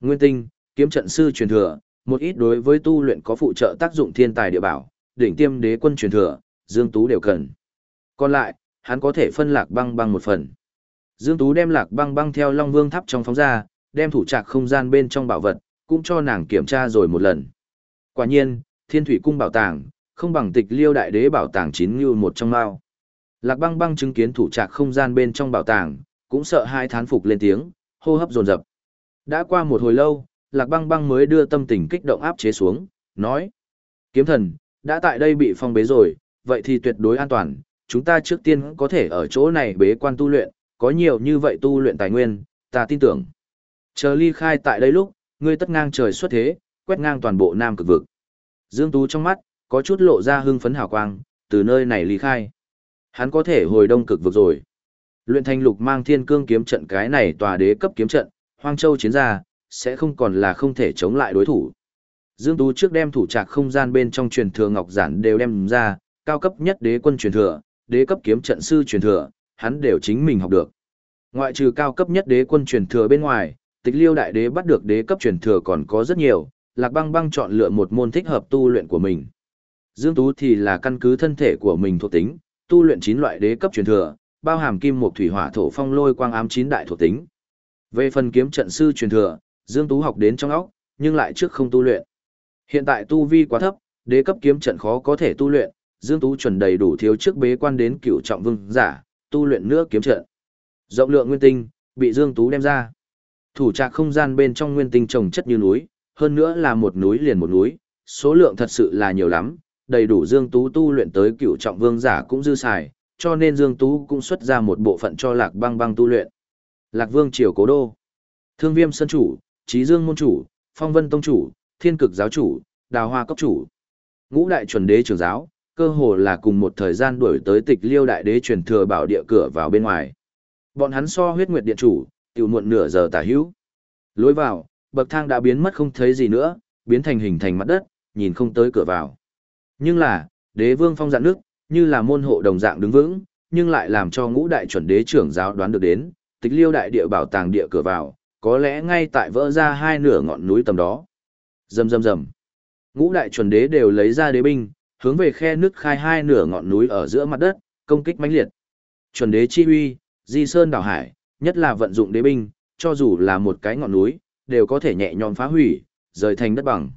Nguyên tinh, kiếm trận sư truyền thừa, một ít đối với tu luyện có phụ trợ tác dụng thiên tài địa bảo, đỉnh tiêm đế quân truyền thừa, Dương Tú đều cần. Còn lại, hắn có thể phân lạc băng băng một phần. Dương Tú đem lạc băng băng theo Long Vương tháp trong phóng ra, đem thủ trạc không gian bên trong bảo vật, cũng cho nàng kiểm tra rồi một lần. Quả nhiên, thiên thủy cung bảo tàng, không bằng tịch liêu đại đế bảo tàng chín như một trong mao. Lạc băng băng chứng kiến thủ trạc không gian bên trong bảo tàng, cũng sợ hai thán phục lên tiếng, hô hấp dồn dập. Đã qua một hồi lâu, lạc băng băng mới đưa tâm tình kích động áp chế xuống, nói. Kiếm thần, đã tại đây bị phong bế rồi, vậy thì tuyệt đối an toàn, chúng ta trước tiên có thể ở chỗ này bế quan tu luyện, có nhiều như vậy tu luyện tài nguyên, ta tin tưởng. Chờ ly khai tại đây lúc, ngươi tất ngang trời xuất thế, quét ngang toàn bộ nam cực vực. Dương Tú trong mắt, có chút lộ ra hưng phấn hào quang, từ nơi này ly khai. Hắn có thể hồi đông cực vực rồi. Luyện thanh lục mang thiên cương kiếm trận cái này tòa đế cấp kiếm trận, hoang châu chiến ra, sẽ không còn là không thể chống lại đối thủ. Dương Tú trước đem thủ trạc không gian bên trong truyền thừa ngọc giản đều đem ra, cao cấp nhất đế quân truyền thừa, đế cấp kiếm trận sư truyền thừa, hắn đều chính mình học được. Ngoại trừ cao cấp nhất đế quân truyền thừa bên ngoài, tịch liêu đại đế bắt được đế cấp truyền thừa còn có rất nhiều, lạc băng băng chọn lựa một môn thích hợp tu luyện của mình. Dương Tú thì là căn cứ thân thể của mình thuộc tính, tu luyện 9 loại đế cấp truyền thừa, bao hàm kim mộc thủy hỏa thổ phong lôi quang ám 9 đại thuộc tính. Về phần kiếm trận sư truyền thừa, Dương Tú học đến trong óc, nhưng lại trước không tu luyện. Hiện tại tu vi quá thấp, đế cấp kiếm trận khó có thể tu luyện, Dương Tú chuẩn đầy đủ thiếu trước bế quan đến cửu trọng vương giả, tu luyện nữa kiếm trận. Rộng lượng nguyên tinh, bị Dương Tú đem ra. Thủ trạc không gian bên trong nguyên tinh trồng chất như núi, hơn nữa là một núi liền một núi, số lượng thật sự là nhiều lắm, đầy đủ Dương Tú tu luyện tới cửu trọng vương giả cũng dư xài, cho nên Dương Tú cũng xuất ra một bộ phận cho Lạc Băng Băng tu luyện. Lạc Vương triều cố đô, Thương Viêm sân chủ, Chí Dương môn chủ, Phong Vân tông chủ, Thiên Cực giáo chủ, Đào Hoa cấp chủ. Ngũ đại chuẩn đế trưởng giáo, cơ hồ là cùng một thời gian đuổi tới Tịch Liêu đại đế truyền thừa bảo địa cửa vào bên ngoài. Bọn hắn so huyết nguyệt điện chủ, tiểu muộn nửa giờ tả hữu. Lối vào, bậc thang đã biến mất không thấy gì nữa, biến thành hình thành mặt đất, nhìn không tới cửa vào. Nhưng là, đế vương phong dạng nước, như là môn hộ đồng dạng đứng vững, nhưng lại làm cho ngũ đại chuẩn đế trưởng giáo đoán được đến, tịch liêu đại địa bảo tàng địa cửa vào, có lẽ ngay tại vỡ ra hai nửa ngọn núi tầm đó. Rầm rầm rầm. Ngũ đại chuẩn đế đều lấy ra đế binh, hướng về khe nước khai hai nửa ngọn núi ở giữa mặt đất, công kích mãnh liệt. Chuẩn đế chi huy, di sơn đảo hải, nhất là vận dụng đế binh, cho dù là một cái ngọn núi, đều có thể nhẹ nhõm phá hủy, rời thành đất bằng.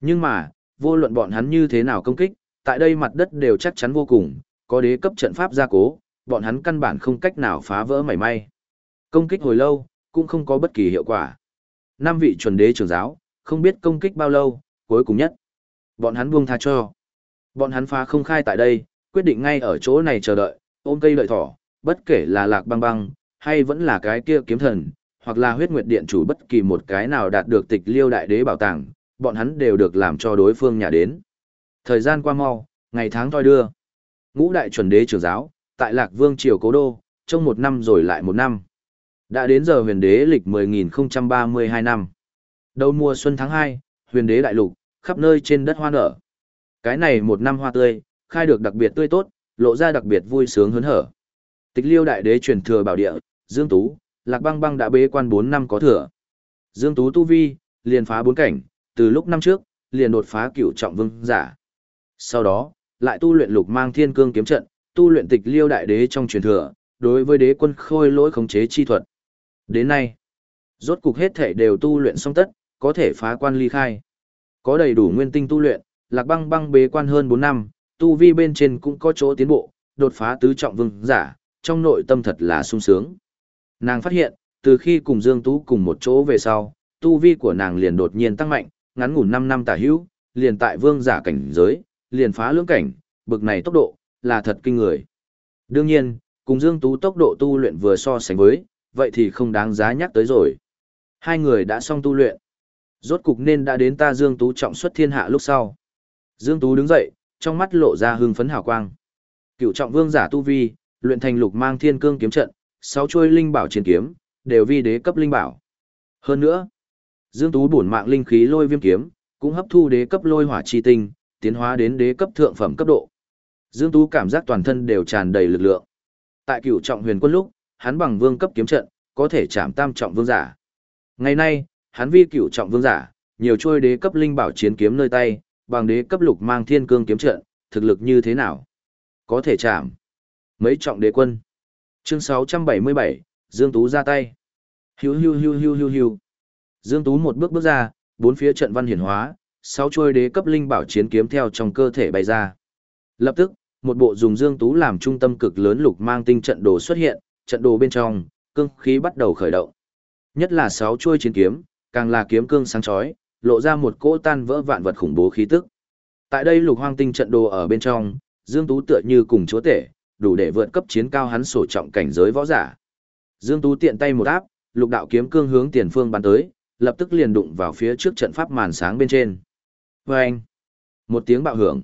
Nhưng mà, vô luận bọn hắn như thế nào công kích, tại đây mặt đất đều chắc chắn vô cùng, có đế cấp trận pháp gia cố, bọn hắn căn bản không cách nào phá vỡ mảy may. Công kích hồi lâu, cũng không có bất kỳ hiệu quả. Năm vị chuẩn đế trưởng giáo, không biết công kích bao lâu, cuối cùng nhất. Bọn hắn buông tha cho. Bọn hắn phá không khai tại đây, quyết định ngay ở chỗ này chờ đợi, ôm cây lợi thỏ, bất kể là lạc băng băng, hay vẫn là cái kia kiếm thần, hoặc là huyết nguyệt điện chủ bất kỳ một cái nào đạt được tịch liêu đại đế bảo tàng, bọn hắn đều được làm cho đối phương nhà đến. Thời gian qua mau, ngày tháng thoi đưa. Ngũ đại chuẩn đế trưởng giáo, tại Lạc Vương triều Cố Đô, trong một năm rồi lại một năm. Đã đến giờ huyền đế lịch 10.032 năm. Đầu mùa xuân tháng 2, huyền đế đại lục, khắp nơi trên đất hoa nở. Cái này một năm hoa tươi, khai được đặc biệt tươi tốt, lộ ra đặc biệt vui sướng hớn hở. Tịch liêu đại đế truyền thừa bảo địa, Dương Tú, Lạc băng băng đã bế quan 4 năm có thừa. Dương Tú tu vi, liền phá bốn cảnh, từ lúc năm trước, liền đột phá cửu trọng vương giả. Sau đó, lại tu luyện lục mang thiên cương kiếm trận, tu luyện tịch liêu đại đế trong truyền thừa, đối với đế quân khôi lỗi khống chế chi thuật. Đến nay, rốt cục hết thể đều tu luyện xong tất, có thể phá quan ly khai. Có đầy đủ nguyên tinh tu luyện, lạc băng băng bế quan hơn 4 năm, tu vi bên trên cũng có chỗ tiến bộ, đột phá tứ trọng vương giả, trong nội tâm thật là sung sướng. Nàng phát hiện, từ khi cùng Dương Tú cùng một chỗ về sau, tu vi của nàng liền đột nhiên tăng mạnh, ngắn ngủn 5 năm tả hữu, liền tại vương giả cảnh giới, liền phá lưỡng cảnh, bực này tốc độ, là thật kinh người. Đương nhiên, cùng Dương Tú tốc độ tu luyện vừa so sánh với, vậy thì không đáng giá nhắc tới rồi. Hai người đã xong tu luyện. Rốt cục nên đã đến ta Dương Tú trọng xuất thiên hạ lúc sau. Dương Tú đứng dậy, trong mắt lộ ra hưng phấn hào quang. Cựu trọng vương giả tu vi, luyện thành lục mang thiên cương kiếm trận, sáu chuôi linh bảo chiến kiếm, đều vi đế cấp linh bảo. Hơn nữa, Dương Tú bổn mạng linh khí lôi viêm kiếm, cũng hấp thu đế cấp lôi hỏa chi tinh, tiến hóa đến đế cấp thượng phẩm cấp độ. Dương Tú cảm giác toàn thân đều tràn đầy lực lượng. Tại cửu trọng huyền quân lúc, hắn bằng vương cấp kiếm trận, có thể chạm tam trọng vương giả. Ngày nay, hắn vi cửu trọng vương giả, nhiều trôi đế cấp linh bảo chiến kiếm nơi tay, bằng đế cấp lục mang thiên cương kiếm trận, thực lực như thế nào? Có thể chạm. Mấy trọng đế quân. Chương 677, Dương Tú ra tay. Hiu hiu hiu hiu hiu hiu. Dương Tú một bước bước ra, bốn phía trận văn hiển hóa, sáu trôi đế cấp linh bảo chiến kiếm theo trong cơ thể bay ra. Lập tức, một bộ dùng Dương Tú làm trung tâm cực lớn lục mang tinh trận đồ xuất hiện, trận đồ bên trong, cương khí bắt đầu khởi động. Nhất là sáu chuôi chiến kiếm, càng là kiếm cương sáng chói, lộ ra một cỗ tan vỡ vạn vật khủng bố khí tức. Tại đây lục hoang tinh trận đồ ở bên trong, Dương Tú tựa như cùng chúa tể, đủ để vượt cấp chiến cao hắn sổ trọng cảnh giới võ giả. Dương Tú tiện tay một áp, lục đạo kiếm cương hướng tiền phương bắn tới, lập tức liền đụng vào phía trước trận pháp màn sáng bên trên. Và anh, một tiếng bạo hưởng.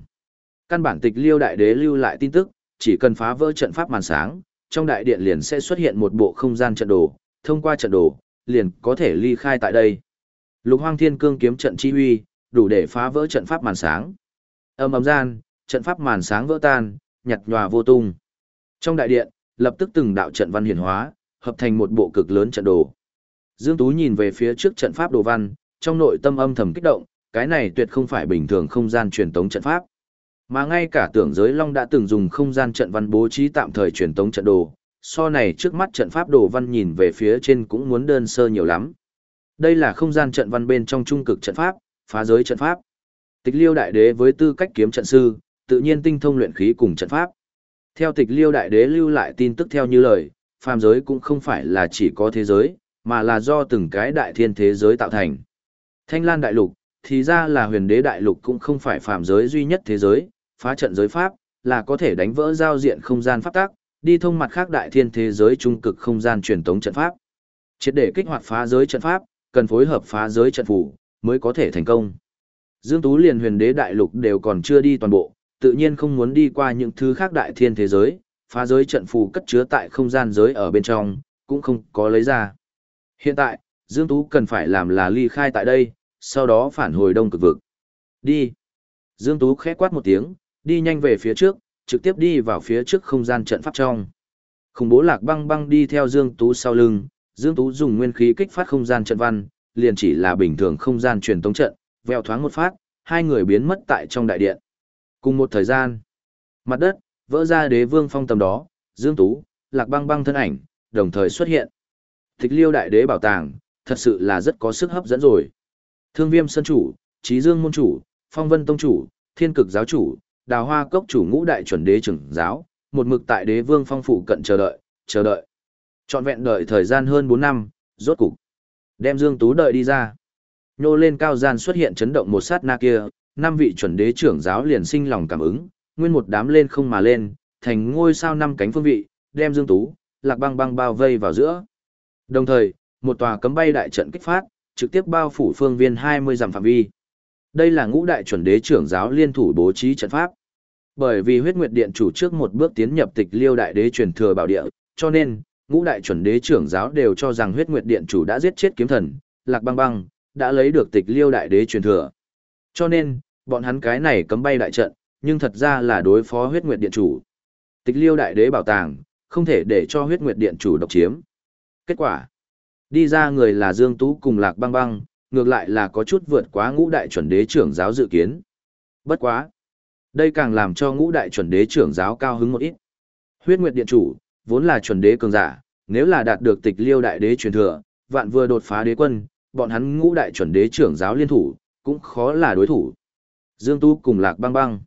Căn bản tịch liêu đại đế lưu lại tin tức, chỉ cần phá vỡ trận pháp màn sáng, trong đại điện liền sẽ xuất hiện một bộ không gian trận đồ, thông qua trận đồ, liền có thể ly khai tại đây. Lục Hoang Thiên Cương kiếm trận chi huy, đủ để phá vỡ trận pháp màn sáng. Âm ầm gian, trận pháp màn sáng vỡ tan, nhặt nhòa vô tung. Trong đại điện, lập tức từng đạo trận văn hiển hóa, hợp thành một bộ cực lớn trận đồ. Dương Tú nhìn về phía trước trận pháp đồ văn, trong nội tâm âm thầm kích động, cái này tuyệt không phải bình thường không gian truyền tống trận pháp. Mà ngay cả tưởng giới long đã từng dùng không gian trận văn bố trí tạm thời truyền tống trận đồ, so này trước mắt trận pháp đồ văn nhìn về phía trên cũng muốn đơn sơ nhiều lắm. Đây là không gian trận văn bên trong trung cực trận pháp, phá giới trận pháp. Tịch Liêu đại đế với tư cách kiếm trận sư, tự nhiên tinh thông luyện khí cùng trận pháp. Theo Tịch Liêu đại đế lưu lại tin tức theo như lời, phàm giới cũng không phải là chỉ có thế giới, mà là do từng cái đại thiên thế giới tạo thành. Thanh Lan đại lục, thì ra là huyền đế đại lục cũng không phải phàm giới duy nhất thế giới, phá trận giới pháp, là có thể đánh vỡ giao diện không gian pháp tác, đi thông mặt khác đại thiên thế giới trung cực không gian truyền tống trận pháp. Triệt để kích hoạt phá giới trận pháp, cần phối hợp phá giới trận phủ, mới có thể thành công. Dương Tú liền huyền đế đại lục đều còn chưa đi toàn bộ, tự nhiên không muốn đi qua những thứ khác đại thiên thế giới, phá giới trận phù cất chứa tại không gian giới ở bên trong, cũng không có lấy ra. Hiện tại, Dương Tú cần phải làm là ly khai tại đây, sau đó phản hồi đông cực vực. Đi. Dương Tú khẽ quát một tiếng, đi nhanh về phía trước, trực tiếp đi vào phía trước không gian trận pháp trong. Khủng bố lạc băng băng đi theo Dương Tú sau lưng, Dương Tú dùng nguyên khí kích phát không gian trận văn, liền chỉ là bình thường không gian truyền tống trận, vẹo thoáng một phát, hai người biến mất tại trong đại điện. Cùng một thời gian, mặt đất, vỡ ra đế vương phong tầm đó, Dương Tú, lạc băng băng thân ảnh, đồng thời xuất hiện. Thích liêu đại đế bảo tàng, thật sự là rất có sức hấp dẫn rồi. Thương viêm sân chủ, trí dương môn chủ, phong vân tông chủ, thiên cực giáo chủ, đào hoa cốc chủ ngũ đại chuẩn đế trưởng giáo, một mực tại đế vương phong phủ cận chờ đợi, chờ đợi. Trọn vẹn đợi thời gian hơn 4 năm, rốt cục. Đem Dương Tú đợi đi ra. Nhô lên cao gian xuất hiện chấn động một sát na kia, năm vị chuẩn đế trưởng giáo liền sinh lòng cảm ứng, nguyên một đám lên không mà lên, thành ngôi sao năm cánh phương vị, đem Dương Tú, lạc băng băng bao vây vào giữa. Đồng thời, một tòa cấm bay đại trận kích phát, trực tiếp bao phủ phương viên 20 dặm phạm vi. Đây là ngũ đại chuẩn đế trưởng giáo liên thủ bố trí trận pháp. Bởi vì huyết nguyệt điện chủ trước một bước tiến nhập tịch liêu đại đế truyền thừa bảo địa, cho nên, ngũ đại chuẩn đế trưởng giáo đều cho rằng huyết nguyệt điện chủ đã giết chết kiếm thần, lạc băng băng, đã lấy được tịch liêu đại đế truyền thừa. Cho nên, bọn hắn cái này cấm bay đại trận, nhưng thật ra là đối phó huyết nguyệt điện chủ. Tịch liêu đại đế bảo tàng, không thể để cho huyết nguyệt điện chủ độc chiếm. Kết quả, đi ra người là Dương Tú cùng lạc băng băng, ngược lại là có chút vượt quá ngũ đại chuẩn đế trưởng giáo dự kiến. Bất quá. Đây càng làm cho ngũ đại chuẩn đế trưởng giáo cao hứng một ít. Huyết Nguyệt Điện Chủ, vốn là chuẩn đế cường giả, nếu là đạt được tịch liêu đại đế truyền thừa, vạn vừa đột phá đế quân, bọn hắn ngũ đại chuẩn đế trưởng giáo liên thủ, cũng khó là đối thủ. Dương Tú cùng Lạc Băng Băng.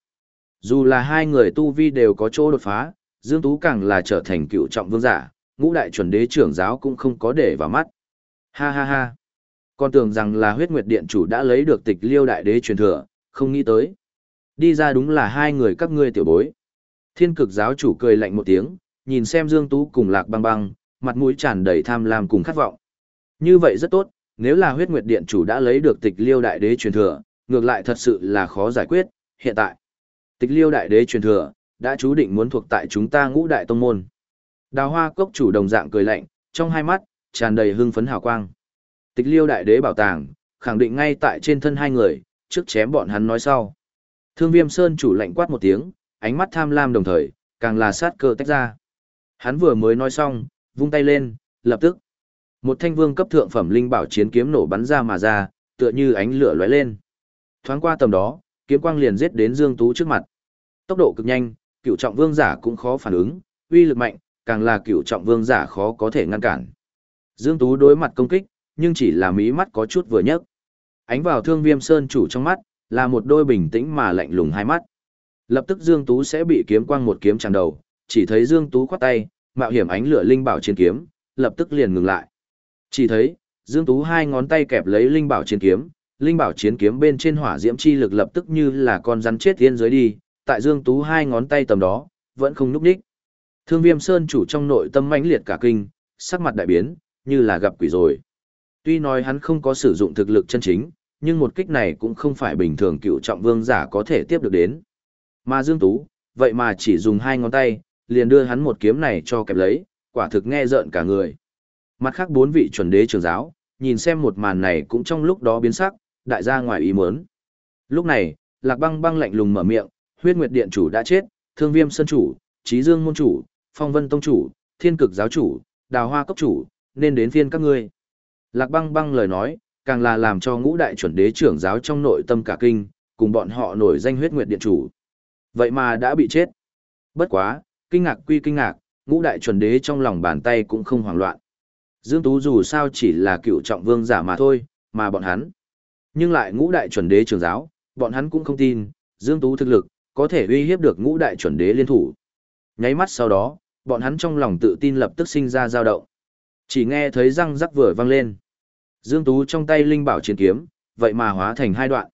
Dù là hai người tu vi đều có chỗ đột phá, Dương Tú càng là trở thành cựu trọng vương giả, ngũ đại chuẩn đế trưởng giáo cũng không có để vào mắt. Ha ha ha. Con tưởng rằng là huyết nguyệt điện chủ đã lấy được tịch liêu đại đế truyền thừa, không nghĩ tới. Đi ra đúng là hai người các ngươi tiểu bối. Thiên cực giáo chủ cười lạnh một tiếng, nhìn xem Dương Tú cùng lạc băng băng, mặt mũi tràn đầy tham lam cùng khát vọng. Như vậy rất tốt, nếu là huyết nguyệt điện chủ đã lấy được tịch liêu đại đế truyền thừa, ngược lại thật sự là khó giải quyết, hiện tại. Tịch liêu đại đế truyền thừa, đã chú định muốn thuộc tại chúng ta ngũ đại tông môn. Đào hoa cốc chủ đồng dạng cười lạnh, trong hai mắt, tràn đầy hưng phấn hào quang. Tịch liêu đại đế bảo tàng, khẳng định ngay tại trên thân hai người, trước chém bọn hắn nói sau. Thương viêm sơn chủ lạnh quát một tiếng, ánh mắt tham lam đồng thời, càng là sát cơ tách ra. Hắn vừa mới nói xong, vung tay lên, lập tức. Một thanh vương cấp thượng phẩm linh bảo chiến kiếm nổ bắn ra mà ra, tựa như ánh lửa lóe lên. Thoáng qua tầm đó, kiếm quang liền giết đến Dương Tú trước mặt. Tốc độ cực nhanh, cựu trọng vương giả cũng khó phản ứng, uy lực mạnh, càng là cựu trọng vương giả khó có thể ngăn cản. Dương Tú đối mặt công kích, nhưng chỉ là mí mắt có chút vừa nhấc. Ánh vào thương viêm sơn chủ trong mắt, là một đôi bình tĩnh mà lạnh lùng hai mắt. Lập tức Dương Tú sẽ bị kiếm quang một kiếm chạm đầu, chỉ thấy Dương Tú khoát tay, mạo hiểm ánh lửa linh bảo trên kiếm, lập tức liền ngừng lại. Chỉ thấy, Dương Tú hai ngón tay kẹp lấy linh bảo chiến kiếm, linh bảo chiến kiếm bên trên hỏa diễm chi lực lập tức như là con rắn chết tiến dưới đi, tại Dương Tú hai ngón tay tầm đó, vẫn không núp đích. Thương Viêm Sơn chủ trong nội tâm mãnh liệt cả kinh, sắc mặt đại biến, như là gặp quỷ rồi. Tuy nói hắn không có sử dụng thực lực chân chính, nhưng một kích này cũng không phải bình thường cựu trọng vương giả có thể tiếp được đến. Mà Dương Tú, vậy mà chỉ dùng hai ngón tay, liền đưa hắn một kiếm này cho kẹp lấy, quả thực nghe rợn cả người. Mặt khác bốn vị chuẩn đế trưởng giáo, nhìn xem một màn này cũng trong lúc đó biến sắc, đại gia ngoài ý muốn. Lúc này, Lạc Băng Băng lạnh lùng mở miệng, Huyết Nguyệt Điện chủ đã chết, Thương Viêm Sơn chủ, Chí Dương môn chủ, Phong Vân tông chủ, Thiên Cực giáo chủ, Đào Hoa cấp chủ, nên đến phiên các ngươi. Lạc Băng Băng lời nói, càng là làm cho ngũ đại chuẩn đế trưởng giáo trong nội tâm cả kinh, cùng bọn họ nổi danh Huyết Nguyệt Điện chủ. Vậy mà đã bị chết. Bất quá, kinh ngạc quy kinh ngạc, ngũ đại chuẩn đế trong lòng bàn tay cũng không hoảng loạn. Dương Tú dù sao chỉ là cựu trọng vương giả mà thôi, mà bọn hắn. Nhưng lại ngũ đại chuẩn đế trưởng giáo, bọn hắn cũng không tin, Dương Tú thực lực, có thể uy hiếp được ngũ đại chuẩn đế liên thủ. Nháy mắt sau đó, bọn hắn trong lòng tự tin lập tức sinh ra dao động. Chỉ nghe thấy răng rắc vừa vang lên. Dương Tú trong tay linh bảo chiến kiếm, vậy mà hóa thành hai đoạn.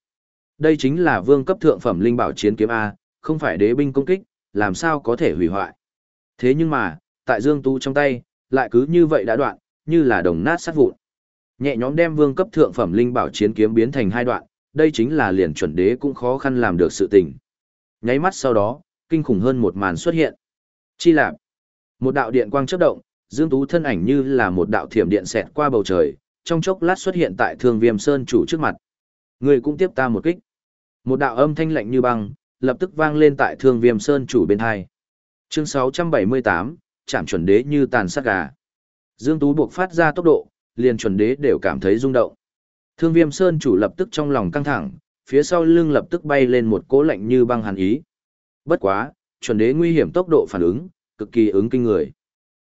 Đây chính là vương cấp thượng phẩm linh bảo chiến kiếm A, không phải đế binh công kích, làm sao có thể hủy hoại. Thế nhưng mà, tại Dương Tú trong tay, lại cứ như vậy đã đoạn, như là đồng nát sát vụn. Nhẹ nhõm đem vương cấp thượng phẩm linh bảo chiến kiếm biến thành hai đoạn, đây chính là liền chuẩn đế cũng khó khăn làm được sự tình. Nháy mắt sau đó, kinh khủng hơn một màn xuất hiện. Chi lạp. Một đạo điện quang chớp động, Dương Tú thân ảnh như là một đạo thiểm điện xẹt qua bầu trời, trong chốc lát xuất hiện tại Thương Viêm Sơn chủ trước mặt. Người cũng tiếp ta một kích. Một đạo âm thanh lạnh như băng, lập tức vang lên tại Thương Viêm Sơn chủ bên hai. Chương 678, chạm chuẩn đế như tàn sát gà. Dương Tú buộc phát ra tốc độ, liền chuẩn đế đều cảm thấy rung động. Thương Viêm Sơn chủ lập tức trong lòng căng thẳng, phía sau lưng lập tức bay lên một cỗ lạnh như băng hàn ý. Bất quá, chuẩn đế nguy hiểm tốc độ phản ứng, cực kỳ ứng kinh người.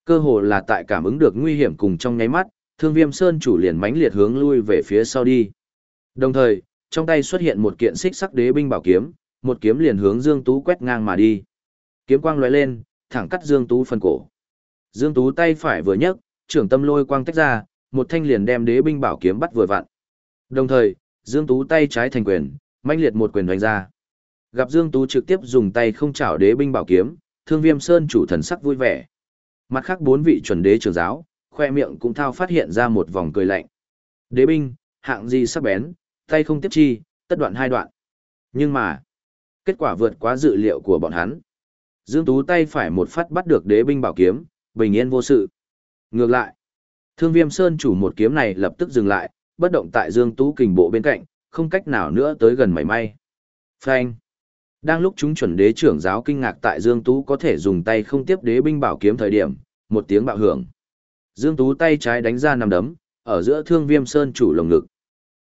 Cơ hồ là tại cảm ứng được nguy hiểm cùng trong nháy mắt, Thương Viêm Sơn chủ liền mãnh liệt hướng lui về phía sau đi. Đồng thời, trong tay xuất hiện một kiện xích sắc đế binh bảo kiếm, một kiếm liền hướng Dương Tú quét ngang mà đi. Kiếm quang lóe lên, thẳng cắt Dương Tú phần cổ. Dương Tú tay phải vừa nhấc, trưởng tâm lôi quang tách ra, một thanh liền đem đế binh bảo kiếm bắt vừa vặn. Đồng thời, Dương Tú tay trái thành quyền, mãnh liệt một quyền đánh ra. Gặp Dương Tú trực tiếp dùng tay không chảo đế binh bảo kiếm, Thương Viêm Sơn chủ thần sắc vui vẻ. Mặt khác bốn vị chuẩn đế trưởng giáo, khoe miệng cũng thao phát hiện ra một vòng cười lạnh. Đế binh, hạng gì sắc bén, tay không tiếp chi, tất đoạn hai đoạn. Nhưng mà, kết quả vượt quá dự liệu của bọn hắn. Dương Tú tay phải một phát bắt được đế binh bảo kiếm, bình yên vô sự. Ngược lại, Thương Viêm Sơn chủ một kiếm này lập tức dừng lại, bất động tại Dương Tú kình bộ bên cạnh, không cách nào nữa tới gần mảy may. Phanh. Đang lúc chúng chuẩn đế trưởng giáo kinh ngạc tại Dương Tú có thể dùng tay không tiếp đế binh bảo kiếm thời điểm, một tiếng bạo hưởng. Dương Tú tay trái đánh ra nằm đấm, ở giữa Thương Viêm Sơn chủ lồng ngực.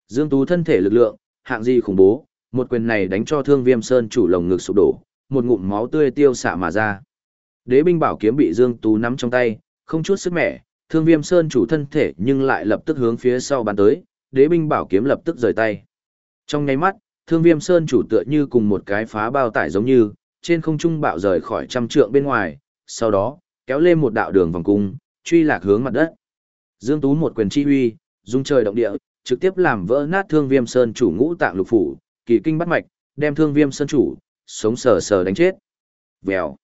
Dương Tú thân thể lực lượng, hạng gì khủng bố, một quyền này đánh cho Thương Viêm Sơn chủ lồng ngực sụp đổ, một ngụm máu tươi tiêu xạ mà ra. Đế binh bảo kiếm bị Dương Tú nắm trong tay, không chút sức mẻ, thương viêm sơn chủ thân thể nhưng lại lập tức hướng phía sau bắn tới, đế binh bảo kiếm lập tức rời tay. Trong nháy mắt, thương viêm sơn chủ tựa như cùng một cái phá bao tải giống như, trên không trung bạo rời khỏi trăm trượng bên ngoài, sau đó, kéo lên một đạo đường vòng cung, truy lạc hướng mặt đất. Dương Tú một quyền chi huy, dung trời động địa, trực tiếp làm vỡ nát thương viêm sơn chủ ngũ tạng lục phủ, kỳ kinh bắt mạch, đem thương viêm sơn chủ, sống sờ sờ đánh chết. Vèo.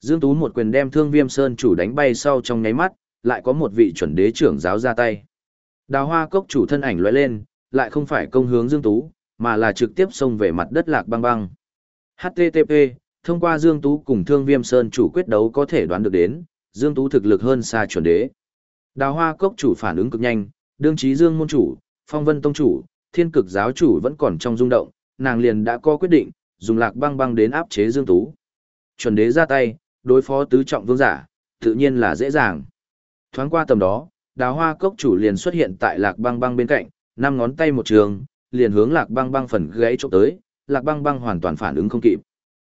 Dương Tú một quyền đem thương viêm sơn chủ đánh bay sau trong nháy mắt, lại có một vị chuẩn đế trưởng giáo ra tay. Đào hoa cốc chủ thân ảnh lóe lên, lại không phải công hướng Dương Tú, mà là trực tiếp xông về mặt đất lạc băng băng. HTTP, thông qua Dương Tú cùng thương viêm sơn chủ quyết đấu có thể đoán được đến, Dương Tú thực lực hơn xa chuẩn đế. Đào hoa cốc chủ phản ứng cực nhanh, đương chí Dương môn chủ, phong vân tông chủ, thiên cực giáo chủ vẫn còn trong rung động, nàng liền đã có quyết định, dùng lạc băng băng đến áp chế Dương Tú. Chuẩn đế ra tay, đối phó tứ trọng vương giả, tự nhiên là dễ dàng. Thoáng qua tầm đó, đào hoa cốc chủ liền xuất hiện tại lạc băng băng bên cạnh, năm ngón tay một trường, liền hướng lạc băng băng phần gãy chỗ tới, lạc băng băng hoàn toàn phản ứng không kịp.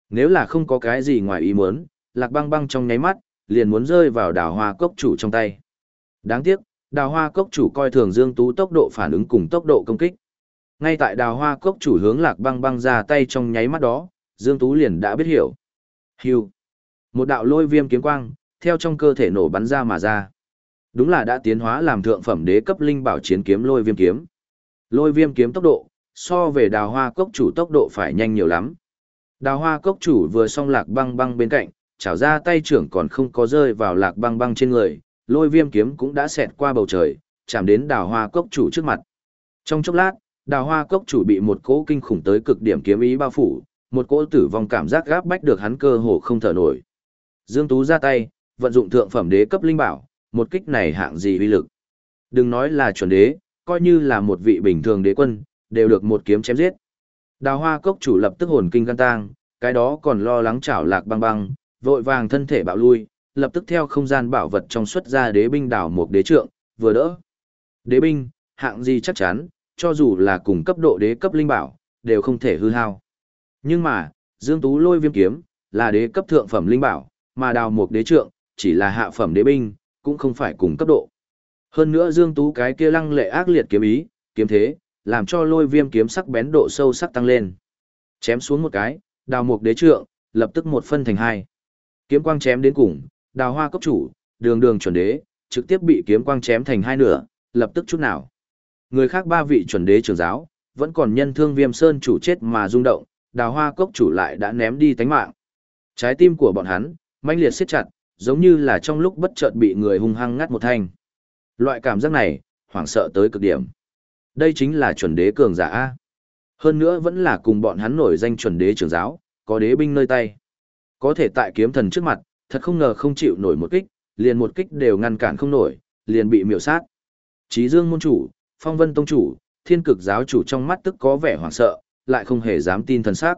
Nếu là không có cái gì ngoài ý muốn, lạc băng băng trong nháy mắt, liền muốn rơi vào đào hoa cốc chủ trong tay. Đáng tiếc, đào hoa cốc chủ coi thường Dương Tú tốc độ phản ứng cùng tốc độ công kích. Ngay tại đào hoa cốc chủ hướng lạc băng băng ra tay trong nháy mắt đó, Dương Tú liền đã biết hiểu. Hưu. Một đạo lôi viêm kiếm quang, theo trong cơ thể nổ bắn ra mà ra. Đúng là đã tiến hóa làm thượng phẩm đế cấp linh bảo chiến kiếm lôi viêm kiếm. Lôi viêm kiếm tốc độ, so về đào hoa cốc chủ tốc độ phải nhanh nhiều lắm. Đào hoa cốc chủ vừa xong lạc băng băng bên cạnh, chảo ra tay trưởng còn không có rơi vào lạc băng băng trên người, lôi viêm kiếm cũng đã xẹt qua bầu trời, chạm đến đào hoa cốc chủ trước mặt. Trong chốc lát, đào hoa cốc chủ bị một cỗ kinh khủng tới cực điểm kiếm ý bao phủ, một cỗ tử vong cảm giác gáp bách được hắn cơ hồ không thở nổi. Dương Tú ra tay, vận dụng thượng phẩm đế cấp linh bảo, một kích này hạng gì uy lực. Đừng nói là chuẩn đế, coi như là một vị bình thường đế quân, đều được một kiếm chém giết. Đào hoa cốc chủ lập tức hồn kinh gan tang, cái đó còn lo lắng chảo lạc băng băng, vội vàng thân thể bạo lui, lập tức theo không gian bảo vật trong xuất ra đế binh đảo một đế trượng, vừa đỡ. Đế binh, hạng gì chắc chắn, cho dù là cùng cấp độ đế cấp linh bảo, đều không thể hư hao. Nhưng mà, Dương Tú lôi viêm kiếm, là đế cấp thượng phẩm linh bảo, mà đào một đế trượng, chỉ là hạ phẩm đế binh, cũng không phải cùng cấp độ. Hơn nữa Dương Tú cái kia lăng lệ ác liệt kiếm ý, kiếm thế, làm cho lôi viêm kiếm sắc bén độ sâu sắc tăng lên. Chém xuống một cái, đào mục đế trượng, lập tức một phân thành hai. Kiếm quang chém đến cùng, đào hoa cấp chủ, đường đường chuẩn đế, trực tiếp bị kiếm quang chém thành hai nửa, lập tức chút nào. Người khác ba vị chuẩn đế trưởng giáo, vẫn còn nhân thương viêm sơn chủ chết mà rung động, đào hoa cốc chủ lại đã ném đi tánh mạng. Trái tim của bọn hắn, mãnh liệt siết chặt, giống như là trong lúc bất chợt bị người hung hăng ngắt một thanh. Loại cảm giác này, hoảng sợ tới cực điểm. Đây chính là chuẩn đế cường giả A. Hơn nữa vẫn là cùng bọn hắn nổi danh chuẩn đế trưởng giáo, có đế binh nơi tay. Có thể tại kiếm thần trước mặt, thật không ngờ không chịu nổi một kích, liền một kích đều ngăn cản không nổi, liền bị miểu sát. Chí Dương môn chủ, Phong Vân tông chủ, Thiên Cực giáo chủ trong mắt tức có vẻ hoảng sợ, lại không hề dám tin thần sắc.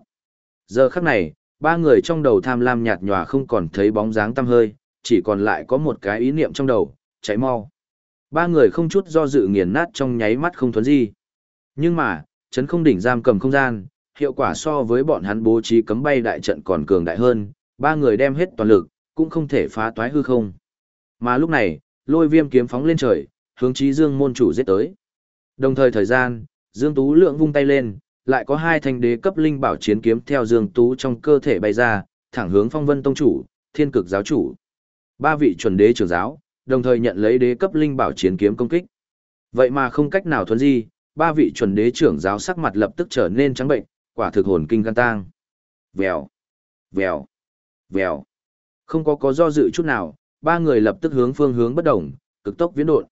Giờ khắc này, ba người trong đầu tham lam nhạt nhòa không còn thấy bóng dáng tăm hơi, chỉ còn lại có một cái ý niệm trong đầu, cháy mau. Ba người không chút do dự nghiền nát trong nháy mắt không thuấn gì. Nhưng mà, chấn không đỉnh giam cầm không gian, hiệu quả so với bọn hắn bố trí cấm bay đại trận còn cường đại hơn, ba người đem hết toàn lực, cũng không thể phá toái hư không. Mà lúc này, lôi viêm kiếm phóng lên trời, hướng chí dương môn chủ giết tới. Đồng thời thời gian, Dương Tú lượng vung tay lên, lại có hai thanh đế cấp linh bảo chiến kiếm theo Dương Tú trong cơ thể bay ra, thẳng hướng phong vân tông chủ, thiên cực giáo chủ. Ba vị chuẩn đế trưởng giáo, đồng thời nhận lấy đế cấp linh bảo chiến kiếm công kích. Vậy mà không cách nào thuần di, ba vị chuẩn đế trưởng giáo sắc mặt lập tức trở nên trắng bệnh, quả thực hồn kinh gan tang. Vèo, vèo, vèo. Không có có do dự chút nào, ba người lập tức hướng phương hướng bất động, cực tốc viễn độn.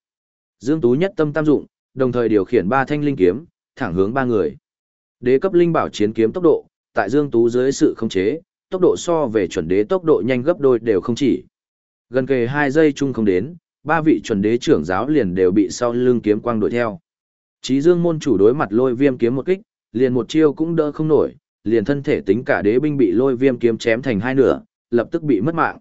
Dương Tú nhất tâm tam dụng, đồng thời điều khiển ba thanh linh kiếm, thẳng hướng ba người. Đế cấp linh bảo chiến kiếm tốc độ, tại Dương Tú dưới sự khống chế, tốc độ so về chuẩn đế tốc độ nhanh gấp đôi đều không chỉ. Gần kề hai giây chung không đến, ba vị chuẩn đế trưởng giáo liền đều bị sau lưng kiếm quang đuổi theo. Chí Dương môn chủ đối mặt lôi viêm kiếm một kích, liền một chiêu cũng đỡ không nổi, liền thân thể tính cả đế binh bị lôi viêm kiếm chém thành hai nửa, lập tức bị mất mạng.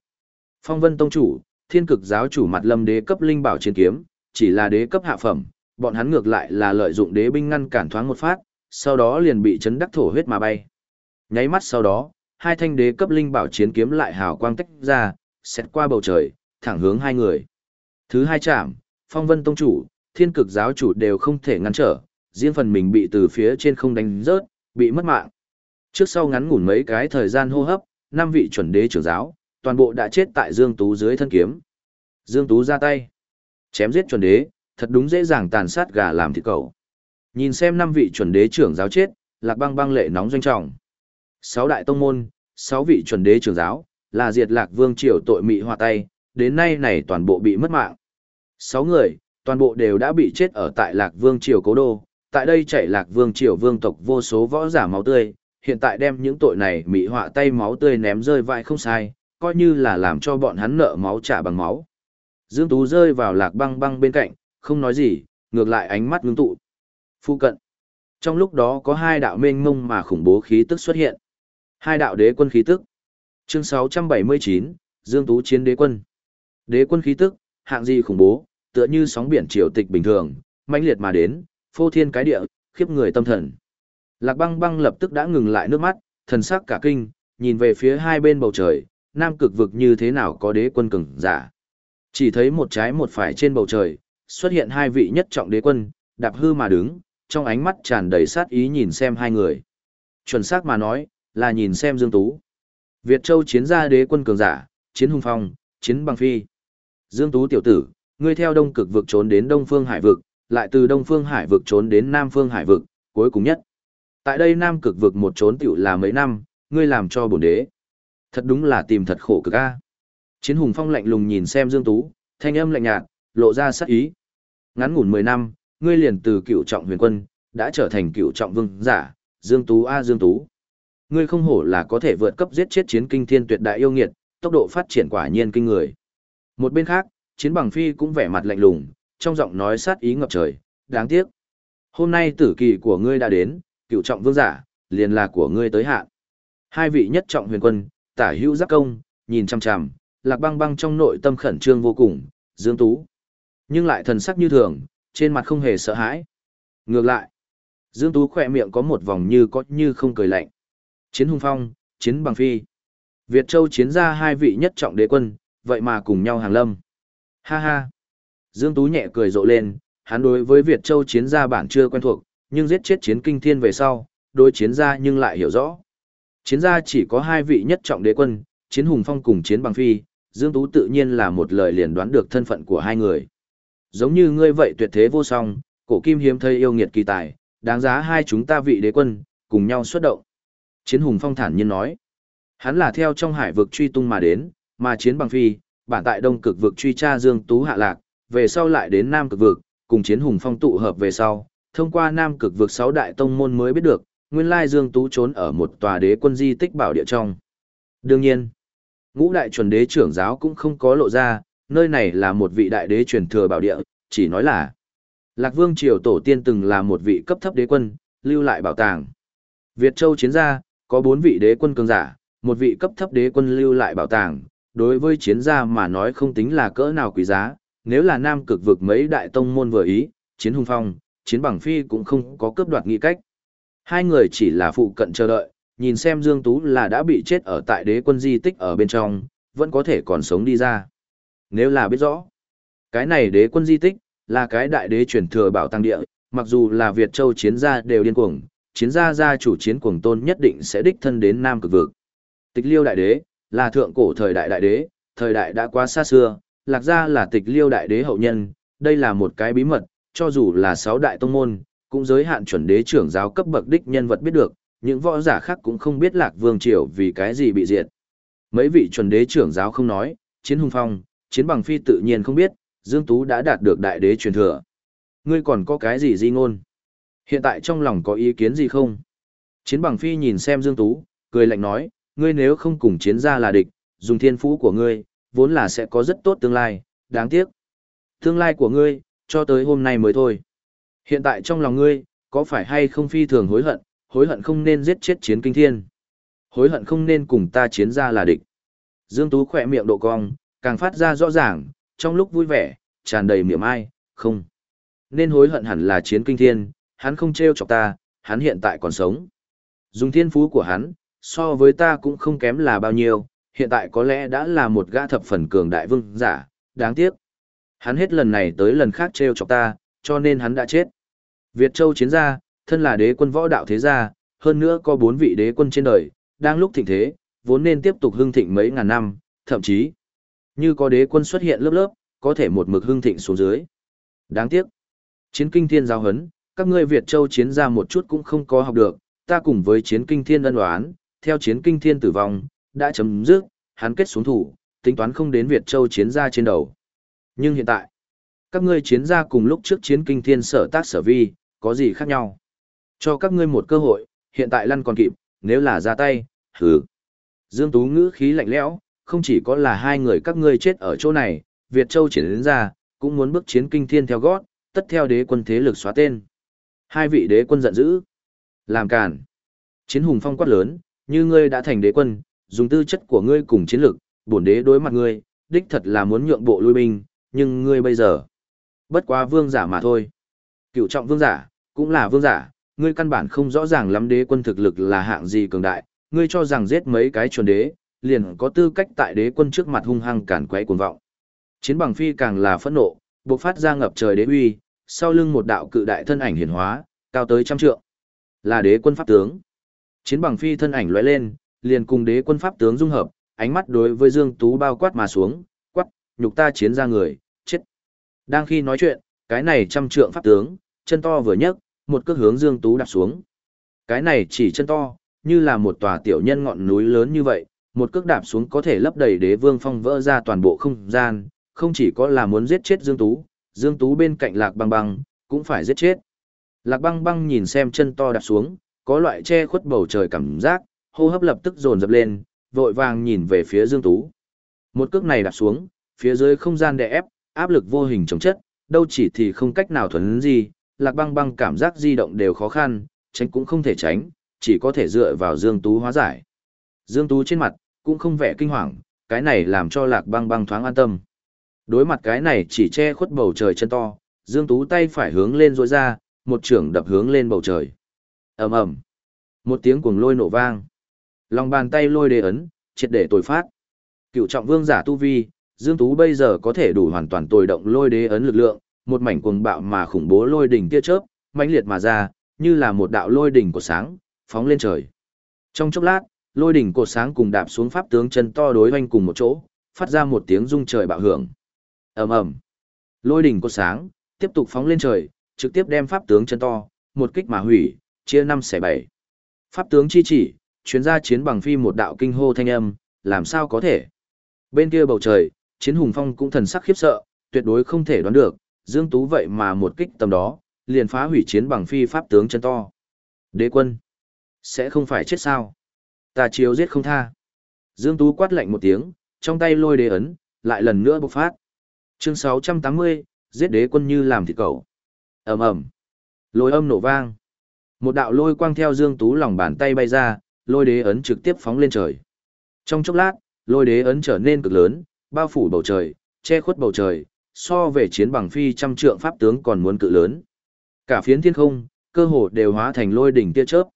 Phong Vân tông chủ, Thiên Cực giáo chủ mặt lâm đế cấp linh bảo chiến kiếm, chỉ là đế cấp hạ phẩm, bọn hắn ngược lại là lợi dụng đế binh ngăn cản thoáng một phát, sau đó liền bị chấn đắc thổ huyết mà bay. Nháy mắt sau đó, hai thanh đế cấp linh bảo chiến kiếm lại hào quang tách ra, xét qua bầu trời, thẳng hướng hai người. Thứ hai chạm, Phong Vân tông chủ, Thiên Cực giáo chủ đều không thể ngăn trở, riêng phần mình bị từ phía trên không đánh rớt, bị mất mạng. Trước sau ngắn ngủn mấy cái thời gian hô hấp, năm vị chuẩn đế trưởng giáo, toàn bộ đã chết tại Dương Tú dưới thân kiếm. Dương Tú ra tay, chém giết chuẩn đế, thật đúng dễ dàng tàn sát gà làm thịt cẩu. Nhìn xem năm vị chuẩn đế trưởng giáo chết, Lạc Băng băng lệ nóng doanh trọng. Sáu đại tông môn, sáu vị chuẩn đế trưởng giáo, là diệt Lạc Vương triều tội mị hòa tay, đến nay này toàn bộ bị mất mạng. Sáu người, toàn bộ đều đã bị chết ở tại Lạc Vương triều cố đô, tại đây chảy Lạc Vương triều vương tộc vô số võ giả máu tươi, hiện tại đem những tội này mị họa tay máu tươi ném rơi vãi không sai, coi như là làm cho bọn hắn nợ máu trả bằng máu. Dương Tú rơi vào lạc băng băng bên cạnh, không nói gì, ngược lại ánh mắt ngưng tụ. Phu cận. Trong lúc đó có hai đạo mênh mông mà khủng bố khí tức xuất hiện. Hai đạo đế quân khí tức. Chương 679, Dương Tú chiến đế quân. Đế quân khí tức, hạng gì khủng bố, tựa như sóng biển triều tịch bình thường, mãnh liệt mà đến, phô thiên cái địa, khiếp người tâm thần. Lạc băng băng lập tức đã ngừng lại nước mắt, thần sắc cả kinh, nhìn về phía hai bên bầu trời, nam cực vực như thế nào có đế quân cường giả. Chỉ thấy một trái một phải trên bầu trời, xuất hiện hai vị nhất trọng đế quân, đạp hư mà đứng, trong ánh mắt tràn đầy sát ý nhìn xem hai người. Chuẩn xác mà nói, là nhìn xem Dương Tú. Việt Châu chiến gia đế quân cường giả, chiến hung phong, chiến băng phi. Dương Tú tiểu tử, ngươi theo đông cực vực trốn đến đông phương hải vực, lại từ đông phương hải vực trốn đến nam phương hải vực, cuối cùng nhất. Tại đây nam cực vực một trốn tiểu là mấy năm, ngươi làm cho bổn đế. Thật đúng là tìm thật khổ cực a. Chiến hùng phong lạnh lùng nhìn xem Dương Tú, thanh âm lạnh nhạt, lộ ra sát ý. Ngắn ngủn 10 năm, ngươi liền từ cựu trọng huyền quân, đã trở thành cựu trọng vương giả, Dương Tú A Dương Tú. Ngươi không hổ là có thể vượt cấp giết chết chiến kinh thiên tuyệt đại yêu nghiệt, tốc độ phát triển quả nhiên kinh người. Một bên khác, chiến bằng phi cũng vẻ mặt lạnh lùng, trong giọng nói sát ý ngập trời, đáng tiếc. Hôm nay tử kỳ của ngươi đã đến, cựu trọng vương giả, liền là của ngươi tới hạn. Hai vị nhất trọng huyền quân, tả hữu giác công, nhìn chăm chằm, lạc băng băng trong nội tâm khẩn trương vô cùng, dương tú. Nhưng lại thần sắc như thường, trên mặt không hề sợ hãi. Ngược lại, dương tú khỏe miệng có một vòng như có như không cười lạnh. Chiến hung phong, chiến bằng phi. Việt Châu chiến ra hai vị nhất trọng đế quân, vậy mà cùng nhau hàng lâm. Ha ha. Dương Tú nhẹ cười rộ lên, hắn đối với Việt Châu chiến gia bản chưa quen thuộc, nhưng giết chết chiến kinh thiên về sau, đối chiến gia nhưng lại hiểu rõ. Chiến gia chỉ có hai vị nhất trọng đế quân, chiến hùng phong cùng chiến bằng phi, Dương Tú tự nhiên là một lời liền đoán được thân phận của hai người. Giống như ngươi vậy tuyệt thế vô song, cổ kim hiếm thấy yêu nghiệt kỳ tài, đáng giá hai chúng ta vị đế quân, cùng nhau xuất động. Chiến hùng phong thản nhiên nói, hắn là theo trong hải vực truy tung mà đến, mà chiến bằng phi, bản tại đông cực vực truy tra Dương Tú hạ lạc, về sau lại đến nam cực vực, cùng chiến hùng phong tụ hợp về sau, thông qua nam cực vực sáu đại tông môn mới biết được, nguyên lai Dương Tú trốn ở một tòa đế quân di tích bảo địa trong. Đương nhiên, ngũ đại chuẩn đế trưởng giáo cũng không có lộ ra, nơi này là một vị đại đế truyền thừa bảo địa, chỉ nói là Lạc Vương Triều Tổ tiên từng là một vị cấp thấp đế quân, lưu lại bảo tàng. Việt Châu chiến gia, có bốn vị đế quân cường giả, một vị cấp thấp đế quân lưu lại bảo tàng, đối với chiến gia mà nói không tính là cỡ nào quý giá, nếu là nam cực vực mấy đại tông môn vừa ý, chiến hung phong, chiến bằng phi cũng không có cướp đoạt nghị cách. Hai người chỉ là phụ cận chờ đợi, nhìn xem Dương Tú là đã bị chết ở tại đế quân di tích ở bên trong, vẫn có thể còn sống đi ra. Nếu là biết rõ, cái này đế quân di tích, là cái đại đế truyền thừa bảo tàng địa, mặc dù là Việt Châu chiến gia đều điên cuồng, chiến gia gia chủ chiến cuồng tôn nhất định sẽ đích thân đến Nam cực vực. Tịch liêu đại đế, là thượng cổ thời đại đại đế, thời đại đã quá xa xưa, lạc gia là tịch liêu đại đế hậu nhân, đây là một cái bí mật, cho dù là sáu đại tông môn, cũng giới hạn chuẩn đế trưởng giáo cấp bậc đích nhân vật biết được, những võ giả khác cũng không biết lạc vương triều vì cái gì bị diệt. Mấy vị chuẩn đế trưởng giáo không nói, chiến hung phong, chiến bằng phi tự nhiên không biết, Dương Tú đã đạt được đại đế truyền thừa. Ngươi còn có cái gì di ngôn? Hiện tại trong lòng có ý kiến gì không? Chiến bằng phi nhìn xem Dương Tú, cười lạnh nói, ngươi nếu không cùng chiến gia là địch, dùng thiên phú của ngươi, vốn là sẽ có rất tốt tương lai, đáng tiếc. Tương lai của ngươi, cho tới hôm nay mới thôi. Hiện tại trong lòng ngươi, có phải hay không phi thường hối hận, hối hận không nên giết chết chiến kinh thiên. Hối hận không nên cùng ta chiến ra là địch. Dương Tú khỏe miệng độ cong, càng phát ra rõ ràng, trong lúc vui vẻ, tràn đầy miệng ai, không. Nên hối hận hẳn là chiến kinh thiên, hắn không treo chọc ta, hắn hiện tại còn sống. Dùng thiên phú của hắn, so với ta cũng không kém là bao nhiêu, hiện tại có lẽ đã là một gã thập phần cường đại vương giả, đáng tiếc. Hắn hết lần này tới lần khác treo chọc ta, cho nên hắn đã chết. Việt Châu chiến gia, thân là đế quân võ đạo thế gia, hơn nữa có bốn vị đế quân trên đời, đang lúc thịnh thế, vốn nên tiếp tục hưng thịnh mấy ngàn năm, thậm chí, như có đế quân xuất hiện lớp lớp, có thể một mực hưng thịnh xuống dưới. Đáng tiếc, chiến kinh thiên giao hấn, các ngươi Việt Châu chiến gia một chút cũng không có học được, ta cùng với chiến kinh thiên ân đoán, theo chiến kinh thiên tử vong, đã chấm dứt, hắn kết xuống thủ, tính toán không đến Việt Châu chiến gia trên đầu. Nhưng hiện tại, các ngươi chiến gia cùng lúc trước chiến kinh thiên sở tác sở vi, có gì khác nhau? Cho các ngươi một cơ hội, hiện tại lăn còn kịp, nếu là ra tay, hừ. Dương Tú ngữ khí lạnh lẽo, không chỉ có là hai người các ngươi chết ở chỗ này, Việt Châu chiến đến ra, cũng muốn bước chiến kinh thiên theo gót, tất theo đế quân thế lực xóa tên. Hai vị đế quân giận dữ. Làm cản. Chiến hùng phong quát lớn, như ngươi đã thành đế quân, dùng tư chất của ngươi cùng chiến lực, bổn đế đối mặt ngươi, đích thật là muốn nhượng bộ lui binh, nhưng ngươi bây giờ Bất quá vương giả mà thôi. Cựu trọng vương giả, cũng là vương giả, ngươi căn bản không rõ ràng lắm đế quân thực lực là hạng gì cường đại, ngươi cho rằng giết mấy cái chuẩn đế, liền có tư cách tại đế quân trước mặt hung hăng cản quấy cuồng vọng. Chiến bằng phi càng là phẫn nộ, bộc phát ra ngập trời đế uy, sau lưng một đạo cự đại thân ảnh hiển hóa, cao tới trăm trượng. Là đế quân pháp tướng. Chiến bằng phi thân ảnh lóe lên, liền cùng đế quân pháp tướng dung hợp, ánh mắt đối với Dương Tú bao quát mà xuống, quát, nhục ta chiến ra người, chết. Đang khi nói chuyện, cái này trăm trượng pháp tướng, chân to vừa nhấc, một cước hướng Dương Tú đạp xuống. Cái này chỉ chân to, như là một tòa tiểu nhân ngọn núi lớn như vậy, một cước đạp xuống có thể lấp đầy đế vương phong vỡ ra toàn bộ không gian, không chỉ có là muốn giết chết Dương Tú, Dương Tú bên cạnh Lạc Băng Băng, cũng phải giết chết. Lạc Băng Băng nhìn xem chân to đạp xuống, có loại che khuất bầu trời cảm giác, hô hấp lập tức dồn dập lên, vội vàng nhìn về phía Dương Tú. Một cước này đạp xuống, phía dưới không gian đè ép, áp lực vô hình chống chất, đâu chỉ thì không cách nào thuần gì, Lạc Băng Băng cảm giác di động đều khó khăn, tránh cũng không thể tránh, chỉ có thể dựa vào Dương Tú hóa giải. Dương Tú trên mặt, cũng không vẻ kinh hoàng, cái này làm cho Lạc Băng Băng thoáng an tâm. Đối mặt cái này chỉ che khuất bầu trời chân to, Dương Tú tay phải hướng lên rối ra, một trưởng đập hướng lên bầu trời. ầm ầm Một tiếng cuồng lôi nổ vang. Lòng bàn tay lôi đề ấn, triệt để tồi phát. Cựu trọng vương giả tu vi, Dương Tú bây giờ có thể đủ hoàn toàn tồi động lôi đế ấn lực lượng, một mảnh cuồng bạo mà khủng bố lôi đỉnh tia chớp, mãnh liệt mà ra, như là một đạo lôi đỉnh của sáng, phóng lên trời. Trong chốc lát, lôi đỉnh cột sáng cùng đạp xuống pháp tướng chân to đối hoanh cùng một chỗ, phát ra một tiếng rung trời bạo hưởng. Ầm ầm. Lôi đỉnh cột sáng tiếp tục phóng lên trời, trực tiếp đem pháp tướng chân to, một kích mà hủy, chia năm xẻ bảy. Pháp tướng chi chỉ, chuyến ra chiến bằng phi một đạo kinh hô thanh âm, làm sao có thể? Bên kia bầu trời, chiến hùng phong cũng thần sắc khiếp sợ, tuyệt đối không thể đoán được, Dương Tú vậy mà một kích tầm đó, liền phá hủy chiến bằng phi pháp tướng chân to. Đế quân, sẽ không phải chết sao? Ta chiếu giết không tha. Dương Tú quát lạnh một tiếng, trong tay lôi đế ấn, lại lần nữa bộc phát. Chương 680, giết đế quân như làm thịt cẩu. ầm ầm, lôi âm nổ vang. Một đạo lôi quang theo Dương Tú lòng bàn tay bay ra, lôi đế ấn trực tiếp phóng lên trời. Trong chốc lát, lôi đế ấn trở nên cực lớn, bao phủ bầu trời, che khuất bầu trời, so về chiến bằng phi trăm trượng pháp tướng còn muốn cự lớn. Cả phiến thiên không, cơ hồ đều hóa thành lôi đỉnh tia chớp.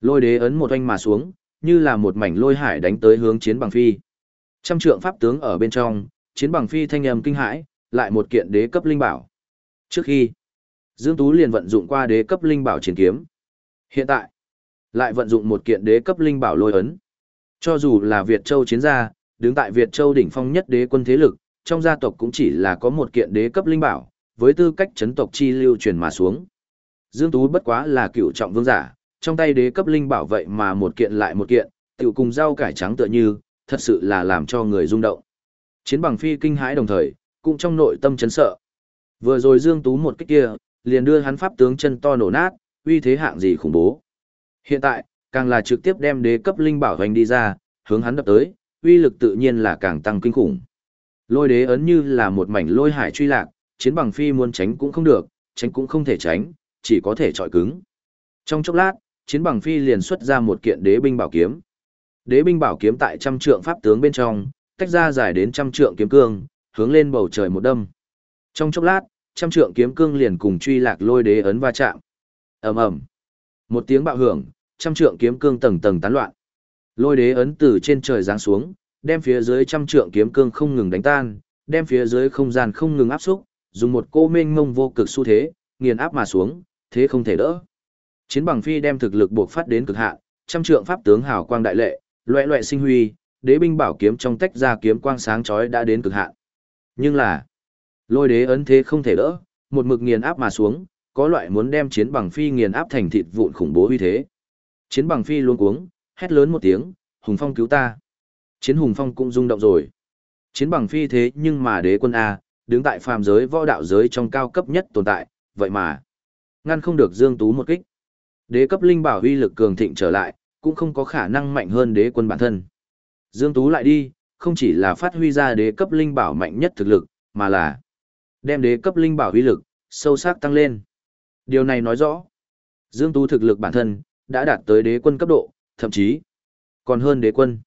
Lôi đế ấn một oanh mà xuống, như là một mảnh lôi hải đánh tới hướng chiến bằng phi. Trăm trượng pháp tướng ở bên trong, chiến bằng phi thanh âm kinh hãi, lại một kiện đế cấp linh bảo. Trước khi, Dương Tú liền vận dụng qua đế cấp linh bảo chiến kiếm. Hiện tại, lại vận dụng một kiện đế cấp linh bảo lôi ấn. Cho dù là Việt Châu chiến gia, đứng tại Việt Châu đỉnh phong nhất đế quân thế lực, trong gia tộc cũng chỉ là có một kiện đế cấp linh bảo, với tư cách chấn tộc chi lưu truyền mà xuống. Dương Tú bất quá là cựu trọng vương giả, trong tay đế cấp linh bảo vậy mà một kiện lại một kiện, tiểu cùng rau cải trắng tựa như, thật sự là làm cho người rung động. Chiến bằng phi kinh hãi đồng thời, cũng trong nội tâm chấn sợ. Vừa rồi Dương Tú một kích kia, liền đưa hắn pháp tướng chân to nổ nát, uy thế hạng gì khủng bố. Hiện tại, càng là trực tiếp đem đế cấp linh bảo hành đi ra, hướng hắn đập tới, uy lực tự nhiên là càng tăng kinh khủng. Lôi đế ấn như là một mảnh lôi hải truy lạc, chiến bằng phi muốn tránh cũng không được, tránh cũng không thể tránh, chỉ có thể trọi cứng. Trong chốc lát, chiến bằng phi liền xuất ra một kiện đế binh bảo kiếm. Đế binh bảo kiếm tại trăm trượng pháp tướng bên trong, tách ra dài đến trăm trượng kiếm cương, hướng lên bầu trời một đâm. Trong chốc lát, trăm trượng kiếm cương liền cùng truy lạc lôi đế ấn va chạm. ầm ầm, một tiếng bạo hưởng, trăm trượng kiếm cương tầng tầng tán loạn. Lôi đế ấn từ trên trời giáng xuống, đem phía dưới trăm trượng kiếm cương không ngừng đánh tan, đem phía dưới không gian không ngừng áp xúc, dùng một cô mênh mông vô cực xu thế, nghiền áp mà xuống, thế không thể đỡ. Chiến bằng phi đem thực lực buộc phát đến cực hạn, trăm trượng pháp tướng hào quang đại lệ, loẻ loẻ sinh huy, đế binh bảo kiếm trong tách ra kiếm quang sáng chói đã đến cực hạn. Nhưng là, lôi đế ấn thế không thể đỡ, một mực nghiền áp mà xuống, có loại muốn đem chiến bằng phi nghiền áp thành thịt vụn khủng bố uy thế. Chiến bằng phi luôn cuống, hét lớn một tiếng, hùng phong cứu ta. Chiến hùng phong cũng rung động rồi. Chiến bằng phi thế nhưng mà đế quân A, đứng tại phàm giới võ đạo giới trong cao cấp nhất tồn tại, vậy mà, ngăn không được Dương Tú một kích. Đế cấp linh bảo uy lực cường thịnh trở lại, cũng không có khả năng mạnh hơn đế quân bản thân. Dương Tú lại đi, không chỉ là phát huy ra đế cấp linh bảo mạnh nhất thực lực, mà là đem đế cấp linh bảo uy lực sâu sắc tăng lên. Điều này nói rõ, Dương Tú thực lực bản thân đã đạt tới đế quân cấp độ, thậm chí còn hơn đế quân.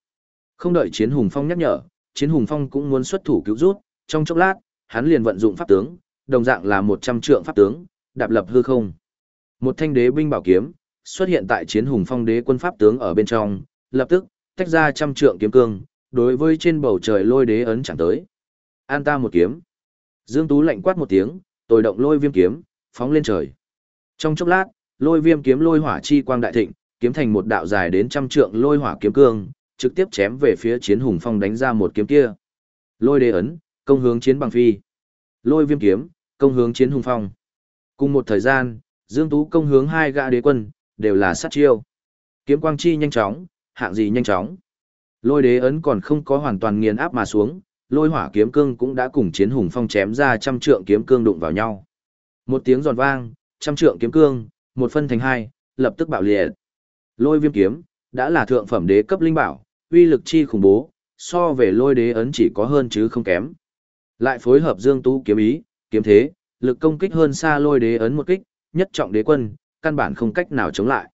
Không đợi Chiến Hùng Phong nhắc nhở, Chiến Hùng Phong cũng muốn xuất thủ cứu rút, trong chốc lát, hắn liền vận dụng pháp tướng, đồng dạng là 100 trượng pháp tướng, đạp lập hư không. Một thanh đế binh bảo kiếm xuất hiện tại chiến hùng phong đế quân pháp tướng ở bên trong, lập tức tách ra trăm trượng kiếm cương, đối với trên bầu trời lôi đế ấn chẳng tới. An ta một kiếm. Dương Tú lạnh quát một tiếng, tồi động lôi viêm kiếm, phóng lên trời. Trong chốc lát, lôi viêm kiếm lôi hỏa chi quang đại thịnh, kiếm thành một đạo dài đến trăm trượng lôi hỏa kiếm cương, trực tiếp chém về phía chiến hùng phong đánh ra một kiếm kia. Lôi đế ấn, công hướng chiến bằng phi. Lôi viêm kiếm, công hướng chiến hùng phong. Cùng một thời gian, Dương Tú công hướng hai gã đế quân, đều là sát chiêu. Kiếm quang chi nhanh chóng, hạng gì nhanh chóng. Lôi đế ấn còn không có hoàn toàn nghiền áp mà xuống, lôi hỏa kiếm cương cũng đã cùng chiến hùng phong chém ra trăm trượng kiếm cương đụng vào nhau. Một tiếng giòn vang, trăm trượng kiếm cương, một phân thành hai, lập tức bạo liệt. Lôi viêm kiếm, đã là thượng phẩm đế cấp linh bảo, uy lực chi khủng bố, so về lôi đế ấn chỉ có hơn chứ không kém. Lại phối hợp dương tú kiếm ý, kiếm thế, lực công kích hơn xa lôi đế ấn một kích, nhất trọng đế quân, căn bản không cách nào chống lại.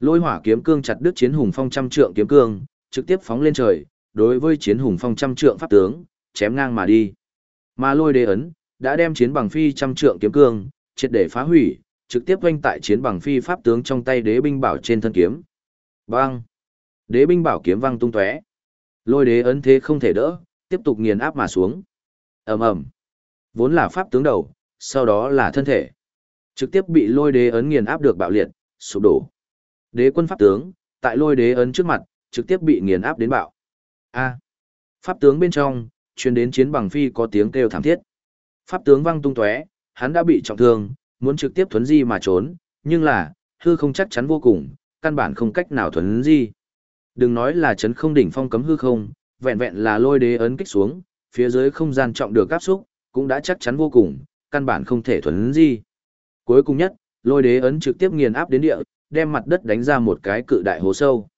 Lôi hỏa kiếm cương chặt đứt chiến hùng phong trăm trượng kiếm cương, trực tiếp phóng lên trời, đối với chiến hùng phong trăm trượng pháp tướng, chém ngang mà đi. Mà lôi đế ấn, đã đem chiến bằng phi trăm trượng kiếm cương, triệt để phá hủy, trực tiếp quanh tại chiến bằng phi pháp tướng trong tay đế binh bảo trên thân kiếm. Bang! Đế binh bảo kiếm văng tung tóe. Lôi đế ấn thế không thể đỡ, tiếp tục nghiền áp mà xuống. ầm ầm, Vốn là pháp tướng đầu, sau đó là thân thể. Trực tiếp bị lôi đế ấn nghiền áp được bạo liệt, sụp đổ. Đế quân pháp tướng, tại lôi đế ấn trước mặt, trực tiếp bị nghiền áp đến bạo. A. À, pháp tướng bên trong, truyền đến chiến bằng phi có tiếng kêu thảm thiết. Pháp tướng văng tung tóe, hắn đã bị trọng thương, muốn trực tiếp thuấn di mà trốn, nhưng là, hư không chắc chắn vô cùng, căn bản không cách nào thuấn di. Đừng nói là chấn không đỉnh phong cấm hư không, vẹn vẹn là lôi đế ấn kích xuống, phía dưới không gian trọng được áp xúc, cũng đã chắc chắn vô cùng, căn bản không thể thuấn di. Cuối cùng nhất, lôi đế ấn trực tiếp nghiền áp đến địa, đem mặt đất đánh ra một cái cự đại hố sâu.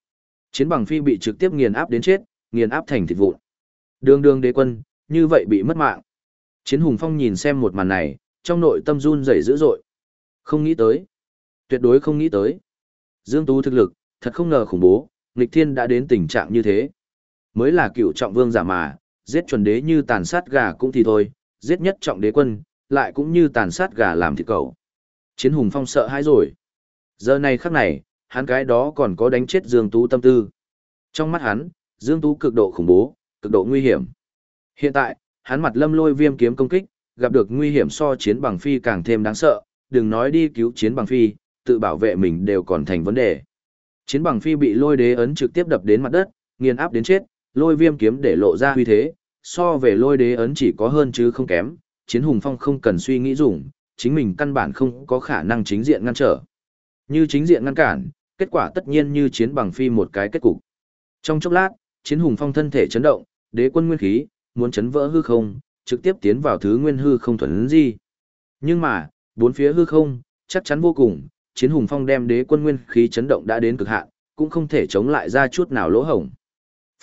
Chiến bằng phi bị trực tiếp nghiền áp đến chết, nghiền áp thành thịt vụn. Đường đường đế quân, như vậy bị mất mạng. Chiến hùng phong nhìn xem một màn này, trong nội tâm run rẩy dữ dội. Không nghĩ tới. Tuyệt đối không nghĩ tới. Dương Tú thực lực, thật không ngờ khủng bố, nghịch thiên đã đến tình trạng như thế. Mới là cựu trọng vương giả mà, giết chuẩn đế như tàn sát gà cũng thì thôi, giết nhất trọng đế quân, lại cũng như tàn sát gà làm thịt cầu. Chiến hùng phong sợ hãi rồi. Giờ này khắc này, hắn cái đó còn có đánh chết Dương Tú tâm tư. Trong mắt hắn, Dương Tú cực độ khủng bố, cực độ nguy hiểm. Hiện tại, hắn mặt lâm lôi viêm kiếm công kích, gặp được nguy hiểm so chiến bằng phi càng thêm đáng sợ, đừng nói đi cứu chiến bằng phi, tự bảo vệ mình đều còn thành vấn đề. Chiến bằng phi bị lôi đế ấn trực tiếp đập đến mặt đất, nghiền áp đến chết, lôi viêm kiếm để lộ ra huy thế, so về lôi đế ấn chỉ có hơn chứ không kém, chiến hùng phong không cần suy nghĩ dùng, chính mình căn bản không có khả năng chính diện ngăn trở. Như chính diện ngăn cản, kết quả tất nhiên như chiến bằng phi một cái kết cục. Trong chốc lát, chiến hùng phong thân thể chấn động, đế quân nguyên khí, muốn chấn vỡ hư không, trực tiếp tiến vào thứ nguyên hư không thuần gì. Nhưng mà, bốn phía hư không, chắc chắn vô cùng, chiến hùng phong đem đế quân nguyên khí chấn động đã đến cực hạn, cũng không thể chống lại ra chút nào lỗ hổng.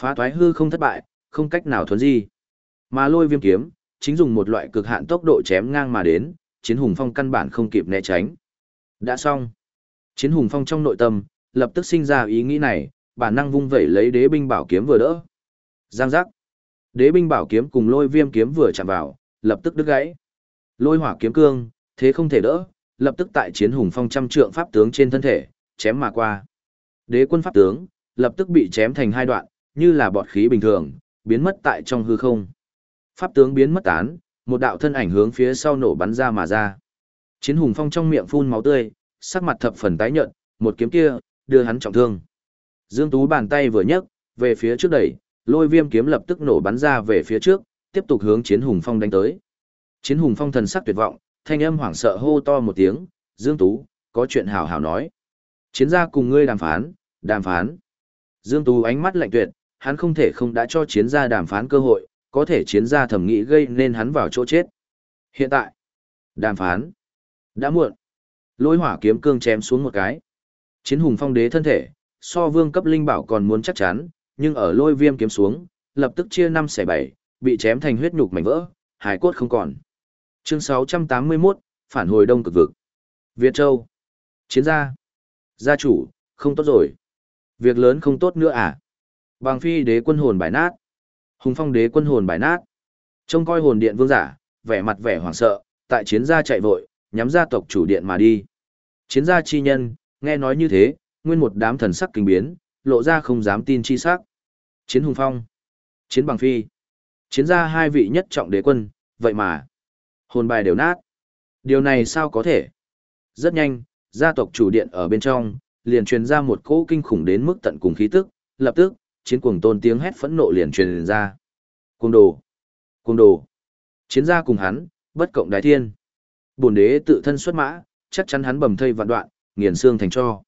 Phá thoái hư không thất bại, không cách nào thuần gì. Mà lôi viêm kiếm, chính dùng một loại cực hạn tốc độ chém ngang mà đến, chiến hùng phong căn bản không kịp né tránh. Đã xong. Chiến hùng phong trong nội tâm, lập tức sinh ra ý nghĩ này, bản năng vung vẩy lấy đế binh bảo kiếm vừa đỡ. Giang giác. Đế binh bảo kiếm cùng lôi viêm kiếm vừa chạm vào, lập tức đứt gãy. Lôi hỏa kiếm cương, thế không thể đỡ, lập tức tại chiến hùng phong trăm trượng pháp tướng trên thân thể, chém mà qua. Đế quân pháp tướng, lập tức bị chém thành hai đoạn, như là bọt khí bình thường, biến mất tại trong hư không. Pháp tướng biến mất tán, một đạo thân ảnh hướng phía sau nổ bắn ra mà ra. Chiến hùng phong trong miệng phun máu tươi, sắc mặt thập phần tái nhợt, một kiếm kia, đưa hắn trọng thương. Dương Tú bàn tay vừa nhấc, về phía trước đẩy, lôi viêm kiếm lập tức nổ bắn ra về phía trước, tiếp tục hướng chiến hùng phong đánh tới. Chiến hùng phong thần sắc tuyệt vọng, thanh âm hoảng sợ hô to một tiếng, Dương Tú, có chuyện hào hào nói. Chiến gia cùng ngươi đàm phán, đàm phán. Dương Tú ánh mắt lạnh tuyệt, hắn không thể không đã cho chiến gia đàm phán cơ hội, có thể chiến gia thẩm nghĩ gây nên hắn vào chỗ chết. Hiện tại, đàm phán, đã muộn. Lôi hỏa kiếm cương chém xuống một cái. Chiến hùng phong đế thân thể, so vương cấp linh bảo còn muốn chắc chắn, nhưng ở lôi viêm kiếm xuống, lập tức chia năm xẻ bảy, bị chém thành huyết nhục mảnh vỡ, hải cốt không còn. Chương 681, phản hồi đông cực vực. Việt Châu. Chiến gia. Gia chủ, không tốt rồi. Việc lớn không tốt nữa à? Bằng phi đế quân hồn bài nát. Hùng phong đế quân hồn bài nát. Trông coi hồn điện vương giả, vẻ mặt vẻ hoảng sợ, tại chiến gia chạy vội, nhắm gia tộc chủ điện mà đi. Chiến gia chi nhân, nghe nói như thế, nguyên một đám thần sắc kinh biến, lộ ra không dám tin chi sắc. Chiến hùng phong, chiến bằng phi, chiến gia hai vị nhất trọng đế quân, vậy mà, hồn bài đều nát. Điều này sao có thể? Rất nhanh, gia tộc chủ điện ở bên trong, liền truyền ra một cỗ kinh khủng đến mức tận cùng khí tức, lập tức, chiến cuồng tôn tiếng hét phẫn nộ liền truyền ra. Cuồng đồ! Cuồng đồ! Chiến gia cùng hắn, bất cộng đại thiên. Bổn đế tự thân xuất mã, chắc chắn hắn bầm thây vạn đoạn, nghiền xương thành cho.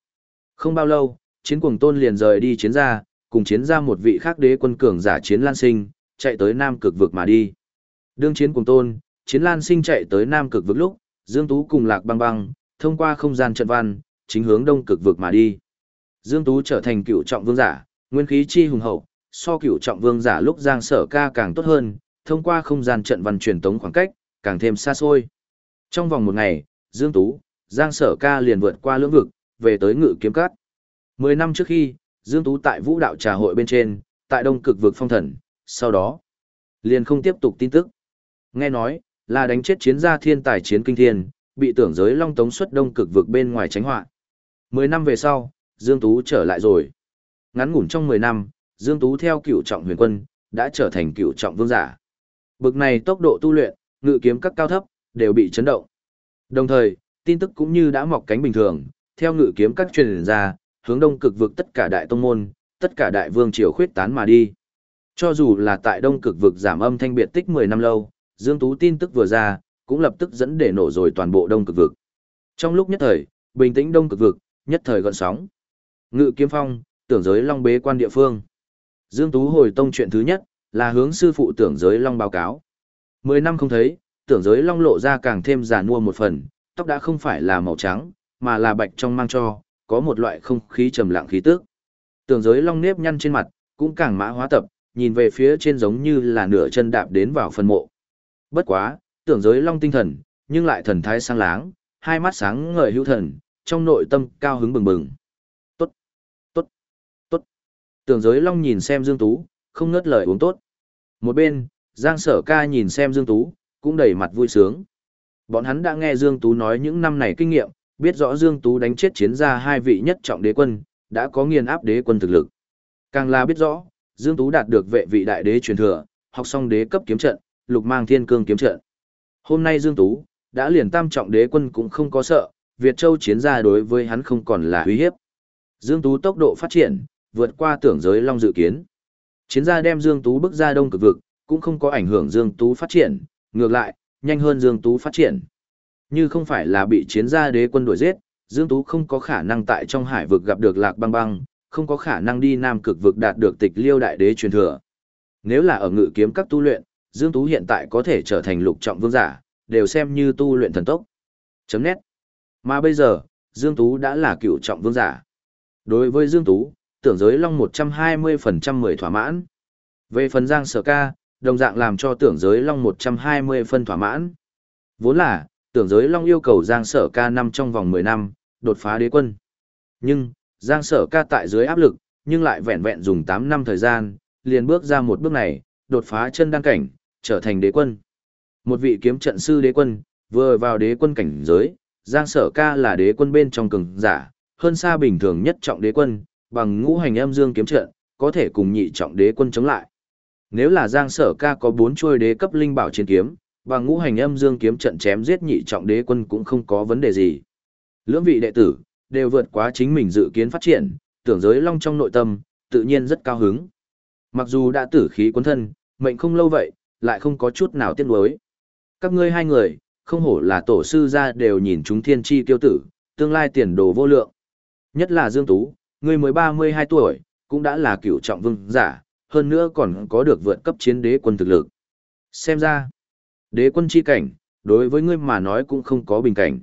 Không bao lâu, chiến cuồng tôn liền rời đi chiến gia, cùng chiến gia một vị khác đế quân cường giả chiến lan sinh, chạy tới Nam Cực vực mà đi. Đương chiến cuồng tôn, chiến lan sinh chạy tới Nam Cực vực lúc, Dương Tú cùng Lạc Băng Băng, thông qua không gian trận văn, chính hướng Đông Cực vực mà đi. Dương Tú trở thành cựu trọng vương giả, nguyên khí chi hùng hậu, so cựu trọng vương giả lúc Giang Sở Ca càng tốt hơn, thông qua không gian trận văn truyền tống khoảng cách, càng thêm xa xôi. Trong vòng một ngày, Dương Tú, Giang Sở Ca liền vượt qua lưỡng vực, về tới ngự kiếm cát. Mười năm trước khi, Dương Tú tại vũ đạo trà hội bên trên, tại đông cực vực phong thần, sau đó, liền không tiếp tục tin tức. Nghe nói, là đánh chết chiến gia thiên tài chiến kinh thiên, bị tưởng giới long tống xuất đông cực vực bên ngoài tránh họa. Mười năm về sau, Dương Tú trở lại rồi. Ngắn ngủn trong mười năm, Dương Tú theo cựu trọng huyền quân, đã trở thành cựu trọng vương giả. Bực này tốc độ tu luyện, ngự kiếm các cao thấp, đều bị chấn động. Đồng thời, tin tức cũng như đã mọc cánh bình thường, theo ngự kiếm các truyền ra, hướng đông cực vực tất cả đại tông môn, tất cả đại vương triều khuyết tán mà đi. Cho dù là tại đông cực vực giảm âm thanh biệt tích 10 năm lâu, Dương Tú tin tức vừa ra, cũng lập tức dẫn để nổ rồi toàn bộ đông cực vực. Trong lúc nhất thời, bình tĩnh đông cực vực, nhất thời gọn sóng. Ngự kiếm phong, tưởng giới long bế quan địa phương. Dương Tú hồi tông chuyện thứ nhất, là hướng sư phụ tưởng giới long báo cáo. Mười năm không thấy, tưởng giới long lộ ra càng thêm già nua một phần, tóc đã không phải là màu trắng, mà là bạch trong mang cho, có một loại không khí trầm lặng khí tức. Tường giới long nếp nhăn trên mặt, cũng càng mã hóa tập, nhìn về phía trên giống như là nửa chân đạp đến vào phần mộ. Bất quá, tưởng giới long tinh thần, nhưng lại thần thái sáng láng, hai mắt sáng ngời hữu thần, trong nội tâm cao hứng bừng bừng. Tốt, tốt, tốt. Tưởng giới long nhìn xem Dương Tú, không ngớt lời uống tốt. Một bên, Giang sở ca nhìn xem Dương Tú, cũng đầy mặt vui sướng. Bọn hắn đã nghe Dương Tú nói những năm này kinh nghiệm, biết rõ Dương Tú đánh chết chiến ra hai vị nhất trọng đế quân, đã có nghiền áp đế quân thực lực. Càng là biết rõ, Dương Tú đạt được vệ vị đại đế truyền thừa, học xong đế cấp kiếm trận, lục mang thiên cương kiếm trận. Hôm nay Dương Tú, đã liền tam trọng đế quân cũng không có sợ, Việt Châu chiến ra đối với hắn không còn là uy hiếp. Dương Tú tốc độ phát triển, vượt qua tưởng giới long dự kiến. Chiến gia đem Dương Tú bước ra đông cực vực, cũng không có ảnh hưởng Dương Tú phát triển, ngược lại, nhanh hơn Dương Tú phát triển. Như không phải là bị chiến gia đế quân đuổi giết, Dương Tú không có khả năng tại trong hải vực gặp được Lạc Băng Băng, không có khả năng đi Nam Cực vực đạt được tịch liêu đại đế truyền thừa. Nếu là ở ngự kiếm các tu luyện, Dương Tú hiện tại có thể trở thành lục trọng vương giả, đều xem như tu luyện thần tốc. Chấm nét. Mà bây giờ, Dương Tú đã là cựu trọng vương giả. Đối với Dương Tú, tưởng giới long 120% mười thỏa mãn. Về phần Giang Sở Ca, đồng dạng làm cho tưởng giới long 120 phân thỏa mãn. Vốn là, tưởng giới long yêu cầu Giang Sở Ca năm trong vòng 10 năm, đột phá đế quân. Nhưng, Giang Sở Ca tại dưới áp lực, nhưng lại vẹn vẹn dùng 8 năm thời gian, liền bước ra một bước này, đột phá chân đăng cảnh, trở thành đế quân. Một vị kiếm trận sư đế quân, vừa vào đế quân cảnh giới, Giang Sở Ca là đế quân bên trong cường giả, hơn xa bình thường nhất trọng đế quân, bằng ngũ hành âm dương kiếm trận, có thể cùng nhị trọng đế quân chống lại. Nếu là Giang Sở Ca có bốn chuôi đế cấp linh bảo chiến kiếm, bằng ngũ hành âm dương kiếm trận chém giết nhị trọng đế quân cũng không có vấn đề gì. Lưỡng vị đệ tử đều vượt quá chính mình dự kiến phát triển, tưởng giới long trong nội tâm, tự nhiên rất cao hứng. Mặc dù đã tử khí cuốn thân, mệnh không lâu vậy, lại không có chút nào tiếc nuối. Các ngươi hai người, không hổ là tổ sư gia đều nhìn chúng thiên chi tiêu tử, tương lai tiền đồ vô lượng. Nhất là Dương Tú, ngươi mới 32 tuổi, cũng đã là cựu trọng vương giả, hơn nữa còn có được vượt cấp chiến đế quân thực lực. Xem ra, đế quân chi cảnh, đối với ngươi mà nói cũng không có bình cảnh.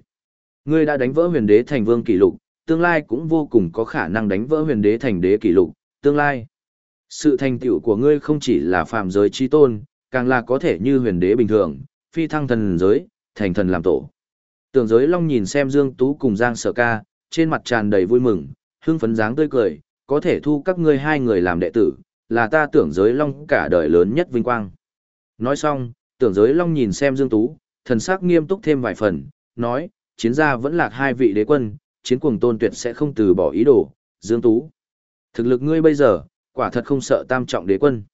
Ngươi đã đánh vỡ huyền đế thành vương kỷ lục, tương lai cũng vô cùng có khả năng đánh vỡ huyền đế thành đế kỷ lục, tương lai. Sự thành tựu của ngươi không chỉ là phàm giới chi tôn, càng là có thể như huyền đế bình thường, phi thăng thần giới, thành thần làm tổ. Tưởng giới long nhìn xem Dương Tú cùng Giang Sở Ca, trên mặt tràn đầy vui mừng, hưng phấn dáng tươi cười, có thể thu các ngươi hai người làm đệ tử, là ta tưởng giới long cả đời lớn nhất vinh quang. Nói xong, tưởng giới long nhìn xem Dương Tú, thần sắc nghiêm túc thêm vài phần, nói, chiến gia vẫn lạc hai vị đế quân, chiến cuồng tôn tuyệt sẽ không từ bỏ ý đồ, Dương Tú. Thực lực ngươi bây giờ, quả thật không sợ tam trọng đế quân.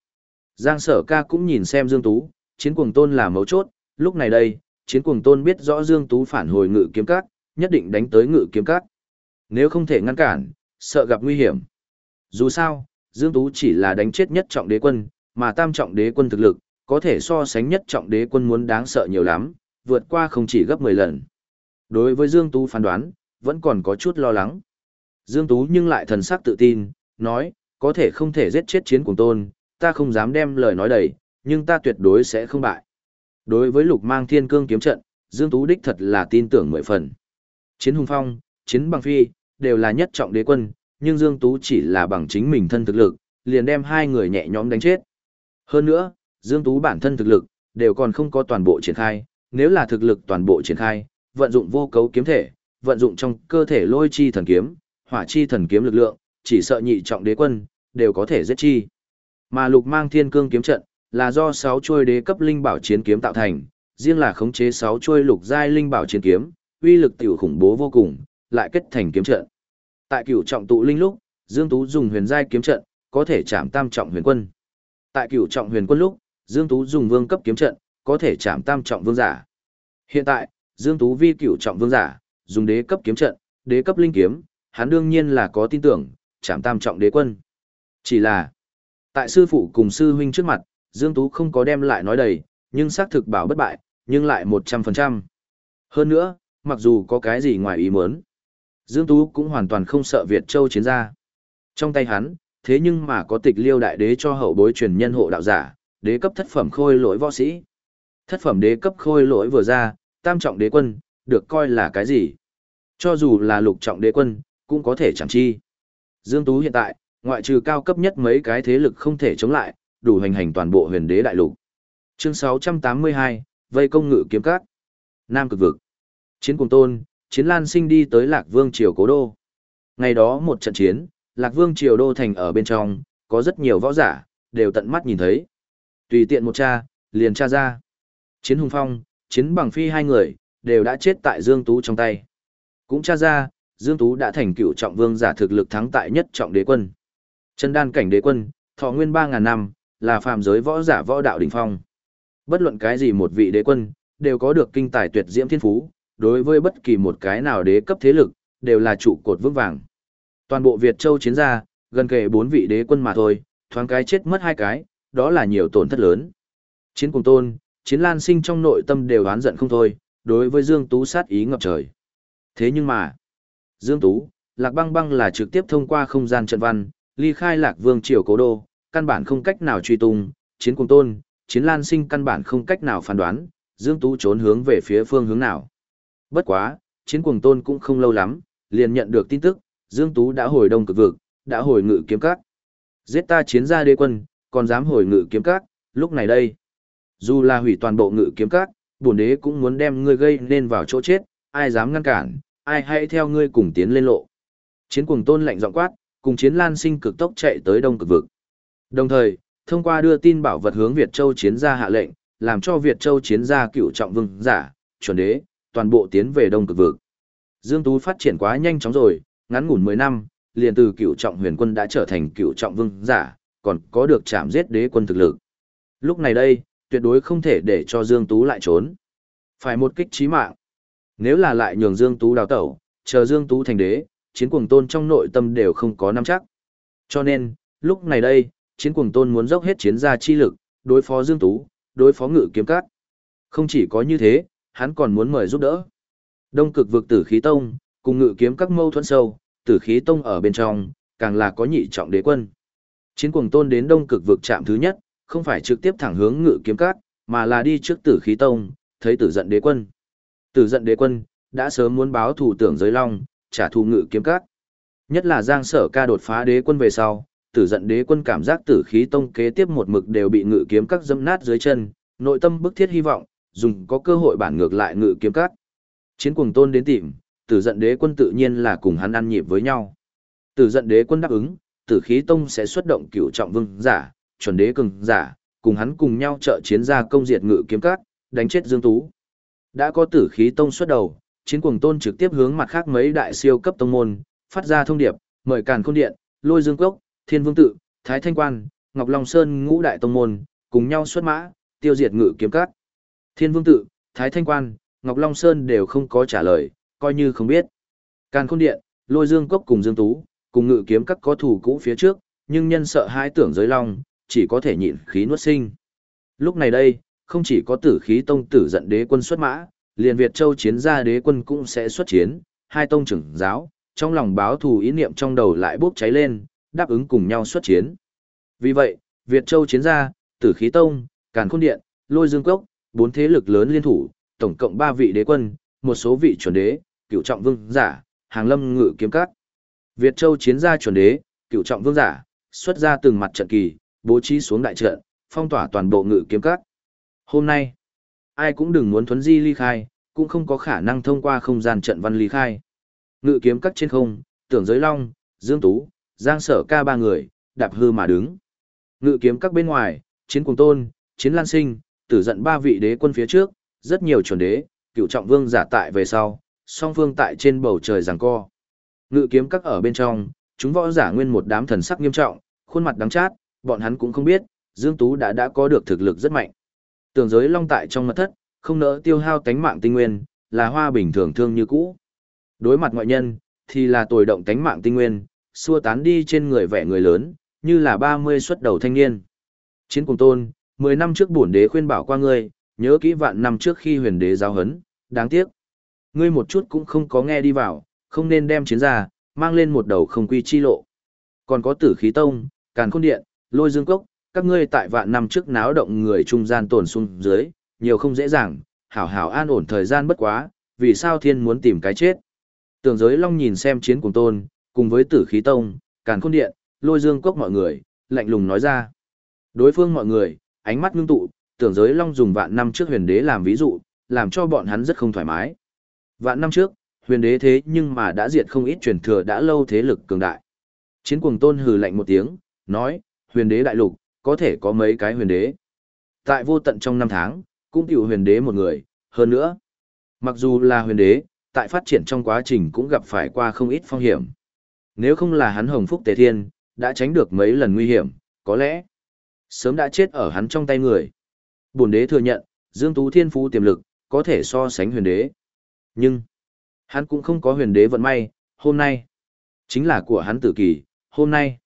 Giang sở ca cũng nhìn xem Dương Tú, chiến cuồng tôn là mấu chốt, lúc này đây, chiến cuồng tôn biết rõ Dương Tú phản hồi ngự kiếm các, nhất định đánh tới ngự kiếm các. Nếu không thể ngăn cản, sợ gặp nguy hiểm. Dù sao, Dương Tú chỉ là đánh chết nhất trọng đế quân, mà tam trọng đế quân thực lực, có thể so sánh nhất trọng đế quân muốn đáng sợ nhiều lắm, vượt qua không chỉ gấp 10 lần. Đối với Dương Tú phán đoán, vẫn còn có chút lo lắng. Dương Tú nhưng lại thần sắc tự tin, nói, có thể không thể giết chết chiến cùng tôn, ta không dám đem lời nói đầy, nhưng ta tuyệt đối sẽ không bại. Đối với lục mang thiên cương kiếm trận, Dương Tú đích thật là tin tưởng mười phần. Chiến hùng phong, chiến bằng phi, đều là nhất trọng đế quân, nhưng Dương Tú chỉ là bằng chính mình thân thực lực, liền đem hai người nhẹ nhõm đánh chết. Hơn nữa, Dương Tú bản thân thực lực, đều còn không có toàn bộ triển khai, nếu là thực lực toàn bộ triển khai, vận dụng vô cấu kiếm thể, vận dụng trong cơ thể lôi chi thần kiếm, hỏa chi thần kiếm lực lượng, chỉ sợ nhị trọng đế quân, đều có thể giết chi. Mà lục mang thiên cương kiếm trận, là do 6 chuôi đế cấp linh bảo chiến kiếm tạo thành, riêng là khống chế 6 chuôi lục giai linh bảo chiến kiếm, uy lực tiểu khủng bố vô cùng, lại kết thành kiếm trận. Tại cửu trọng tụ linh lúc, Dương Tú dùng huyền giai kiếm trận, có thể chạm tam trọng huyền quân. Tại cửu trọng huyền quân lúc, Dương Tú dùng vương cấp kiếm trận, có thể chạm tam trọng vương giả. Hiện tại, Dương Tú vi cửu trọng vương giả, dùng đế cấp kiếm trận, đế cấp linh kiếm, hắn đương nhiên là có tin tưởng, chạm tam trọng đế quân. Chỉ là, tại sư phụ cùng sư huynh trước mặt, Dương Tú không có đem lại nói đầy, nhưng xác thực bảo bất bại, nhưng lại 100%. Hơn nữa, mặc dù có cái gì ngoài ý muốn, Dương Tú cũng hoàn toàn không sợ Việt Châu chiến ra. Trong tay hắn, thế nhưng mà có tịch liêu đại đế cho hậu bối truyền nhân hộ đạo giả, đế cấp thất phẩm khôi lỗi võ sĩ. Thất phẩm đế cấp khôi lỗi vừa ra, tam trọng đế quân, được coi là cái gì? Cho dù là lục trọng đế quân, cũng có thể chẳng chi. Dương Tú hiện tại, ngoại trừ cao cấp nhất mấy cái thế lực không thể chống lại, đủ hành hành toàn bộ huyền đế đại lục. Chương 682, Vây công ngự kiếm các. Nam cực vực. Chiến cùng tôn, chiến lan sinh đi tới Lạc Vương Triều Cố Đô. Ngày đó một trận chiến, Lạc Vương Triều Đô Thành ở bên trong, có rất nhiều võ giả, đều tận mắt nhìn thấy. Tùy tiện một cha, liền tra ra. Chiến hùng phong, chiến bằng phi hai người, đều đã chết tại Dương Tú trong tay. Cũng tra ra, Dương Tú đã thành cựu trọng vương giả thực lực thắng tại nhất trọng đế quân. Chân đan cảnh đế quân, thọ nguyên ba ngàn năm, là phàm giới võ giả võ đạo đỉnh phong. Bất luận cái gì một vị đế quân, đều có được kinh tài tuyệt diễm thiên phú, đối với bất kỳ một cái nào đế cấp thế lực, đều là trụ cột vững vàng. Toàn bộ Việt Châu chiến ra, gần kề bốn vị đế quân mà thôi, thoáng cái chết mất hai cái, đó là nhiều tổn thất lớn. Chiến cùng tôn, chiến lan sinh trong nội tâm đều oán giận không thôi, đối với Dương Tú sát ý ngập trời. Thế nhưng mà, Dương Tú, Lạc Băng Băng là trực tiếp thông qua không gian trận văn, ly khai Lạc Vương triều cố đô, căn bản không cách nào truy tung, chiến cùng tôn, chiến lan sinh căn bản không cách nào phán đoán, Dương Tú trốn hướng về phía phương hướng nào. Bất quá, chiến cuồng tôn cũng không lâu lắm, liền nhận được tin tức, Dương Tú đã hồi đông cực vực, đã hồi ngự kiếm các. Giết ta chiến gia đế quân, còn dám hồi ngự kiếm các, lúc này đây. Dù là hủy toàn bộ ngự kiếm các, bổn đế cũng muốn đem ngươi gây nên vào chỗ chết, ai dám ngăn cản, ai hãy theo ngươi cùng tiến lên lộ. Chiến cuồng tôn lạnh giọng quát, cùng chiến lan sinh cực tốc chạy tới đông cực vực. Đồng thời, thông qua đưa tin bảo vật hướng Việt Châu chiến gia hạ lệnh, làm cho Việt Châu chiến gia cựu trọng vương giả, chuẩn đế, toàn bộ tiến về đông cực vực. Dương Tú phát triển quá nhanh chóng rồi, ngắn ngủn 10 năm, liền từ cựu trọng huyền quân đã trở thành cựu trọng vương giả, còn có được chạm giết đế quân thực lực. Lúc này đây, tuyệt đối không thể để cho Dương Tú lại trốn. Phải một kích chí mạng. Nếu là lại nhường Dương Tú đào tẩu, chờ Dương Tú thành đế, chiến cuồng tôn trong nội tâm đều không có nắm chắc. Cho nên, lúc này đây, chiến cuồng tôn muốn dốc hết chiến gia chi lực, đối phó Dương Tú, đối phó ngự kiếm cát. Không chỉ có như thế, hắn còn muốn mời giúp đỡ. Đông cực vực tử khí tông, cùng ngự kiếm các mâu thuẫn sâu, tử khí tông ở bên trong, càng là có nhị trọng đế quân. Chiến cuồng tôn đến đông cực vực chạm thứ nhất, không phải trực tiếp thẳng hướng ngự kiếm cát, mà là đi trước tử khí tông, thấy tử giận đế quân. Tử giận đế quân, đã sớm muốn báo thủ tưởng giới long, trả thù ngự kiếm cát. Nhất là giang sở ca đột phá đế quân về sau, tử giận đế quân cảm giác tử khí tông kế tiếp một mực đều bị ngự kiếm các dâm nát dưới chân, nội tâm bức thiết hy vọng, dùng có cơ hội bản ngược lại ngự kiếm cắt. Chiến cuồng tôn đến tìm, tử giận đế quân tự nhiên là cùng hắn ăn nhịp với nhau. Tử giận đế quân đáp ứng, tử khí tông sẽ xuất động cửu trọng vương giả, chuẩn đế cường giả, cùng hắn cùng nhau trợ chiến ra công diệt ngự kiếm cắt, đánh chết Dương Tú. đã có tử khí tông xuất đầu, chiến cuồng tôn trực tiếp hướng mặt khác mấy đại siêu cấp tông môn, phát ra thông điệp, mời Càn Khôn Điện, Lôi Dương Cốc, Thiên Vương Tự, Thái Thanh Quan, Ngọc Long Sơn ngũ đại tông môn, cùng nhau xuất mã, tiêu diệt ngự kiếm cát. Thiên Vương Tự, Thái Thanh Quan, Ngọc Long Sơn đều không có trả lời, coi như không biết. Càn Khôn Điện, Lôi Dương Cốc cùng Dương Tú, cùng ngự kiếm các có thủ cũ phía trước, nhưng nhân sợ hai tưởng giới long, chỉ có thể nhịn khí nuốt sinh. Lúc này đây, không chỉ có tử khí tông tử giận đế quân xuất mã, liền Việt Châu chiến gia đế quân cũng sẽ xuất chiến, hai tông trưởng giáo, trong lòng báo thù ý niệm trong đầu lại bốc cháy lên, đáp ứng cùng nhau xuất chiến. Vì vậy, Việt Châu chiến gia, tử khí tông, càn khôn điện, lôi dương cốc, bốn thế lực lớn liên thủ, tổng cộng ba vị đế quân, một số vị chuẩn đế, cựu trọng vương giả, hàng lâm ngự kiếm cát. Việt Châu chiến gia chuẩn đế, cựu trọng vương giả, xuất ra từng mặt trận kỳ, bố trí xuống đại trận, phong tỏa toàn bộ ngự kiếm cát. Hôm nay, ai cũng đừng muốn thuấn di ly khai, cũng không có khả năng thông qua không gian trận văn ly khai. Ngự kiếm cắt trên không, tưởng giới long, dương tú, giang sở ca ba người, đạp hư mà đứng. Ngự kiếm các bên ngoài, chiến cùng tôn, chiến lan sinh, tử giận ba vị đế quân phía trước, rất nhiều chuẩn đế, cựu trọng vương giả tại về sau, song phương tại trên bầu trời giằng co. Ngự kiếm các ở bên trong, chúng võ giả nguyên một đám thần sắc nghiêm trọng, khuôn mặt đắng chát, bọn hắn cũng không biết, Dương Tú đã đã có được thực lực rất mạnh. Tường giới long tại trong mật thất, không nỡ tiêu hao tánh mạng tinh nguyên, là hoa bình thường thương như cũ. Đối mặt ngoại nhân, thì là tồi động tánh mạng tinh nguyên, xua tán đi trên người vẻ người lớn, như là 30 xuất đầu thanh niên. Chiến cùng tôn, 10 năm trước bổn đế khuyên bảo qua ngươi, nhớ kỹ vạn năm trước khi huyền đế giáo hấn, đáng tiếc. Ngươi một chút cũng không có nghe đi vào, không nên đem chiến ra, mang lên một đầu không quy chi lộ. Còn có tử khí tông, càn khôn điện, lôi dương cốc, các ngươi tại vạn năm trước náo động người trung gian tổn xuống dưới, nhiều không dễ dàng, hảo hảo an ổn thời gian bất quá, vì sao thiên muốn tìm cái chết. Tường giới long nhìn xem chiến cùng tôn, cùng với tử khí tông, càn khôn điện, lôi dương cốc mọi người, lạnh lùng nói ra. Đối phương mọi người, ánh mắt ngưng tụ, tưởng giới long dùng vạn năm trước huyền đế làm ví dụ, làm cho bọn hắn rất không thoải mái. Vạn năm trước, huyền đế thế nhưng mà đã diệt không ít truyền thừa đã lâu thế lực cường đại. Chiến cuồng tôn hừ lạnh một tiếng, nói, huyền đế đại lục, có thể có mấy cái huyền đế. Tại vô tận trong năm tháng, cũng tiểu huyền đế một người, hơn nữa. Mặc dù là huyền đế, tại phát triển trong quá trình cũng gặp phải qua không ít phong hiểm. Nếu không là hắn hồng phúc tề thiên, đã tránh được mấy lần nguy hiểm, có lẽ sớm đã chết ở hắn trong tay người. Bổn đế thừa nhận, Dương Tú thiên phú tiềm lực, có thể so sánh huyền đế. Nhưng, hắn cũng không có huyền đế vận may, hôm nay, chính là của hắn tử kỳ, hôm nay,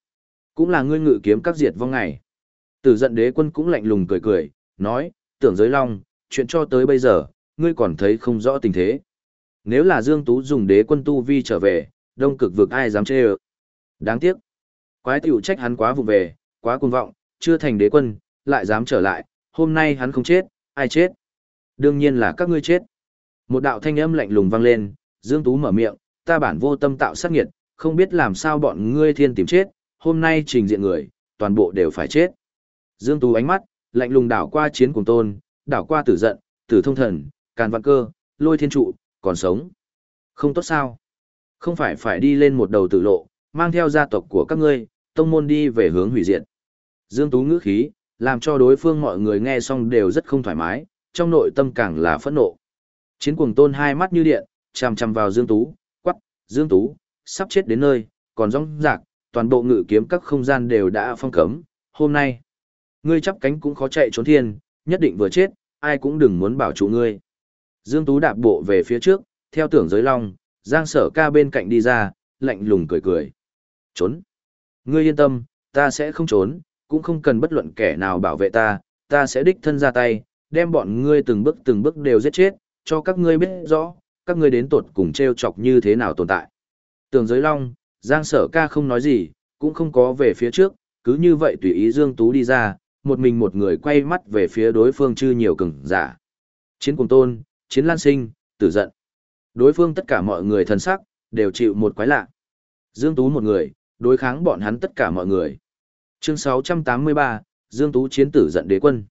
cũng là ngươi ngự kiếm các diệt vong ngày. Tử giận đế quân cũng lạnh lùng cười cười, nói, tưởng giới long, chuyện cho tới bây giờ, ngươi còn thấy không rõ tình thế. Nếu là Dương Tú dùng đế quân tu vi trở về, đông cực vực ai dám chê ơ. Đáng tiếc. Quái tiểu trách hắn quá vụ về, quá cuồng vọng, chưa thành đế quân, lại dám trở lại, hôm nay hắn không chết, ai chết? Đương nhiên là các ngươi chết. Một đạo thanh âm lạnh lùng vang lên, Dương Tú mở miệng, ta bản vô tâm tạo sát nghiệt, không biết làm sao bọn ngươi thiên tìm chết, hôm nay trình diện người, toàn bộ đều phải chết. Dương Tú ánh mắt, lạnh lùng đảo qua chiến cùng tôn, đảo qua tử giận, tử thông thần, càn vạn cơ, lôi thiên trụ, còn sống. Không tốt sao? Không phải phải đi lên một đầu tử lộ, mang theo gia tộc của các ngươi, tông môn đi về hướng hủy diệt. Dương Tú ngữ khí, làm cho đối phương mọi người nghe xong đều rất không thoải mái, trong nội tâm càng là phẫn nộ. Chiến cuồng tôn hai mắt như điện, chằm chằm vào Dương Tú, quắc, Dương Tú, sắp chết đến nơi, còn rong rạc, toàn bộ ngự kiếm các không gian đều đã phong cấm, hôm nay. Ngươi chắp cánh cũng khó chạy trốn thiên, nhất định vừa chết, ai cũng đừng muốn bảo chủ ngươi. Dương Tú đạp bộ về phía trước, theo tưởng giới long, Giang sở ca bên cạnh đi ra, lạnh lùng cười cười. Trốn. Ngươi yên tâm, ta sẽ không trốn, cũng không cần bất luận kẻ nào bảo vệ ta, ta sẽ đích thân ra tay, đem bọn ngươi từng bước từng bước đều giết chết, cho các ngươi biết rõ, các ngươi đến tột cùng treo chọc như thế nào tồn tại. Tường giới long, Giang sở ca không nói gì, cũng không có về phía trước, cứ như vậy tùy ý Dương Tú đi ra, một mình một người quay mắt về phía đối phương chư nhiều cứng, giả. Chiến cùng tôn, chiến lan sinh, tử giận. Đối phương tất cả mọi người thần sắc, đều chịu một quái lạ. Dương Tú một người, đối kháng bọn hắn tất cả mọi người. Chương 683, Dương Tú chiến tử giận đế quân.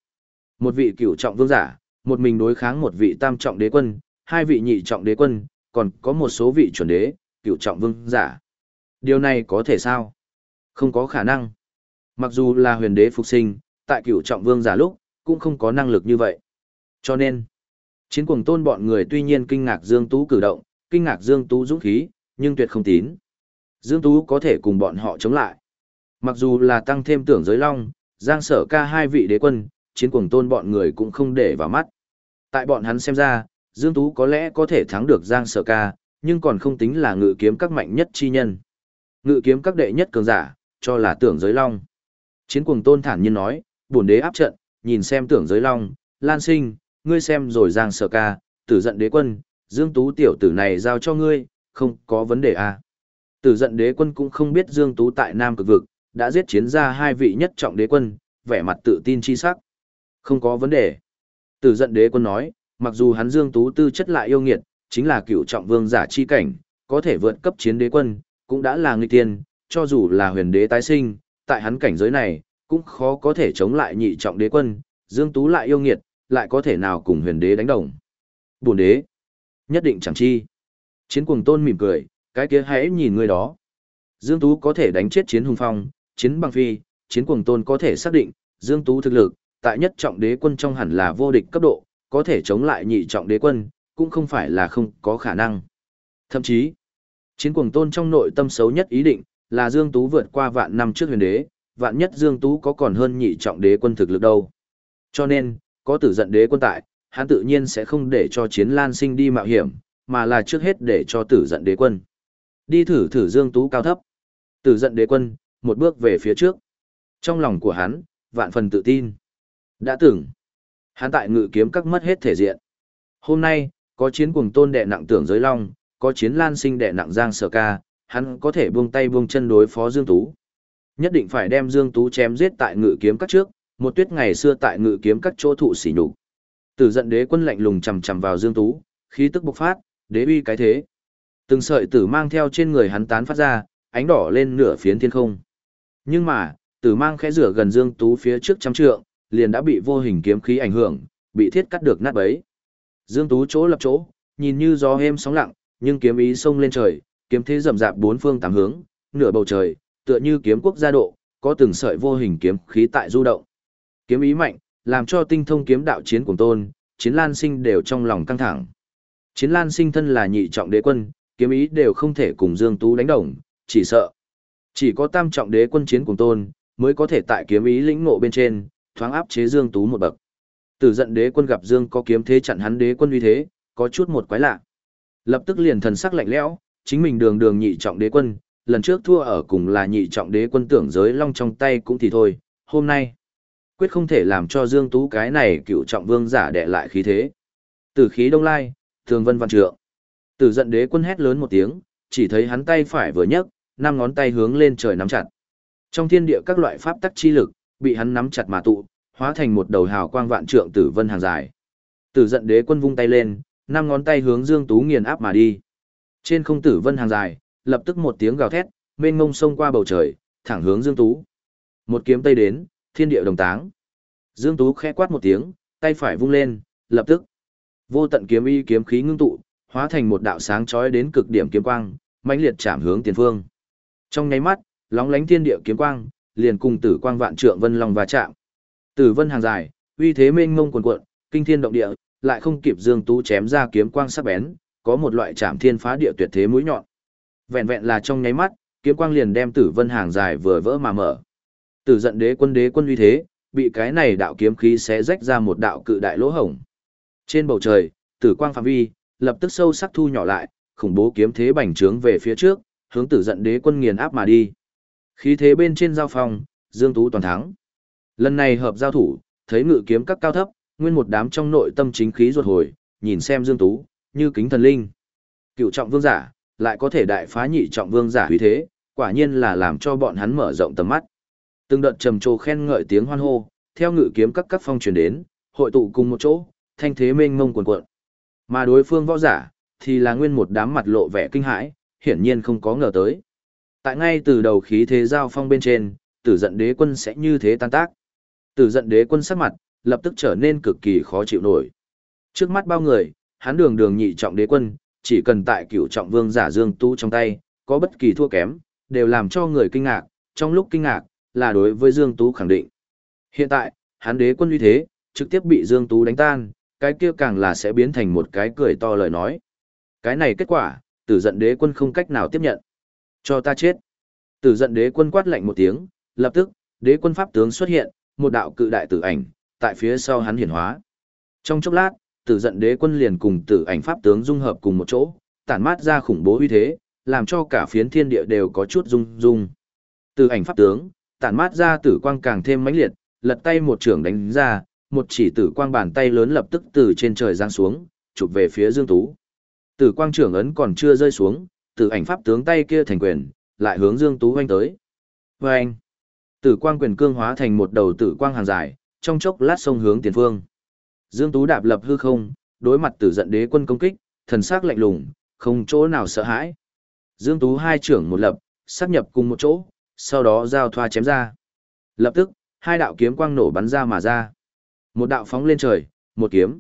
Một vị cửu trọng vương giả, một mình đối kháng một vị tam trọng đế quân, hai vị nhị trọng đế quân, còn có một số vị chuẩn đế, cửu trọng vương giả. Điều này có thể sao? Không có khả năng. Mặc dù là huyền đế phục sinh, tại cửu trọng vương giả lúc, cũng không có năng lực như vậy. Cho nên, Chiến cuồng tôn bọn người tuy nhiên kinh ngạc Dương Tú cử động, kinh ngạc Dương Tú dũng khí, nhưng tuyệt không tín. Dương Tú có thể cùng bọn họ chống lại. Mặc dù là tăng thêm tưởng giới long, giang sở ca hai vị đế quân, chiến cuồng tôn bọn người cũng không để vào mắt. Tại bọn hắn xem ra, Dương Tú có lẽ có thể thắng được giang sở ca, nhưng còn không tính là ngự kiếm các mạnh nhất chi nhân. Ngự kiếm các đệ nhất cường giả, cho là tưởng giới long. Chiến cuồng tôn thản nhiên nói, bổn đế áp trận, nhìn xem tưởng giới long, lan sinh, ngươi xem rồi giang sở ca, tử giận đế quân, Dương Tú tiểu tử này giao cho ngươi, không có vấn đề à. Tử giận đế quân cũng không biết Dương Tú tại Nam cực vực, đã giết chiến ra hai vị nhất trọng đế quân, vẻ mặt tự tin chi sắc. Không có vấn đề. Tử giận đế quân nói, mặc dù hắn Dương Tú tư chất lại yêu nghiệt, chính là cựu trọng vương giả chi cảnh, có thể vượt cấp chiến đế quân, cũng đã là người tiên, cho dù là huyền đế tái sinh, tại hắn cảnh giới này, cũng khó có thể chống lại nhị trọng đế quân, Dương Tú lại yêu nghiệt, lại có thể nào cùng huyền đế đánh đồng. Bổn đế, nhất định chẳng chi. Chiến cuồng tôn mỉm cười, cái kia hãy nhìn người đó. Dương Tú có thể đánh chết chiến hùng phong, chiến bằng phi, chiến cuồng tôn có thể xác định, Dương Tú thực lực, tại nhất trọng đế quân trong hẳn là vô địch cấp độ, có thể chống lại nhị trọng đế quân, cũng không phải là không có khả năng. Thậm chí, chiến cuồng tôn trong nội tâm xấu nhất ý định, là Dương Tú vượt qua vạn năm trước huyền đế, vạn nhất Dương Tú có còn hơn nhị trọng đế quân thực lực đâu. Cho nên, có tử giận đế quân tại, hắn tự nhiên sẽ không để cho chiến lan sinh đi mạo hiểm, mà là trước hết để cho tử giận đế quân. Đi thử thử Dương Tú cao thấp. Tử giận đế quân, một bước về phía trước. Trong lòng của hắn, vạn phần tự tin. Đã tưởng hắn tại ngự kiếm các mất hết thể diện. Hôm nay, có chiến cuồng tôn đệ nặng tưởng giới long, có chiến lan sinh đệ nặng giang sở ca, hắn có thể buông tay buông chân đối phó Dương Tú. Nhất định phải đem Dương Tú chém giết tại ngự kiếm các trước, một tuyết ngày xưa tại ngự kiếm các chỗ thụ sỉ nhục. từ giận đế quân lạnh lùng chầm chầm vào Dương Tú, khí tức bộc phát, đế uy cái thế. Từng sợi tử mang theo trên người hắn tán phát ra, ánh đỏ lên nửa phiến thiên không. Nhưng mà, tử mang khẽ rửa gần Dương Tú phía trước trăm trượng, liền đã bị vô hình kiếm khí ảnh hưởng, bị thiết cắt được nát bấy. Dương Tú chỗ lập chỗ, nhìn như gió êm sóng lặng, nhưng kiếm ý sông lên trời, kiếm thế rầm rạp bốn phương tám hướng, nửa bầu trời, tựa như kiếm quốc gia độ, có từng sợi vô hình kiếm khí tại du động. Kiếm ý mạnh, làm cho tinh thông kiếm đạo chiến của tôn, chiến lan sinh đều trong lòng căng thẳng. Chiến lan sinh thân là nhị trọng đế quân, kiếm ý đều không thể cùng Dương Tú đánh đồng, chỉ sợ. Chỉ có tam trọng đế quân chiến cùng tôn, mới có thể tại kiếm ý lĩnh ngộ bên trên, thoáng áp chế Dương Tú một bậc. Tử giận đế quân gặp Dương có kiếm thế chặn hắn đế quân uy thế, có chút một quái lạ. Lập tức liền thần sắc lạnh lẽo, chính mình đường đường nhị trọng đế quân, lần trước thua ở cùng là nhị trọng đế quân tưởng giới long trong tay cũng thì thôi, hôm nay quyết không thể làm cho Dương Tú cái này cựu trọng vương giả đè lại khí thế. từ khí đông lai, thường vân văn trượng. Tử giận đế quân hét lớn một tiếng, chỉ thấy hắn tay phải vừa nhấc, năm ngón tay hướng lên trời nắm chặt. Trong thiên địa các loại pháp tắc chi lực, bị hắn nắm chặt mà tụ, hóa thành một đầu hào quang vạn trượng tử vân hàng dài. Tử giận đế quân vung tay lên, năm ngón tay hướng Dương Tú nghiền áp mà đi. Trên không tử vân hàng dài, lập tức một tiếng gào thét, mênh ngông sông qua bầu trời, thẳng hướng Dương Tú. Một kiếm tây đến, thiên địa đồng táng. Dương Tú khẽ quát một tiếng, tay phải vung lên, lập tức vô tận kiếm y kiếm khí ngưng tụ, hóa thành một đạo sáng chói đến cực điểm kiếm quang, mãnh liệt chạm hướng tiền phương. Trong nháy mắt, lóng lánh thiên địa kiếm quang, liền cùng tử quang vạn trượng vân long va chạm. Tử vân hàng dài, uy thế mênh mông cuồn cuộn, kinh thiên động địa, lại không kịp Dương Tú chém ra kiếm quang sắc bén, có một loại chạm thiên phá địa tuyệt thế mũi nhọn. Vẹn vẹn là trong nháy mắt, kiếm quang liền đem Tử Vân hàng dài vừa vỡ mà mở. Tử giận đế quân đế quân uy thế, bị cái này đạo kiếm khí xé rách ra một đạo cự đại lỗ hổng. Trên bầu trời, tử quang phạm vi lập tức sâu sắc thu nhỏ lại, khủng bố kiếm thế bành trướng về phía trước, hướng tử giận đế quân nghiền áp mà đi. Khí thế bên trên giao phòng, Dương Tú toàn thắng. Lần này hợp giao thủ, thấy ngự kiếm các cao thấp, nguyên một đám trong nội tâm chính khí ruột hồi, nhìn xem Dương Tú, như kính thần linh. Cựu trọng vương giả, lại có thể đại phá nhị trọng vương giả uy thế, quả nhiên là làm cho bọn hắn mở rộng tầm mắt. Từng đợt trầm trồ khen ngợi tiếng hoan hô, theo ngự kiếm các các phong truyền đến, hội tụ cùng một chỗ, thanh thế mênh mông cuồn cuộn. Mà đối phương võ giả, thì là nguyên một đám mặt lộ vẻ kinh hãi, hiển nhiên không có ngờ tới. Tại ngay từ đầu khí thế giao phong bên trên, tử giận đế quân sẽ như thế tan tác. Tử giận đế quân sắc mặt, lập tức trở nên cực kỳ khó chịu nổi. Trước mắt bao người, hắn đường đường nhị trọng đế quân, chỉ cần tại cửu trọng vương giả dương tu trong tay, có bất kỳ thua kém, đều làm cho người kinh ngạc, trong lúc kinh ngạc, là đối với Dương Tú khẳng định. Hiện tại, hắn đế quân uy thế, trực tiếp bị Dương Tú đánh tan, cái kia càng là sẽ biến thành một cái cười to lời nói. Cái này kết quả, tử giận đế quân không cách nào tiếp nhận. Cho ta chết. Tử giận đế quân quát lạnh một tiếng, lập tức, đế quân pháp tướng xuất hiện, một đạo cự đại tử ảnh, tại phía sau hắn hiển hóa. Trong chốc lát, tử giận đế quân liền cùng tử ảnh pháp tướng dung hợp cùng một chỗ, tản mát ra khủng bố uy thế, làm cho cả phiến thiên địa đều có chút rung rung. Tử ảnh pháp tướng, tản mát ra tử quang càng thêm mãnh liệt, lật tay một trường đánh ra, một chỉ tử quang bàn tay lớn lập tức từ trên trời giáng xuống, chụp về phía Dương Tú. Tử quang trưởng ấn còn chưa rơi xuống, tử ảnh pháp tướng tay kia thành quyền, lại hướng Dương Tú hoanh tới. Vâng! Tử quang quyền cương hóa thành một đầu tử quang hàng dài, trong chốc lát sông hướng tiền phương. Dương Tú đạp lập hư không, đối mặt tử giận đế quân công kích, thần sắc lạnh lùng, không chỗ nào sợ hãi. Dương Tú hai trưởng một lập, sắp nhập cùng một chỗ, sau đó giao thoa chém ra. Lập tức, hai đạo kiếm quang nổ bắn ra mà ra. Một đạo phóng lên trời, một kiếm.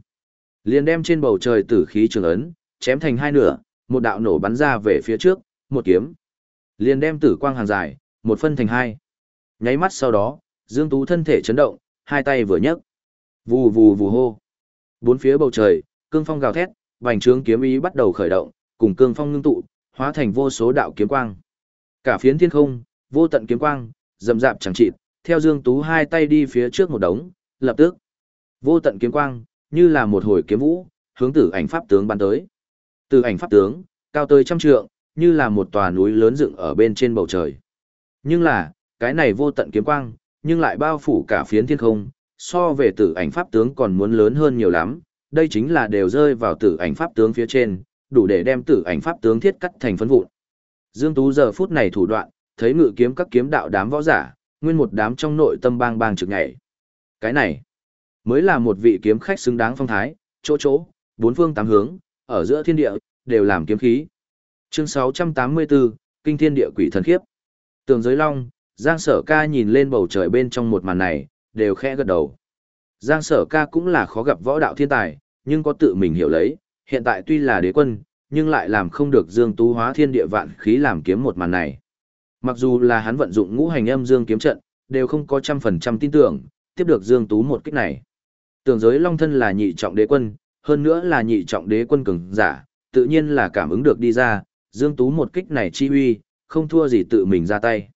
Liền đem trên bầu trời tử khí trường ấn, chém thành hai nửa, một đạo nổ bắn ra về phía trước, một kiếm. Liền đem tử quang hàng dài, một phân thành hai. Nháy mắt sau đó, Dương Tú thân thể chấn động, hai tay vừa nhấc. Vù vù vù hô. Bốn phía bầu trời, cương phong gào thét, vành trướng kiếm ý bắt đầu khởi động, cùng cương phong ngưng tụ, hóa thành vô số đạo kiếm quang. Cả phiến thiên không, vô tận kiếm quang, rầm rạp chẳng chịt, theo Dương Tú hai tay đi phía trước một đống, lập tức vô tận kiếm quang, như là một hồi kiếm vũ, hướng tử ảnh pháp tướng bắn tới. Từ ảnh pháp tướng, cao tới trăm trượng, như là một tòa núi lớn dựng ở bên trên bầu trời. Nhưng là, cái này vô tận kiếm quang, nhưng lại bao phủ cả phiến thiên không, so về tử ảnh pháp tướng còn muốn lớn hơn nhiều lắm, đây chính là đều rơi vào tử ảnh pháp tướng phía trên, đủ để đem tử ảnh pháp tướng thiết cắt thành phấn vụn. Dương Tú giờ phút này thủ đoạn, thấy ngự kiếm các kiếm đạo đám võ giả, nguyên một đám trong nội tâm bang bang trực nhảy. Cái này, mới là một vị kiếm khách xứng đáng phong thái, chỗ chỗ, bốn phương tám hướng, ở giữa thiên địa, đều làm kiếm khí. Chương 684, Kinh Thiên Địa Quỷ Thần Khiếp. Tường giới long, Giang Sở Ca nhìn lên bầu trời bên trong một màn này, đều khẽ gật đầu. Giang Sở Ca cũng là khó gặp võ đạo thiên tài, nhưng có tự mình hiểu lấy, hiện tại tuy là đế quân, nhưng lại làm không được Dương Tú hóa thiên địa vạn khí làm kiếm một màn này. Mặc dù là hắn vận dụng ngũ hành âm Dương kiếm trận, đều không có trăm phần trăm tin tưởng, tiếp được Dương Tú một kích này. Tưởng giới Long thân là nhị trọng đế quân, hơn nữa là nhị trọng đế quân cường giả, tự nhiên là cảm ứng được đi ra, Dương Tú một kích này chi huy, không thua gì tự mình ra tay.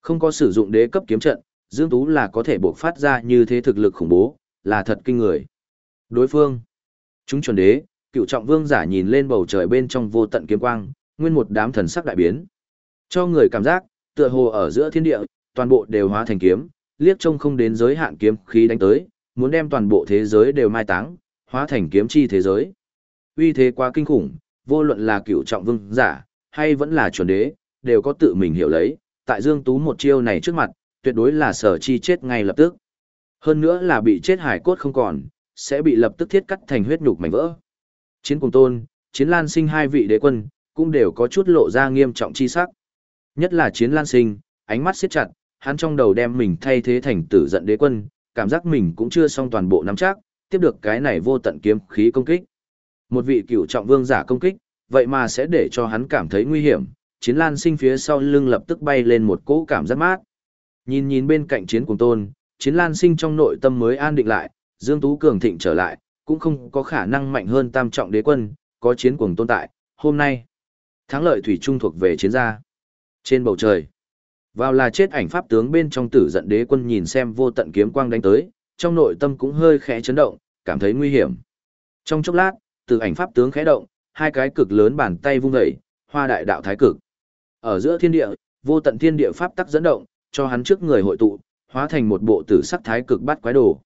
Không có sử dụng đế cấp kiếm trận, Dương Tú là có thể buộc phát ra như thế thực lực khủng bố, là thật kinh người. Đối phương, chúng chuẩn đế, cựu trọng vương giả nhìn lên bầu trời bên trong vô tận kiếm quang, nguyên một đám thần sắc đại biến. Cho người cảm giác, tựa hồ ở giữa thiên địa, toàn bộ đều hóa thành kiếm, liếc trông không đến giới hạn kiếm khí đánh tới, muốn đem toàn bộ thế giới đều mai táng, hóa thành kiếm chi thế giới. Uy thế quá kinh khủng, vô luận là cựu trọng vương giả, hay vẫn là chuẩn đế, đều có tự mình hiểu lấy, tại Dương Tú một chiêu này trước mặt, tuyệt đối là sở chi chết ngay lập tức. Hơn nữa là bị chết hải cốt không còn, sẽ bị lập tức thiết cắt thành huyết nhục mảnh vỡ. Chiến cùng tôn, chiến lan sinh hai vị đế quân, cũng đều có chút lộ ra nghiêm trọng chi sắc. Nhất là chiến lan sinh, ánh mắt siết chặt, hắn trong đầu đem mình thay thế thành tử giận đế quân, cảm giác mình cũng chưa xong toàn bộ nắm chắc, tiếp được cái này vô tận kiếm khí công kích. Một vị cựu trọng vương giả công kích, vậy mà sẽ để cho hắn cảm thấy nguy hiểm, chiến lan sinh phía sau lưng lập tức bay lên một cỗ cảm giác mát. Nhìn nhìn bên cạnh chiến cùng tôn, chiến lan sinh trong nội tâm mới an định lại, Dương Tú cường thịnh trở lại, cũng không có khả năng mạnh hơn tam trọng đế quân, có chiến cuồng tồn tại, hôm nay. Thắng lợi thủy trung thuộc về chiến gia. Trên bầu trời, vào là chết ảnh pháp tướng bên trong tử giận đế quân nhìn xem vô tận kiếm quang đánh tới, trong nội tâm cũng hơi khẽ chấn động, cảm thấy nguy hiểm. Trong chốc lát, từ ảnh pháp tướng khẽ động, hai cái cực lớn bàn tay vung dậy, hoa đại đạo thái cực. Ở giữa thiên địa, vô tận thiên địa pháp tắc dẫn động, cho hắn trước người hội tụ, hóa thành một bộ tử sắc thái cực bát quái đồ.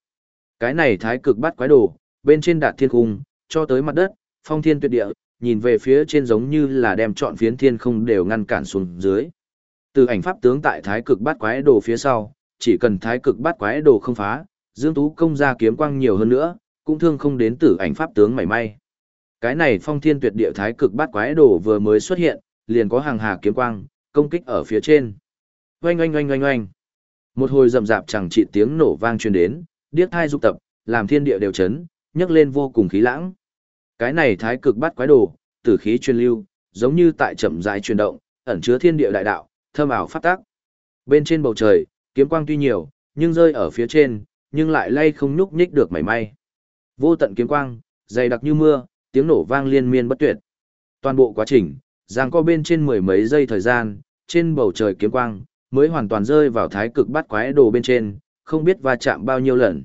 Cái này thái cực bát quái đồ, bên trên đạt thiên cung, cho tới mặt đất, phong thiên tuyệt địa, nhìn về phía trên giống như là đem trọn phiến thiên không đều ngăn cản xuống dưới. Từ ảnh pháp tướng tại thái cực bát quái đồ phía sau, chỉ cần thái cực bát quái đồ không phá, Dương Tú công ra kiếm quang nhiều hơn nữa, cũng thương không đến tử ảnh pháp tướng mảy may. Cái này phong thiên tuyệt địa thái cực bát quái đồ vừa mới xuất hiện, liền có hàng hà kiếm quang, công kích ở phía trên. Oanh oanh oanh oanh oanh. Một hồi rầm rạp chẳng trị tiếng nổ vang truyền đến, điếc thai dục tập, làm thiên địa đều chấn, nhấc lên vô cùng khí lãng. Cái này thái cực bát quái đồ, tử khí truyền lưu, giống như tại chậm rãi chuyển động, ẩn chứa thiên địa đại đạo, thơm ảo phát tác. Bên trên bầu trời, kiếm quang tuy nhiều, nhưng rơi ở phía trên, nhưng lại lay không nhúc nhích được mảy may. Vô tận kiếm quang, dày đặc như mưa, tiếng nổ vang liên miên bất tuyệt. Toàn bộ quá trình, giang co bên trên mười mấy giây thời gian, trên bầu trời kiếm quang, mới hoàn toàn rơi vào thái cực bát quái đồ bên trên, không biết va chạm bao nhiêu lần.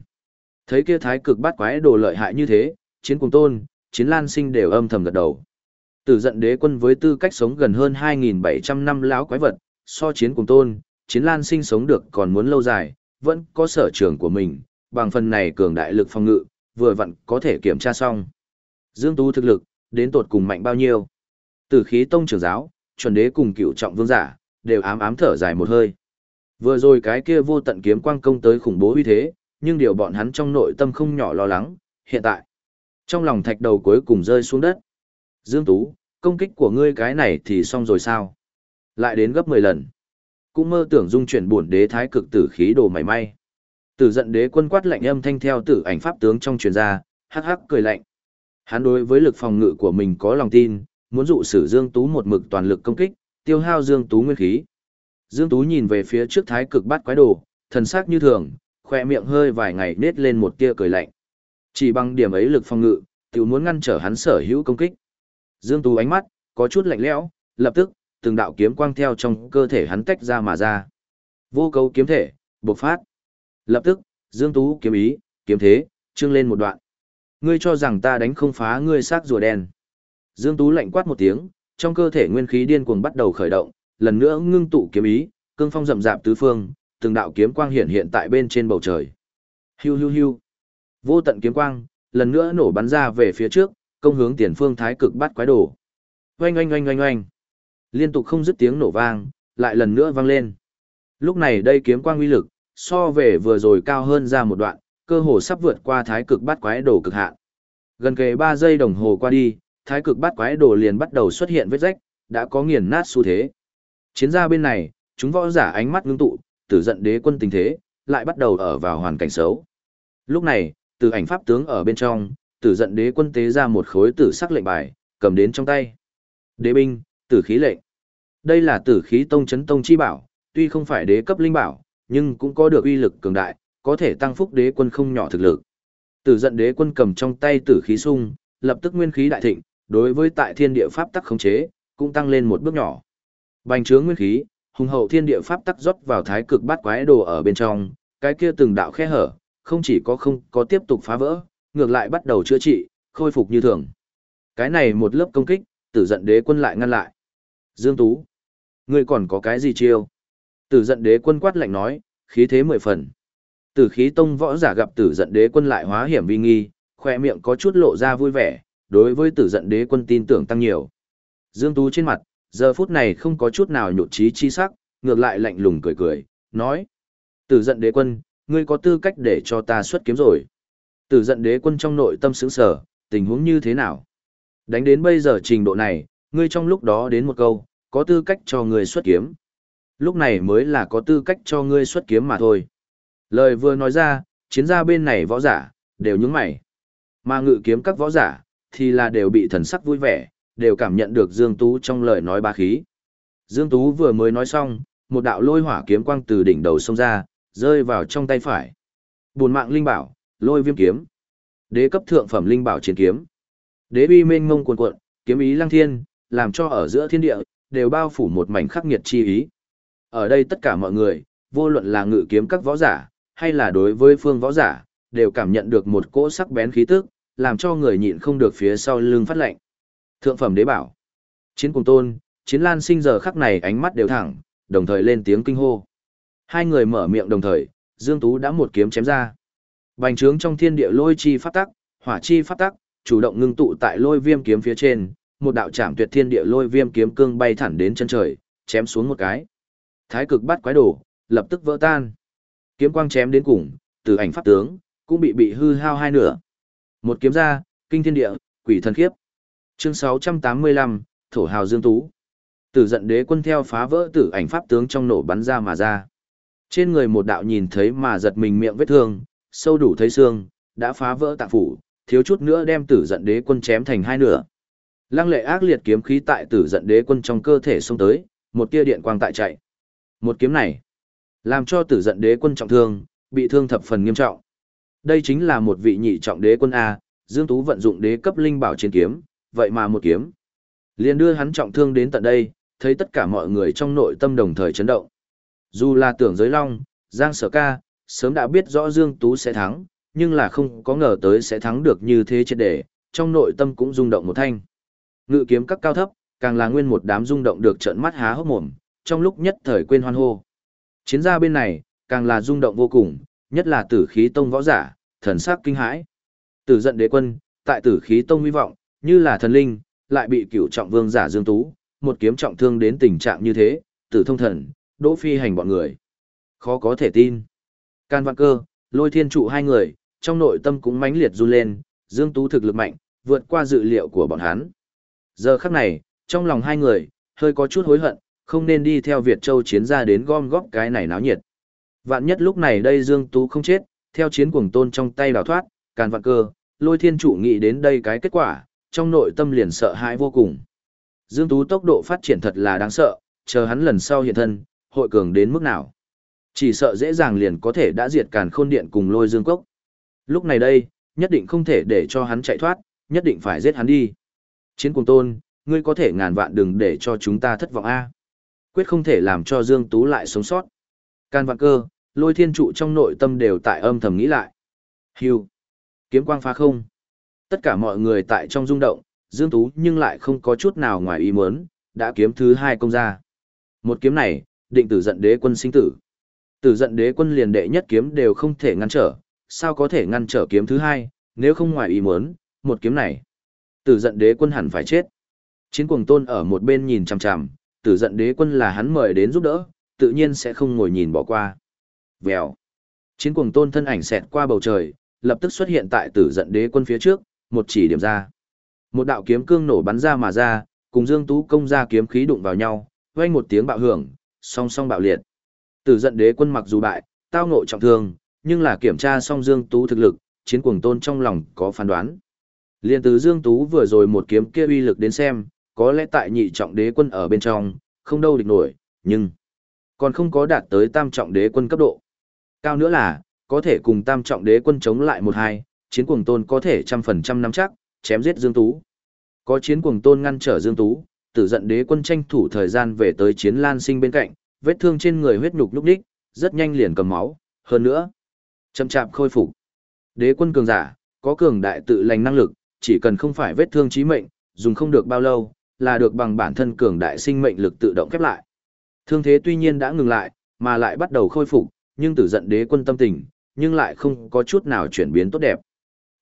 Thấy kia thái cực bát quái đồ lợi hại như thế, chiến cùng tôn, chiến lan sinh đều âm thầm gật đầu. Tử giận đế quân với tư cách sống gần hơn 2.700 năm lão quái vật, so chiến cùng tôn, chiến lan sinh sống được còn muốn lâu dài, vẫn có sở trường của mình, bằng phần này cường đại lực phòng ngự, vừa vặn có thể kiểm tra xong. Dương Tú thực lực, đến tột cùng mạnh bao nhiêu. Tử khí tông trưởng giáo, chuẩn đế cùng cựu trọng vương giả, đều ám ám thở dài một hơi. Vừa rồi cái kia vô tận kiếm quang công tới khủng bố uy thế, nhưng điều bọn hắn trong nội tâm không nhỏ lo lắng, hiện tại. Trong lòng thạch đầu cuối cùng rơi xuống đất. Dương Tú, công kích của ngươi cái này thì xong rồi sao? Lại đến gấp 10 lần. Cũng mơ tưởng dung chuyển buồn đế thái cực tử khí đồ mảy may. Tử giận đế quân quát lạnh âm thanh theo tử ảnh pháp tướng trong truyền ra, hắc hắc cười lạnh. Hắn đối với lực phòng ngự của mình có lòng tin, muốn dụ sử Dương Tú một mực toàn lực công kích, tiêu hao Dương Tú nguyên khí. Dương Tú nhìn về phía trước thái cực bát quái đồ, thần sắc như thường, khoe miệng hơi vài ngày nết lên một tia cười lạnh. Chỉ bằng điểm ấy lực phòng ngự, tiểu muốn ngăn trở hắn sở hữu công kích. Dương Tú ánh mắt, có chút lạnh lẽo, lập tức, từng đạo kiếm quang theo trong cơ thể hắn tách ra mà ra. Vô cấu kiếm thể, bộc phát. Lập tức, Dương Tú kiếm ý, kiếm thế, trương lên một đoạn. Ngươi cho rằng ta đánh không phá ngươi xác rùa đen. Dương Tú lạnh quát một tiếng, trong cơ thể nguyên khí điên cuồng bắt đầu khởi động, lần nữa ngưng tụ kiếm ý, cương phong rậm rạp tứ phương, từng đạo kiếm quang hiện hiện tại bên trên bầu trời. Hiu hiu hiu. Vô tận kiếm quang, lần nữa nổ bắn ra về phía trước, công hướng tiền phương thái cực bắt quái đồ. Oanh oanh oanh oanh oanh. Liên tục không dứt tiếng nổ vang, lại lần nữa vang lên. Lúc này đây kiếm quang uy lực, so về vừa rồi cao hơn ra một đoạn, cơ hồ sắp vượt qua thái cực bát quái đồ cực hạn. Gần kề 3 giây đồng hồ qua đi, thái cực bát quái đồ liền bắt đầu xuất hiện vết rách, đã có nghiền nát xu thế. Chiến gia bên này, chúng võ giả ánh mắt ngưng tụ, tử giận đế quân tình thế, lại bắt đầu ở vào hoàn cảnh xấu. Lúc này, từ ảnh pháp tướng ở bên trong, tử giận đế quân tế ra một khối tử sắc lệnh bài, cầm đến trong tay. Đế binh, tử khí lệnh. Đây là tử khí tông chấn tông chi bảo, tuy không phải đế cấp linh bảo, nhưng cũng có được uy lực cường đại, có thể tăng phúc đế quân không nhỏ thực lực. Tử giận đế quân cầm trong tay tử khí sung, lập tức nguyên khí đại thịnh, đối với tại thiên địa pháp tắc khống chế, cũng tăng lên một bước nhỏ. Bành trướng nguyên khí, hùng hậu thiên địa pháp tắc rót vào thái cực bát quái đồ ở bên trong, cái kia từng đạo khe hở, không chỉ có không có tiếp tục phá vỡ, ngược lại bắt đầu chữa trị, khôi phục như thường. Cái này một lớp công kích, tử giận đế quân lại ngăn lại. Dương Tú, ngươi còn có cái gì chiêu? Tử giận đế quân quát lạnh nói, khí thế mười phần. Tử khí tông võ giả gặp tử giận đế quân lại hóa hiểm vi nghi, khoe miệng có chút lộ ra vui vẻ, đối với tử giận đế quân tin tưởng tăng nhiều. Dương Tú trên mặt, giờ phút này không có chút nào nhột trí chi sắc, ngược lại lạnh lùng cười cười, nói. Tử giận đế quân, ngươi có tư cách để cho ta xuất kiếm rồi. Tử giận đế quân trong nội tâm sướng sở, tình huống như thế nào? Đánh đến bây giờ trình độ này, ngươi trong lúc đó đến một câu, có tư cách cho ngươi xuất kiếm. Lúc này mới là có tư cách cho ngươi xuất kiếm mà thôi. Lời vừa nói ra, chiến gia bên này võ giả, đều nhướng mày. Mà ngự kiếm các võ giả, thì là đều bị thần sắc vui vẻ, đều cảm nhận được Dương Tú trong lời nói ba khí. Dương Tú vừa mới nói xong, một đạo lôi hỏa kiếm quang từ đỉnh đầu xông ra, rơi vào trong tay phải. Buồn mạng linh bảo, lôi viêm kiếm. Đế cấp thượng phẩm linh bảo chiến kiếm. Đế uy mênh mông cuồn cuộn, kiếm ý lăng thiên, làm cho ở giữa thiên địa đều bao phủ một mảnh khắc nghiệt chi ý. Ở đây tất cả mọi người, vô luận là ngự kiếm các võ giả, hay là đối với phương võ giả, đều cảm nhận được một cỗ sắc bén khí tức, làm cho người nhịn không được phía sau lưng phát lạnh. Thượng phẩm đế bảo. Chiến cùng tôn, chiến lan sinh giờ khắc này ánh mắt đều thẳng, đồng thời lên tiếng kinh hô. Hai người mở miệng đồng thời, Dương Tú đã một kiếm chém ra. Bành trướng trong thiên địa lôi chi pháp tắc, hỏa chi pháp tắc, chủ động ngưng tụ tại lôi viêm kiếm phía trên, một đạo trảm tuyệt thiên địa lôi viêm kiếm cương bay thẳng đến chân trời, chém xuống một cái. Thái cực bắt quái đổ, lập tức vỡ tan. Kiếm quang chém đến cùng, từ ảnh pháp tướng, cũng bị bị hư hao hai nửa. Một kiếm ra, kinh thiên địa, quỷ thần khiếp. Chương 685, Thổ hào Dương Tú. Tử giận đế quân theo phá vỡ tử ảnh pháp tướng trong nổ bắn ra mà ra. Trên người một đạo nhìn thấy mà giật mình miệng vết thương, sâu đủ thấy xương, đã phá vỡ tạng phủ, thiếu chút nữa đem tử giận đế quân chém thành hai nửa. Lăng lệ ác liệt kiếm khí tại tử giận đế quân trong cơ thể xông tới, một tia điện quang tại chạy. Một kiếm này, làm cho tử giận đế quân trọng thương, bị thương thập phần nghiêm trọng. Đây chính là một vị nhị trọng đế quân A, Dương Tú vận dụng đế cấp linh bảo chiến kiếm, vậy mà một kiếm. liền đưa hắn trọng thương đến tận đây, thấy tất cả mọi người trong nội tâm đồng thời chấn động. Dù là tưởng giới long, Giang Sở Ca, sớm đã biết rõ Dương Tú sẽ thắng, nhưng là không có ngờ tới sẽ thắng được như thế chết để, trong nội tâm cũng rung động một thanh. Ngự kiếm các cao thấp, càng là nguyên một đám rung động được trợn mắt há hốc mồm, trong lúc nhất thời quên hoan hô. Chiến gia bên này, càng là rung động vô cùng, nhất là tử khí tông võ giả, thần sắc kinh hãi. Tử giận đế quân, tại tử khí tông hy vọng, như là thần linh, lại bị cửu trọng vương giả Dương Tú, một kiếm trọng thương đến tình trạng như thế, tử thông thần, đỗ phi hành bọn người. Khó có thể tin. Can Văn Cơ, Lôi Thiên Trụ hai người, trong nội tâm cũng mãnh liệt run lên, Dương Tú thực lực mạnh, vượt qua dự liệu của bọn hắn. Giờ khắc này, trong lòng hai người, hơi có chút hối hận, không nên đi theo Việt Châu chiến ra đến gom góp cái này náo nhiệt. Vạn nhất lúc này đây Dương Tú không chết, theo chiến cuồng tôn trong tay đào thoát, Càn Vạn Cơ, Lôi Thiên chủ nghĩ đến đây cái kết quả, trong nội tâm liền sợ hãi vô cùng. Dương Tú tốc độ phát triển thật là đáng sợ, chờ hắn lần sau hiện thân, hội cường đến mức nào. Chỉ sợ dễ dàng liền có thể đã diệt càn khôn điện cùng lôi dương cốc. Lúc này đây, nhất định không thể để cho hắn chạy thoát, nhất định phải giết hắn đi. Chiến cùng tôn, ngươi có thể ngàn vạn đừng để cho chúng ta thất vọng a. Quyết không thể làm cho Dương Tú lại sống sót. Can vạn cơ, lôi thiên trụ trong nội tâm đều tại âm thầm nghĩ lại. Hưu. Kiếm quang phá không. Tất cả mọi người tại trong rung động, Dương Tú nhưng lại không có chút nào ngoài ý muốn, đã kiếm thứ hai công ra. Một kiếm này, định tử giận đế quân sinh tử. Tử giận đế quân liền đệ nhất kiếm đều không thể ngăn trở, sao có thể ngăn trở kiếm thứ hai, nếu không ngoài ý muốn, một kiếm này. Tử giận đế quân hẳn phải chết. Chiến cuồng tôn ở một bên nhìn chằm chằm, tử giận đế quân là hắn mời đến giúp đỡ, tự nhiên sẽ không ngồi nhìn bỏ qua. Vèo. Chiến cuồng tôn thân ảnh xẹt qua bầu trời, lập tức xuất hiện tại tử giận đế quân phía trước, một chỉ điểm ra. Một đạo kiếm cương nổ bắn ra mà ra, cùng Dương Tú công ra kiếm khí đụng vào nhau, vang một tiếng bạo hưởng, song song bạo liệt. Tử giận đế quân mặc dù bại, tao ngộ trọng thương, nhưng là kiểm tra xong Dương Tú thực lực, chiến cuồng tôn trong lòng có phán đoán. Liên từ Dương Tú vừa rồi một kiếm kia uy lực đến xem, có lẽ tại nhị trọng đế quân ở bên trong, không đâu địch nổi, nhưng còn không có đạt tới tam trọng đế quân cấp độ. Cao nữa là, có thể cùng tam trọng đế quân chống lại một hai, chiến cuồng tôn có thể trăm phần trăm nắm chắc, chém giết Dương Tú. Có chiến cuồng tôn ngăn trở Dương Tú, tử giận đế quân tranh thủ thời gian về tới chiến lan sinh bên cạnh, vết thương trên người huyết nhục lúc đích, rất nhanh liền cầm máu, hơn nữa, chậm chạp khôi phục. Đế quân cường giả, có cường đại tự lành năng lực, chỉ cần không phải vết thương chí mệnh, dùng không được bao lâu, là được bằng bản thân cường đại sinh mệnh lực tự động khép lại. Thương thế tuy nhiên đã ngừng lại, mà lại bắt đầu khôi phục, nhưng tử giận đế quân tâm tình, nhưng lại không có chút nào chuyển biến tốt đẹp.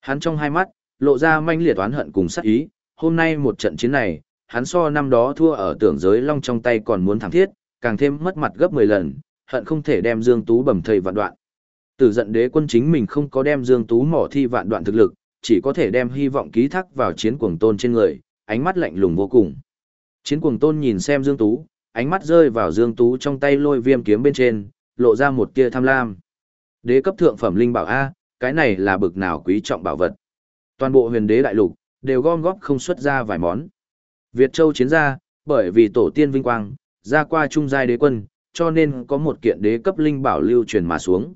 Hắn trong hai mắt, lộ ra manh liệt oán hận cùng sát ý, hôm nay một trận chiến này, hắn so năm đó thua ở tưởng giới long trong tay còn muốn thẳng thiết, càng thêm mất mặt gấp 10 lần, hận không thể đem Dương Tú bầm thầy vạn đoạn. Tử giận đế quân chính mình không có đem Dương Tú mỏ thi vạn đoạn thực lực, chỉ có thể đem hy vọng ký thác vào chiến cuồng tôn trên người, ánh mắt lạnh lùng vô cùng. Chiến cuồng tôn nhìn xem Dương Tú, ánh mắt rơi vào Dương Tú trong tay lôi viêm kiếm bên trên, lộ ra một tia tham lam. Đế cấp thượng phẩm linh bảo A, cái này là bực nào quý trọng bảo vật. Toàn bộ huyền đế đại lục, đều gom góp không xuất ra vài món. Việt Châu chiến ra, bởi vì tổ tiên vinh quang, ra qua trung giai đế quân, cho nên có một kiện đế cấp linh bảo lưu truyền mà xuống.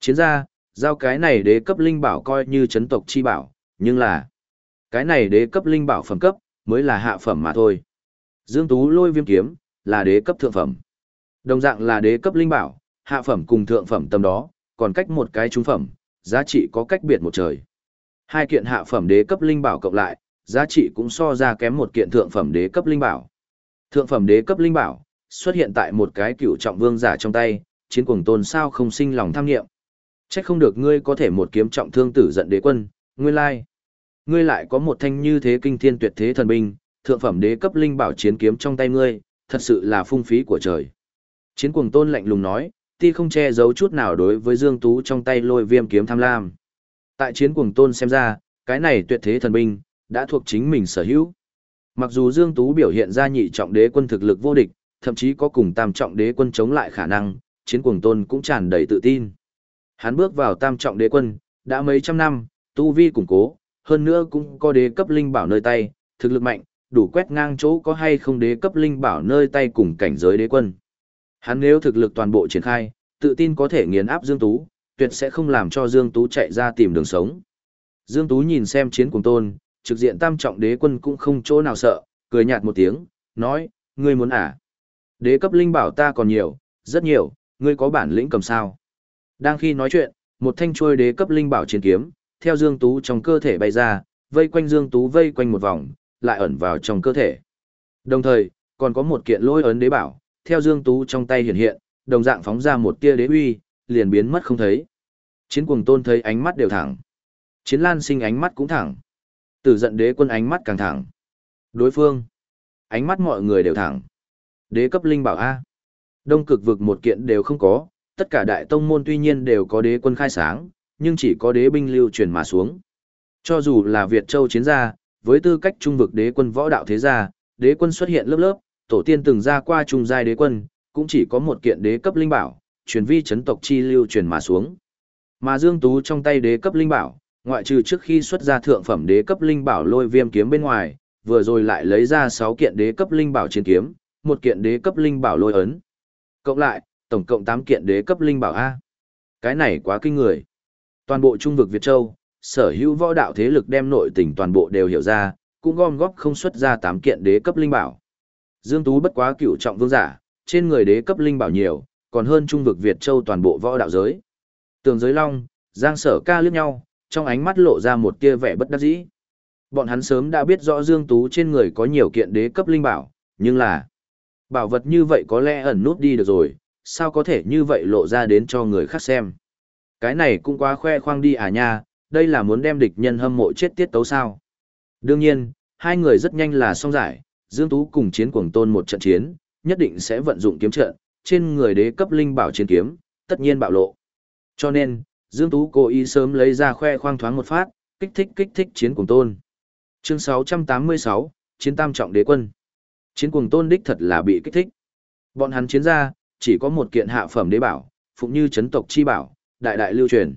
Chiến ra, giao cái này đế cấp linh bảo coi như chấn tộc chi bảo, nhưng là cái này đế cấp linh bảo phẩm cấp, mới là hạ phẩm mà thôi. Dương Tú lôi viêm kiếm, là đế cấp thượng phẩm. Đồng dạng là đế cấp linh bảo, hạ phẩm cùng thượng phẩm tầm đó, còn cách một cái trung phẩm, giá trị có cách biệt một trời. Hai kiện hạ phẩm đế cấp linh bảo cộng lại, giá trị cũng so ra kém một kiện thượng phẩm đế cấp linh bảo. Thượng phẩm đế cấp linh bảo, xuất hiện tại một cái cựu trọng vương giả trong tay, chiến cuồng tôn sao không sinh lòng tham nghiệm. Chắc không được ngươi có thể một kiếm trọng thương tử giận đế quân, ngươi lai. Ngươi lại có một thanh như thế kinh thiên tuyệt thế thần binh, thượng phẩm đế cấp linh bảo chiến kiếm trong tay ngươi, thật sự là phung phí của trời. Chiến cuồng tôn lạnh lùng nói, ti không che giấu chút nào đối với Dương Tú trong tay lôi viêm kiếm tham lam. Tại chiến cuồng tôn xem ra, cái này tuyệt thế thần binh, đã thuộc chính mình sở hữu. Mặc dù Dương Tú biểu hiện ra nhị trọng đế quân thực lực vô địch, thậm chí có cùng tam trọng đế quân chống lại khả năng, chiến cuồng tôn cũng tràn đầy tự tin. Hắn bước vào tam trọng đế quân, đã mấy trăm năm, tu vi củng cố, hơn nữa cũng có đế cấp linh bảo nơi tay, thực lực mạnh, đủ quét ngang chỗ có hay không đế cấp linh bảo nơi tay cùng cảnh giới đế quân. Hắn nếu thực lực toàn bộ triển khai, tự tin có thể nghiền áp Dương Tú, tuyệt sẽ không làm cho Dương Tú chạy ra tìm đường sống. Dương Tú nhìn xem chiến cùng tôn, trực diện tam trọng đế quân cũng không chỗ nào sợ, cười nhạt một tiếng, nói, ngươi muốn à? Đế cấp linh bảo ta còn nhiều, rất nhiều, ngươi có bản lĩnh cầm sao? Đang khi nói chuyện, một thanh chuôi đế cấp linh bảo chiến kiếm, theo Dương Tú trong cơ thể bay ra, vây quanh Dương Tú vây quanh một vòng, lại ẩn vào trong cơ thể. Đồng thời, còn có một kiện lôi ấn đế bảo, theo Dương Tú trong tay hiện hiện, đồng dạng phóng ra một tia đế uy, liền biến mất không thấy. Chiến cuồng tôn thấy ánh mắt đều thẳng. Chiến lan sinh ánh mắt cũng thẳng. Tử giận đế quân ánh mắt càng thẳng. Đối phương. Ánh mắt mọi người đều thẳng. Đế cấp linh bảo A. Đông cực vực một kiện đều không có, tất cả đại tông môn tuy nhiên đều có đế quân khai sáng, nhưng chỉ có đế binh lưu truyền mà xuống. Cho dù là Việt Châu chiến gia, với tư cách trung vực đế quân võ đạo thế gia, đế quân xuất hiện lớp lớp, tổ tiên từng ra qua trung giai đế quân, cũng chỉ có một kiện đế cấp linh bảo, truyền vi chấn tộc chi lưu truyền mà xuống. Mà Dương Tú trong tay đế cấp linh bảo, ngoại trừ trước khi xuất ra thượng phẩm đế cấp linh bảo lôi viêm kiếm bên ngoài, vừa rồi lại lấy ra 6 kiện đế cấp linh bảo chiến kiếm, một kiện đế cấp linh bảo lôi ấn. Cộng lại, tổng cộng 8 kiện đế cấp linh bảo A. Cái này quá kinh người. Toàn bộ trung vực Việt Châu, sở hữu võ đạo thế lực đem nội tình toàn bộ đều hiểu ra, cũng gom góp không xuất ra 8 kiện đế cấp linh bảo. Dương Tú bất quá cựu trọng vương giả, trên người đế cấp linh bảo nhiều, còn hơn trung vực Việt Châu toàn bộ võ đạo giới. Tường giới long, Giang sở ca liếc nhau, trong ánh mắt lộ ra một tia vẻ bất đắc dĩ. Bọn hắn sớm đã biết rõ Dương Tú trên người có nhiều kiện đế cấp linh bảo, nhưng là bảo vật như vậy có lẽ ẩn nút đi được rồi, sao có thể như vậy lộ ra đến cho người khác xem. Cái này cũng quá khoe khoang đi à nha, đây là muốn đem địch nhân hâm mộ chết tiết tấu sao. Đương nhiên, hai người rất nhanh là xong giải, Dương Tú cùng chiến cuồng tôn một trận chiến, nhất định sẽ vận dụng kiếm trận, trên người đế cấp linh bảo chiến kiếm, tất nhiên bạo lộ. Cho nên, Dương Tú cố ý sớm lấy ra khoe khoang thoáng một phát, kích thích kích thích chiến cuồng tôn. Chương 686, Chiến tam trọng đế quân. Chiến cuồng tôn đích thật là bị kích thích. Bọn hắn chiến ra, chỉ có một kiện hạ phẩm đế bảo, phụng như chấn tộc chi bảo, đại đại lưu truyền.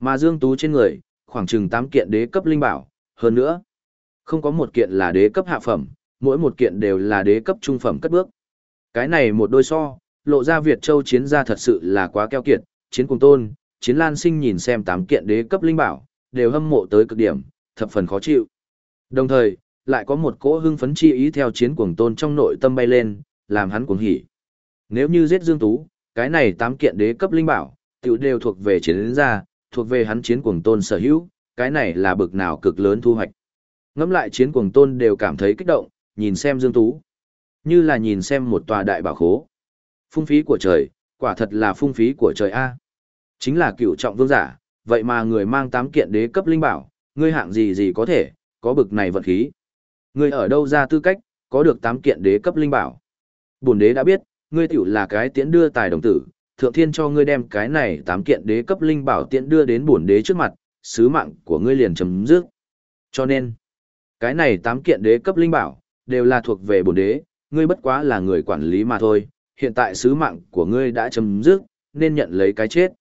Mà Dương Tú trên người, khoảng chừng 8 kiện đế cấp linh bảo, hơn nữa, không có một kiện là đế cấp hạ phẩm, mỗi một kiện đều là đế cấp trung phẩm cất bước. Cái này một đôi so, lộ ra Việt Châu chiến ra thật sự là quá keo kiệt, chiến cùng tôn, chiến lan sinh nhìn xem tám kiện đế cấp linh bảo, đều hâm mộ tới cực điểm, thập phần khó chịu. Đồng thời, lại có một cỗ hưng phấn chi ý theo chiến cuồng tôn trong nội tâm bay lên, làm hắn cuồng hỉ. Nếu như giết Dương Tú, cái này tám kiện đế cấp linh bảo, tiểu đều thuộc về chiến gia, thuộc về hắn chiến cuồng tôn sở hữu, cái này là bực nào cực lớn thu hoạch. Ngẫm lại chiến cuồng tôn đều cảm thấy kích động, nhìn xem Dương Tú. Như là nhìn xem một tòa đại bảo khố. Phung phí của trời, quả thật là phung phí của trời A. Chính là cựu trọng vương giả, vậy mà người mang tám kiện đế cấp linh bảo, ngươi hạng gì gì có thể, có bực này vận khí. Ngươi ở đâu ra tư cách, có được tám kiện đế cấp linh bảo. Bổn đế đã biết, ngươi tiểu là cái tiễn đưa tài đồng tử, thượng thiên cho ngươi đem cái này tám kiện đế cấp linh bảo tiễn đưa đến bổn đế trước mặt, sứ mạng của ngươi liền chấm dứt. Cho nên, cái này tám kiện đế cấp linh bảo, đều là thuộc về bổn đế, ngươi bất quá là người quản lý mà thôi, hiện tại sứ mạng của ngươi đã chấm dứt, nên nhận lấy cái chết.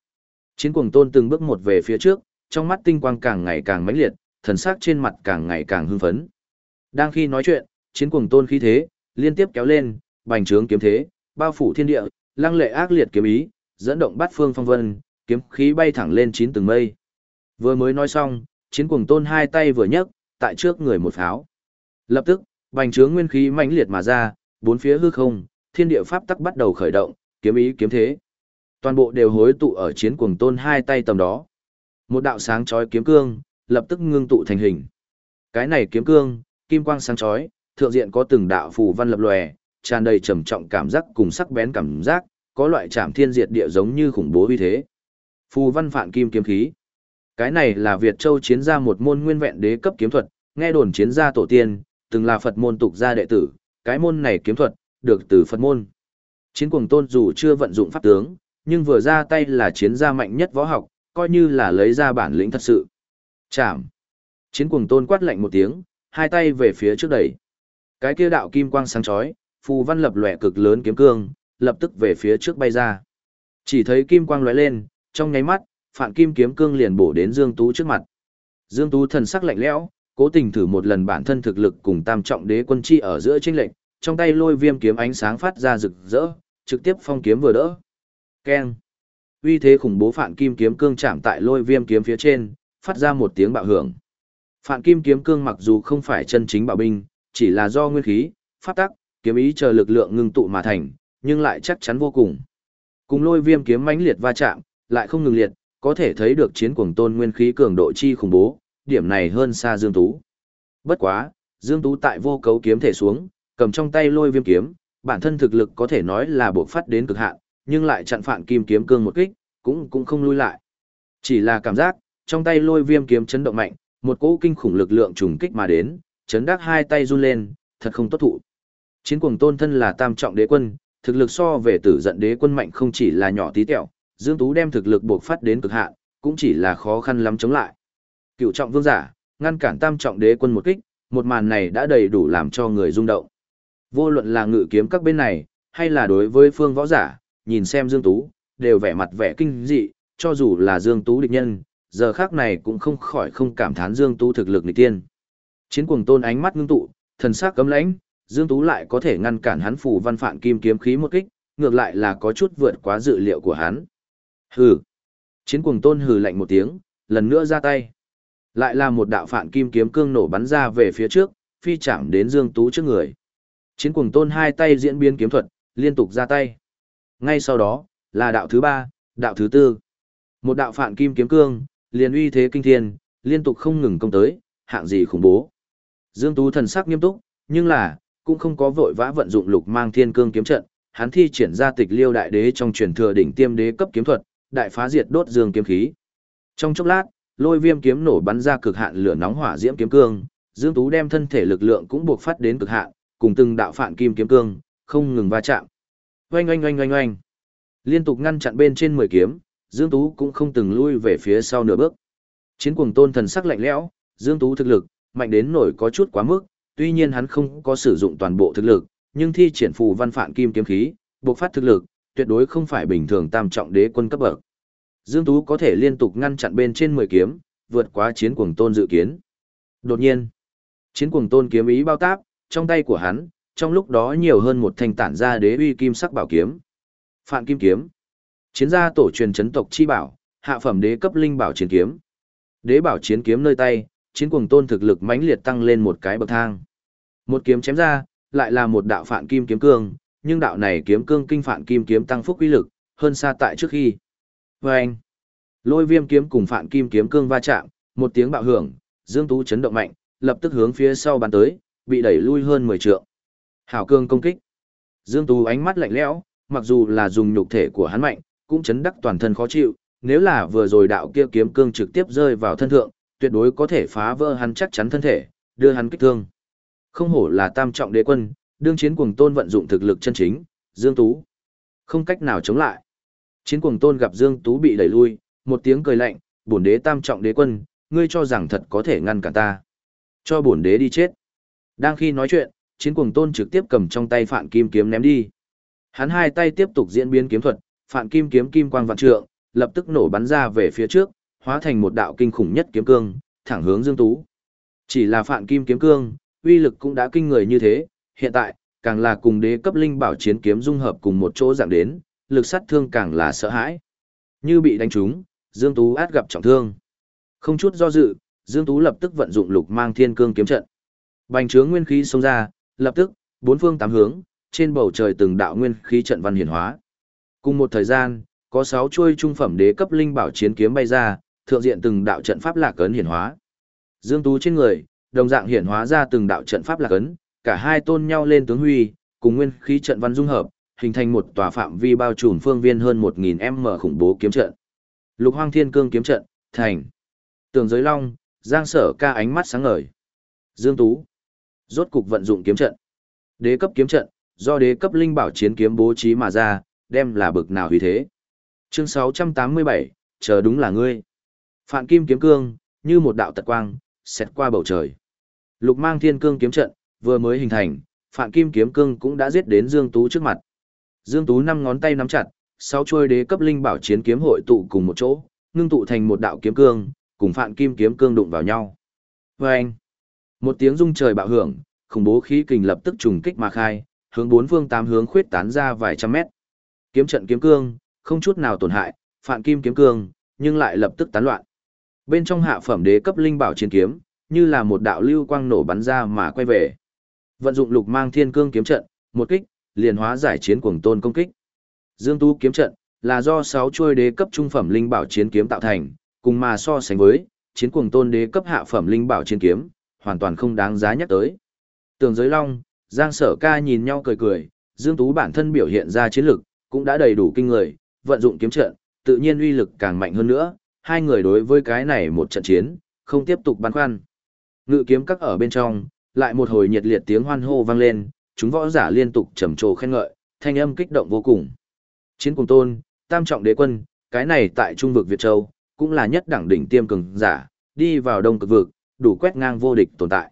Chiến cuồng tôn từng bước một về phía trước, trong mắt tinh quang càng ngày càng mãnh liệt, thần sắc trên mặt càng ngày càng hưng phấn. Đang khi nói chuyện, chiến cuồng tôn khí thế, liên tiếp kéo lên, bành trướng kiếm thế, bao phủ thiên địa, lăng lệ ác liệt kiếm ý, dẫn động bát phương phong vân, kiếm khí bay thẳng lên chín tầng mây. Vừa mới nói xong, chiến cuồng tôn hai tay vừa nhấc, tại trước người một pháo. Lập tức, bành trướng nguyên khí mãnh liệt mà ra, bốn phía hư không, thiên địa pháp tắc bắt đầu khởi động, kiếm ý kiếm thế. Toàn bộ đều hối tụ ở chiến cuồng tôn hai tay tầm đó. Một đạo sáng chói kiếm cương, lập tức ngưng tụ thành hình. Cái này kiếm cương, kim quang sáng chói, thượng diện có từng đạo phù văn lập lòe, tràn đầy trầm trọng cảm giác cùng sắc bén cảm giác, có loại chạm thiên diệt địa giống như khủng bố uy thế. Phù văn phản kim kiếm khí. Cái này là Việt Châu chiến ra một môn nguyên vẹn đế cấp kiếm thuật, nghe đồn chiến gia tổ tiên, từng là Phật môn tục gia đệ tử, cái môn này kiếm thuật, được từ Phật môn. Chiến cuồng tôn dù chưa vận dụng pháp tướng, nhưng vừa ra tay là chiến gia mạnh nhất võ học, coi như là lấy ra bản lĩnh thật sự. Chạm. Chiến cuồng tôn quát lạnh một tiếng, hai tay về phía trước đẩy. Cái kia đạo kim quang sáng chói, phù văn lập lòe cực lớn kiếm cương, lập tức về phía trước bay ra. Chỉ thấy kim quang lóe lên, trong nháy mắt, Phạn kim kiếm cương liền bổ đến Dương Tú trước mặt. Dương Tú thần sắc lạnh lẽo, cố tình thử một lần bản thân thực lực cùng tam trọng đế quân chi ở giữa chênh lệnh, trong tay lôi viêm kiếm ánh sáng phát ra rực rỡ, trực tiếp phong kiếm vừa đỡ. Keng. uy thế khủng bố Phạn kim kiếm cương chạm tại lôi viêm kiếm phía trên, phát ra một tiếng bạo hưởng. Phạn kim kiếm cương mặc dù không phải chân chính bảo binh, chỉ là do nguyên khí, pháp tắc, kiếm ý chờ lực lượng ngưng tụ mà thành, nhưng lại chắc chắn vô cùng. Cùng lôi viêm kiếm mãnh liệt va chạm, lại không ngừng liệt, có thể thấy được chiến cuồng tôn nguyên khí cường độ chi khủng bố, điểm này hơn xa Dương Tú. Bất quá, Dương Tú tại vô cấu kiếm thể xuống, cầm trong tay lôi viêm kiếm, bản thân thực lực có thể nói là buộc phát đến cực hạn, nhưng lại chặn phản kim kiếm cương một kích, cũng cũng không lui lại. Chỉ là cảm giác, trong tay lôi viêm kiếm chấn động mạnh, một cỗ kinh khủng lực lượng trùng kích mà đến, chấn đắc hai tay run lên, thật không tốt thụ. Chiến cuồng tôn thân là tam trọng đế quân, thực lực so về tử giận đế quân mạnh không chỉ là nhỏ tí tẹo, Dương Tú đem thực lực buộc phát đến cực hạn, cũng chỉ là khó khăn lắm chống lại. Cựu trọng vương giả, ngăn cản tam trọng đế quân một kích, một màn này đã đầy đủ làm cho người rung động. Vô luận là ngự kiếm các bên này, hay là đối với phương võ giả, nhìn xem Dương Tú, đều vẻ mặt vẻ kinh dị, cho dù là Dương Tú địch nhân, giờ khác này cũng không khỏi không cảm thán Dương Tú thực lực nghịch tiên. Chiến cuồng tôn ánh mắt ngưng tụ, thần sắc cấm lãnh, Dương Tú lại có thể ngăn cản hắn phù văn phạn kim kiếm khí một kích, ngược lại là có chút vượt quá dự liệu của hắn. Hừ. Chiến cuồng tôn hừ lạnh một tiếng, lần nữa ra tay. Lại là một đạo phạn kim kiếm cương nổ bắn ra về phía trước, phi chạm đến Dương Tú trước người. Chiến cuồng tôn hai tay diễn biến kiếm thuật, liên tục ra tay. Ngay sau đó, là đạo thứ ba, đạo thứ tư. Một đạo phạn kim kiếm cương, liền uy thế kinh thiên, liên tục không ngừng công tới, hạng gì khủng bố. Dương Tú thần sắc nghiêm túc, nhưng là, cũng không có vội vã vận dụng lục mang thiên cương kiếm trận, hắn thi triển ra tịch liêu đại đế trong truyền thừa đỉnh tiêm đế cấp kiếm thuật, đại phá diệt đốt dương kiếm khí. Trong chốc lát, lôi viêm kiếm nổ bắn ra cực hạn lửa nóng hỏa diễm kiếm cương, Dương Tú đem thân thể lực lượng cũng buộc phát đến cực hạn, cùng từng đạo phản kim kiếm cương, không ngừng va chạm. Oanh oanh oanh oanh oanh. Liên tục ngăn chặn bên trên 10 kiếm, Dương Tú cũng không từng lui về phía sau nửa bước. Chiến cuồng tôn thần sắc lạnh lẽo, Dương Tú thực lực, mạnh đến nổi có chút quá mức, tuy nhiên hắn không có sử dụng toàn bộ thực lực, nhưng thi triển phù văn phản kim kiếm khí, bộc phát thực lực, tuyệt đối không phải bình thường tam trọng đế quân cấp bậc. Dương Tú có thể liên tục ngăn chặn bên trên 10 kiếm, vượt quá chiến cuồng tôn dự kiến. Đột nhiên, chiến cuồng tôn kiếm ý bao táp, trong tay của hắn, trong lúc đó nhiều hơn một thanh tản ra đế uy kim sắc bảo kiếm. Phạn kim kiếm. Chiến gia tổ truyền chấn tộc chi bảo, hạ phẩm đế cấp linh bảo chiến kiếm. Đế bảo chiến kiếm nơi tay, chiến cuồng tôn thực lực mãnh liệt tăng lên một cái bậc thang. Một kiếm chém ra, lại là một đạo phạn kim kiếm cương, nhưng đạo này kiếm cương kinh phạn kim kiếm tăng phúc uy lực, hơn xa tại trước khi. Vâng! anh, lôi viêm kiếm cùng phạn kim kiếm cương va chạm, một tiếng bạo hưởng, dương tú chấn động mạnh, lập tức hướng phía sau bắn tới, bị đẩy lui hơn 10 trượng. Hảo cương công kích. Dương tú ánh mắt lạnh lẽo, mặc dù là dùng nhục thể của hắn mạnh, cũng chấn đắc toàn thân khó chịu, nếu là vừa rồi đạo kia kiếm cương trực tiếp rơi vào thân thượng, tuyệt đối có thể phá vỡ hắn chắc chắn thân thể, đưa hắn kích thương. Không hổ là tam trọng đế quân, đương chiến cuồng tôn vận dụng thực lực chân chính, Dương Tú. Không cách nào chống lại. Chiến cuồng tôn gặp Dương Tú bị đẩy lui, một tiếng cười lạnh, bổn đế tam trọng đế quân, ngươi cho rằng thật có thể ngăn cả ta. Cho bổn đế đi chết. Đang khi nói chuyện, chiến cuồng tôn trực tiếp cầm trong tay phạn kim kiếm ném đi. Hắn hai tay tiếp tục diễn biến kiếm thuật, phạn kim kiếm kim quang vạn trượng, lập tức nổ bắn ra về phía trước, hóa thành một đạo kinh khủng nhất kiếm cương, thẳng hướng Dương Tú. Chỉ là phạn kim kiếm cương, uy lực cũng đã kinh người như thế, hiện tại, càng là cùng đế cấp linh bảo chiến kiếm dung hợp cùng một chỗ dạng đến, lực sát thương càng là sợ hãi. Như bị đánh trúng, Dương Tú át gặp trọng thương. Không chút do dự, Dương Tú lập tức vận dụng lục mang thiên cương kiếm trận. Bành trướng nguyên khí xông ra, lập tức, bốn phương tám hướng, trên bầu trời từng đạo nguyên khí trận văn hiển hóa. Cùng một thời gian, có 6 chuôi trung phẩm đế cấp linh bảo chiến kiếm bay ra, thượng diện từng đạo trận pháp lạc ấn hiển hóa. Dương Tú trên người, đồng dạng hiển hóa ra từng đạo trận pháp lạc ấn, cả hai tôn nhau lên tướng huy, cùng nguyên khí trận văn dung hợp, hình thành một tòa phạm vi bao trùm phương viên hơn 1000m khủng bố kiếm trận. Lục Hoang Thiên Cương kiếm trận, thành. Tường giới long, Giang Sở ca ánh mắt sáng ngời. Dương Tú, rốt cục vận dụng kiếm trận. Đế cấp kiếm trận, do đế cấp linh bảo chiến kiếm bố trí mà ra, đem là bực nào huy thế. Chương 687, chờ đúng là ngươi. Phạn kim kiếm cương, như một đạo tật quang, xẹt qua bầu trời. Lục mang thiên cương kiếm trận, vừa mới hình thành, Phạn kim kiếm cương cũng đã giết đến Dương Tú trước mặt. Dương Tú năm ngón tay nắm chặt, sáu chuôi đế cấp linh bảo chiến kiếm hội tụ cùng một chỗ, ngưng tụ thành một đạo kiếm cương, cùng Phạn kim kiếm cương đụng vào nhau. Và anh, một tiếng rung trời bạo hưởng, khủng bố khí kình lập tức trùng kích mà khai, hướng bốn phương tám hướng khuyết tán ra vài trăm mét. Kiếm trận kiếm cương, không chút nào tổn hại, phạn kim kiếm cương, nhưng lại lập tức tán loạn. Bên trong hạ phẩm đế cấp linh bảo chiến kiếm, như là một đạo lưu quang nổ bắn ra mà quay về. Vận dụng lục mang thiên cương kiếm trận, một kích, liền hóa giải chiến cuồng tôn công kích. Dương Tú kiếm trận là do 6 chuôi đế cấp trung phẩm linh bảo chiến kiếm tạo thành, cùng mà so sánh với chiến cuồng tôn đế cấp hạ phẩm linh bảo chiến kiếm, hoàn toàn không đáng giá nhắc tới. Tường giới long, Giang Sở Ca nhìn nhau cười cười, Dương Tú bản thân biểu hiện ra chiến lực, cũng đã đầy đủ kinh người, vận dụng kiếm trận, tự nhiên uy lực càng mạnh hơn nữa, hai người đối với cái này một trận chiến, không tiếp tục băn khoăn. Ngự kiếm các ở bên trong, lại một hồi nhiệt liệt tiếng hoan hô vang lên, chúng võ giả liên tục trầm trồ khen ngợi, thanh âm kích động vô cùng. Chiến cùng tôn, tam trọng đế quân, cái này tại trung vực Việt Châu, cũng là nhất đẳng đỉnh tiêm cường giả, đi vào đông cực vực, đủ quét ngang vô địch tồn tại.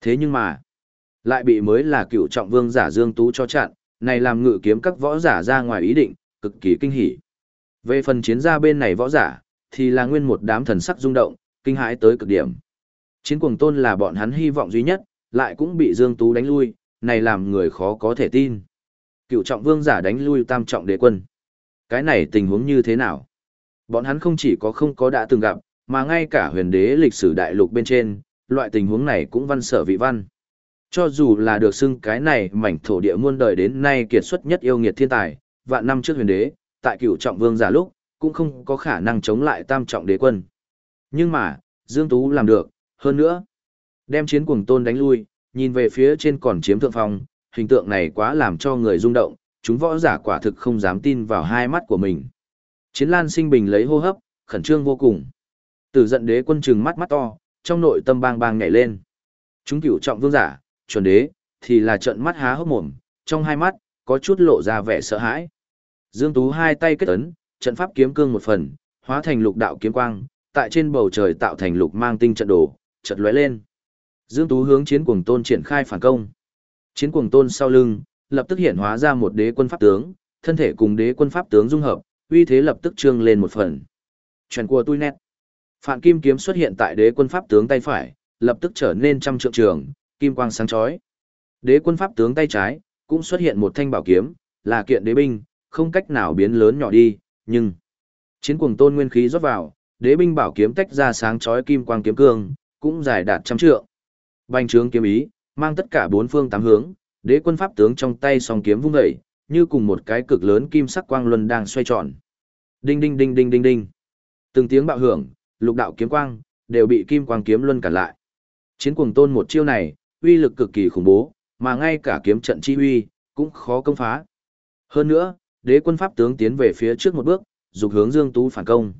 Thế nhưng mà, lại bị mới là cựu trọng vương giả Dương Tú cho chặn, này làm ngự kiếm các võ giả ra ngoài ý định, cực kỳ kinh hỉ. Về phần chiến gia bên này võ giả, thì là nguyên một đám thần sắc rung động, kinh hãi tới cực điểm. Chiến cuồng tôn là bọn hắn hy vọng duy nhất, lại cũng bị Dương Tú đánh lui, này làm người khó có thể tin. Cựu trọng vương giả đánh lui tam trọng đế quân. Cái này tình huống như thế nào? Bọn hắn không chỉ có không có đã từng gặp, mà ngay cả huyền đế lịch sử đại lục bên trên, loại tình huống này cũng văn sở vị văn. Cho dù là được xưng cái này mảnh thổ địa muôn đời đến nay kiệt xuất nhất yêu nghiệt thiên tài, vạn năm trước huyền đế, tại cựu trọng vương giả lúc, cũng không có khả năng chống lại tam trọng đế quân. Nhưng mà, Dương Tú làm được, hơn nữa, đem chiến cuồng tôn đánh lui, nhìn về phía trên còn chiếm thượng phong, hình tượng này quá làm cho người rung động, chúng võ giả quả thực không dám tin vào hai mắt của mình. Chiến lan sinh bình lấy hô hấp, khẩn trương vô cùng. Tử giận đế quân trừng mắt mắt to, trong nội tâm bang bang nhảy lên. Chúng cửu trọng vương giả, chuẩn đế, thì là trận mắt há hốc mồm, trong hai mắt, có chút lộ ra vẻ sợ hãi. Dương Tú hai tay kết ấn, trận pháp kiếm cương một phần, hóa thành lục đạo kiếm quang, tại trên bầu trời tạo thành lục mang tinh trận đồ, chợt lóe lên. Dương Tú hướng chiến cuồng tôn triển khai phản công. Chiến cuồng tôn sau lưng, lập tức hiện hóa ra một đế quân pháp tướng, thân thể cùng đế quân pháp tướng dung hợp, uy thế lập tức trương lên một phần. Chuyển của tôi nét. Phạn kim kiếm xuất hiện tại đế quân pháp tướng tay phải, lập tức trở nên trăm trượng trường, kim quang sáng chói. Đế quân pháp tướng tay trái, cũng xuất hiện một thanh bảo kiếm, là kiện đế binh, không cách nào biến lớn nhỏ đi, nhưng chiến cuồng tôn nguyên khí rót vào, đế binh bảo kiếm tách ra sáng chói kim quang kiếm cương, cũng dài đạt trăm trượng. Bành trướng kiếm ý, mang tất cả bốn phương tám hướng, đế quân pháp tướng trong tay song kiếm vung dậy, như cùng một cái cực lớn kim sắc quang luân đang xoay tròn. Đinh đinh đinh đinh đinh đinh. Từng tiếng bạo hưởng, lục đạo kiếm quang đều bị kim quang kiếm luân cản lại. Chiến cuồng tôn một chiêu này, uy lực cực kỳ khủng bố, mà ngay cả kiếm trận chi uy cũng khó công phá. Hơn nữa, đế quân pháp tướng tiến về phía trước một bước, dục hướng Dương Tú phản công.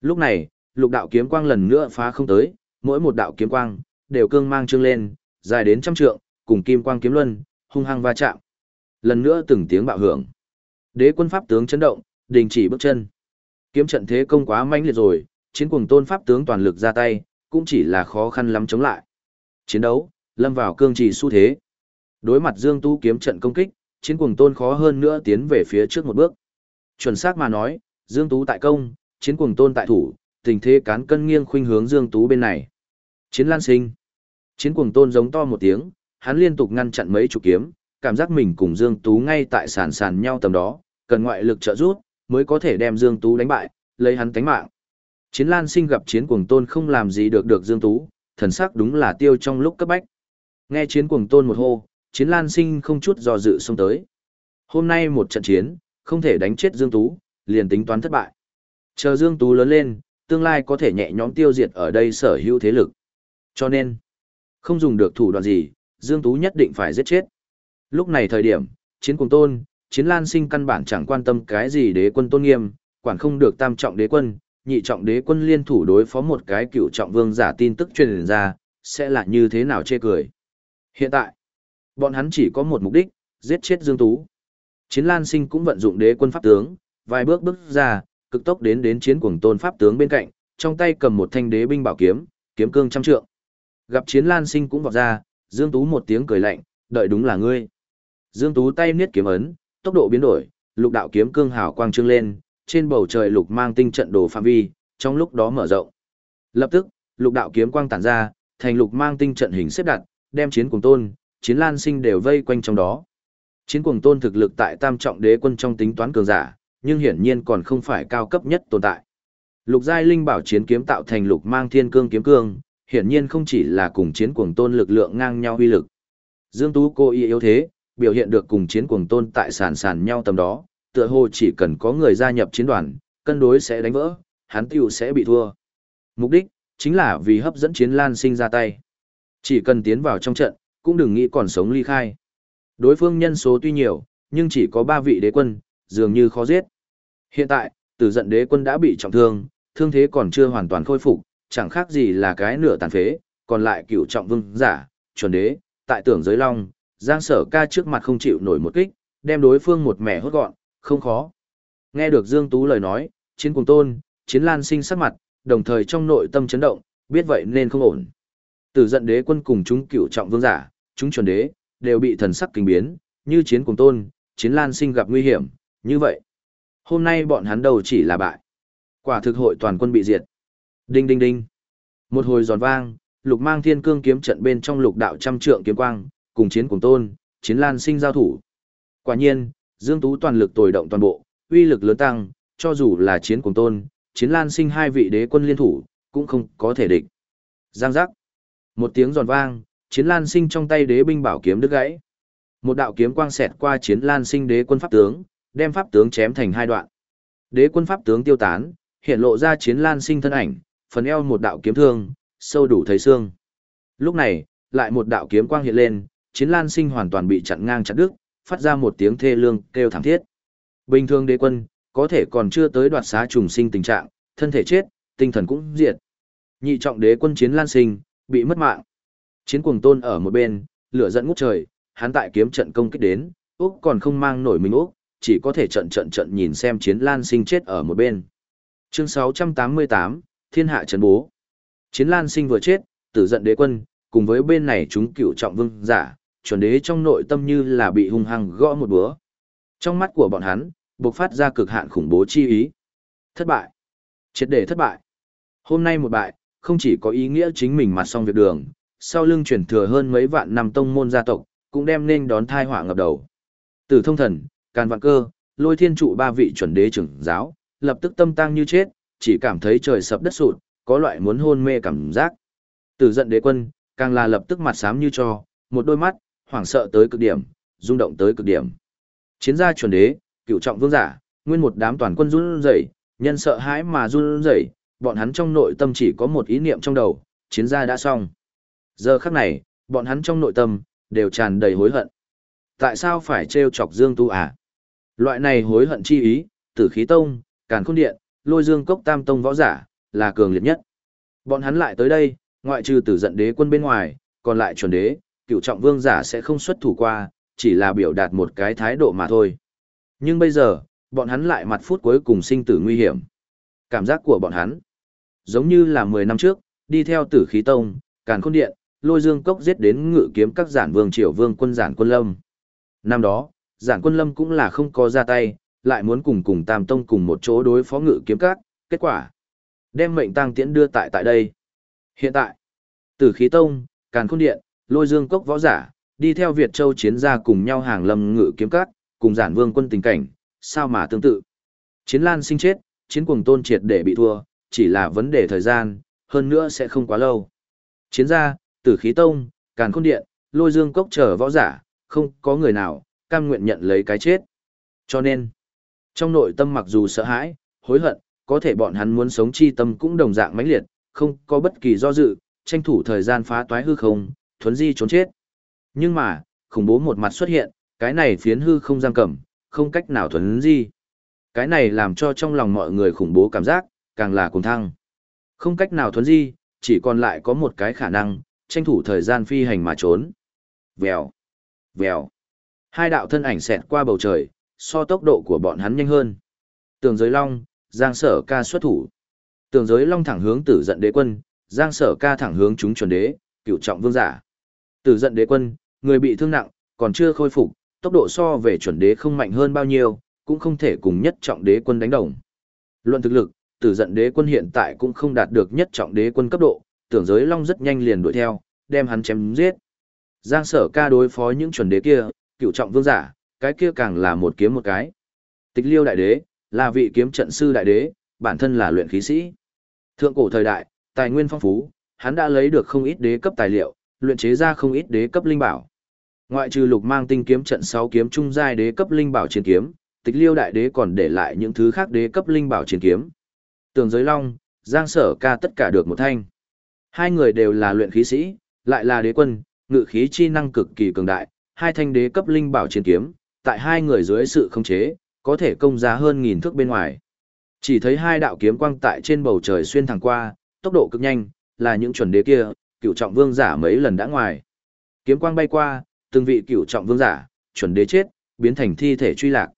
Lúc này, lục đạo kiếm quang lần nữa phá không tới, mỗi một đạo kiếm quang đều cương mang trương lên, dài đến trăm trượng, cùng kim quang kiếm luân, hung hăng va chạm. Lần nữa từng tiếng bạo hưởng. Đế quân pháp tướng chấn động, đình chỉ bước chân. Kiếm trận thế công quá mãnh liệt rồi, chiến cuồng tôn pháp tướng toàn lực ra tay, cũng chỉ là khó khăn lắm chống lại. Chiến đấu, lâm vào cương trì xu thế. Đối mặt Dương Tu kiếm trận công kích, chiến cuồng tôn khó hơn nữa tiến về phía trước một bước. Chuẩn xác mà nói, Dương Tú tại công, chiến cuồng tôn tại thủ, tình thế cán cân nghiêng khuynh hướng Dương Tú bên này. Chiến lan sinh. Chiến cuồng tôn giống to một tiếng, hắn liên tục ngăn chặn mấy chục kiếm, cảm giác mình cùng Dương Tú ngay tại sàn sàn nhau tầm đó, cần ngoại lực trợ giúp mới có thể đem Dương Tú đánh bại, lấy hắn tánh mạng. Chiến Lan Sinh gặp chiến cuồng tôn không làm gì được được Dương Tú, thần sắc đúng là tiêu trong lúc cấp bách. Nghe chiến cuồng tôn một hô, chiến Lan Sinh không chút do dự xông tới. Hôm nay một trận chiến, không thể đánh chết Dương Tú, liền tính toán thất bại. Chờ Dương Tú lớn lên, tương lai có thể nhẹ nhõm tiêu diệt ở đây sở hữu thế lực. Cho nên, không dùng được thủ đoạn gì, Dương Tú nhất định phải giết chết. Lúc này thời điểm, chiến cùng tôn, chiến lan sinh căn bản chẳng quan tâm cái gì đế quân tôn nghiêm, quản không được tam trọng đế quân, nhị trọng đế quân liên thủ đối phó một cái cựu trọng vương giả tin tức truyền ra, sẽ là như thế nào chê cười. Hiện tại, bọn hắn chỉ có một mục đích, giết chết Dương Tú. Chiến Lan Sinh cũng vận dụng đế quân pháp tướng, vài bước bước ra, cực tốc đến đến chiến cuồng tôn pháp tướng bên cạnh, trong tay cầm một thanh đế binh bảo kiếm, kiếm cương trăm trượng. Gặp Chiến Lan Sinh cũng vọt ra, Dương Tú một tiếng cười lạnh, đợi đúng là ngươi. Dương Tú tay niết kiếm ấn, tốc độ biến đổi, lục đạo kiếm cương hào quang trưng lên, trên bầu trời lục mang tinh trận đồ phạm vi, trong lúc đó mở rộng. Lập tức, lục đạo kiếm quang tản ra, thành lục mang tinh trận hình xếp đặt, đem chiến cuồng tôn, chiến lan sinh đều vây quanh trong đó. Chiến cuồng tôn thực lực tại tam trọng đế quân trong tính toán cường giả, nhưng hiển nhiên còn không phải cao cấp nhất tồn tại. Lục giai linh bảo chiến kiếm tạo thành lục mang thiên cương kiếm cương, hiển nhiên không chỉ là cùng chiến cuồng tôn lực lượng ngang nhau uy lực. Dương Tú cô y yếu thế, biểu hiện được cùng chiến cuồng tôn tại sàn sàn nhau tầm đó, tựa hồ chỉ cần có người gia nhập chiến đoàn, cân đối sẽ đánh vỡ, hắn tiêu sẽ bị thua. Mục đích, chính là vì hấp dẫn chiến lan sinh ra tay. Chỉ cần tiến vào trong trận, cũng đừng nghĩ còn sống ly khai. Đối phương nhân số tuy nhiều, nhưng chỉ có 3 vị đế quân, dường như khó giết. Hiện tại, tử giận đế quân đã bị trọng thương, thương thế còn chưa hoàn toàn khôi phục, chẳng khác gì là cái nửa tàn phế, còn lại cựu trọng vương giả, chuẩn đế, tại tưởng giới long, giang sở ca trước mặt không chịu nổi một kích, đem đối phương một mẻ hốt gọn, không khó. Nghe được Dương Tú lời nói, chiến cùng tôn, chiến lan sinh sắc mặt, đồng thời trong nội tâm chấn động, biết vậy nên không ổn. Tử giận đế quân cùng chúng cựu trọng vương giả, chúng chuẩn đế, đều bị thần sắc kinh biến, như chiến cùng tôn, chiến lan sinh gặp nguy hiểm, như vậy. Hôm nay bọn hắn đầu chỉ là bại. Quả thực hội toàn quân bị diệt. Đinh đinh đinh. Một hồi giòn vang, lục mang thiên cương kiếm trận bên trong lục đạo trăm trượng kiếm quang, cùng chiến cùng tôn, chiến lan sinh giao thủ. Quả nhiên, Dương Tú toàn lực tồi động toàn bộ, uy lực lớn tăng, cho dù là chiến cùng tôn, chiến lan sinh hai vị đế quân liên thủ, cũng không có thể địch. Giang giác. Một tiếng giòn vang, chiến lan sinh trong tay đế binh bảo kiếm đứt gãy. Một đạo kiếm quang xẹt qua chiến lan sinh đế quân pháp tướng, đem pháp tướng chém thành hai đoạn. Đế quân pháp tướng tiêu tán, hiện lộ ra chiến lan sinh thân ảnh, phần eo một đạo kiếm thương, sâu đủ thấy xương. Lúc này, lại một đạo kiếm quang hiện lên, chiến lan sinh hoàn toàn bị chặn ngang chặt đứt, phát ra một tiếng thê lương kêu thảm thiết. Bình thường đế quân, có thể còn chưa tới đoạt xá trùng sinh tình trạng, thân thể chết, tinh thần cũng diệt. Nhị trọng đế quân chiến lan sinh, bị mất mạng. Chiến cuồng tôn ở một bên, lửa giận ngút trời, hắn tại kiếm trận công kích đến, Úc còn không mang nổi mình Úc, chỉ có thể trận trận trận nhìn xem chiến lan sinh chết ở một bên. Chương 688, Thiên hạ trấn bố. Chiến lan sinh vừa chết, tử giận đế quân, cùng với bên này chúng cựu trọng vương giả, chuẩn đế trong nội tâm như là bị hung hăng gõ một búa. Trong mắt của bọn hắn, bộc phát ra cực hạn khủng bố chi ý. Thất bại. Triệt để thất bại. Hôm nay một bại, không chỉ có ý nghĩa chính mình mặt xong việc đường, sau lưng chuyển thừa hơn mấy vạn năm tông môn gia tộc, cũng đem nên đón thai họa ngập đầu. Tử thông thần, càn vạn cơ, lôi thiên trụ ba vị chuẩn đế trưởng giáo, lập tức tâm tang như chết, chỉ cảm thấy trời sập đất sụt, có loại muốn hôn mê cảm giác. Tử giận đế quân, càng là lập tức mặt xám như cho, một đôi mắt, hoảng sợ tới cực điểm, rung động tới cực điểm. Chiến gia chuẩn đế, cựu trọng vương giả, nguyên một đám toàn quân run rẩy, nhân sợ hãi mà run rẩy, bọn hắn trong nội tâm chỉ có một ý niệm trong đầu, chiến gia đã xong. Giờ khắc này, bọn hắn trong nội tâm đều tràn đầy hối hận. Tại sao phải trêu chọc Dương Tu à? Loại này hối hận chi ý, Tử Khí Tông, Càn Khôn Điện, Lôi Dương Cốc Tam Tông võ giả, là cường liệt nhất. Bọn hắn lại tới đây, ngoại trừ Tử Giận Đế quân bên ngoài, còn lại chuẩn đế, cựu trọng vương giả sẽ không xuất thủ qua, chỉ là biểu đạt một cái thái độ mà thôi. Nhưng bây giờ, bọn hắn lại mặt phút cuối cùng sinh tử nguy hiểm. Cảm giác của bọn hắn, giống như là 10 năm trước, đi theo tử khí tông, càn khôn điện, lôi dương cốc giết đến ngự kiếm các giản vương triều vương quân giản quân lâm. Năm đó, giản quân lâm cũng là không có ra tay, lại muốn cùng cùng tam tông cùng một chỗ đối phó ngự kiếm các, kết quả. Đem mệnh tăng tiễn đưa tại tại đây. Hiện tại, tử khí tông, càn khôn điện, lôi dương cốc võ giả, đi theo Việt Châu chiến gia cùng nhau hàng lâm ngự kiếm các, cùng giản vương quân tình cảnh, sao mà tương tự. Chiến lan sinh chết, chiến cuồng tôn triệt để bị thua, chỉ là vấn đề thời gian, hơn nữa sẽ không quá lâu. Chiến gia, tử khí tông, càn khôn điện, lôi dương cốc trở võ giả, không có người nào, cam nguyện nhận lấy cái chết. Cho nên, trong nội tâm mặc dù sợ hãi, hối hận, có thể bọn hắn muốn sống chi tâm cũng đồng dạng mãnh liệt, không có bất kỳ do dự, tranh thủ thời gian phá toái hư không, thuấn di trốn chết. Nhưng mà, khủng bố một mặt xuất hiện, cái này phiến hư không giam cầm, không cách nào thuấn di. Cái này làm cho trong lòng mọi người khủng bố cảm giác, càng là cùng thăng. Không cách nào thuấn di, chỉ còn lại có một cái khả năng, tranh thủ thời gian phi hành mà trốn. Vèo, vèo. Hai đạo thân ảnh xẹt qua bầu trời, so tốc độ của bọn hắn nhanh hơn. Tường giới long, giang sở ca xuất thủ. Tường giới long thẳng hướng tử giận đế quân, giang sở ca thẳng hướng chúng chuẩn đế, cựu trọng vương giả. Tử giận đế quân, người bị thương nặng, còn chưa khôi phục, tốc độ so về chuẩn đế không mạnh hơn bao nhiêu, cũng không thể cùng nhất trọng đế quân đánh đồng. Luận thực lực, tử giận đế quân hiện tại cũng không đạt được nhất trọng đế quân cấp độ, tưởng giới long rất nhanh liền đuổi theo, đem hắn chém giết. Giang sở ca đối phó những chuẩn đế kia, cựu trọng vương giả, cái kia càng là một kiếm một cái. Tịch liêu đại đế, là vị kiếm trận sư đại đế, bản thân là luyện khí sĩ. Thượng cổ thời đại, tài nguyên phong phú, hắn đã lấy được không ít đế cấp tài liệu, luyện chế ra không ít đế cấp linh bảo. Ngoại trừ lục mang tinh kiếm trận 6 kiếm trung giai đế cấp linh bảo chiến kiếm, tịch liêu đại đế còn để lại những thứ khác đế cấp linh bảo chiến kiếm. Tường giới long, giang sở ca tất cả được một thanh. Hai người đều là luyện khí sĩ, lại là đế quân, ngự khí chi năng cực kỳ cường đại, hai thanh đế cấp linh bảo chiến kiếm, tại hai người dưới sự khống chế, có thể công giá hơn nghìn thước bên ngoài. Chỉ thấy hai đạo kiếm quang tại trên bầu trời xuyên thẳng qua, tốc độ cực nhanh, là những chuẩn đế kia, cựu trọng vương giả mấy lần đã ngoài. Kiếm quang bay qua, từng vị cựu trọng vương giả, chuẩn đế chết, biến thành thi thể truy lạc.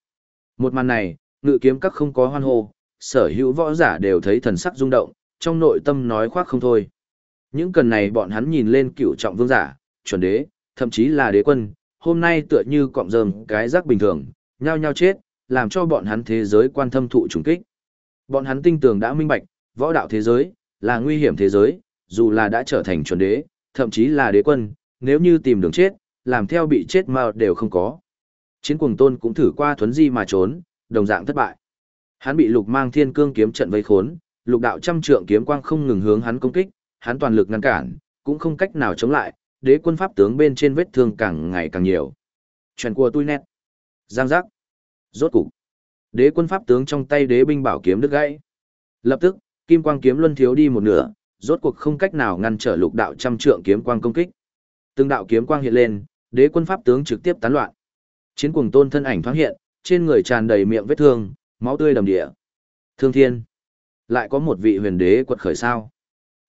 Một màn này, ngự kiếm các không có hoan hô, sở hữu võ giả đều thấy thần sắc rung động, trong nội tâm nói khoác không thôi. Những cần này bọn hắn nhìn lên cựu trọng vương giả, chuẩn đế, thậm chí là đế quân, hôm nay tựa như cọng rơm cái rác bình thường, nhao nhao chết, làm cho bọn hắn thế giới quan thâm thụ trùng kích. Bọn hắn tinh tường đã minh bạch, võ đạo thế giới, là nguy hiểm thế giới, dù là đã trở thành chuẩn đế, thậm chí là đế quân, nếu như tìm đường chết, làm theo bị chết mà đều không có. Chiến cuồng tôn cũng thử qua thuấn di mà trốn, đồng dạng thất bại. Hắn bị lục mang thiên cương kiếm trận vây khốn, lục đạo trăm trượng kiếm quang không ngừng hướng hắn công kích, hắn toàn lực ngăn cản, cũng không cách nào chống lại, đế quân pháp tướng bên trên vết thương càng ngày càng nhiều. Chuyện của tôi nét. Giang giác. Rốt cục. Đế quân pháp tướng trong tay đế binh bảo kiếm đứt gãy. Lập tức, kim quang kiếm luân thiếu đi một nửa, rốt cuộc không cách nào ngăn trở lục đạo trăm trượng kiếm quang công kích. Từng đạo kiếm quang hiện lên, đế quân pháp tướng trực tiếp tán loạn. Chiến cuồng tôn thân ảnh thoáng hiện, trên người tràn đầy miệng vết thương, máu tươi đầm địa. Thương thiên. Lại có một vị huyền đế quật khởi sao.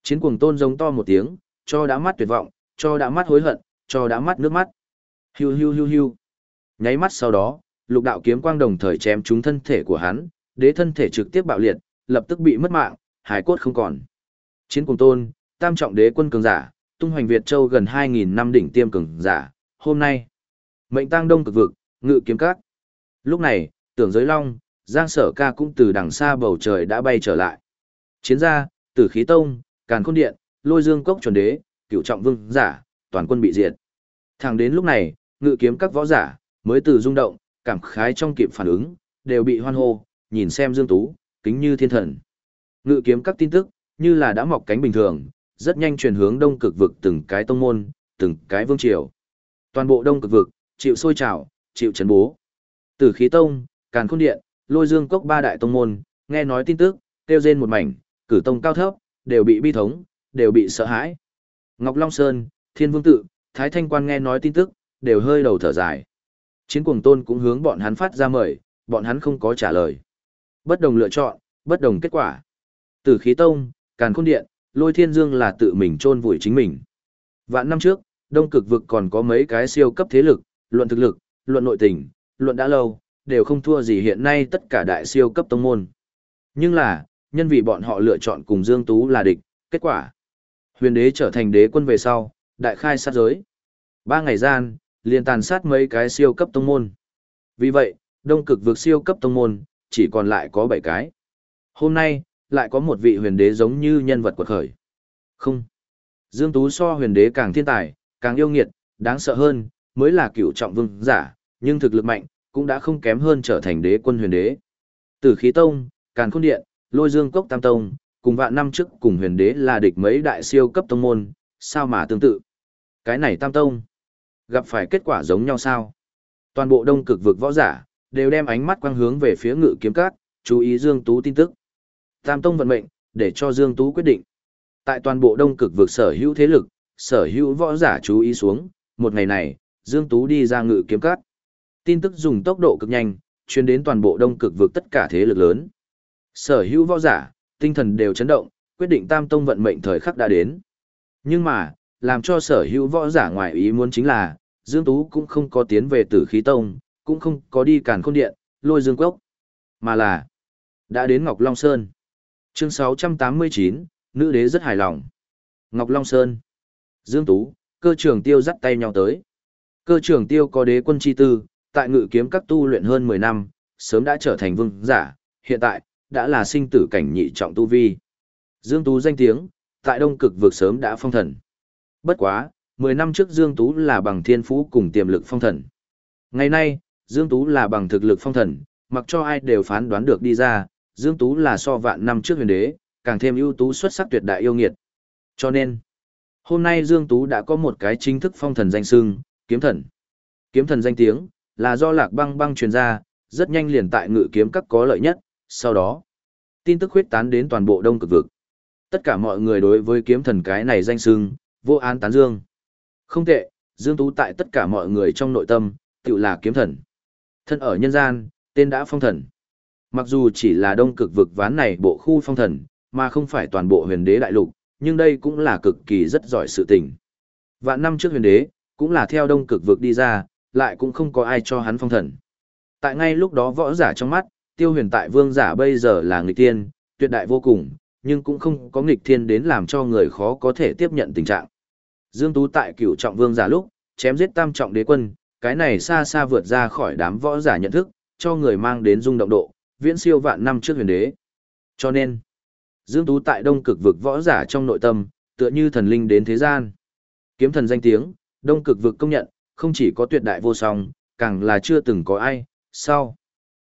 Chiến cuồng tôn giống to một tiếng, cho đã mắt tuyệt vọng, cho đã mắt hối hận, cho đã mắt nước mắt. Hiu hiu hiu hiu. Nháy mắt sau đó, lục đạo kiếm quang đồng thời chém trúng thân thể của hắn, đế thân thể trực tiếp bạo liệt, lập tức bị mất mạng, hải cốt không còn. Chiến cùng tôn, tam trọng đế quân cường giả, tung hoành Việt Châu gần 2.000 năm đỉnh tiêm cường giả, hôm nay. Mệnh tăng đông cực vực, ngự kiếm các. Lúc này, tưởng giới long, giang sở ca cũng từ đằng xa bầu trời đã bay trở lại. Chiến gia, tử khí tông, càn khôn điện, lôi dương cốc chuẩn đế, cựu trọng vương giả, toàn quân bị diệt. Thẳng đến lúc này, ngự kiếm các võ giả, mới từ rung động, cảm khái trong kịp phản ứng, đều bị hoan hô, nhìn xem Dương Tú, kính như thiên thần. Ngự kiếm các tin tức, như là đã mọc cánh bình thường, rất nhanh truyền hướng đông cực vực từng cái tông môn, từng cái vương triều. Toàn bộ đông cực vực, chịu sôi trào, chịu chấn bố. Tử khí tông, càn khôn điện, lôi dương cốc ba đại tông môn, nghe nói tin tức, kêu rên một mảnh, cử tông cao thấp, đều bị bi thống, đều bị sợ hãi. Ngọc Long Sơn, Thiên Vương Tự, Thái Thanh Quan nghe nói tin tức, đều hơi đầu thở dài. Chiến cuồng tôn cũng hướng bọn hắn phát ra mời, bọn hắn không có trả lời. Bất đồng lựa chọn, bất đồng kết quả. Tử khí tông, càn khôn điện, lôi thiên dương là tự mình chôn vùi chính mình. Vạn năm trước, đông cực vực còn có mấy cái siêu cấp thế lực, luận thực lực, luận nội tình, luận đã lâu, đều không thua gì hiện nay tất cả đại siêu cấp tông môn. Nhưng là, nhân vì bọn họ lựa chọn cùng Dương Tú là địch, kết quả. Huyền đế trở thành đế quân về sau, đại khai sát giới. Ba ngày gian, liền tàn sát mấy cái siêu cấp tông môn. Vì vậy, đông cực vực siêu cấp tông môn, chỉ còn lại có 7 cái. Hôm nay, lại có một vị huyền đế giống như nhân vật quật khởi. Không. Dương Tú so huyền đế càng thiên tài, càng yêu nghiệt, đáng sợ hơn, mới là cựu trọng vương giả, nhưng thực lực mạnh, cũng đã không kém hơn trở thành đế quân huyền đế. từ khí tông, càn khôn điện, lôi dương cốc tam tông, cùng vạn năm trước cùng huyền đế là địch mấy đại siêu cấp tông môn, sao mà tương tự. Cái này tam tông, gặp phải kết quả giống nhau sao? Toàn bộ đông cực vực võ giả, đều đem ánh mắt quang hướng về phía ngự kiếm cát, chú ý Dương Tú tin tức. Tam Tông vận mệnh, để cho Dương Tú quyết định. Tại toàn bộ đông cực vực sở hữu thế lực, sở hữu võ giả chú ý xuống, một ngày này, Dương Tú đi ra ngự kiếm cát. Tin tức dùng tốc độ cực nhanh, truyền đến toàn bộ đông cực vực tất cả thế lực lớn. Sở hữu võ giả, tinh thần đều chấn động, quyết định Tam Tông vận mệnh thời khắc đã đến. Nhưng mà, làm cho sở hữu võ giả ngoài ý muốn chính là, Dương Tú cũng không có tiến về tử khí tông, cũng không có đi càn khôn điện, lôi dương quốc, mà là đã đến Ngọc Long Sơn. Chương 689, nữ đế rất hài lòng. Ngọc Long Sơn. Dương Tú, cơ trưởng tiêu dắt tay nhau tới. Cơ trưởng tiêu có đế quân chi tư, tại ngự kiếm các tu luyện hơn 10 năm, sớm đã trở thành vương giả, hiện tại, đã là sinh tử cảnh nhị trọng tu vi. Dương Tú danh tiếng, tại đông cực vực sớm đã phong thần. Bất quá, 10 năm trước Dương Tú là bằng thiên phú cùng tiềm lực phong thần. Ngày nay, Dương Tú là bằng thực lực phong thần, Mặc cho ai đều phán đoán được đi ra, Dương Tú là so vạn năm trước huyền đế, càng thêm ưu tú xuất sắc tuyệt đại yêu nghiệt. Cho nên, hôm nay Dương Tú đã có một cái chính thức phong thần danh xưng, kiếm thần. Kiếm thần danh tiếng, là do lạc băng băng truyền ra, rất nhanh liền tại ngự kiếm các có lợi nhất, sau đó, tin tức huyết tán đến toàn bộ đông cực vực. Tất cả mọi người đối với kiếm thần cái này danh sưng, vô án tán dương. Không tệ, Dương Tú tại tất cả mọi người trong nội tâm, tự là kiếm thần. Thân ở nhân gian, tên đã phong thần. Mặc dù chỉ là đông cực vực ván này bộ khu phong thần, mà không phải toàn bộ huyền đế đại lục, nhưng đây cũng là cực kỳ rất giỏi sự tình. Vạn năm trước huyền đế, cũng là theo đông cực vực đi ra, lại cũng không có ai cho hắn phong thần. Tại ngay lúc đó võ giả trong mắt, tiêu huyền tại vương giả bây giờ là nghịch tiên, tuyệt đại vô cùng, nhưng cũng không có nghịch thiên đến làm cho người khó có thể tiếp nhận tình trạng. Dương Tú tại cửu trọng vương giả lúc, chém giết tam trọng đế quân, cái này xa xa vượt ra khỏi đám võ giả nhận thức, cho người mang đến rung động độ, viễn siêu vạn năm trước huyền đế. Cho nên, Dương Tú tại đông cực vực võ giả trong nội tâm, tựa như thần linh đến thế gian. Kiếm thần danh tiếng, đông cực vực công nhận, không chỉ có tuyệt đại vô song, càng là chưa từng có ai, sau.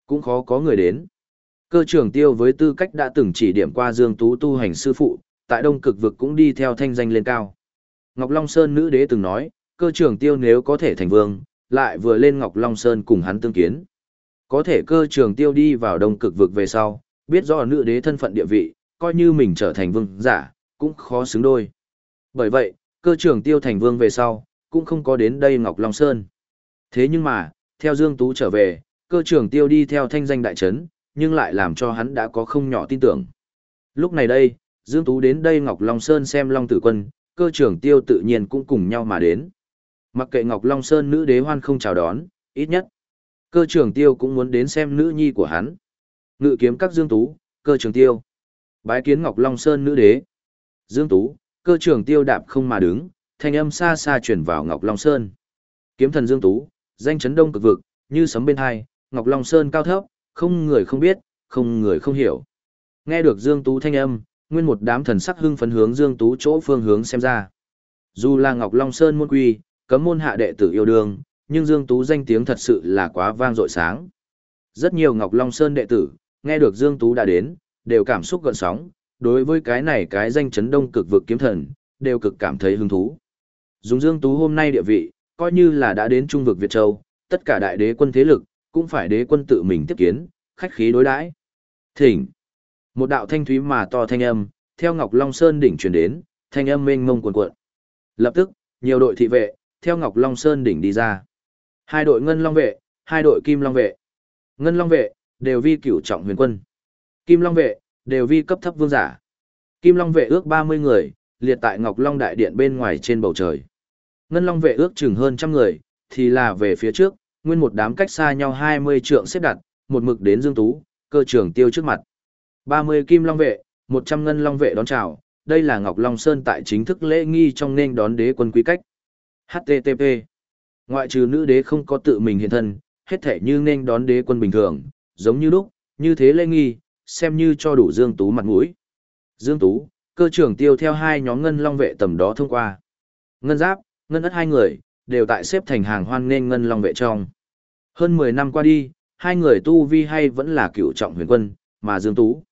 Cũng khó có người đến. Cơ trưởng tiêu với tư cách đã từng chỉ điểm qua Dương Tú tu hành sư phụ, tại đông cực vực cũng đi theo thanh danh lên cao. Ngọc Long Sơn nữ đế từng nói, cơ trưởng tiêu nếu có thể thành vương, lại vừa lên Ngọc Long Sơn cùng hắn tương kiến. Có thể cơ trưởng tiêu đi vào đông cực vực về sau, biết rõ nữ đế thân phận địa vị, coi như mình trở thành vương giả, cũng khó xứng đôi. Bởi vậy, cơ trưởng tiêu thành vương về sau, cũng không có đến đây Ngọc Long Sơn. Thế nhưng mà, theo Dương Tú trở về, cơ trưởng tiêu đi theo thanh danh đại trấn, nhưng lại làm cho hắn đã có không nhỏ tin tưởng. Lúc này đây, Dương Tú đến đây Ngọc Long Sơn xem Long Tử Quân, cơ trưởng tiêu tự nhiên cũng cùng nhau mà đến. Mặc kệ Ngọc Long Sơn nữ đế hoan không chào đón, ít nhất. Cơ trưởng tiêu cũng muốn đến xem nữ nhi của hắn. Ngự kiếm các Dương Tú, cơ trưởng tiêu. Bái kiến Ngọc Long Sơn nữ đế. Dương Tú, cơ trưởng tiêu đạp không mà đứng, thanh âm xa xa truyền vào Ngọc Long Sơn. Kiếm thần Dương Tú, danh chấn đông cực vực, như sấm bên hai, Ngọc Long Sơn cao thấp, không người không biết, không người không hiểu. Nghe được Dương Tú thanh âm, nguyên một đám thần sắc hưng phấn hướng Dương Tú chỗ phương hướng xem ra. Dù là Ngọc Long Sơn môn quy, cấm môn hạ đệ tử yêu đương, nhưng Dương Tú danh tiếng thật sự là quá vang dội sáng. Rất nhiều Ngọc Long Sơn đệ tử, nghe được Dương Tú đã đến, đều cảm xúc gợn sóng, đối với cái này cái danh chấn đông cực vực kiếm thần, đều cực cảm thấy hứng thú. Dùng Dương Tú hôm nay địa vị, coi như là đã đến trung vực Việt Châu, tất cả đại đế quân thế lực, cũng phải đế quân tự mình tiếp kiến, khách khí đối đãi. Thỉnh. Một đạo thanh thúy mà to thanh âm, theo Ngọc Long Sơn đỉnh truyền đến, thanh âm mênh mông cuồn cuộn. Lập tức, nhiều đội thị vệ, theo Ngọc Long Sơn đỉnh đi ra. Hai đội Ngân Long vệ, hai đội Kim Long vệ. Ngân Long vệ, đều vi cửu trọng huyền quân. Kim Long vệ, đều vi cấp thấp vương giả. Kim Long vệ ước 30 người, liệt tại Ngọc Long Đại Điện bên ngoài trên bầu trời. Ngân Long vệ ước chừng hơn trăm người, thì là về phía trước, nguyên một đám cách xa nhau 20 trượng xếp đặt, một mực đến Dương Tú, cơ trưởng tiêu trước mặt. 30 Kim Long vệ, 100 Ngân Long vệ đón chào, đây là Ngọc Long Sơn tại chính thức lễ nghi trong nên đón đế quân quý cách. HTTP Ngoại trừ nữ đế không có tự mình hiện thân, hết thể như nên đón đế quân bình thường, giống như lúc, như thế lễ nghi, xem như cho đủ Dương Tú mặt mũi. Dương Tú, cơ trưởng tiêu theo hai nhóm ngân long vệ tầm đó thông qua. Ngân giáp, ngân ất hai người, đều tại xếp thành hàng hoan nên ngân long vệ trong. Hơn 10 năm qua đi, hai người tu vi hay vẫn là cựu trọng huyền quân, mà Dương Tú.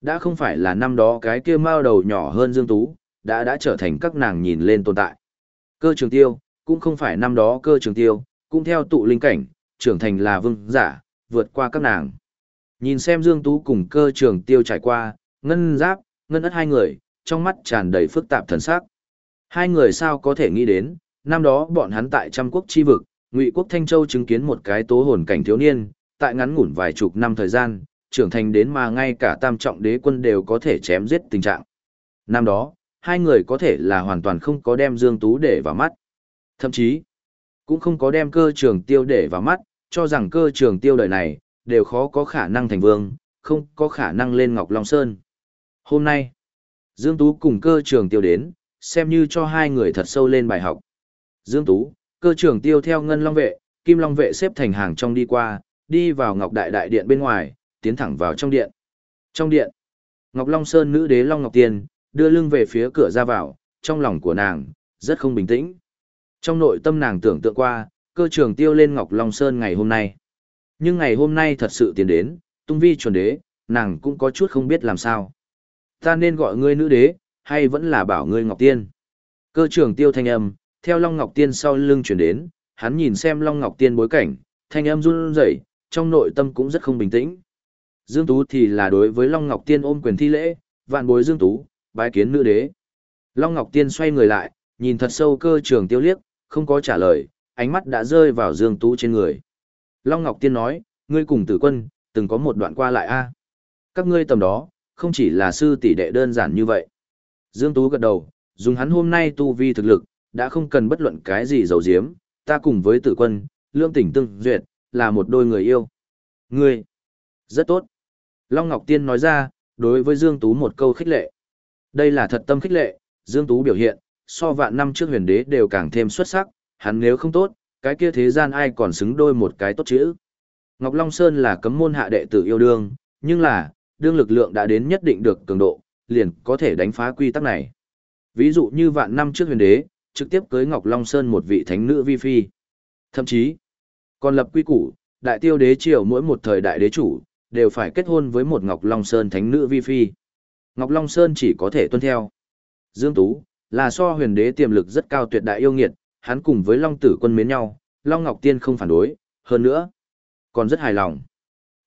Đã không phải là năm đó cái kia mao đầu nhỏ hơn Dương Tú, đã đã trở thành các nàng nhìn lên tồn tại. Cơ trường tiêu, cũng không phải năm đó cơ trường tiêu, cũng theo tụ linh cảnh, trưởng thành là vương giả, vượt qua các nàng. Nhìn xem Dương Tú cùng cơ trường tiêu trải qua, ngân giáp, ngân ất hai người, trong mắt tràn đầy phức tạp thần sắc. Hai người sao có thể nghĩ đến, năm đó bọn hắn tại trăm quốc chi vực, Ngụy quốc Thanh Châu chứng kiến một cái tố hồn cảnh thiếu niên, tại ngắn ngủn vài chục năm thời gian, trưởng thành đến mà ngay cả tam trọng đế quân đều có thể chém giết tình trạng. Năm đó, hai người có thể là hoàn toàn không có đem Dương Tú để vào mắt. Thậm chí, cũng không có đem cơ trường tiêu để vào mắt, cho rằng cơ trường tiêu đời này, đều khó có khả năng thành vương, không có khả năng lên Ngọc Long Sơn. Hôm nay, Dương Tú cùng cơ trường tiêu đến, xem như cho hai người thật sâu lên bài học. Dương Tú, cơ trưởng tiêu theo ngân long vệ, kim long vệ xếp thành hàng trong đi qua, đi vào Ngọc Đại Đại Điện bên ngoài, tiến thẳng vào trong điện. Trong điện, Ngọc Long Sơn nữ đế Long Ngọc Tiên, đưa lưng về phía cửa ra vào, trong lòng của nàng, rất không bình tĩnh. Trong nội tâm nàng tưởng tượng qua, cơ trưởng tiêu lên Ngọc Long Sơn ngày hôm nay. Nhưng ngày hôm nay thật sự tiến đến, tung vi chuẩn đế, nàng cũng có chút không biết làm sao. Ta nên gọi ngươi nữ đế, hay vẫn là bảo ngươi Ngọc Tiên? Cơ trưởng tiêu thanh âm, theo Long Ngọc Tiên sau lưng chuyển đến, hắn nhìn xem Long Ngọc Tiên bối cảnh, thanh âm run rẩy, trong nội tâm cũng rất không bình tĩnh. Dương Tú thì là đối với Long Ngọc Tiên ôm quyền thi lễ, vạn bối Dương Tú, bái kiến nữ đế. Long Ngọc Tiên xoay người lại, nhìn thật sâu cơ trường tiêu liếc, không có trả lời, ánh mắt đã rơi vào Dương Tú trên người. Long Ngọc Tiên nói, ngươi cùng tử quân, từng có một đoạn qua lại a Các ngươi tầm đó, không chỉ là sư tỷ đệ đơn giản như vậy. Dương Tú gật đầu, dùng hắn hôm nay tu vi thực lực, đã không cần bất luận cái gì dầu diếm, ta cùng với tử quân, lương tỉnh tương duyệt, là một đôi người yêu. Ngươi, rất tốt. Long Ngọc Tiên nói ra, đối với Dương Tú một câu khích lệ. Đây là thật tâm khích lệ, Dương Tú biểu hiện, so vạn năm trước huyền đế đều càng thêm xuất sắc, hắn nếu không tốt, cái kia thế gian ai còn xứng đôi một cái tốt chữ. Ngọc Long Sơn là cấm môn hạ đệ tử yêu đương, nhưng là, đương lực lượng đã đến nhất định được cường độ, liền có thể đánh phá quy tắc này. Ví dụ như vạn năm trước huyền đế, trực tiếp cưới Ngọc Long Sơn một vị thánh nữ vi phi. Thậm chí, còn lập quy củ, đại tiêu đế triều mỗi một thời đại đế chủ, đều phải kết hôn với một Ngọc Long Sơn thánh nữ vi phi. Ngọc Long Sơn chỉ có thể tuân theo. Dương Tú, là so huyền đế tiềm lực rất cao tuyệt đại yêu nghiệt, hắn cùng với Long Tử quân mến nhau, Long Ngọc Tiên không phản đối, hơn nữa, còn rất hài lòng.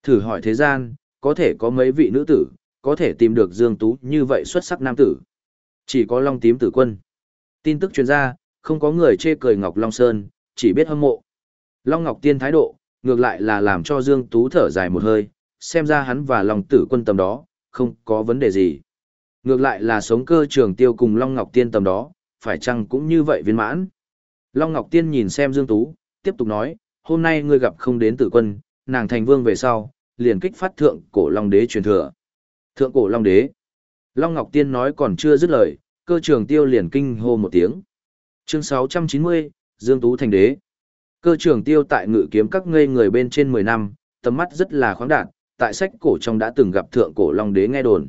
Thử hỏi thế gian, có thể có mấy vị nữ tử, có thể tìm được Dương Tú như vậy xuất sắc nam tử. Chỉ có Long Tím Tử quân. Tin tức truyền ra, không có người chê cười Ngọc Long Sơn, chỉ biết hâm mộ. Long Ngọc Tiên thái độ, ngược lại là làm cho Dương Tú thở dài một hơi, xem ra hắn và Long Tử quân tầm đó, không có vấn đề gì. Ngược lại là sống cơ trường tiêu cùng Long Ngọc Tiên tầm đó, phải chăng cũng như vậy viên mãn. Long Ngọc Tiên nhìn xem Dương Tú, tiếp tục nói, hôm nay ngươi gặp không đến tử quân, nàng thành vương về sau, liền kích phát thượng cổ Long Đế truyền thừa. Thượng cổ Long Đế. Long Ngọc Tiên nói còn chưa dứt lời, cơ trường tiêu liền kinh hô một tiếng. Chương 690, Dương Tú thành đế. Cơ trường tiêu tại ngự kiếm các ngây người bên trên 10 năm, tầm mắt rất là khoáng đạt, tại sách cổ trong đã từng gặp thượng cổ Long Đế nghe đồn.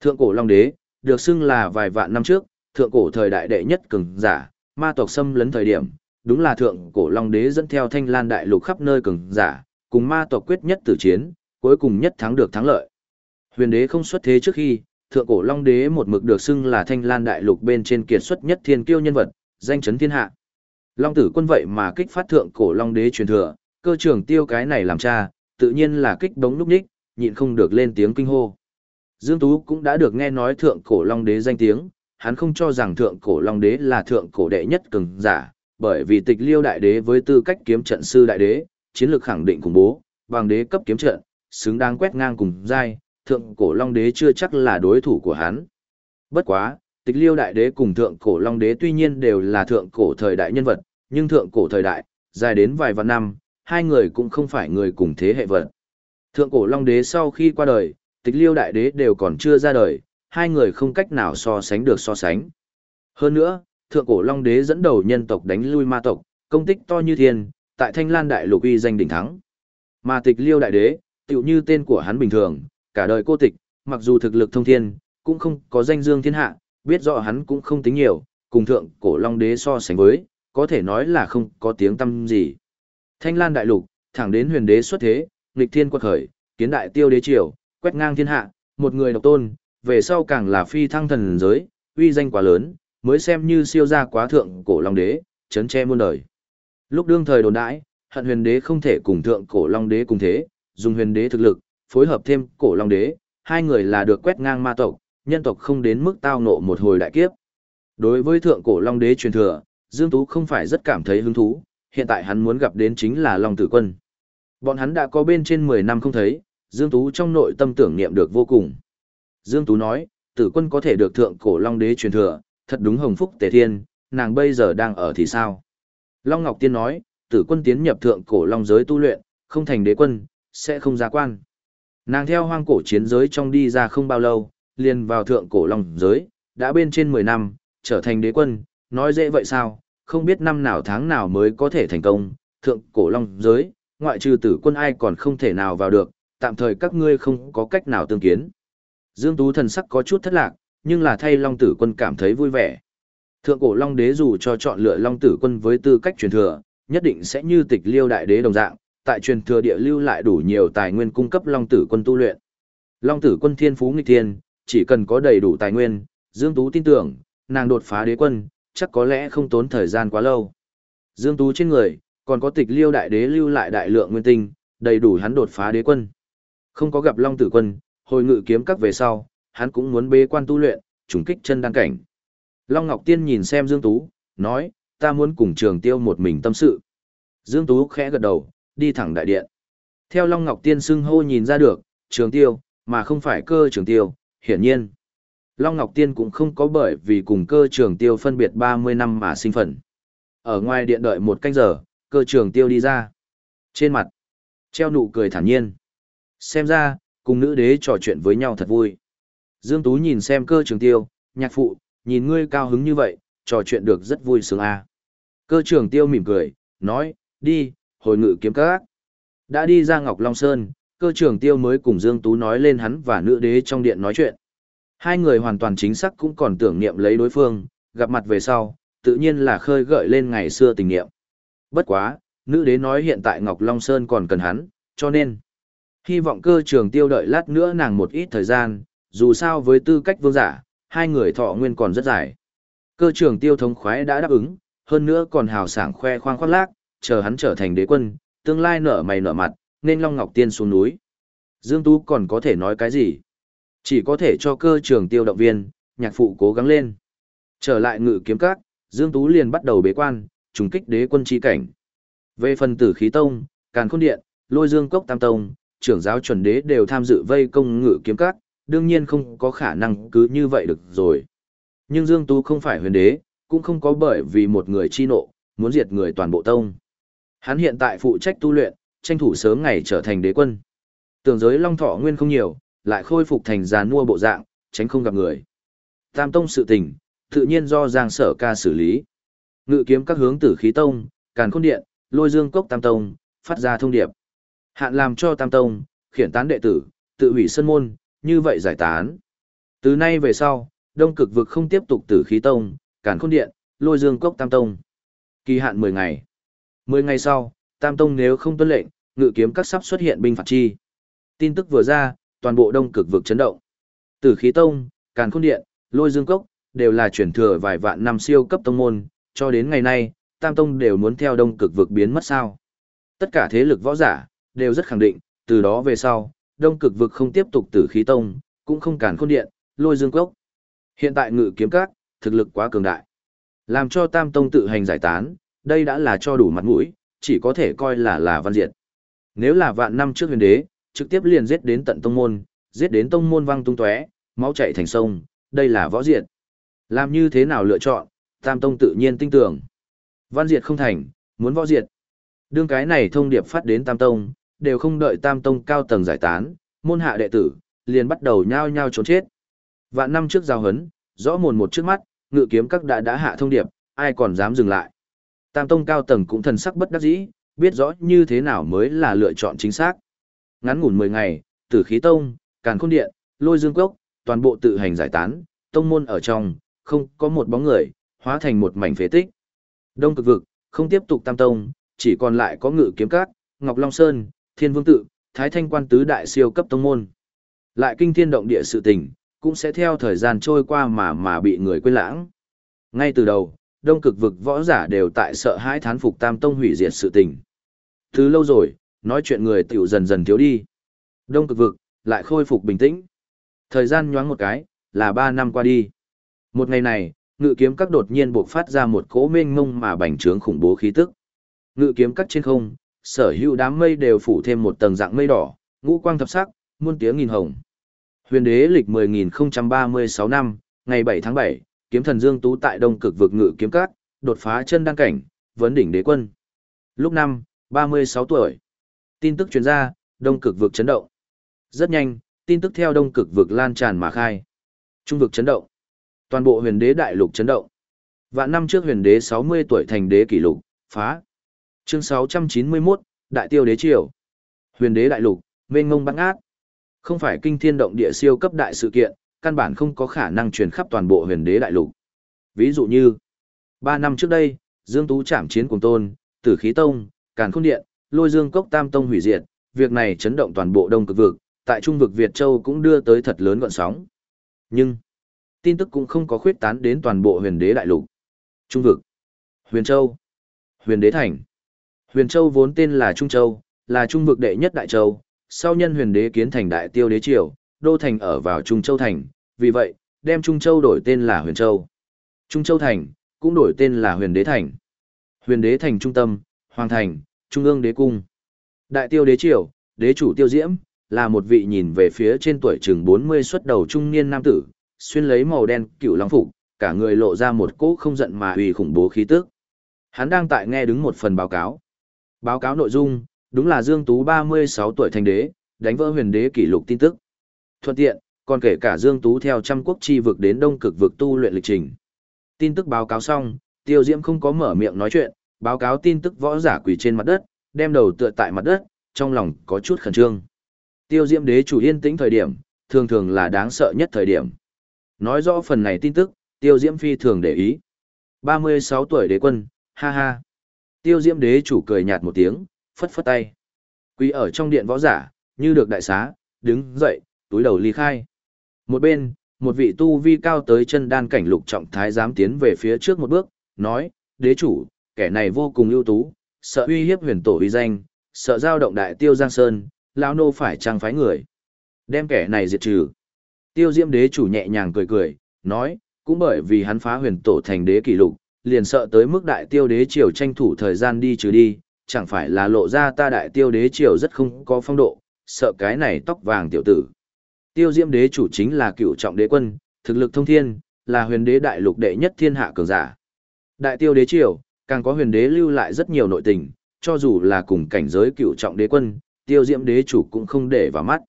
Thượng cổ Long Đế, được xưng là vài vạn năm trước, thượng cổ thời đại đệ nhất cường giả, ma tộc xâm lấn thời điểm, đúng là thượng cổ Long Đế dẫn theo thanh lan đại lục khắp nơi cường giả, cùng ma tộc quyết nhất tử chiến, cuối cùng nhất thắng được thắng lợi. Huyền đế không xuất thế trước khi, thượng cổ Long Đế một mực được xưng là thanh lan đại lục bên trên kiệt xuất nhất thiên kiêu nhân vật, danh chấn thiên hạ. Long tử quân vậy mà kích phát thượng cổ Long Đế truyền thừa, cơ trưởng tiêu cái này làm cha, tự nhiên là kích đống núp ních, nhịn không được lên tiếng kinh hô. Dương Tú cũng đã được nghe nói thượng cổ Long Đế danh tiếng, hắn không cho rằng thượng cổ Long Đế là thượng cổ đệ nhất cường giả, bởi vì tịch liêu đại đế với tư cách kiếm trận sư đại đế, chiến lược khẳng định khủng bố, bằng đế cấp kiếm trận, xứng đáng quét ngang cùng giai, thượng cổ Long Đế chưa chắc là đối thủ của hắn. Bất quá, tịch liêu đại đế cùng thượng cổ Long Đế tuy nhiên đều là thượng cổ thời đại nhân vật, nhưng thượng cổ thời đại, dài đến vài vạn năm, hai người cũng không phải người cùng thế hệ vật. Thượng cổ Long Đế sau khi qua đời, tịch liêu đại đế đều còn chưa ra đời, hai người không cách nào so sánh được so sánh. Hơn nữa, thượng cổ Long Đế dẫn đầu nhân tộc đánh lui ma tộc, công tích to như thiên, tại Thanh Lan Đại Lục uy danh đỉnh thắng. Mà tịch liêu đại đế, tựu như tên của hắn bình thường, cả đời cô tịch, mặc dù thực lực thông thiên, cũng không có danh dương thiên hạ, biết rõ hắn cũng không tính nhiều, cùng thượng cổ Long Đế so sánh với, có thể nói là không có tiếng tâm gì. Thanh Lan Đại Lục, thẳng đến huyền đế xuất thế, nghịch thiên quật khởi, kiến đại tiêu đế triều, quét ngang thiên hạ, một người độc tôn, về sau càng là phi thăng thần giới, uy danh quá lớn, mới xem như siêu gia quá thượng cổ long đế, chấn che muôn đời. Lúc đương thời đồn đãi, hận huyền đế không thể cùng thượng cổ long đế cùng thế, dùng huyền đế thực lực, phối hợp thêm cổ long đế, hai người là được quét ngang ma tộc, nhân tộc không đến mức tao nộ một hồi đại kiếp. Đối với thượng cổ long đế truyền thừa, Dương Tú không phải rất cảm thấy hứng thú, hiện tại hắn muốn gặp đến chính là Long Tử Quân. Bọn hắn đã có bên trên 10 năm không thấy, Dương Tú trong nội tâm tưởng niệm được vô cùng. Dương Tú nói, tử quân có thể được thượng cổ Long Đế truyền thừa, thật đúng hồng phúc tề thiên, nàng bây giờ đang ở thì sao? Long Ngọc Tiên nói, tử quân tiến nhập thượng cổ Long giới tu luyện, không thành đế quân, sẽ không ra quan. Nàng theo hoang cổ chiến giới trong đi ra không bao lâu, liền vào thượng cổ Long giới, đã bên trên 10 năm, trở thành đế quân, nói dễ vậy sao, không biết năm nào tháng nào mới có thể thành công, thượng cổ Long giới, ngoại trừ tử quân ai còn không thể nào vào được, tạm thời các ngươi không có cách nào tương kiến. Dương Tú thần sắc có chút thất lạc, nhưng là thay Long Tử Quân cảm thấy vui vẻ. Thượng cổ Long Đế dù cho chọn lựa Long Tử Quân với tư cách truyền thừa, nhất định sẽ như tịch liêu đại đế đồng dạng, tại truyền thừa địa lưu lại đủ nhiều tài nguyên cung cấp Long Tử quân tu luyện. Long Tử quân thiên phú nghịch thiên, chỉ cần có đầy đủ tài nguyên, Dương Tú tin tưởng, nàng đột phá đế quân, chắc có lẽ không tốn thời gian quá lâu. Dương Tú trên người, còn có tịch liêu đại đế lưu lại đại lượng nguyên tinh, đầy đủ hắn đột phá đế quân. Không có gặp Long Tử quân, hồi ngự kiếm các về sau, hắn cũng muốn bế quan tu luyện, trùng kích chân đăng cảnh. Long Ngọc Tiên nhìn xem Dương Tú, nói, ta muốn cùng trường tiêu một mình tâm sự. Dương Tú khẽ gật đầu, đi thẳng đại điện. Theo Long Ngọc Tiên xưng hô nhìn ra được, trường tiêu, mà không phải cơ trường tiêu, hiển nhiên. Long Ngọc Tiên cũng không có bởi vì cùng cơ trường tiêu phân biệt 30 năm mà sinh phận. Ở ngoài điện đợi một canh giờ, cơ trường tiêu đi ra. Trên mặt, treo nụ cười thản nhiên. Xem ra, cùng nữ đế trò chuyện với nhau thật vui. Dương Tú nhìn xem cơ trường tiêu, nhạc phụ, nhìn ngươi cao hứng như vậy, trò chuyện được rất vui sướng à. Cơ trường tiêu mỉm cười, nói, đi, hồi ngự kiếm các. Đã đi ra Ngọc Long Sơn, cơ trưởng tiêu mới cùng Dương Tú nói lên hắn và nữ đế trong điện nói chuyện. Hai người hoàn toàn chính xác cũng còn tưởng niệm lấy đối phương, gặp mặt về sau, tự nhiên là khơi gợi lên ngày xưa tình niệm. Bất quá, nữ đế nói hiện tại Ngọc Long Sơn còn cần hắn, cho nên, hy vọng cơ trường tiêu đợi lát nữa nàng một ít thời gian, dù sao với tư cách vương giả, hai người thọ nguyên còn rất dài. Cơ trường tiêu thống khoái đã đáp ứng, hơn nữa còn hào sảng khoe khoang khoác lác, chờ hắn trở thành đế quân, tương lai nở mày nở mặt, nên Long Ngọc Tiên xuống núi. Dương Tú còn có thể nói cái gì? Chỉ có thể cho cơ trường tiêu động viên, nhạc phụ cố gắng lên. Trở lại ngự kiếm các, Dương Tú liền bắt đầu bế quan, trùng kích đế quân chi cảnh. Về phần tử khí tông, càn khôn điện, lôi dương cốc tam tông, trưởng giáo chuẩn đế đều tham dự vây công ngự kiếm các, đương nhiên không có khả năng cứ như vậy được rồi. Nhưng Dương Tú không phải huyền đế, cũng không có bởi vì một người chi nộ, muốn diệt người toàn bộ tông. Hắn hiện tại phụ trách tu luyện, tranh thủ sớm ngày trở thành đế quân. Tưởng giới long thọ nguyên không nhiều, lại khôi phục thành già nua bộ dạng, tránh không gặp người. Tam tông sự tình, tự nhiên do Giang Sở ca xử lý. Ngự kiếm các hướng tử khí tông, càn khôn điện, lôi dương cốc tam tông, phát ra thông điệp. Hạn làm cho tam tông, khiển tán đệ tử, tự hủy sân môn, như vậy giải tán. Từ nay về sau, đông cực vực không tiếp tục tử khí tông, càn khôn điện, lôi dương cốc tam tông. Kỳ hạn 10 ngày. 10 ngày sau, tam tông nếu không tuân lệnh, ngự kiếm các sắp xuất hiện binh phạt chi. Tin tức vừa ra, toàn bộ đông cực vực chấn động. Tử khí tông, càn khôn điện, lôi dương cốc, đều là chuyển thừa vài vạn năm siêu cấp tông môn, cho đến ngày nay, tam tông đều muốn theo đông cực vực biến mất sao. Tất cả thế lực võ giả, đều rất khẳng định, từ đó về sau, đông cực vực không tiếp tục tử khí tông, cũng không càn khôn điện, lôi dương cốc. Hiện tại ngự kiếm các, thực lực quá cường đại. Làm cho tam tông tự hành giải tán, đây đã là cho đủ mặt mũi, chỉ có thể coi là là văn diệt. Nếu là vạn năm trước huyền đế, trực tiếp liền giết đến tận tông môn, giết đến tông môn văng tung tóe, máu chảy thành sông, đây là võ diệt. Làm như thế nào lựa chọn, tam tông tự nhiên tin tưởng. Văn diệt không thành, muốn võ diệt. Đương cái này thông điệp phát đến tam tông, đều không đợi tam tông cao tầng giải tán, môn hạ đệ tử, liền bắt đầu nhao nhao trốn chết. Vạn năm trước giao hấn, rõ mồn một trước mắt, ngự kiếm các đã đã hạ thông điệp, ai còn dám dừng lại. Tam tông cao tầng cũng thần sắc bất đắc dĩ, biết rõ như thế nào mới là lựa chọn chính xác. Ngắn ngủn 10 ngày, Tử Khí Tông, Càn Khôn Điện, Lôi Dương Cốc, toàn bộ tự hành giải tán, tông môn ở trong, không có một bóng người, hóa thành một mảnh phế tích. Đông cực vực, không tiếp tục tam tông, chỉ còn lại có Ngự Kiếm Các, Ngọc Long Sơn, Thiên Vương Tự, Thái Thanh Quan tứ đại siêu cấp tông môn. Lại kinh thiên động địa sự tình, cũng sẽ theo thời gian trôi qua mà mà bị người quên lãng. Ngay từ đầu, đông cực vực võ giả đều tại sợ hãi thán phục tam tông hủy diệt sự tình. Từ lâu rồi, nói chuyện người tiểu dần dần thiếu đi. Đông cực vực, lại khôi phục bình tĩnh. Thời gian nhoáng một cái, là ba năm qua đi. Một ngày này, ngự kiếm các đột nhiên buộc phát ra một cỗ mênh mông mà bành trướng khủng bố khí tức. Ngự kiếm các trên không, sở hữu đám mây đều phủ thêm một tầng dạng mây đỏ, ngũ quang thập sắc, muôn tiếng nghìn hồng. Huyền đế lịch 10.036 năm, ngày 7 tháng 7, kiếm thần Dương Tú tại Đông Cực vực ngự kiếm cát, đột phá chân đăng cảnh, vấn đỉnh đế quân. Lúc năm, 36 tuổi. Tin tức truyền ra, Đông Cực vực chấn động. Rất nhanh, tin tức theo Đông Cực vực lan tràn mà khai. Trung vực chấn động. Toàn bộ huyền đế đại lục chấn động. Vạn năm trước huyền đế 60 tuổi thành đế kỷ lục, phá. Chương 691, Đại tiêu đế triều. Huyền đế đại lục, mênh ngông băng ác. Không phải kinh thiên động địa siêu cấp đại sự kiện, căn bản không có khả năng truyền khắp toàn bộ huyền đế đại lục. Ví dụ như, ba năm trước đây, Dương Tú chạm chiến cùng tôn, tử khí tông, càn khôn điện, lôi dương cốc tam tông hủy diệt, việc này chấn động toàn bộ đông cực vực, tại trung vực Việt Châu cũng đưa tới thật lớn gọn sóng. Nhưng, tin tức cũng không có khuyết tán đến toàn bộ huyền đế đại lục. Trung vực, huyền châu, huyền đế thành. Huyền châu vốn tên là Trung Châu, là trung vực đệ nhất đại châu, sau nhân huyền đế kiến thành đại tiêu đế triều, đô thành ở vào Trung Châu thành, vì vậy, đem Trung Châu đổi tên là huyền châu. Trung Châu thành, cũng đổi tên là huyền đế thành. Huyền đế thành trung tâm, hoàng thành, trung ương đế cung. Đại tiêu đế triều, đế chủ tiêu diễm, là một vị nhìn về phía trên tuổi chừng 40 xuất đầu trung niên nam tử, xuyên lấy màu đen cựu long phục, cả người lộ ra một cỗ không giận mà uy khủng bố khí tức. Hắn đang tại nghe đứng một phần báo cáo. Báo cáo nội dung, đúng là Dương Tú 36 tuổi thành đế, đánh vỡ huyền đế kỷ lục tin tức. Thuận tiện, còn kể cả Dương Tú theo trăm quốc chi vực đến đông cực vực tu luyện lịch trình. Tin tức báo cáo xong, Tiêu Diễm không có mở miệng nói chuyện, báo cáo tin tức võ giả quỳ trên mặt đất, đem đầu tựa tại mặt đất, trong lòng có chút khẩn trương. Tiêu Diễm đế chủ yên tĩnh thời điểm, thường thường là đáng sợ nhất thời điểm. Nói rõ phần này tin tức, Tiêu Diễm phi thường để ý. 36 tuổi đế quân, ha ha. Tiêu Diễm đế chủ cười nhạt một tiếng, phất phất tay. Quý ở trong điện võ giả, như được đại xá, đứng dậy, túi đầu ly khai. Một bên, một vị tu vi cao tới chân đan cảnh lục trọng thái dám tiến về phía trước một bước, nói, đế chủ, kẻ này vô cùng ưu tú, sợ uy hiếp huyền tổ uy danh, sợ giao động đại tiêu giang sơn, lão nô phải trang phái người. Đem kẻ này diệt trừ. Tiêu diễm đế chủ nhẹ nhàng cười cười, nói, cũng bởi vì hắn phá huyền tổ thành đế kỷ lục, liền sợ tới mức đại tiêu đế triều tranh thủ thời gian đi trừ đi, chẳng phải là lộ ra ta đại tiêu đế triều rất không có phong độ, sợ cái này tóc vàng tiểu tử. Tiêu diễm đế chủ chính là cựu trọng đế quân, thực lực thông thiên, là huyền đế đại lục đệ nhất thiên hạ cường giả. Đại tiêu đế triều, càng có huyền đế lưu lại rất nhiều nội tình, cho dù là cùng cảnh giới cựu trọng đế quân, tiêu diễm đế chủ cũng không để vào mắt.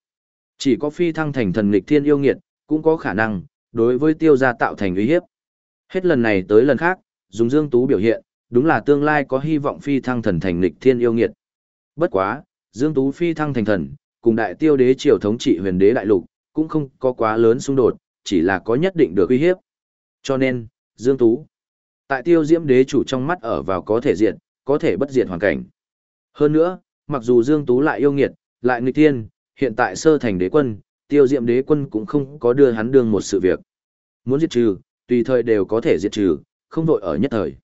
Chỉ có phi thăng thành thần nghịch thiên yêu nghiệt, cũng có khả năng, đối với tiêu gia tạo thành uy hiếp. Hết lần này tới lần khác, dùng Dương Tú biểu hiện, đúng là tương lai có hy vọng phi thăng thần thành nghịch thiên yêu nghiệt. Bất quá, Dương Tú phi thăng thành thần, cùng đại tiêu đế triều thống trị huyền đế đại lục, cũng không có quá lớn xung đột, chỉ là có nhất định được uy hiếp. Cho nên, Dương Tú, tại tiêu diễm đế chủ trong mắt ở vào có thể diện, có thể bất diện hoàn cảnh. Hơn nữa, mặc dù Dương Tú lại yêu nghiệt, lại nghịch thiên, hiện tại sơ thành đế quân, tiêu diệm đế quân cũng không có đưa hắn đương một sự việc. Muốn diệt trừ, tùy thời đều có thể diệt trừ, không vội ở nhất thời.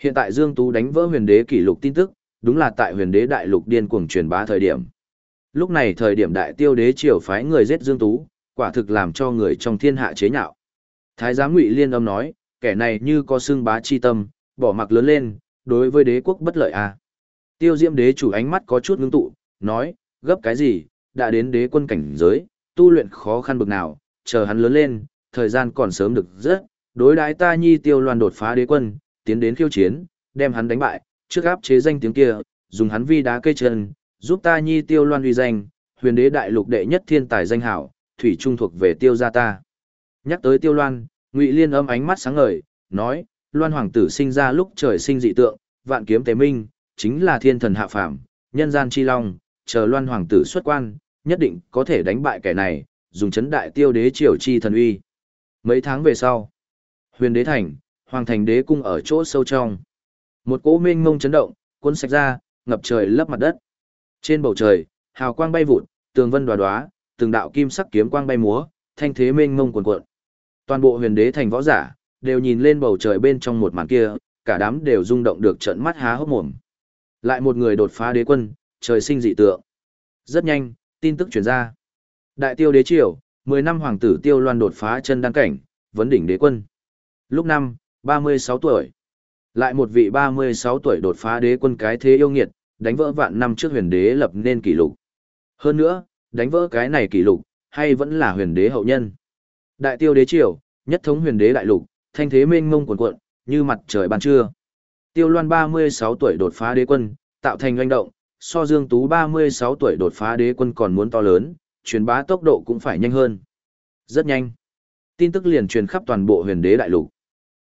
Hiện tại Dương Tú đánh vỡ huyền đế kỷ lục tin tức, đúng là tại huyền đế đại lục điên cuồng truyền bá thời điểm. Lúc này thời điểm đại tiêu đế triều phái người giết Dương Tú, quả thực làm cho người trong thiên hạ chế nhạo. Thái giám Ngụy Liên âm nói, kẻ này như có xương bá chi tâm, bỏ mặc lớn lên, đối với đế quốc bất lợi à. Tiêu Diễm đế chủ ánh mắt có chút ngưng tụ, nói, gấp cái gì, đã đến đế quân cảnh giới, tu luyện khó khăn bực nào, chờ hắn lớn lên, thời gian còn sớm được rất, đối đãi ta nhi tiêu loan đột phá đế quân, tiến đến khiêu chiến, đem hắn đánh bại, trước áp chế danh tiếng kia, dùng hắn vi đá cây chân, giúp ta nhi tiêu loan uy danh, huyền đế đại lục đệ nhất thiên tài danh hảo, thủy trung thuộc về tiêu gia ta. Nhắc tới tiêu loan, ngụy liên âm ánh mắt sáng ngời, nói, loan hoàng tử sinh ra lúc trời sinh dị tượng, vạn kiếm tế minh, chính là thiên thần hạ phàm, nhân gian chi long, chờ loan hoàng tử xuất quan, nhất định có thể đánh bại kẻ này, dùng chấn đại tiêu đế triều chi thần uy. Mấy tháng về sau, huyền đế thành, hoàng thành đế cung ở chỗ sâu trong. Một cỗ mênh mông chấn động, cuốn sạch ra, ngập trời lấp mặt đất. Trên bầu trời, hào quang bay vụt, tường vân đoá đoá, từng đạo kim sắc kiếm quang bay múa, thanh thế mênh mông cuồn cuộn. Toàn bộ huyền đế thành võ giả, đều nhìn lên bầu trời bên trong một màn kia, cả đám đều rung động được trận mắt há hốc mồm. Lại một người đột phá đế quân, trời sinh dị tượng. Rất nhanh, tin tức truyền ra. Đại tiêu đế triều, 10 năm hoàng tử tiêu loan đột phá chân đăng cảnh, vấn đỉnh đế quân. Lúc năm, 36 tuổi. Lại một vị 36 tuổi đột phá đế quân cái thế yêu nghiệt, đánh vỡ vạn năm trước huyền đế lập nên kỷ lục. Hơn nữa, đánh vỡ cái này kỷ lục, hay vẫn là huyền đế hậu nhân. Đại tiêu đế triều, nhất thống huyền đế đại lục, thanh thế mênh mông cuồn cuộn, như mặt trời ban trưa. Tiêu Loan 36 tuổi đột phá đế quân, tạo thành doanh động, so Dương Tú 36 tuổi đột phá đế quân còn muốn to lớn, truyền bá tốc độ cũng phải nhanh hơn. Rất nhanh. Tin tức liền truyền khắp toàn bộ huyền đế đại lục.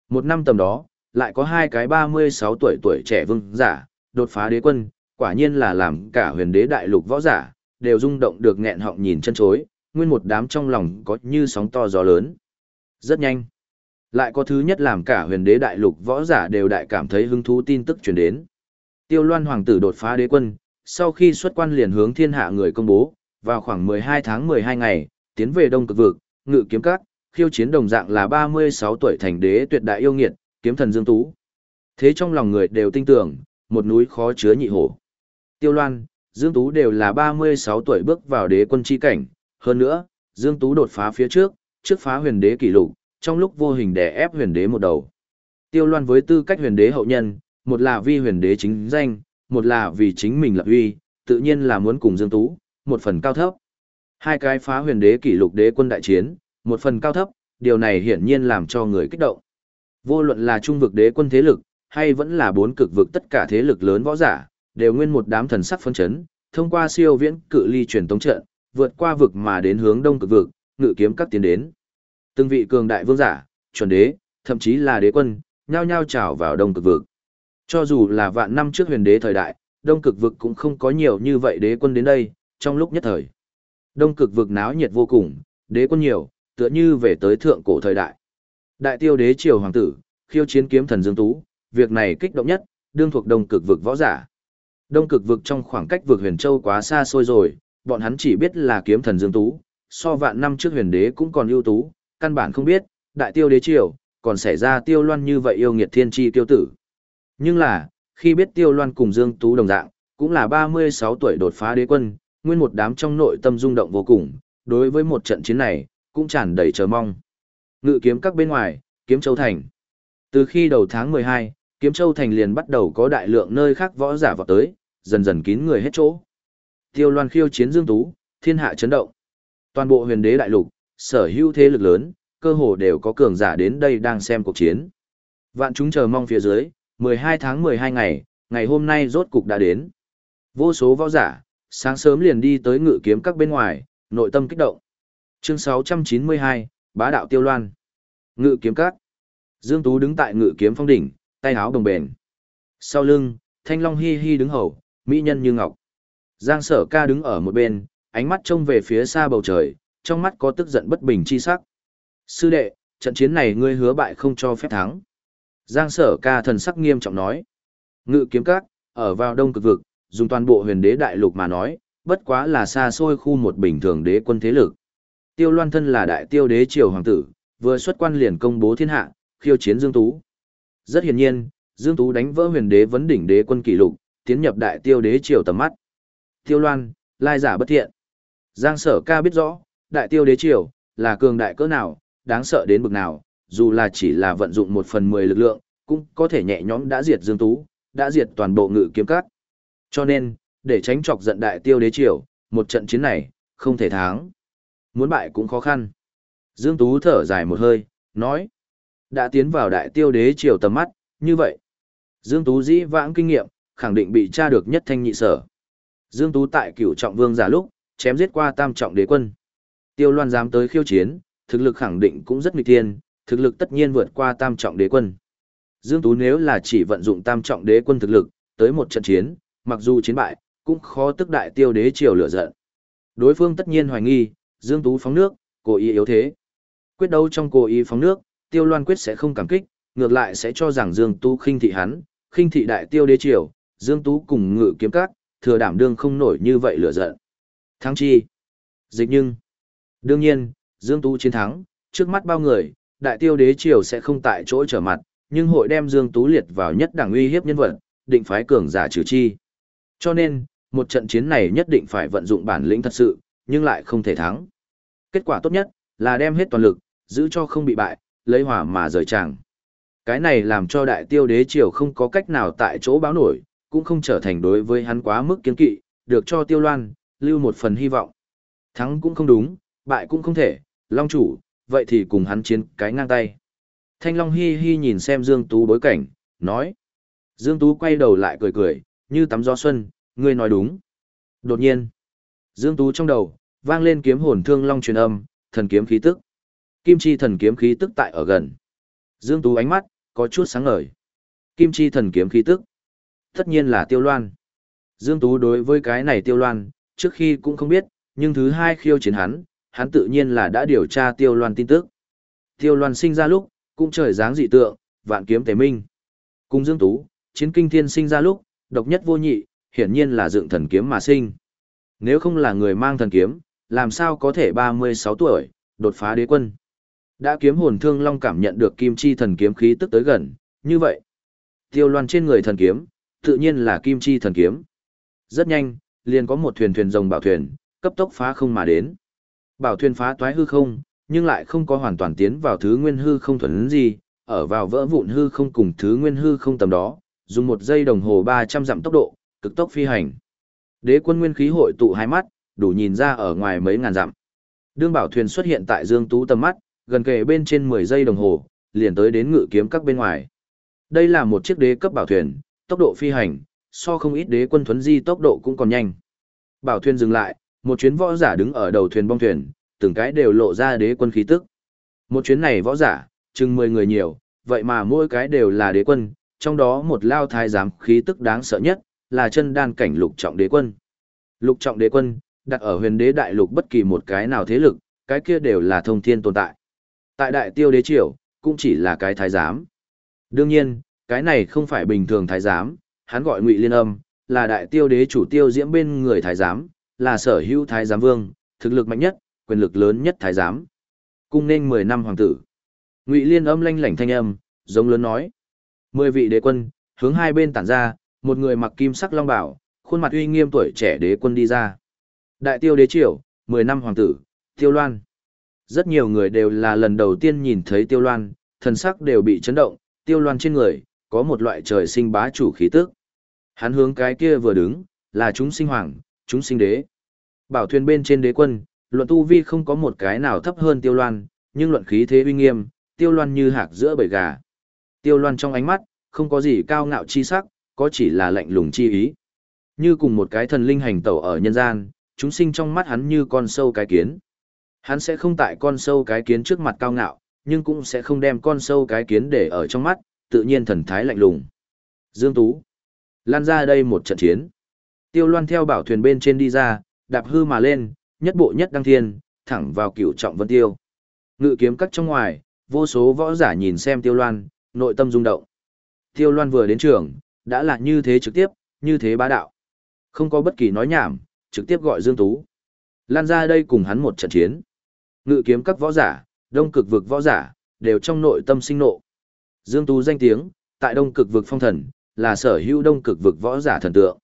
Một năm tầm đó, lại có hai cái 36 tuổi tuổi trẻ vương giả, đột phá đế quân, quả nhiên là làm cả huyền đế đại lục võ giả, đều rung động được nghẹn họng nhìn chân chối, nguyên một đám trong lòng có như sóng to gió lớn. Rất nhanh. Lại có thứ nhất làm cả huyền đế đại lục võ giả đều đại cảm thấy hứng thú tin tức truyền đến. Tiêu Loan hoàng tử đột phá đế quân, sau khi xuất quan liền hướng thiên hạ người công bố, vào khoảng 12 tháng 12 ngày, tiến về Đông Cực Vực, ngự kiếm các, khiêu chiến đồng dạng là 36 tuổi thành đế tuyệt đại yêu nghiệt, kiếm thần Dương Tú. Thế trong lòng người đều tin tưởng, một núi khó chứa nhị hổ. Tiêu Loan, Dương Tú đều là 36 tuổi bước vào đế quân chi cảnh, hơn nữa, Dương Tú đột phá phía trước, trước phá huyền đế kỷ lục, trong lúc vô hình đè ép huyền đế một đầu. Tiêu Loan với tư cách huyền đế hậu nhân, một là vì huyền đế chính danh, một là vì chính mình lập uy, tự nhiên là muốn cùng Dương Tú, một phần cao thấp. Hai cái phá huyền đế kỷ lục đế quân đại chiến, một phần cao thấp, điều này hiển nhiên làm cho người kích động. Vô luận là trung vực đế quân thế lực, hay vẫn là bốn cực vực tất cả thế lực lớn võ giả, đều nguyên một đám thần sắc phân chấn, thông qua siêu viễn cự ly truyền tống trận, vượt qua vực mà đến hướng đông cực vực, ngự kiếm các tiến đến. Từng vị cường đại vương giả, chuẩn đế, thậm chí là đế quân, nhao nhao trào vào đông cực vực. Cho dù là vạn năm trước huyền đế thời đại, đông cực vực cũng không có nhiều như vậy đế quân đến đây, trong lúc nhất thời. Đông cực vực náo nhiệt vô cùng, đế quân nhiều, tựa như về tới thượng cổ thời đại. Đại tiêu đế triều hoàng tử, khiêu chiến kiếm thần Dương Tú, việc này kích động nhất, đương thuộc đông cực vực võ giả. Đông cực vực trong khoảng cách vực huyền châu quá xa xôi rồi, bọn hắn chỉ biết là kiếm thần Dương Tú, so vạn năm trước huyền đế cũng còn ưu tú, căn bản không biết, đại tiêu đế triều, còn xảy ra tiêu loan như vậy yêu nghiệt thiên tri tiêu tử. Nhưng là, khi biết tiêu loan cùng Dương Tú đồng dạng, cũng là 36 tuổi đột phá đế quân, nguyên một đám trong nội tâm rung động vô cùng, đối với một trận chiến này, cũng tràn đầy chờ mong. Ngự kiếm các bên ngoài, kiếm châu thành. Từ khi đầu tháng 12, kiếm châu thành liền bắt đầu có đại lượng nơi khác võ giả vào tới, dần dần kín người hết chỗ. Tiêu loan khiêu chiến Dương Tú, thiên hạ chấn động. Toàn bộ huyền đế đại lục, sở hữu thế lực lớn, cơ hồ đều có cường giả đến đây đang xem cuộc chiến. Vạn chúng chờ mong phía dưới, 12 tháng 12 ngày, ngày hôm nay rốt cục đã đến. Vô số võ giả, sáng sớm liền đi tới ngự kiếm các bên ngoài, nội tâm kích động. Chương 692, Bá đạo tiêu loan. Ngự kiếm các. Dương Tú đứng tại ngự kiếm phong đỉnh, tay áo đồng bền. Sau lưng, Thanh Long hi hi đứng hầu, mỹ nhân như ngọc. Giang Sở Ca đứng ở một bên, ánh mắt trông về phía xa bầu trời, trong mắt có tức giận bất bình chi sắc. Sư đệ, trận chiến này ngươi hứa bại không cho phép thắng. Giang Sở Ca thần sắc nghiêm trọng nói. Ngự kiếm các, ở vào đông cực vực, dùng toàn bộ huyền đế đại lục mà nói, bất quá là xa xôi khu một bình thường đế quân thế lực. Tiêu Loan thân là đại tiêu đế triều hoàng tử, vừa xuất quan liền công bố thiên hạ, khiêu chiến Dương Tú. Rất hiển nhiên, Dương Tú đánh vỡ huyền đế vấn đỉnh đế quân kỷ lục, tiến nhập đại tiêu đế triều tầm mắt. Tiêu Loan, lai giả bất thiện. Giang Sở Ca biết rõ, đại tiêu đế triều là cường đại cỡ nào, đáng sợ đến bực nào, dù là chỉ là vận dụng một phần mười lực lượng, cũng có thể nhẹ nhõm đã diệt Dương Tú, đã diệt toàn bộ ngự kiếm cát. Cho nên, để tránh chọc giận đại tiêu đế triều, một trận chiến này, không thể thắng. Muốn bại cũng khó khăn. Dương Tú thở dài một hơi, nói. Đã tiến vào đại tiêu đế triều tầm mắt, như vậy. Dương Tú dĩ vãng kinh nghiệm, khẳng định bị tra được nhất thanh nhị sở. Dương Tú tại cửu trọng vương giả lúc, chém giết qua tam trọng đế quân. Tiêu loan dám tới khiêu chiến, thực lực khẳng định cũng rất nghịch thiên, thực lực tất nhiên vượt qua tam trọng đế quân. Dương Tú nếu là chỉ vận dụng tam trọng đế quân thực lực, tới một trận chiến, mặc dù chiến bại, cũng khó tức đại tiêu đế triều lửa giận. Đối phương tất nhiên hoài nghi, Dương Tú phóng nước, cố ý yếu thế. Quyết đấu trong cố ý phóng nước, Tiêu Loan quyết sẽ không cảm kích, ngược lại sẽ cho rằng Dương Tú khinh thị hắn, khinh thị đại tiêu đế triều, Dương Tú cùng ngự kiếm các, thừa đảm đương không nổi như vậy lửa giận. Thắng chi? Dịch nhưng. Đương nhiên, Dương Tú chiến thắng, trước mắt bao người, đại tiêu đế triều sẽ không tại chỗ trở mặt, nhưng hội đem Dương Tú liệt vào nhất đẳng uy hiếp nhân vật, định phái cường giả trừ chi. Cho nên, một trận chiến này nhất định phải vận dụng bản lĩnh thật sự, nhưng lại không thể thắng. Kết quả tốt nhất là đem hết toàn lực, giữ cho không bị bại, lấy hỏa mà rời tràng. Cái này làm cho đại tiêu đế triều không có cách nào tại chỗ báo nổi, cũng không trở thành đối với hắn quá mức kiến kỵ, được cho tiêu loan, lưu một phần hy vọng. Thắng cũng không đúng, bại cũng không thể, long chủ, vậy thì cùng hắn chiến cái ngang tay. Thanh Long hi hi nhìn xem Dương Tú bối cảnh, nói. Dương Tú quay đầu lại cười cười, như tắm gió xuân, ngươi nói đúng. Đột nhiên, Dương Tú trong đầu, vang lên kiếm hồn thương long truyền âm, thần kiếm khí tức. Kim chi thần kiếm khí tức tại ở gần. Dương Tú ánh mắt, có chút sáng ngời. Kim chi thần kiếm khí tức. Tất nhiên là tiêu loan. Dương Tú đối với cái này tiêu loan, trước khi cũng không biết, nhưng thứ hai khiêu chiến hắn, hắn tự nhiên là đã điều tra tiêu loan tin tức. Tiêu loan sinh ra lúc, cũng trời dáng dị tượng, vạn kiếm tế minh. Cùng Dương Tú, chiến kinh thiên sinh ra lúc, độc nhất vô nhị, hiển nhiên là dựng thần kiếm mà sinh. Nếu không là người mang thần kiếm, làm sao có thể 36 tuổi, đột phá đế quân. Đã kiếm hồn thương long cảm nhận được kim chi thần kiếm khí tức tới gần, như vậy. Tiêu loan trên người thần kiếm, tự nhiên là kim chi thần kiếm. Rất nhanh, liền có một thuyền thuyền rồng bảo thuyền, cấp tốc phá không mà đến. Bảo thuyền phá toái hư không, nhưng lại không có hoàn toàn tiến vào thứ nguyên hư không thuần gì, ở vào vỡ vụn hư không cùng thứ nguyên hư không tầm đó, dùng một giây đồng hồ 300 dặm tốc độ, cực tốc phi hành. Đế quân nguyên khí hội tụ hai mắt, đủ nhìn ra ở ngoài mấy ngàn dặm. Đương bảo thuyền xuất hiện tại Dương Tú tầm mắt, gần kề bên trên 10 giây đồng hồ, liền tới đến ngự kiếm các bên ngoài. Đây là một chiếc đế cấp bảo thuyền, tốc độ phi hành, so không ít đế quân thuấn di tốc độ cũng còn nhanh. Bảo thuyền dừng lại, một chuyến võ giả đứng ở đầu thuyền bong thuyền, từng cái đều lộ ra đế quân khí tức. Một chuyến này võ giả, chừng 10 người nhiều, vậy mà mỗi cái đều là đế quân, trong đó một lao thái giám khí tức đáng sợ nhất, là chân đan cảnh lục trọng đế quân. Lục trọng đế quân, đặt ở huyền đế đại lục bất kỳ một cái nào thế lực, cái kia đều là thông thiên tồn tại. Tại đại tiêu đế triều, cũng chỉ là cái thái giám. Đương nhiên, cái này không phải bình thường thái giám, hắn gọi ngụy liên âm, là đại tiêu đế chủ tiêu diễm bên người thái giám, là sở hữu thái giám vương, thực lực mạnh nhất, quyền lực lớn nhất thái giám. Cung nên 10 năm hoàng tử. Ngụy liên âm lanh lảnh thanh âm, giống lớn nói. Mười vị đế quân, hướng hai bên tản ra, một người mặc kim sắc long bảo, khuôn mặt uy nghiêm tuổi trẻ đế quân đi ra. Đại tiêu đế triều, 10 năm hoàng tử, tiêu loan. Rất nhiều người đều là lần đầu tiên nhìn thấy tiêu loan, thần sắc đều bị chấn động, tiêu loan trên người, có một loại trời sinh bá chủ khí tức. Hắn hướng cái kia vừa đứng, là chúng sinh hoàng, chúng sinh đế. Bảo thuyền bên trên đế quân, luận tu vi không có một cái nào thấp hơn tiêu loan, nhưng luận khí thế uy nghiêm, tiêu loan như hạc giữa bầy gà. Tiêu loan trong ánh mắt, không có gì cao ngạo chi sắc, có chỉ là lạnh lùng chi ý. Như cùng một cái thần linh hành tẩu ở nhân gian, chúng sinh trong mắt hắn như con sâu cái kiến. Hắn sẽ không tại con sâu cái kiến trước mặt cao ngạo, nhưng cũng sẽ không đem con sâu cái kiến để ở trong mắt, tự nhiên thần thái lạnh lùng. Dương Tú. Lan ra đây một trận chiến. Tiêu loan theo bảo thuyền bên trên đi ra, đạp hư mà lên, nhất bộ nhất đăng thiên, thẳng vào cửu trọng vân tiêu. Ngự kiếm cắt trong ngoài, vô số võ giả nhìn xem tiêu loan, nội tâm rung động. Tiêu loan vừa đến trường, đã là như thế trực tiếp, như thế bá đạo. Không có bất kỳ nói nhảm, trực tiếp gọi Dương Tú. Lan ra đây cùng hắn một trận chiến. Ngự kiếm các võ giả, đông cực vực võ giả, đều trong nội tâm sinh nộ. Dương Tú danh tiếng, tại đông cực vực phong thần, là sở hữu đông cực vực võ giả thần tượng.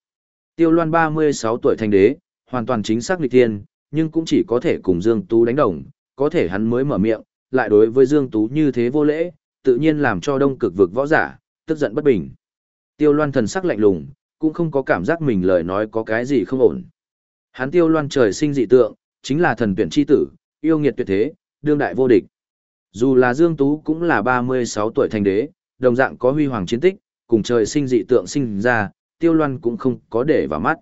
Tiêu Loan 36 tuổi thành đế, hoàn toàn chính xác nghịch thiên, nhưng cũng chỉ có thể cùng Dương Tú đánh đồng, có thể hắn mới mở miệng, lại đối với Dương Tú như thế vô lễ, tự nhiên làm cho đông cực vực võ giả, tức giận bất bình. Tiêu Loan thần sắc lạnh lùng, cũng không có cảm giác mình lời nói có cái gì không ổn. Hắn Tiêu Loan trời sinh dị tượng, chính là thần tuyển chi tử, yêu nghiệt tuyệt thế, đương đại vô địch. Dù là Dương Tú cũng là 36 tuổi thành đế, đồng dạng có huy hoàng chiến tích, cùng trời sinh dị tượng sinh ra, Tiêu Loan cũng không có để vào mắt.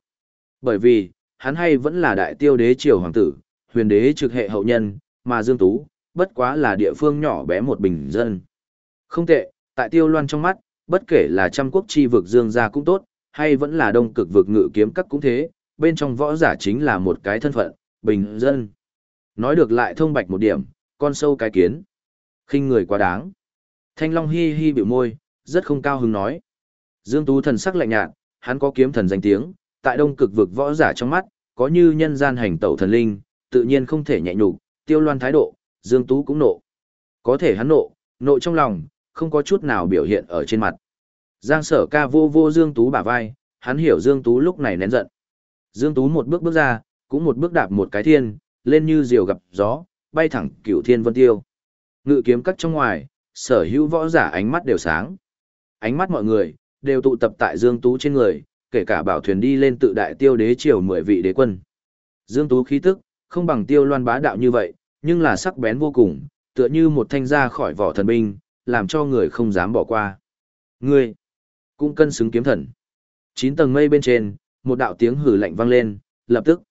Bởi vì, hắn hay vẫn là đại tiêu đế triều hoàng tử, huyền đế trực hệ hậu nhân, mà Dương Tú, bất quá là địa phương nhỏ bé một bình dân. Không tệ, tại Tiêu Loan trong mắt, bất kể là trăm quốc chi vực Dương gia cũng tốt, hay vẫn là đông cực vực ngự kiếm các cũng thế, bên trong võ giả chính là một cái thân phận, bình dân. Nói được lại thông bạch một điểm, con sâu cái kiến khinh người quá đáng. Thanh Long hi hi biểu môi, rất không cao hứng nói. Dương Tú thần sắc lạnh nhạt, hắn có kiếm thần danh tiếng, tại đông cực vực võ giả trong mắt, có như nhân gian hành tẩu thần linh, tự nhiên không thể nhẹ nhục, tiêu loan thái độ, Dương Tú cũng nộ. Có thể hắn nộ, nộ trong lòng, không có chút nào biểu hiện ở trên mặt. Giang sở ca vô vô Dương Tú bả vai, hắn hiểu Dương Tú lúc này nén giận. Dương Tú một bước bước ra, cũng một bước đạp một cái thiên, lên như diều gặp gió, bay thẳng cửu thiên vân tiêu. Ngự kiếm cắt trong ngoài, sở hữu võ giả ánh mắt đều sáng. Ánh mắt mọi người, đều tụ tập tại Dương Tú trên người, kể cả bảo thuyền đi lên tự đại tiêu đế triều mười vị đế quân. Dương Tú khí tức, không bằng tiêu loan bá đạo như vậy, nhưng là sắc bén vô cùng, tựa như một thanh ra khỏi vỏ thần binh, làm cho người không dám bỏ qua. Ngươi, cũng cân xứng kiếm thần. Chín tầng mây bên trên, một đạo tiếng hử lạnh vang lên, lập tức.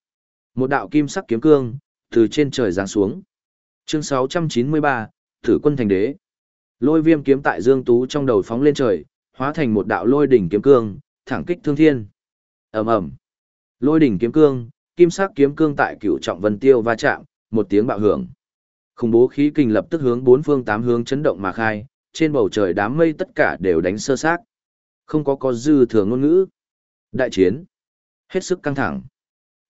Một đạo kim sắc kiếm cương, từ trên trời giáng xuống. Chương 693, Thử quân thành đế. Lôi viêm kiếm tại Dương Tú trong đầu phóng lên trời, hóa thành một đạo lôi đỉnh kiếm cương, thẳng kích thương thiên. Ầm ầm. Lôi đỉnh kiếm cương, kim sắc kiếm cương tại cửu trọng vân tiêu va chạm, một tiếng bạo hưởng. Khủng bố khí kình lập tức hướng bốn phương tám hướng chấn động mà khai, trên bầu trời đám mây tất cả đều đánh sơ xác. Không có có dư thừa ngôn ngữ. Đại chiến. Hết sức căng thẳng.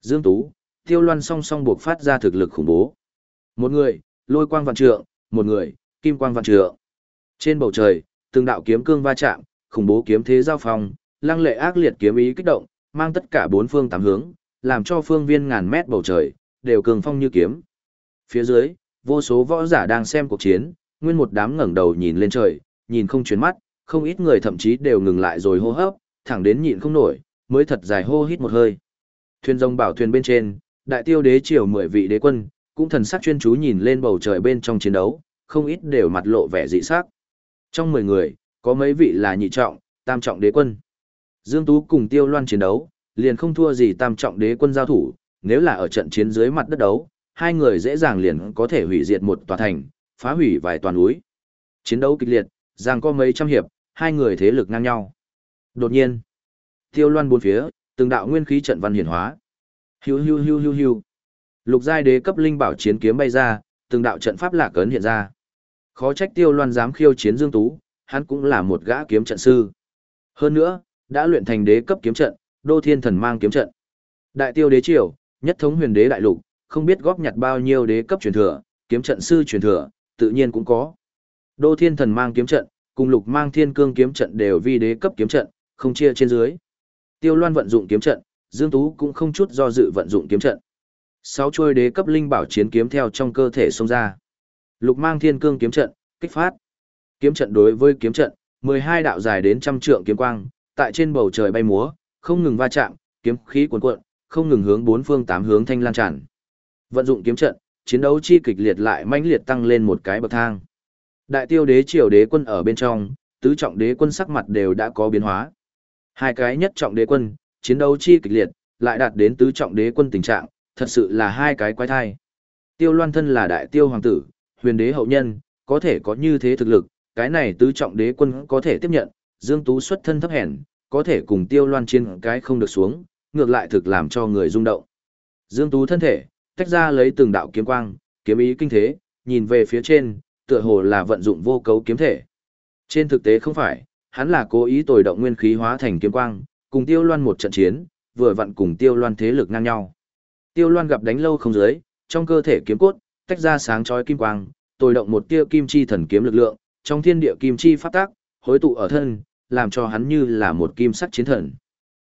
Dương Tú, Tiêu Loan song song buộc phát ra thực lực khủng bố. Một người, lôi quang vạn trượng, một người, kim quang vạn trượng. Trên bầu trời, từng đạo kiếm cương va chạm, khủng bố kiếm thế giao phong, lăng lệ ác liệt kiếm ý kích động, mang tất cả bốn phương tám hướng, làm cho phương viên ngàn mét bầu trời đều cường phong như kiếm. Phía dưới, vô số võ giả đang xem cuộc chiến, nguyên một đám ngẩng đầu nhìn lên trời, nhìn không chuyển mắt, không ít người thậm chí đều ngừng lại rồi hô hấp, thẳng đến nhịn không nổi, mới thật dài hô hít một hơi. Thuyền rồng bảo thuyền bên trên, đại tiêu đế triều mười vị đế quân, cũng thần sắc chuyên chú nhìn lên bầu trời bên trong chiến đấu, không ít đều mặt lộ vẻ dị sắc. Trong mười người, có mấy vị là nhị trọng, tam trọng đế quân. Dương Tú cùng Tiêu Loan chiến đấu, liền không thua gì tam trọng đế quân giao thủ, nếu là ở trận chiến dưới mặt đất đấu, hai người dễ dàng liền có thể hủy diệt một tòa thành, phá hủy vài toàn núi. Chiến đấu kịch liệt, giang có mấy trăm hiệp, hai người thế lực ngang nhau. Đột nhiên, Tiêu Loan bốn phía, từng đạo nguyên khí trận văn hiển hóa. Hiu hiu hiu hiu hiu. Lục giai đế cấp linh bảo chiến kiếm bay ra, từng đạo trận pháp lạc cấn hiện ra. Khó trách Tiêu Loan dám khiêu chiến Dương Tú, hắn cũng là một gã kiếm trận sư. Hơn nữa, đã luyện thành đế cấp kiếm trận, Đô Thiên Thần mang kiếm trận. Đại Tiêu đế triều, nhất thống huyền đế đại lục, không biết góp nhặt bao nhiêu đế cấp truyền thừa, kiếm trận sư truyền thừa, tự nhiên cũng có. Đô Thiên Thần mang kiếm trận, cùng Lục mang Thiên Cương kiếm trận đều vi đế cấp kiếm trận, không chia trên dưới. Tiêu Loan vận dụng kiếm trận, Dương Tú cũng không chút do dự vận dụng kiếm trận. Sáu chuôi đế cấp linh bảo chiến kiếm theo trong cơ thể xông ra. Lục mang thiên cương kiếm trận, kích phát. Kiếm trận đối với kiếm trận, 12 đạo dài đến trăm trượng kiếm quang, tại trên bầu trời bay múa, không ngừng va chạm, kiếm khí cuồn cuộn, không ngừng hướng bốn phương tám hướng thanh lan tràn. Vận dụng kiếm trận, chiến đấu chi kịch liệt lại mãnh liệt tăng lên một cái bậc thang. Đại tiêu đế triều đế quân ở bên trong, tứ trọng đế quân sắc mặt đều đã có biến hóa. Hai cái nhất trọng đế quân, chiến đấu chi kịch liệt, lại đạt đến tứ trọng đế quân tình trạng, thật sự là hai cái quái thai. Tiêu Loan thân là đại tiêu hoàng tử, huyền đế hậu nhân, có thể có như thế thực lực, cái này tứ trọng đế quân có thể tiếp nhận, Dương Tú xuất thân thấp hèn, có thể cùng Tiêu Loan chiến cái không được xuống, ngược lại thực làm cho người rung động. Dương Tú thân thể, tách ra lấy từng đạo kiếm quang, kiếm ý kinh thế, nhìn về phía trên, tựa hồ là vận dụng vô cấu kiếm thể. Trên thực tế không phải, hắn là cố ý tồi động nguyên khí hóa thành kiếm quang, cùng Tiêu Loan một trận chiến, vừa vặn cùng Tiêu Loan thế lực ngang nhau. Tiêu Loan gặp đánh lâu không dưới, trong cơ thể kiếm cốt, tách ra sáng chói kim quang, tôi động một tia kim chi thần kiếm lực lượng, trong thiên địa kim chi phát tác, hối tụ ở thân, làm cho hắn như là một kim sắc chiến thần.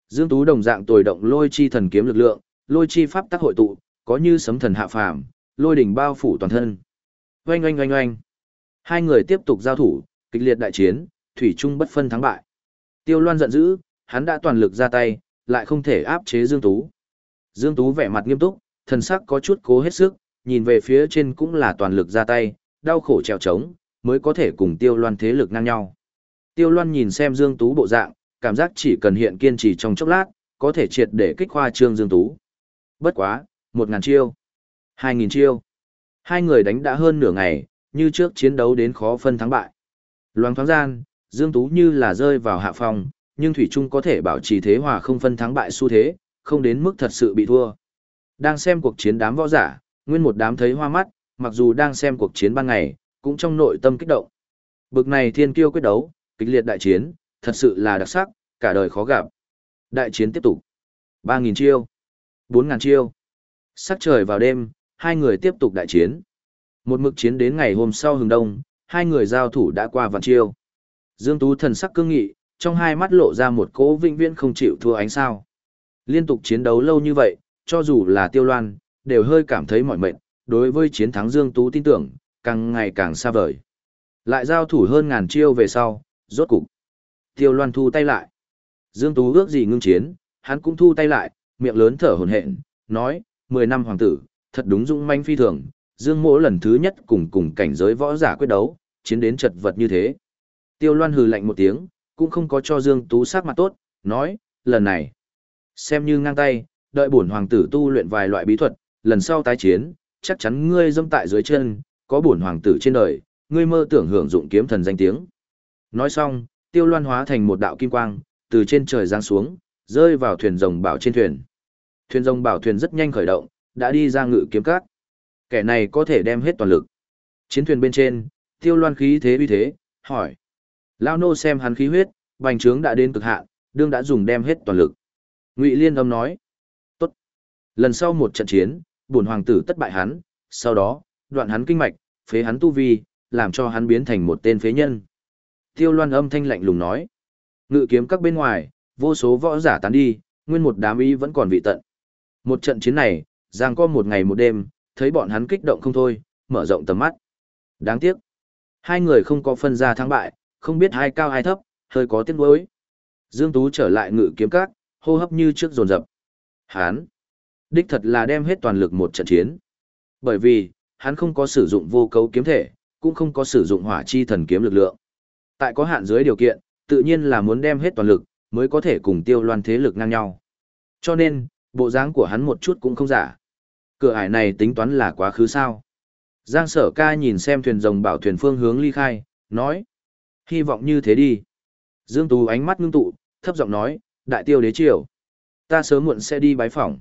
Dương Tú đồng dạng tôi động lôi chi thần kiếm lực lượng, lôi chi pháp tác hội tụ, có như sấm thần hạ phàm, lôi đỉnh bao phủ toàn thân. Oanh oanh oanh oanh. Hai người tiếp tục giao thủ, kịch liệt đại chiến, thủy chung bất phân thắng bại. Tiêu Loan giận dữ, hắn đã toàn lực ra tay, lại không thể áp chế Dương Tú. Dương Tú vẻ mặt nghiêm túc, thần sắc có chút cố hết sức, nhìn về phía trên cũng là toàn lực ra tay, đau khổ trèo trống, mới có thể cùng Tiêu Loan thế lực ngang nhau. Tiêu Loan nhìn xem Dương Tú bộ dạng, cảm giác chỉ cần hiện kiên trì trong chốc lát, có thể triệt để kích khoa trương Dương Tú. Bất quá, 1.000 chiêu, 2.000 chiêu. Hai người đánh đã hơn nửa ngày, như trước chiến đấu đến khó phân thắng bại. Loan thoáng gian, Dương Tú như là rơi vào hạ phòng, nhưng Thủy Trung có thể bảo trì thế hòa không phân thắng bại xu thế, không đến mức thật sự bị thua. Đang xem cuộc chiến đám võ giả, nguyên một đám thấy hoa mắt, mặc dù đang xem cuộc chiến ban ngày, cũng trong nội tâm kích động. Bực này thiên kiêu quyết đấu, kịch liệt đại chiến, thật sự là đặc sắc, cả đời khó gặp. Đại chiến tiếp tục. 3.000 chiêu. 4.000 chiêu. Sắc trời vào đêm, hai người tiếp tục đại chiến. Một mực chiến đến ngày hôm sau hừng đông, hai người giao thủ đã qua vạn chiêu. Dương Tú thần sắc cương nghị, trong hai mắt lộ ra một cỗ vinh viễn không chịu thua ánh sao. Liên tục chiến đấu lâu như vậy, cho dù là tiêu loan, đều hơi cảm thấy mỏi mệt, đối với chiến thắng Dương Tú tin tưởng, càng ngày càng xa vời. Lại giao thủ hơn ngàn chiêu về sau, rốt cục. Tiêu loan thu tay lại. Dương Tú ước gì ngưng chiến, hắn cũng thu tay lại, miệng lớn thở hồn hện, nói, 10 năm hoàng tử, thật đúng dũng manh phi thường, Dương mỗ lần thứ nhất cùng cùng cảnh giới võ giả quyết đấu, chiến đến chật vật như thế. Tiêu loan hừ lạnh một tiếng, cũng không có cho Dương Tú sắc mặt tốt, nói, lần này, xem như ngang tay, đợi bổn hoàng tử tu luyện vài loại bí thuật, lần sau tái chiến, chắc chắn ngươi dâm tại dưới chân, có bổn hoàng tử trên đời, ngươi mơ tưởng hưởng dụng kiếm thần danh tiếng. Nói xong, tiêu loan hóa thành một đạo kim quang, từ trên trời giáng xuống, rơi vào thuyền rồng bảo trên thuyền. Thuyền rồng bảo thuyền rất nhanh khởi động, đã đi ra ngự kiếm cát. Kẻ này có thể đem hết toàn lực. Chiến thuyền bên trên, tiêu loan khí thế uy thế, hỏi. Lao nô xem hắn khí huyết, bành trướng đã đến cực hạn, đương đã dùng đem hết toàn lực. Ngụy Liên âm nói. Tốt. Lần sau một trận chiến, bổn hoàng tử tất bại hắn, sau đó, đoạn hắn kinh mạch, phế hắn tu vi, làm cho hắn biến thành một tên phế nhân. Tiêu loan âm thanh lạnh lùng nói. Ngự kiếm các bên ngoài, vô số võ giả tán đi, nguyên một đám ý vẫn còn vị tận. Một trận chiến này, giang co một ngày một đêm, thấy bọn hắn kích động không thôi, mở rộng tầm mắt. Đáng tiếc. Hai người không có phân ra thắng bại, không biết hai cao hai thấp, hơi có tiếng nuối. Dương Tú trở lại ngự kiếm các, hô hấp như trước dồn dập. Hán, đích thật là đem hết toàn lực một trận chiến. Bởi vì, hắn không có sử dụng vô cấu kiếm thể, cũng không có sử dụng hỏa chi thần kiếm lực lượng. Tại có hạn dưới điều kiện, tự nhiên là muốn đem hết toàn lực, mới có thể cùng tiêu loan thế lực ngang nhau. Cho nên, bộ dáng của hắn một chút cũng không giả. Cửa ải này tính toán là quá khứ sao. Giang sở ca nhìn xem thuyền rồng bảo thuyền phương hướng ly khai, nói. Hy vọng như thế đi. Dương Tú ánh mắt ngưng tụ, thấp giọng nói, đại tiêu đế triều. Ta sớm muộn sẽ đi bái phỏng.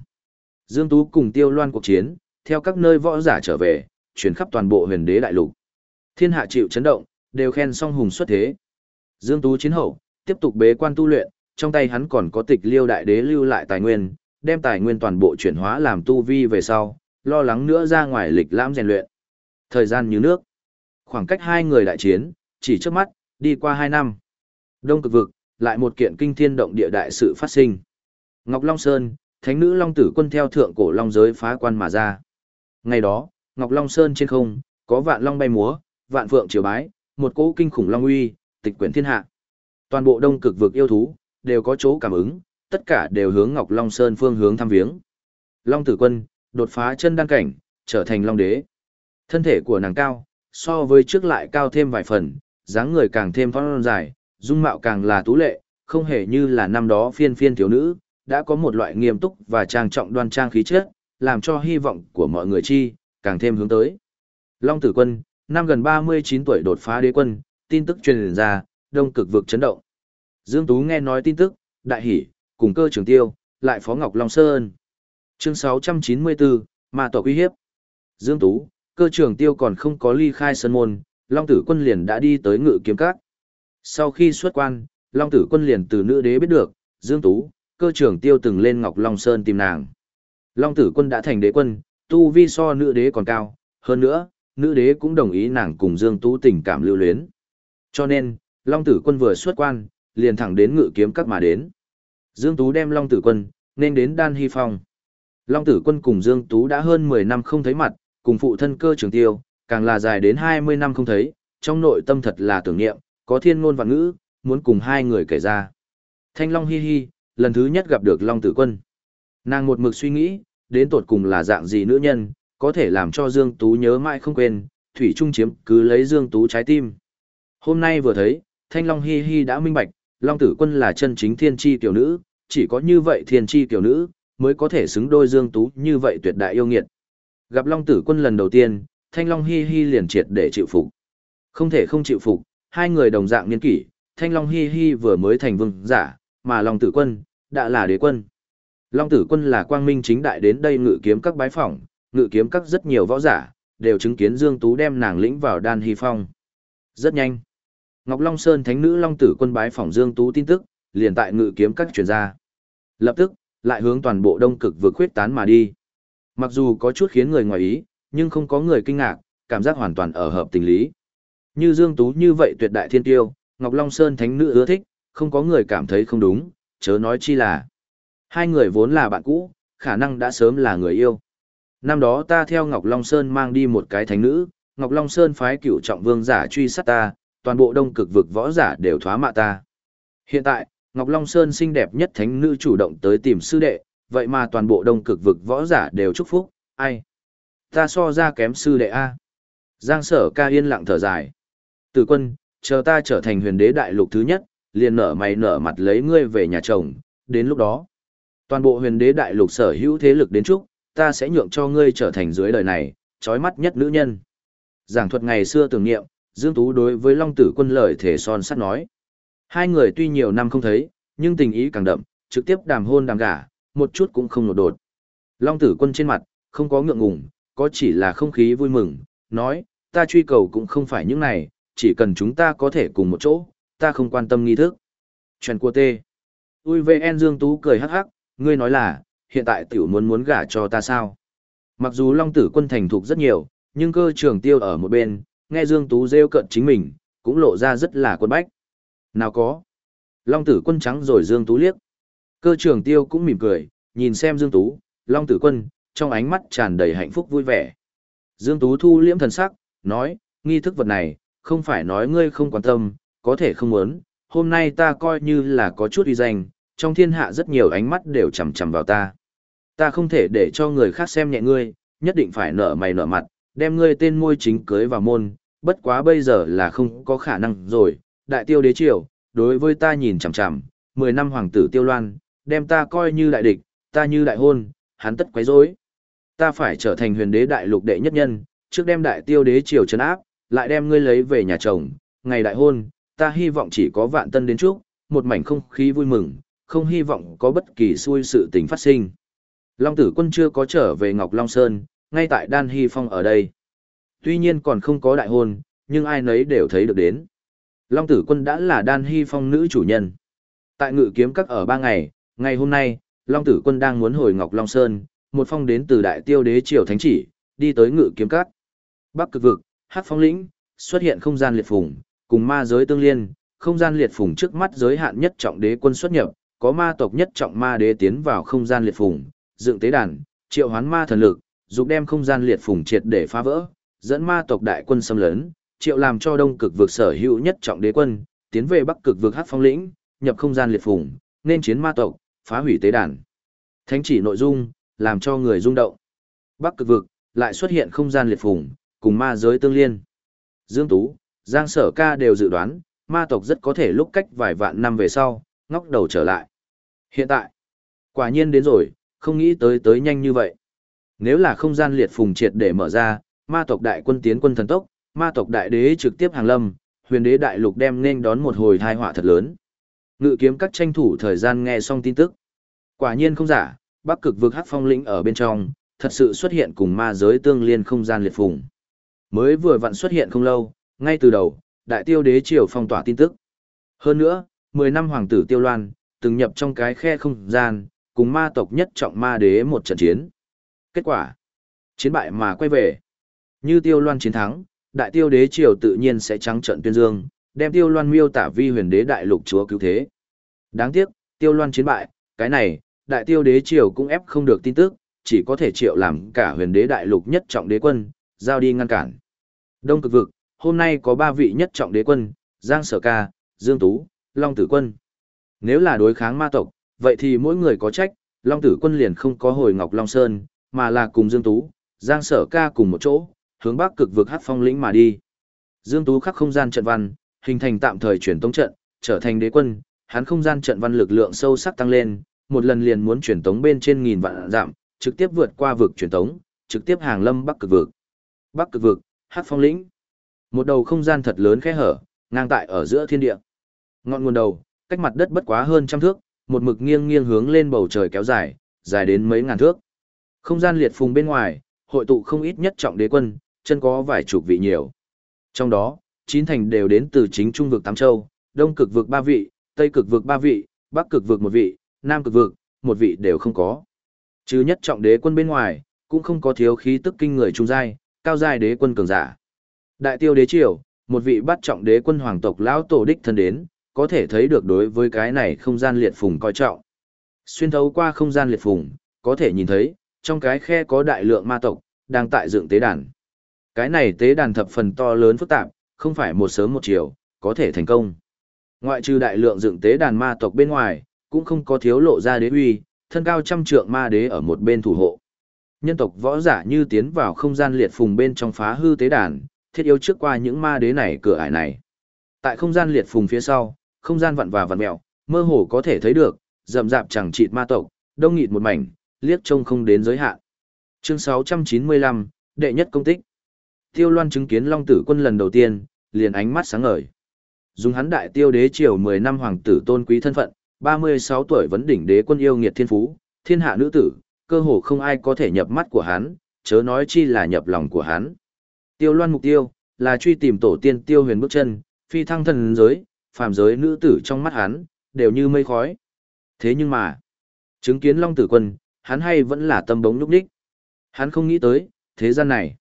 Dương Tú cùng tiêu loan cuộc chiến, theo các nơi võ giả trở về, chuyển khắp toàn bộ huyền đế đại lục. Thiên hạ chịu chấn động, đều khen song hùng xuất thế. Dương Tú chiến hậu, tiếp tục bế quan tu luyện, trong tay hắn còn có tịch liêu đại đế lưu lại tài nguyên, đem tài nguyên toàn bộ chuyển hóa làm tu vi về sau, lo lắng nữa ra ngoài lịch lãm rèn luyện. Thời gian như nước. Khoảng cách hai người đại chiến, chỉ trước mắt, đi qua hai năm. Đông cực vực, lại một kiện kinh thiên động địa đại sự phát sinh. Ngọc Long Sơn, thánh nữ Long tử quân theo thượng cổ Long giới phá quan mà ra. Ngày đó, Ngọc Long Sơn trên không, có vạn long bay múa, vạn phượng triều bái, một cỗ kinh khủng long uy, tịch quyển thiên hạ. Toàn bộ đông cực vực yêu thú, đều có chỗ cảm ứng, tất cả đều hướng Ngọc Long Sơn phương hướng thăm viếng. Long tử quân, đột phá chân đăng cảnh, trở thành long đế. Thân thể của nàng cao, so với trước lại cao thêm vài phần, dáng người càng thêm phong dài, dung mạo càng là tú lệ, không hề như là năm đó phiên phiên thiếu nữ, đã có một loại nghiêm túc và trang trọng đoan trang khí chất, làm cho hy vọng của mọi người chi, càng thêm hướng tới. Long tử quân, năm gần 39 tuổi đột phá đế quân, tin tức truyền ra, đông cực vực chấn động. Dương Tú nghe nói tin tức, đại hỉ, cùng cơ trường tiêu, lại phó Ngọc Long Sơn. Chương 694, mà tỏ uy hiếp. Dương Tú, cơ trường tiêu còn không có ly khai sân môn, Long tử quân liền đã đi tới ngự kiếm các. Sau khi xuất quan, Long tử quân liền từ nữ đế biết được, Dương Tú, cơ trường tiêu từng lên Ngọc Long Sơn tìm nàng. Long tử quân đã thành đế quân, tu vi so nữ đế còn cao, hơn nữa, nữ đế cũng đồng ý nàng cùng Dương Tú tình cảm lưu luyến. Cho nên, Long tử quân vừa xuất quan, liền thẳng đến ngự kiếm các mà đến. Dương Tú đem Long tử quân, nên đến Đan Hy Phong. Long tử quân cùng Dương Tú đã hơn 10 năm không thấy mặt, cùng phụ thân cơ trường tiêu, càng là dài đến 20 năm không thấy, trong nội tâm thật là tưởng niệm, có thiên ngôn và ngữ, muốn cùng hai người kể ra. Thanh Long hi hi, lần thứ nhất gặp được Long tử quân. Nàng một mực suy nghĩ, đến tột cùng là dạng gì nữ nhân, có thể làm cho Dương Tú nhớ mãi không quên, Thủy Trung chiếm cứ lấy Dương Tú trái tim. Hôm nay vừa thấy, Thanh Long Hi Hi đã minh bạch, Long Tử Quân là chân chính thiên tri tiểu nữ, chỉ có như vậy thiên tri tiểu nữ, mới có thể xứng đôi Dương Tú như vậy tuyệt đại yêu nghiệt. Gặp Long Tử Quân lần đầu tiên, Thanh Long Hi Hi liền triệt để chịu phục. Không thể không chịu phục, hai người đồng dạng niên kỷ, Thanh Long Hi Hi vừa mới thành vương giả, mà Long Tử Quân đã là đế quân. Long Tử Quân là quang minh chính đại đến đây ngự kiếm các bái phỏng, ngự kiếm các rất nhiều võ giả, đều chứng kiến Dương Tú đem nàng lĩnh vào đan hy phong. Rất nhanh. Ngọc Long Sơn Thánh nữ Long Tử Quân bái phỏng Dương Tú tin tức, liền tại ngự kiếm các truyền ra. Lập tức, lại hướng toàn bộ đông cực vừa khuyết tán mà đi. Mặc dù có chút khiến người ngoài ý, nhưng không có người kinh ngạc, cảm giác hoàn toàn ở hợp tình lý. Như Dương Tú như vậy tuyệt đại thiên tiêu, Ngọc Long Sơn Thánh nữ ưa thích, không có người cảm thấy không đúng, chớ nói chi là. Hai người vốn là bạn cũ, khả năng đã sớm là người yêu. Năm đó ta theo Ngọc Long Sơn mang đi một cái thánh nữ, Ngọc Long Sơn phái cửu trọng vương giả truy sát ta, toàn bộ đông cực vực võ giả đều thoá mạ ta. Hiện tại, Ngọc Long Sơn xinh đẹp nhất thánh nữ chủ động tới tìm sư đệ, vậy mà toàn bộ đông cực vực võ giả đều chúc phúc, ai? Ta so ra kém sư đệ A. Giang sở ca yên lặng thở dài. Tử quân, chờ ta trở thành huyền đế đại lục thứ nhất, liền nở mày nở mặt lấy ngươi về nhà chồng, đến lúc đó. Toàn bộ huyền đế đại lục sở hữu thế lực đến chúc, ta sẽ nhượng cho ngươi trở thành dưới đời này, trói mắt nhất nữ nhân. Giảng thuật ngày xưa tưởng niệm, Dương Tú đối với Long Tử Quân lời thể son sắt nói. Hai người tuy nhiều năm không thấy, nhưng tình ý càng đậm, trực tiếp đàm hôn đàm gả, một chút cũng không nột đột. Long Tử Quân trên mặt, không có ngượng ngùng, có chỉ là không khí vui mừng, nói, ta truy cầu cũng không phải những này, chỉ cần chúng ta có thể cùng một chỗ, ta không quan tâm nghi thức. Chuyện của tê. Ui VN Dương Tú cười hắc hắc, ngươi nói là, hiện tại tiểu muốn muốn gả cho ta sao? Mặc dù Long Tử Quân thành thục rất nhiều, nhưng cơ trường tiêu ở một bên, nghe Dương Tú rêu cận chính mình, cũng lộ ra rất là quân bách. Nào có. Long Tử Quân trắng rồi Dương Tú liếc. Cơ trường tiêu cũng mỉm cười, nhìn xem Dương Tú, Long Tử Quân, trong ánh mắt tràn đầy hạnh phúc vui vẻ. Dương Tú thu liễm thần sắc, nói, nghi thức vật này, không phải nói ngươi không quan tâm, có thể không muốn, hôm nay ta coi như là có chút uy danh, trong thiên hạ rất nhiều ánh mắt đều chầm chầm vào ta. Ta không thể để cho người khác xem nhẹ ngươi, nhất định phải nở mày nở mặt, đem ngươi tên môi chính cưới vào môn, bất quá bây giờ là không có khả năng rồi, đại tiêu đế triều, đối với ta nhìn chằm chằm, 10 năm hoàng tử tiêu loan, đem ta coi như đại địch, ta như đại hôn, hắn tất quấy rối. Ta phải trở thành huyền đế đại lục đệ nhất nhân, trước đem đại tiêu đế triều trấn áp, lại đem ngươi lấy về nhà chồng, ngày đại hôn, ta hy vọng chỉ có vạn tân đến trước, một mảnh không khí vui mừng, không hy vọng có bất kỳ xui sự tình phát sinh. Long tử quân chưa có trở về Ngọc Long Sơn, ngay tại Đan Hy Phong ở đây. Tuy nhiên còn không có đại hôn, nhưng ai nấy đều thấy được đến. Long tử quân đã là Đan Hy Phong nữ chủ nhân. Tại ngự kiếm các ở ba ngày, ngày hôm nay, Long tử quân đang muốn hồi Ngọc Long Sơn, một phong đến từ đại tiêu đế triều thánh chỉ, đi tới ngự kiếm cát. Bắc cực vực, hát phong lĩnh, xuất hiện không gian liệt phùng, cùng ma giới tương liên, không gian liệt phùng trước mắt giới hạn nhất trọng đế quân xuất nhập, có ma tộc nhất trọng ma đế tiến vào không gian liệt phùng, dựng tế đàn, triệu hoán ma thần lực, dục đem không gian liệt phùng triệt để phá vỡ, dẫn ma tộc đại quân xâm lấn, triệu làm cho đông cực vực sở hữu nhất trọng đế quân, tiến về bắc cực vực hát phong lĩnh, nhập không gian liệt phùng, nên chiến ma tộc, phá hủy tế đàn. Thánh chỉ nội dung, làm cho người rung động. Bắc cực vực, lại xuất hiện không gian liệt phùng, cùng ma giới tương liên. Dương Tú, Giang Sở Ca đều dự đoán, ma tộc rất có thể lúc cách vài vạn năm về sau, ngóc đầu trở lại. Hiện tại, quả nhiên đến rồi, không nghĩ tới tới nhanh như vậy. Nếu là không gian liệt phùng triệt để mở ra, ma tộc đại quân tiến quân thần tốc, ma tộc đại đế trực tiếp hàng lâm, huyền đế đại lục đem nên đón một hồi thai họa thật lớn. Ngự kiếm các tranh thủ thời gian nghe xong tin tức. Quả nhiên không giả, bắc cực vực hắc phong lĩnh ở bên trong, thật sự xuất hiện cùng ma giới tương liên không gian liệt phùng. Mới vừa vặn xuất hiện không lâu, ngay từ đầu, đại tiêu đế triều phong tỏa tin tức. Hơn nữa, 10 năm hoàng tử tiêu loan, từng nhập trong cái khe không gian, cùng ma tộc nhất trọng ma đế một trận chiến. Kết quả, chiến bại mà quay về. Như tiêu loan chiến thắng, đại tiêu đế triều tự nhiên sẽ trắng trận tuyên dương, đem tiêu loan miêu tả vi huyền đế đại lục chúa cứu thế. Đáng tiếc, tiêu loan chiến bại, cái này, đại tiêu đế triều cũng ép không được tin tức, chỉ có thể triệu làm cả huyền đế đại lục nhất trọng đế quân, giao đi ngăn cản. Đông cực vực, hôm nay có ba vị nhất trọng đế quân, Giang Sở Ca, Dương Tú, Long Tử Quân. Nếu là đối kháng ma tộc, vậy thì mỗi người có trách, Long Tử Quân liền không có hồi Ngọc Long Sơn, mà là cùng Dương Tú, Giang Sở Ca cùng một chỗ, hướng bắc cực vực hát phong lĩnh mà đi. Dương Tú khắc không gian trận văn, hình thành tạm thời chuyển tống trận, trở thành đế quân, hắn không gian trận văn lực lượng sâu sắc tăng lên, một lần liền muốn chuyển tống bên trên nghìn vạn giảm, trực tiếp vượt qua vực chuyển tống, trực tiếp hàng lâm bắc cực vực. Bắc cực vực, hát phong lĩnh. Một đầu không gian thật lớn khẽ hở, ngang tại ở giữa thiên địa. Ngọn nguồn đầu, cách mặt đất bất quá hơn trăm thước, một mực nghiêng nghiêng hướng lên bầu trời kéo dài, dài đến mấy ngàn thước. Không gian liệt phùng bên ngoài, hội tụ không ít nhất trọng đế quân, chân có vài chục vị nhiều. Trong đó, chín thành đều đến từ chính trung vực tám châu, đông cực vực ba vị, tây cực vực ba vị, bắc cực vực một vị, nam cực vực, một vị đều không có. Chứ nhất trọng đế quân bên ngoài, cũng không có thiếu khí tức kinh người trung giai, cao giai đế quân cường giả. Đại tiêu đế triều, một vị bắt trọng đế quân hoàng tộc lão tổ đích thân đến, có thể thấy được đối với cái này không gian liệt phùng coi trọng. Xuyên thấu qua không gian liệt phùng, có thể nhìn thấy, trong cái khe có đại lượng ma tộc, đang tại dựng tế đàn. Cái này tế đàn thập phần to lớn phức tạp, không phải một sớm một chiều, có thể thành công. Ngoại trừ đại lượng dựng tế đàn ma tộc bên ngoài, cũng không có thiếu lộ ra đế uy, thân cao trăm trượng ma đế ở một bên thủ hộ. Nhân tộc võ giả như tiến vào không gian liệt phùng bên trong phá hư tế đàn, thiết yếu trước qua những ma đế này cửa ải này. Tại không gian liệt phùng phía sau, không gian vặn và vặn mèo, mơ hồ có thể thấy được, rậm rạp chẳng chịt ma tộc, đông nghịt một mảnh, liếc trông không đến giới hạn. Chương 695, đệ nhất công tích. Tiêu Loan chứng kiến Long Tử Quân lần đầu tiên, liền ánh mắt sáng ngời. Dùng hắn đại tiêu đế triều 10 năm hoàng tử tôn quý thân phận, 36 tuổi vấn đỉnh đế quân yêu nghiệt thiên phú, thiên hạ nữ tử, cơ hồ không ai có thể nhập mắt của hắn, chớ nói chi là nhập lòng của hắn. Tiêu Loan mục tiêu là truy tìm tổ tiên Tiêu Huyền bước chân, phi thăng thần giới, phàm giới nữ tử trong mắt hắn đều như mây khói. Thế nhưng mà, Chứng kiến Long Tử Quân, hắn hay vẫn là tâm bóng lúc đích. Hắn không nghĩ tới, thế gian này,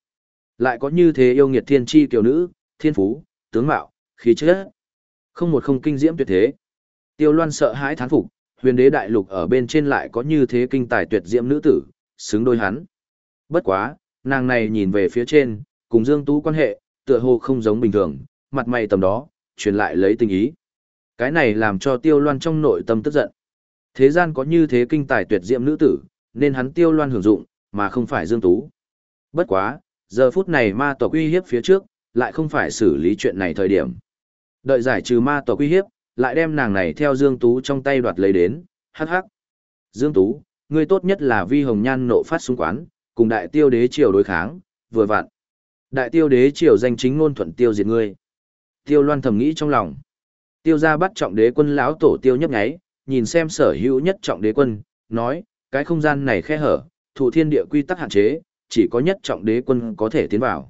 lại có như thế yêu nghiệt thiên chi kiều nữ, thiên phú, tướng mạo, khí chất. Không một không kinh diễm tuyệt thế. Tiêu Loan sợ hãi thán phục, huyền đế đại lục ở bên trên lại có như thế kinh tài tuyệt diễm nữ tử, xứng đôi hắn. Bất quá, nàng này nhìn về phía trên, cùng Dương Tú quan hệ, tựa hồ không giống bình thường, mặt mày tầm đó, truyền lại lấy tình ý. Cái này làm cho Tiêu Loan trong nội tâm tức giận. Thế gian có như thế kinh tài tuyệt diễm nữ tử, nên hắn Tiêu Loan hưởng dụng, mà không phải Dương Tú. Bất quá, giờ phút này ma tộc uy hiếp phía trước, lại không phải xử lý chuyện này thời điểm. Đợi giải trừ ma tộc uy hiếp, lại đem nàng này theo Dương Tú trong tay đoạt lấy đến, hắc hắc. Dương Tú, ngươi tốt nhất là vi hồng nhan nộ phát xung quán, cùng đại tiêu đế triều đối kháng, vừa vặn. Đại tiêu đế triều danh chính ngôn thuận tiêu diệt ngươi. Tiêu loan thầm nghĩ trong lòng. Tiêu ra bắt trọng đế quân lão tổ tiêu nhấp nháy, nhìn xem sở hữu nhất trọng đế quân, nói, cái không gian này khe hở, thủ thiên địa quy tắc hạn chế, chỉ có nhất trọng đế quân có thể tiến vào.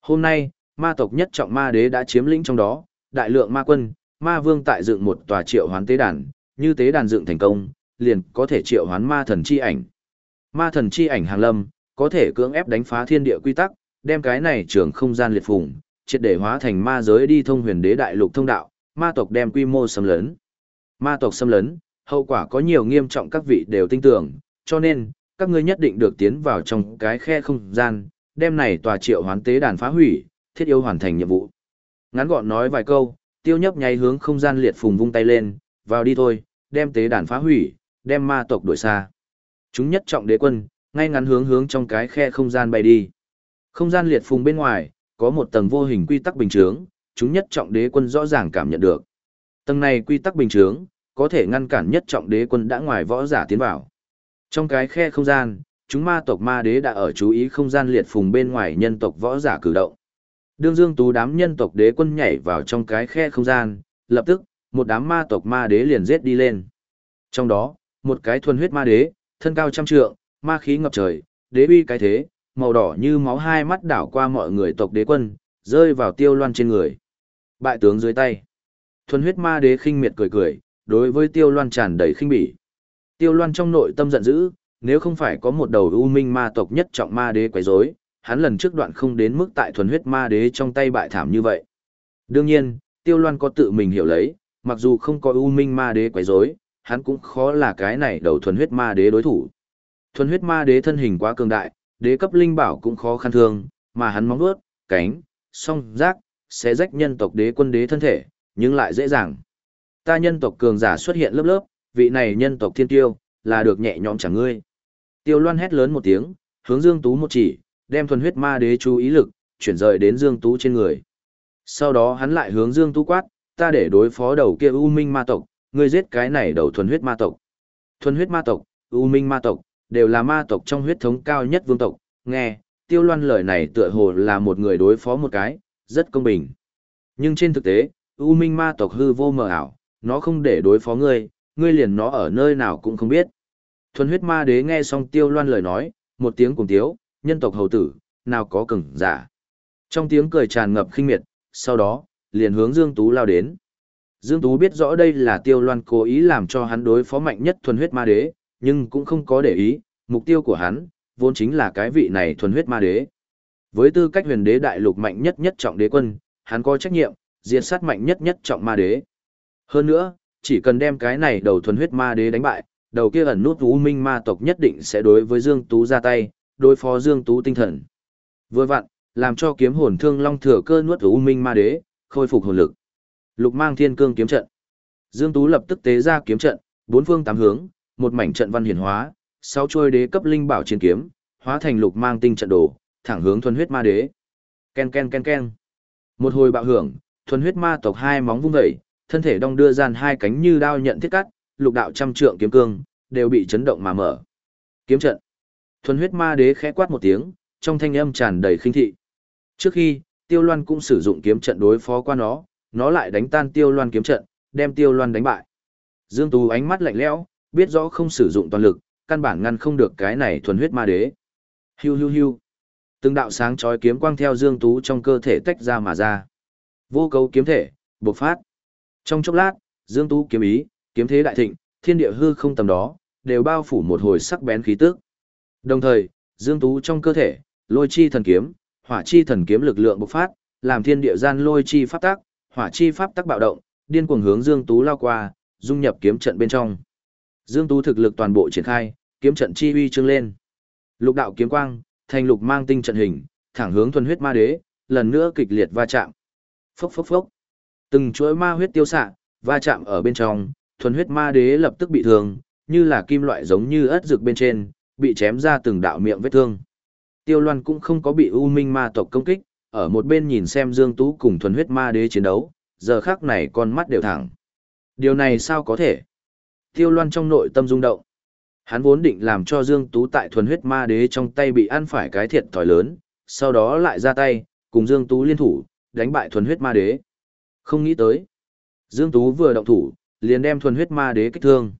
Hôm nay, ma tộc nhất trọng ma đế đã chiếm lĩnh trong đó, đại lượng ma quân, ma vương tại dựng một tòa triệu hoán tế đàn, như tế đàn dựng thành công, liền có thể triệu hoán ma thần chi ảnh. Ma thần chi ảnh hàng lâm, có thể cưỡng ép đánh phá thiên địa quy tắc, đem cái này trường không gian liệt phùng, triệt để hóa thành ma giới đi thông huyền đế đại lục thông đạo, ma tộc đem quy mô xâm lấn. Ma tộc xâm lấn, hậu quả có nhiều nghiêm trọng các vị đều tin tưởng, cho nên, các ngươi nhất định được tiến vào trong cái khe không gian, đem này tòa triệu hoán tế đàn phá hủy, thiết yếu hoàn thành nhiệm vụ. Ngắn gọn nói vài câu, tiêu nhấp nháy hướng không gian liệt phùng vung tay lên, vào đi thôi, đem tế đàn phá hủy, đem ma tộc đuổi xa. Chúng nhất trọng đế quân, ngay ngắn hướng hướng trong cái khe không gian bay đi. Không gian liệt phùng bên ngoài, có một tầng vô hình quy tắc bình chướng, chúng nhất trọng đế quân rõ ràng cảm nhận được. Tầng này quy tắc bình chướng, có thể ngăn cản nhất trọng đế quân đã ngoài võ giả tiến vào. Trong cái khe không gian, chúng ma tộc ma đế đã ở chú ý không gian liệt phùng bên ngoài nhân tộc võ giả cử động. Đương Dương Tú đám nhân tộc đế quân nhảy vào trong cái khe không gian, lập tức, một đám ma tộc ma đế liền giết đi lên. Trong đó, một cái thuần huyết ma đế, thân cao trăm trượng, ma khí ngập trời, đế uy cái thế, màu đỏ như máu hai mắt đảo qua mọi người tộc đế quân, rơi vào tiêu loan trên người. Bại tướng dưới tay. Thuần huyết ma đế khinh miệt cười cười, đối với tiêu loan tràn đầy khinh bỉ. Tiêu loan trong nội tâm giận dữ, nếu không phải có một đầu u minh ma tộc nhất trọng ma đế quấy rối, hắn lần trước đoạn không đến mức tại thuần huyết ma đế trong tay bại thảm như vậy. Đương nhiên, tiêu loan có tự mình hiểu lấy, mặc dù không có u minh ma đế quấy rối, hắn cũng khó là cái này đầu thuần huyết ma đế đối thủ. Thuần huyết ma đế thân hình quá cường đại, đế cấp linh bảo cũng khó khăn thương, mà hắn móng vuốt, cánh, song, giác, sẽ rách nhân tộc đế quân đế thân thể, nhưng lại dễ dàng. Ta nhân tộc cường giả xuất hiện lớp lớp, vị này nhân tộc thiên tiêu, là được nhẹ nhõm chẳng ngươi. Tiêu Loan hét lớn một tiếng, hướng Dương Tú một chỉ, đem thuần huyết ma đế chú ý lực, chuyển rời đến Dương Tú trên người. Sau đó hắn lại hướng Dương Tú quát, ta để đối phó đầu kia U Minh ma tộc, ngươi giết cái này đầu thuần huyết ma tộc. Thuần huyết ma tộc, U Minh ma tộc, đều là ma tộc trong huyết thống cao nhất vương tộc, nghe, tiêu loan lời này tựa hồ là một người đối phó một cái, rất công bình. Nhưng trên thực tế, U Minh ma tộc hư vô mờ ảo, nó không để đối phó ngươi, ngươi liền nó ở nơi nào cũng không biết. Thuần huyết ma đế nghe xong tiêu loan lời nói, một tiếng cùng tiếu, nhân tộc hầu tử, nào có cứng, giả. Trong tiếng cười tràn ngập khinh miệt, sau đó, liền hướng Dương Tú lao đến. Dương Tú biết rõ đây là tiêu loan cố ý làm cho hắn đối phó mạnh nhất thuần huyết ma đế, nhưng cũng không có để ý, mục tiêu của hắn, vốn chính là cái vị này thuần huyết ma đế. Với tư cách huyền đế đại lục mạnh nhất nhất trọng đế quân, hắn có trách nhiệm, diệt sát mạnh nhất nhất trọng ma đế. Hơn nữa, chỉ cần đem cái này đầu thuần huyết ma đế đánh bại, đầu kia ẩn nút U Minh ma tộc nhất định sẽ đối với Dương Tú ra tay, đối phó Dương Tú tinh thần. Vừa vặn, làm cho kiếm hồn thương long thừa cơ nuốt U Minh ma đế, khôi phục hồn lực. Lục mang thiên cương kiếm trận. Dương Tú lập tức tế ra kiếm trận, bốn phương tám hướng, một mảnh trận văn hiển hóa, sáu chuôi đế cấp linh bảo chiến kiếm, hóa thành lục mang tinh trận đồ, thẳng hướng thuần huyết ma đế. Ken ken ken ken. Một hồi bạo hưởng, thuần huyết ma tộc hai móng vung dậy, thân thể đong đưa dàn hai cánh như đao nhận thiết cắt, lục đạo trăm trượng kiếm cương, đều bị chấn động mà mở. Kiếm trận. Thuần huyết ma đế khẽ quát một tiếng, trong thanh âm tràn đầy khinh thị. Trước khi, Tiêu Loan cũng sử dụng kiếm trận đối phó qua nó, nó lại đánh tan Tiêu Loan kiếm trận, đem Tiêu Loan đánh bại. Dương Tú ánh mắt lạnh lẽo, biết rõ không sử dụng toàn lực, căn bản ngăn không được cái này thuần huyết ma đế. Hiu hiu hiu. Từng đạo sáng chói kiếm quang theo Dương Tú trong cơ thể tách ra mà ra. Vô cấu kiếm thể, bộc phát. Trong chốc lát, Dương Tú kiếm ý, kiếm thế đại thịnh, thiên địa hư không tầm đó, đều bao phủ một hồi sắc bén khí tức. Đồng thời, Dương Tú trong cơ thể, lôi chi thần kiếm, hỏa chi thần kiếm lực lượng bộc phát, làm thiên địa gian lôi chi pháp tác hỏa chi pháp tác bạo động, điên cuồng hướng Dương Tú lao qua, dung nhập kiếm trận bên trong. Dương Tú thực lực toàn bộ triển khai, kiếm trận chi uy trưng lên. Lục đạo kiếm quang, thành lục mang tinh trận hình, thẳng hướng thuần huyết ma đế, lần nữa kịch liệt va chạm. Phốc phốc phốc. Từng chuỗi ma huyết tiêu xạ, va chạm ở bên trong, thuần huyết ma đế lập tức bị thương, như là kim loại giống như ớt rực bên trên, bị chém ra từng đạo miệng vết thương. Tiêu Loan cũng không có bị U Minh ma tộc công kích, ở một bên nhìn xem Dương Tú cùng thuần huyết ma đế chiến đấu, giờ khắc này con mắt đều thẳng. Điều này sao có thể? Tiêu Loan trong nội tâm rung động. Hắn vốn định làm cho Dương Tú tại thuần huyết ma đế trong tay bị ăn phải cái thiệt thòi lớn, sau đó lại ra tay, cùng Dương Tú liên thủ, đánh bại thuần huyết ma đế. Không nghĩ tới. Dương Tú vừa động thủ, liền đem thuần huyết ma đế kích thương.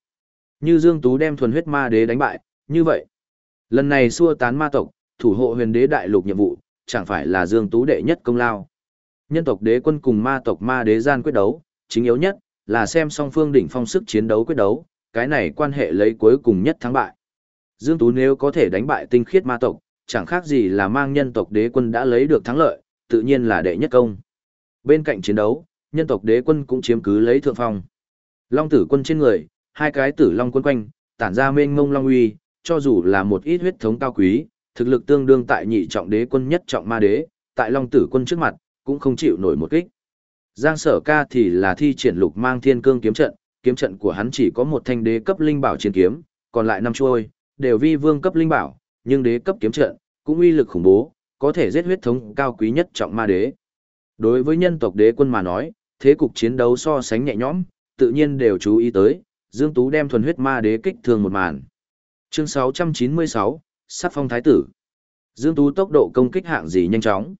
Như Dương Tú đem thuần huyết ma đế đánh bại, như vậy. Lần này xua tán ma tộc, thủ hộ huyền đế đại lục nhiệm vụ, chẳng phải là Dương Tú đệ nhất công lao. Nhân tộc đế quân cùng ma tộc ma đế gian quyết đấu, chính yếu nhất, là xem song phương đỉnh phong sức chiến đấu quyết đấu, cái này quan hệ lấy cuối cùng nhất thắng bại. Dương Tú nếu có thể đánh bại tinh khiết ma tộc, chẳng khác gì là mang nhân tộc đế quân đã lấy được thắng lợi, tự nhiên là đệ nhất công. Bên cạnh chiến đấu, nhân tộc đế quân cũng chiếm cứ lấy thượng phong. Long tử quân trên người, hai cái tử long quân quanh, tản ra mênh mông long uy, cho dù là một ít huyết thống cao quý, thực lực tương đương tại nhị trọng đế quân nhất trọng ma đế, tại long tử quân trước mặt, cũng không chịu nổi một kích. Giang sở ca thì là thi triển lục mang thiên cương kiếm trận, kiếm trận của hắn chỉ có một thanh đế cấp linh bảo chiến kiếm, còn lại năm chuôi, đều vi vương cấp linh bảo, nhưng đế cấp kiếm trận, cũng uy lực khủng bố, có thể giết huyết thống cao quý nhất trọng ma đế. Đối với nhân tộc đế quân mà nói, thế cục chiến đấu so sánh nhẹ nhõm, tự nhiên đều chú ý tới, Dương Tú đem thuần huyết ma đế kích thường một màn. Chương 696, Sát phong thái tử. Dương Tú tốc độ công kích hạng gì nhanh chóng.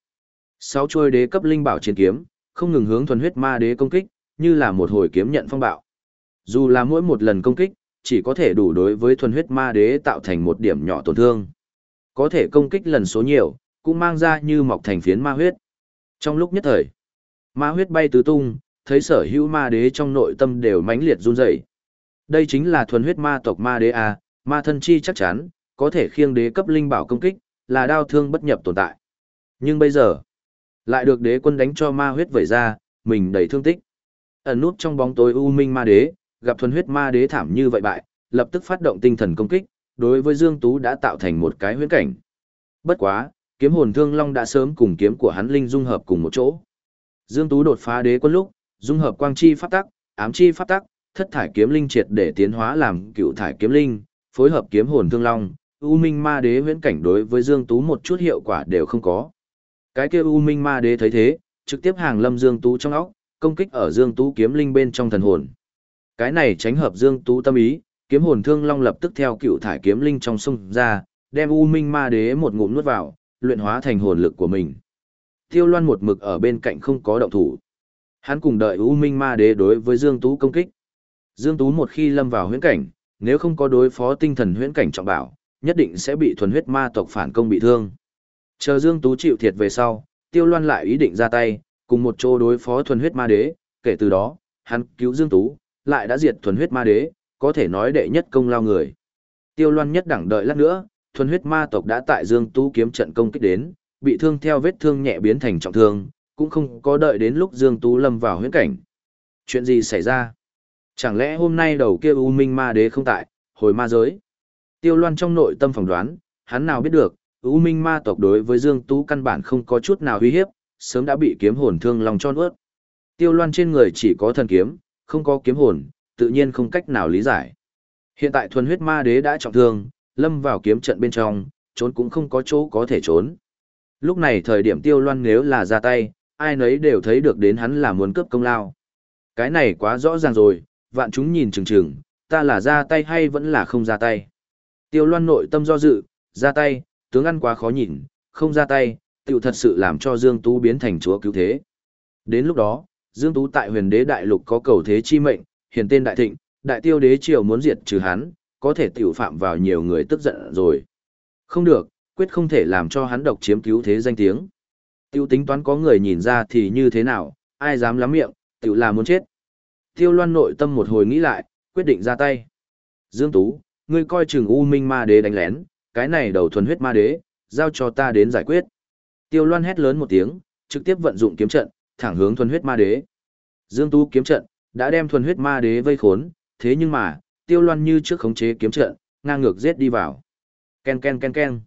Sáu chuôi đế cấp linh bảo chiến kiếm, không ngừng hướng thuần huyết ma đế công kích, như là một hồi kiếm nhận phong bạo. Dù là mỗi một lần công kích, chỉ có thể đủ đối với thuần huyết ma đế tạo thành một điểm nhỏ tổn thương. Có thể công kích lần số nhiều, cũng mang ra như mọc thành phiến ma huyết. Trong lúc nhất thời, ma huyết bay tứ tung, thấy sở hữu ma đế trong nội tâm đều mãnh liệt run rẩy. Đây chính là thuần huyết ma tộc ma đế a, ma thân chi chắc chắn, có thể khiêng đế cấp linh bảo công kích, là đao thương bất nhập tồn tại. Nhưng bây giờ, lại được đế quân đánh cho ma huyết vẩy ra, mình đầy thương tích. Ẩn nút trong bóng tối u minh ma đế, gặp thuần huyết ma đế thảm như vậy bại, lập tức phát động tinh thần công kích, đối với Dương Tú đã tạo thành một cái huyễn cảnh. Bất quá, kiếm hồn thương long đã sớm cùng kiếm của hắn linh dung hợp cùng một chỗ. Dương Tú đột phá đế quân lúc, dung hợp quang chi pháp tắc, ám chi pháp tắc, thất thải kiếm linh triệt để tiến hóa làm cựu thải kiếm linh, phối hợp kiếm hồn thương long, U Minh Ma Đế huyễn cảnh đối với Dương Tú một chút hiệu quả đều không có. Cái kia U Minh Ma Đế thấy thế, trực tiếp hàng lâm Dương Tú trong óc, công kích ở Dương Tú kiếm linh bên trong thần hồn. Cái này tránh hợp Dương Tú tâm ý, kiếm hồn thương long lập tức theo cựu thải kiếm linh trong sông ra, đem U Minh Ma Đế một ngụm nuốt vào, luyện hóa thành hồn lực của mình. Tiêu Loan một mực ở bên cạnh không có động thủ. Hắn cùng đợi U Minh Ma Đế đối với Dương Tú công kích. Dương Tú một khi lâm vào huyễn cảnh, nếu không có đối phó tinh thần huyễn cảnh trọng bảo, nhất định sẽ bị thuần huyết ma tộc phản công bị thương. Chờ Dương Tú chịu thiệt về sau, Tiêu Loan lại ý định ra tay, cùng một chỗ đối phó thuần huyết ma đế, kể từ đó, hắn cứu Dương Tú, lại đã diệt thuần huyết ma đế, có thể nói đệ nhất công lao người. Tiêu Loan nhất đẳng đợi lát nữa, thuần huyết ma tộc đã tại Dương Tú kiếm trận công kích đến, bị thương theo vết thương nhẹ biến thành trọng thương, cũng không có đợi đến lúc Dương Tú lâm vào huyễn cảnh. Chuyện gì xảy ra? Chẳng lẽ hôm nay đầu kia U Minh ma đế không tại, hồi ma giới? Tiêu Loan trong nội tâm phỏng đoán, hắn nào biết được, U Minh ma tộc đối với Dương Tú căn bản không có chút nào uy hiếp, sớm đã bị kiếm hồn thương lòng cho nuốt. Tiêu Loan trên người chỉ có thần kiếm, không có kiếm hồn, tự nhiên không cách nào lý giải. Hiện tại thuần huyết ma đế đã trọng thương, lâm vào kiếm trận bên trong, trốn cũng không có chỗ có thể trốn. Lúc này thời điểm Tiêu Loan nếu là ra tay, ai nấy đều thấy được đến hắn là muốn cướp công lao. Cái này quá rõ ràng rồi, vạn chúng nhìn chừng chừng, ta là ra tay hay vẫn là không ra tay. Tiêu loan nội tâm do dự, ra tay, tướng ăn quá khó nhìn, không ra tay, tiểu thật sự làm cho Dương Tú biến thành chúa cứu thế. Đến lúc đó, Dương Tú tại huyền đế đại lục có cầu thế chi mệnh, hiền tên đại thịnh, đại tiêu đế triều muốn diệt trừ hắn, có thể tiểu phạm vào nhiều người tức giận rồi. Không được, quyết không thể làm cho hắn độc chiếm cứu thế danh tiếng. Tiêu tính toán có người nhìn ra thì như thế nào, ai dám lắm miệng, tiểu là muốn chết. Tiêu loan nội tâm một hồi nghĩ lại, quyết định ra tay. Dương Tú, ngươi coi chừng U Minh Ma Đế đánh lén, cái này đầu thuần huyết ma đế, giao cho ta đến giải quyết. Tiêu Loan hét lớn một tiếng, trực tiếp vận dụng kiếm trận, thẳng hướng thuần huyết ma đế. Dương Tú kiếm trận đã đem thuần huyết ma đế vây khốn, thế nhưng mà, Tiêu Loan như trước khống chế kiếm trận, ngang ngược giết đi vào. Ken ken ken ken.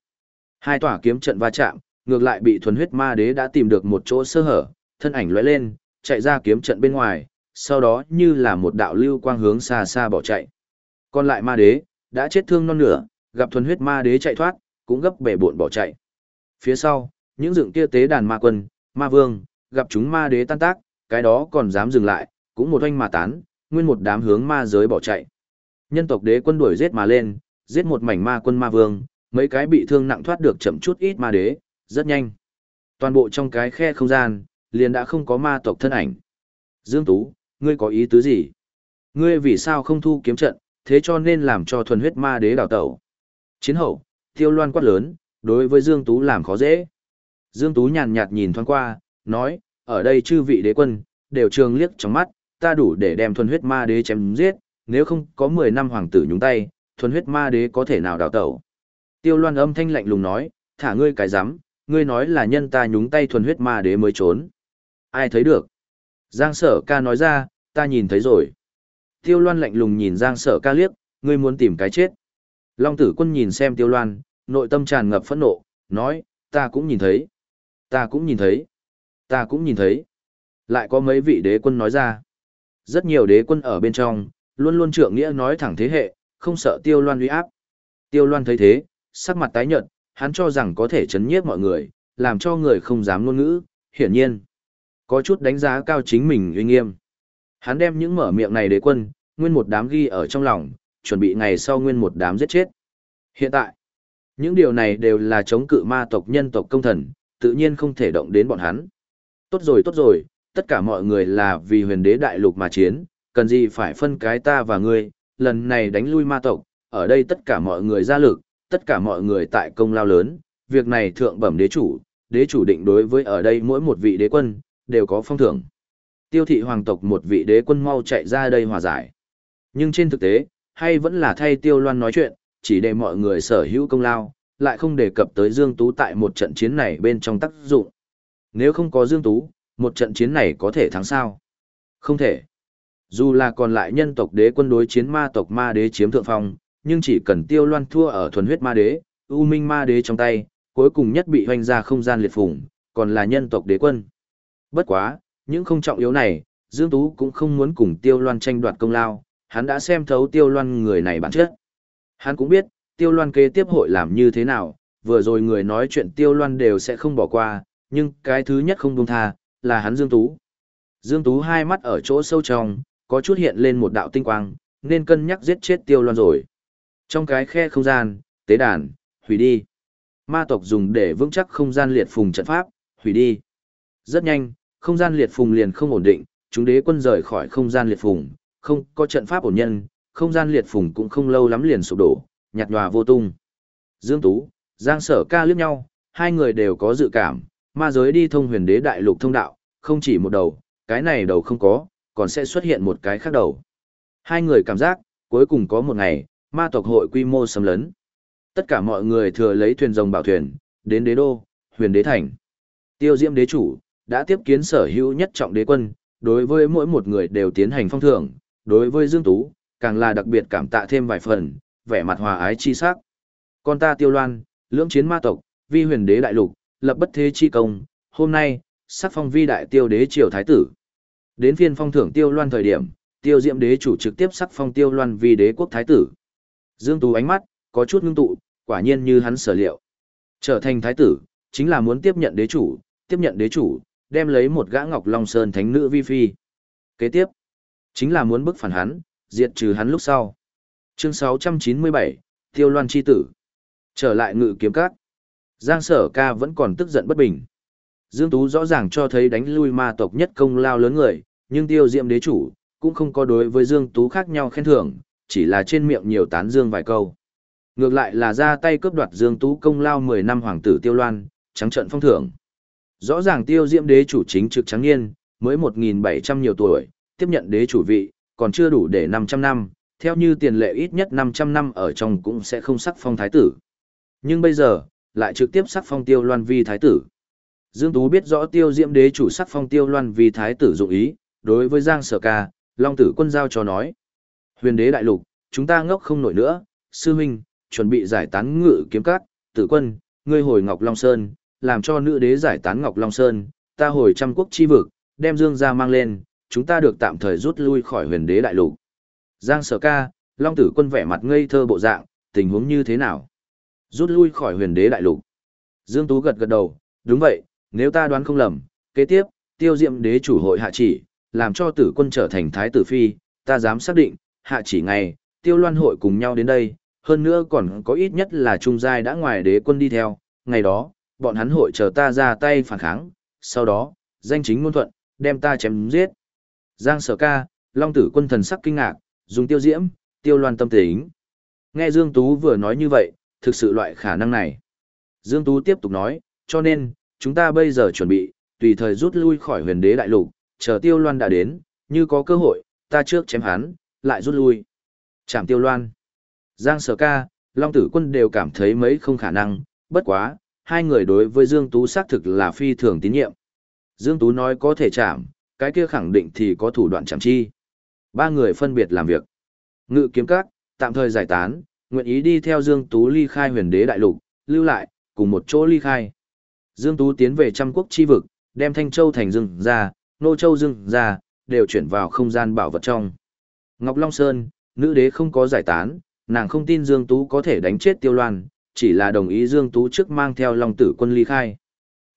Hai tỏa kiếm trận va chạm, ngược lại bị thuần huyết ma đế đã tìm được một chỗ sơ hở, thân ảnh lóe lên, chạy ra kiếm trận bên ngoài, sau đó như là một đạo lưu quang hướng xa xa bỏ chạy. Còn lại ma đế, đã chết thương non nửa, gặp thuần huyết ma đế chạy thoát, cũng gấp bể buộn bỏ chạy. Phía sau, những dựng kia tế đàn ma quân, ma vương, gặp chúng ma đế tan tác, cái đó còn dám dừng lại, cũng một oanh mà tán, nguyên một đám hướng ma giới bỏ chạy. Nhân tộc đế quân đuổi giết mà lên, giết một mảnh ma quân ma vương, mấy cái bị thương nặng thoát được chậm chút ít ma đế, rất nhanh. Toàn bộ trong cái khe không gian, liền đã không có ma tộc thân ảnh. Dương Tú, ngươi có ý tứ gì? Ngươi vì sao không thu kiếm trận, thế cho nên làm cho thuần huyết ma đế đào tẩu. Chiến hậu, tiêu loan quát lớn, đối với Dương Tú làm khó dễ. Dương Tú nhàn nhạt nhìn thoáng qua, nói, ở đây chư vị đế quân, đều trường liếc trong mắt, ta đủ để đem thuần huyết ma đế chém giết, nếu không có 10 năm hoàng tử nhúng tay, thuần huyết ma đế có thể nào đào tẩu. Tiêu loan âm thanh lạnh lùng nói, thả ngươi cái rắm ngươi nói là nhân ta nhúng tay thuần huyết ma đế mới trốn. Ai thấy được? Giang sở ca nói ra, ta nhìn thấy rồi. Tiêu loan lạnh lùng nhìn Giang sở ca liếc, ngươi muốn tìm cái chết. Long tử quân nhìn xem tiêu loan, nội tâm tràn ngập phẫn nộ, nói, ta cũng nhìn thấy. Ta cũng nhìn thấy. Ta cũng nhìn thấy. Lại có mấy vị đế quân nói ra. Rất nhiều đế quân ở bên trong, luôn luôn trượng nghĩa nói thẳng thế hệ, không sợ tiêu loan uy áp. Tiêu loan thấy thế, sắc mặt tái nhợt, hắn cho rằng có thể chấn nhiếp mọi người, làm cho người không dám ngôn ngữ, hiển nhiên. Có chút đánh giá cao chính mình uy nghiêm. Hắn đem những mở miệng này đế quân, nguyên một đám ghi ở trong lòng, chuẩn bị ngày sau nguyên một đám giết chết. Hiện tại, những điều này đều là chống cự ma tộc nhân tộc công thần, tự nhiên không thể động đến bọn hắn. Tốt rồi tốt rồi, tất cả mọi người là vì huyền đế đại lục mà chiến, cần gì phải phân cái ta và ngươi, lần này đánh lui ma tộc, ở đây tất cả mọi người ra lực, tất cả mọi người tại công lao lớn, việc này thượng bẩm đế chủ, đế chủ định đối với ở đây mỗi một vị đế quân, đều có phong thưởng. Tiêu thị hoàng tộc một vị đế quân mau chạy ra đây hòa giải. Nhưng trên thực tế, hay vẫn là thay tiêu loan nói chuyện, chỉ để mọi người sở hữu công lao, lại không đề cập tới Dương Tú tại một trận chiến này bên trong tác dụng. Nếu không có Dương Tú, một trận chiến này có thể thắng sao? Không thể. Dù là còn lại nhân tộc đế quân đối chiến ma tộc ma đế chiếm thượng phong, nhưng chỉ cần tiêu loan thua ở thuần huyết ma đế, u minh ma đế trong tay, cuối cùng nhất bị hoành ra không gian liệt phủng, còn là nhân tộc đế quân. Bất quá, những không trọng yếu này, Dương Tú cũng không muốn cùng tiêu loan tranh đoạt công lao, hắn đã xem thấu tiêu loan người này bản chất. Hắn cũng biết, tiêu loan kế tiếp hội làm như thế nào, vừa rồi người nói chuyện tiêu loan đều sẽ không bỏ qua, nhưng cái thứ nhất không buông tha, là hắn Dương Tú. Dương Tú hai mắt ở chỗ sâu trong, có chút hiện lên một đạo tinh quang, nên cân nhắc giết chết tiêu loan rồi. Trong cái khe không gian, tế đàn, hủy đi. Ma tộc dùng để vững chắc không gian liệt phùng trận pháp, hủy đi. Rất nhanh, không gian liệt phùng liền không ổn định, chúng đế quân rời khỏi không gian liệt phùng, không có trận pháp ổn nhân, không gian liệt phùng cũng không lâu lắm liền sụp đổ, nhạt nhòa vô tung. Dương Tú, Giang Sở ca liếc nhau, hai người đều có dự cảm, ma giới đi thông huyền đế đại lục thông đạo, không chỉ một đầu, cái này đầu không có, còn sẽ xuất hiện một cái khác đầu. Hai người cảm giác, cuối cùng có một ngày, ma tộc hội quy mô sầm lớn, Tất cả mọi người thừa lấy thuyền rồng bảo thuyền, đến đế đô, huyền đế thành. Tiêu diễm đế chủ, đã tiếp kiến sở hữu nhất trọng đế quân, đối với mỗi một người đều tiến hành phong thưởng, đối với Dương Tú, càng là đặc biệt cảm tạ thêm vài phần, vẻ mặt hòa ái chi sắc. Con ta tiêu loan, lưỡng chiến ma tộc, vi huyền đế đại lục, lập bất thế chi công, hôm nay, sắc phong vi đại tiêu đế triều thái tử. Đến phiên phong thưởng tiêu loan thời điểm, tiêu diệm đế chủ trực tiếp sắc phong tiêu loan vi đế quốc thái tử. Dương Tú ánh mắt, có chút ngưng tụ, quả nhiên như hắn sở liệu. Trở thành thái tử, chính là muốn tiếp nhận đế chủ, tiếp nhận đế chủ, đem lấy một gã ngọc long sơn thánh nữ vi phi. Kế tiếp, chính là muốn bức phản hắn, diệt trừ hắn lúc sau. Chương 697, Tiêu Loan chi tử. Trở lại ngự kiếm các. Giang sở ca vẫn còn tức giận bất bình. Dương Tú rõ ràng cho thấy đánh lui ma tộc nhất công lao lớn người, nhưng tiêu diệm đế chủ, cũng không có đối với Dương Tú khác nhau khen thưởng, chỉ là trên miệng nhiều tán dương vài câu. Ngược lại là ra tay cướp đoạt Dương Tú công lao 10 năm hoàng tử Tiêu Loan, trắng trận phong thưởng. Rõ ràng tiêu diệm đế chủ chính trực trắng niên, mới 1.700 nhiều tuổi, tiếp nhận đế chủ vị, còn chưa đủ để 500 năm, theo như tiền lệ ít nhất 500 năm ở trong cũng sẽ không sắc phong thái tử. Nhưng bây giờ, lại trực tiếp sắc phong tiêu loan vi thái tử. Dương Tú biết rõ tiêu diễm đế chủ sắc phong tiêu loan vi thái tử dụng ý, đối với Giang Sở Ca, Long tử quân giao cho nói. Huyền đế đại lục, chúng ta ngốc không nổi nữa, sư huynh, chuẩn bị giải tán ngự kiếm cát, tử quân, ngươi hồi Ngọc Long Sơn, làm cho nữ đế giải tán Ngọc Long Sơn, ta hồi trăm quốc chi vực, đem dương gia mang lên, chúng ta được tạm thời rút lui khỏi huyền đế đại lục. Giang sở ca, Long tử quân vẻ mặt ngây thơ bộ dạng, tình huống như thế nào? Rút lui khỏi huyền đế đại lục. Dương Tú gật gật đầu, đúng vậy, nếu ta đoán không lầm, kế tiếp, tiêu diệm đế chủ hội hạ chỉ, làm cho tử quân trở thành thái tử phi, ta dám xác định, hạ chỉ ngày, tiêu loan hội cùng nhau đến đây, hơn nữa còn có ít nhất là trung giai đã ngoài đế quân đi theo, ngày đó, bọn hắn hội chờ ta ra tay phản kháng, sau đó, danh chính ngôn thuận, đem ta chém giết. Giang sở ca, long tử quân thần sắc kinh ngạc, dùng tiêu diễm, tiêu loan tâm tính. Nghe Dương Tú vừa nói như vậy, thực sự loại khả năng này. Dương Tú tiếp tục nói, cho nên, chúng ta bây giờ chuẩn bị, tùy thời rút lui khỏi huyền đế đại lục, chờ tiêu loan đã đến, như có cơ hội, ta trước chém hắn, lại rút lui. Chạm tiêu loan. Giang sở ca, Long tử quân đều cảm thấy mấy không khả năng, bất quá, hai người đối với Dương Tú xác thực là phi thường tín nhiệm. Dương Tú nói có thể chạm, cái kia khẳng định thì có thủ đoạn chạm chi. Ba người phân biệt làm việc. Ngự kiếm các, tạm thời giải tán, nguyện ý đi theo Dương Tú ly khai huyền đế đại lục, lưu lại, cùng một chỗ ly khai. Dương Tú tiến về trăm quốc chi vực, đem Thanh Châu thành rừng ra, Nô Châu rừng ra, đều chuyển vào không gian bảo vật trong. Ngọc Long Sơn, nữ đế không có giải tán, nàng không tin Dương Tú có thể đánh chết Tiêu Loan, chỉ là đồng ý Dương Tú trước mang theo Long Tử Quân ly khai.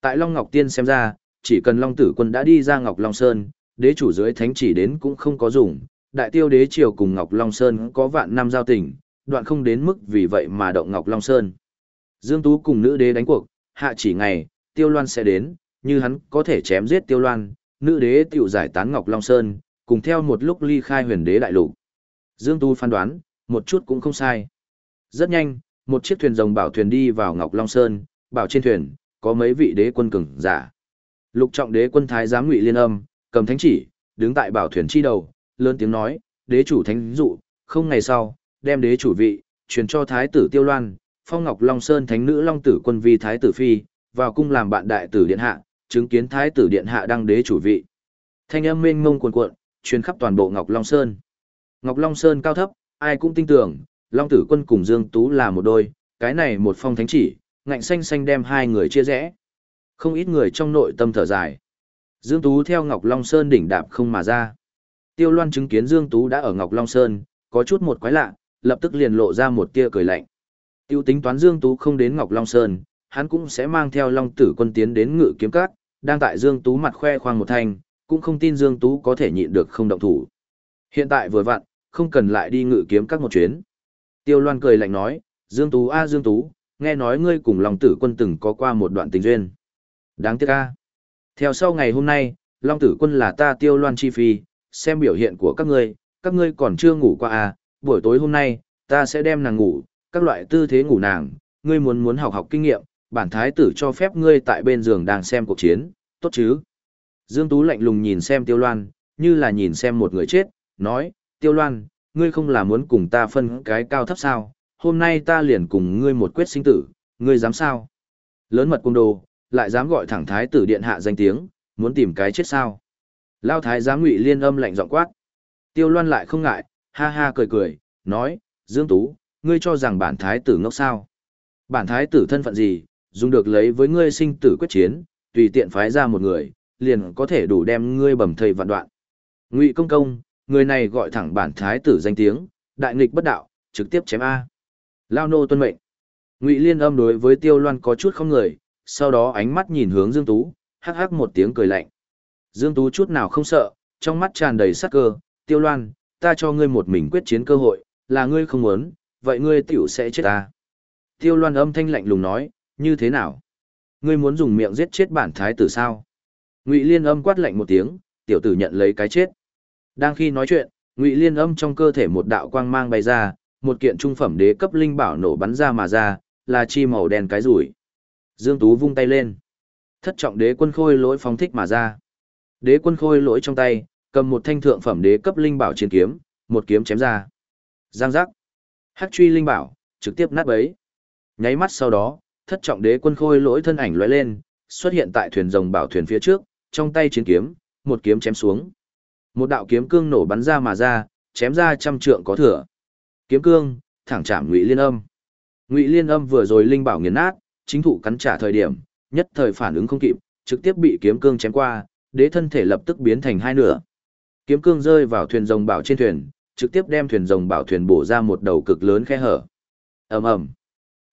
Tại Long Ngọc Tiên xem ra, chỉ cần Long Tử Quân đã đi ra Ngọc Long Sơn, đế chủ dưới thánh chỉ đến cũng không có dùng, đại tiêu đế triều cùng Ngọc Long Sơn có vạn năm giao tình, đoạn không đến mức vì vậy mà động Ngọc Long Sơn. Dương Tú cùng nữ đế đánh cuộc, hạ chỉ ngày, Tiêu Loan sẽ đến, như hắn có thể chém giết Tiêu Loan, nữ đế tiểu giải tán Ngọc Long Sơn, cùng theo một lúc ly khai huyền đế đại lục. Dương Tú phán đoán, một chút cũng không sai. Rất nhanh, một chiếc thuyền rồng bảo thuyền đi vào Ngọc Long Sơn, bảo trên thuyền, có mấy vị đế quân cường giả. Lục trọng đế quân thái giám ngụy liên âm, cầm thánh chỉ, đứng tại bảo thuyền chi đầu, lớn tiếng nói, đế chủ thánh dụ, không ngày sau, đem đế chủ vị, truyền cho thái tử Tiêu Loan, phong Ngọc Long Sơn thánh nữ Long tử quân vi thái tử phi, vào cung làm bạn đại tử điện hạ, chứng kiến thái tử điện hạ đăng đế chủ vị. Thanh âm mênh mông cuồn cuộn, truyền khắp toàn bộ Ngọc Long Sơn. Ngọc Long Sơn cao thấp, ai cũng tin tưởng, Long Tử Quân cùng Dương Tú là một đôi, cái này một phong thánh chỉ, ngạnh xanh xanh đem hai người chia rẽ. Không ít người trong nội tâm thở dài. Dương Tú theo Ngọc Long Sơn đỉnh đạp không mà ra. Tiêu Loan chứng kiến Dương Tú đã ở Ngọc Long Sơn, có chút một quái lạ, lập tức liền lộ ra một tia cười lạnh. Tiêu tính toán Dương Tú không đến Ngọc Long Sơn, hắn cũng sẽ mang theo Long Tử Quân tiến đến ngự kiếm cát, đang tại Dương Tú mặt khoe khoang một thanh, cũng không tin Dương Tú có thể nhịn được không động thủ. Hiện tại vừa vặn, không cần lại đi ngự kiếm các một chuyến. Tiêu Loan cười lạnh nói, Dương Tú a Dương Tú, nghe nói ngươi cùng Long Tử Quân từng có qua một đoạn tình duyên. Đáng tiếc a. Theo sau ngày hôm nay, Long Tử Quân là ta Tiêu Loan chi phi, xem biểu hiện của các ngươi, các ngươi còn chưa ngủ qua à, buổi tối hôm nay, ta sẽ đem nàng ngủ, các loại tư thế ngủ nàng, ngươi muốn muốn học học kinh nghiệm, bản thái tử cho phép ngươi tại bên giường đang xem cuộc chiến, tốt chứ? Dương Tú lạnh lùng nhìn xem Tiêu Loan, như là nhìn xem một người chết, nói, Tiêu Loan, ngươi không là muốn cùng ta phân cái cao thấp sao, hôm nay ta liền cùng ngươi một quyết sinh tử, ngươi dám sao? Lớn mật cung đồ, lại dám gọi thẳng thái tử điện hạ danh tiếng, muốn tìm cái chết sao? Lao thái giám ngụy liên âm lạnh giọng quát. Tiêu Loan lại không ngại, ha ha cười cười, nói, Dương Tú, ngươi cho rằng bản thái tử ngốc sao? Bản thái tử thân phận gì, dùng được lấy với ngươi sinh tử quyết chiến, tùy tiện phái ra một người, liền có thể đủ đem ngươi bầm thây vạn đoạn. Ngụy công công, người này gọi thẳng bản thái tử danh tiếng, đại nghịch bất đạo, trực tiếp chém A. Lao nô tuân mệnh. Ngụy liên âm đối với tiêu loan có chút không người, sau đó ánh mắt nhìn hướng Dương Tú, hắc hắc một tiếng cười lạnh. Dương Tú chút nào không sợ, trong mắt tràn đầy sắc cơ, tiêu loan, ta cho ngươi một mình quyết chiến cơ hội, là ngươi không muốn, vậy ngươi tiểu sẽ chết ta. Tiêu loan âm thanh lạnh lùng nói, như thế nào? Ngươi muốn dùng miệng giết chết bản thái tử sao? Ngụy Liên Âm quát lạnh một tiếng, tiểu tử nhận lấy cái chết. Đang khi nói chuyện, Ngụy Liên Âm trong cơ thể một đạo quang mang bay ra, một kiện trung phẩm đế cấp linh bảo nổ bắn ra mà ra, là chi màu đen cái rủi. Dương Tú vung tay lên. Thất trọng đế quân khôi lỗi phóng thích mà ra. Đế quân khôi lỗi trong tay, cầm một thanh thượng phẩm đế cấp linh bảo chiến kiếm, một kiếm chém ra. Giang giác. Hắc truy linh bảo, trực tiếp nát bấy. Nháy mắt sau đó, thất trọng đế quân khôi lỗi thân ảnh lóe lên, xuất hiện tại thuyền rồng bảo thuyền phía trước, trong tay chiến kiếm, một kiếm chém xuống. Một đạo kiếm cương nổ bắn ra mà ra, chém ra trăm trượng có thừa. Kiếm cương, thẳng chạm Ngụy Liên Âm. Ngụy Liên Âm vừa rồi linh bảo nghiền nát, chính thủ cắn trả thời điểm, nhất thời phản ứng không kịp, trực tiếp bị kiếm cương chém qua, đế thân thể lập tức biến thành hai nửa. Kiếm cương rơi vào thuyền rồng bảo trên thuyền, trực tiếp đem thuyền rồng bảo thuyền bổ ra một đầu cực lớn khe hở. Ầm ầm.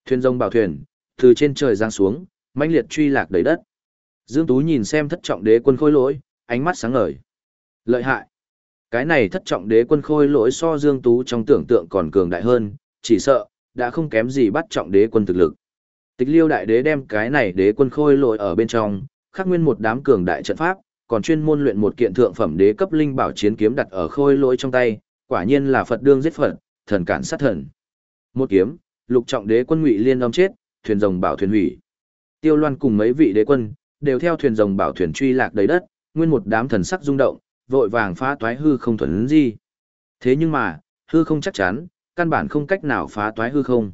Thuyền rồng bảo thuyền từ trên trời giáng xuống, mãnh liệt truy lạc đầy đất. Dương Tú nhìn xem thất trọng đế quân khôi lỗi, ánh mắt sáng ngời. Lợi hại. Cái này thất trọng đế quân khôi lỗi so Dương Tú trong tưởng tượng còn cường đại hơn, chỉ sợ, đã không kém gì bắt trọng đế quân thực lực. Tịch liêu đại đế đem cái này đế quân khôi lỗi ở bên trong, khắc nguyên một đám cường đại trận pháp, còn chuyên môn luyện một kiện thượng phẩm đế cấp linh bảo chiến kiếm đặt ở khôi lỗi trong tay, quả nhiên là Phật đương giết Phật, thần cản sát thần. Một kiếm, lục trọng đế quân ngụy liên âm chết, thuyền rồng bảo thuyền hủy. Tiêu Loan cùng mấy vị đế quân đều theo thuyền rồng bảo thuyền truy lạc đầy đất, nguyên một đám thần sắc rung động, vội vàng phá toái hư không thuần gì. Thế nhưng mà, hư không chắc chắn, căn bản không cách nào phá toái hư không.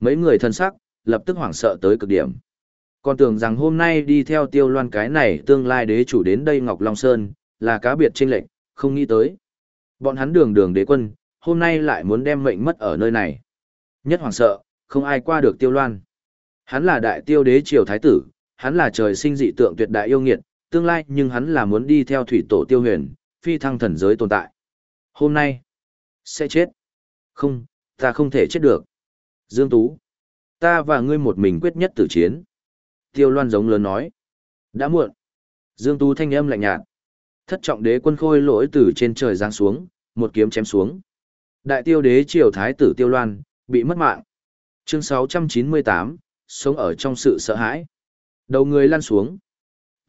Mấy người thần sắc, lập tức hoảng sợ tới cực điểm. Còn tưởng rằng hôm nay đi theo tiêu loan cái này tương lai đế chủ đến đây Ngọc Long Sơn, là cá biệt trên lệnh, không nghĩ tới. Bọn hắn đường đường đế quân, hôm nay lại muốn đem mệnh mất ở nơi này. Nhất hoảng sợ, không ai qua được tiêu loan. Hắn là đại tiêu đế triều thái tử, hắn là trời sinh dị tượng tuyệt đại yêu nghiệt, tương lai nhưng hắn là muốn đi theo thủy tổ tiêu huyền, phi thăng thần giới tồn tại. Hôm nay, sẽ chết. Không, ta không thể chết được. Dương Tú, ta và ngươi một mình quyết nhất tử chiến. Tiêu loan giống lớn nói. Đã muộn. Dương Tú thanh âm lạnh nhạt. Thất trọng đế quân khôi lỗi từ trên trời giáng xuống, một kiếm chém xuống. Đại tiêu đế triều thái tử tiêu loan, bị mất mạng. Chương 698, sống ở trong sự sợ hãi. Đầu người lăn xuống.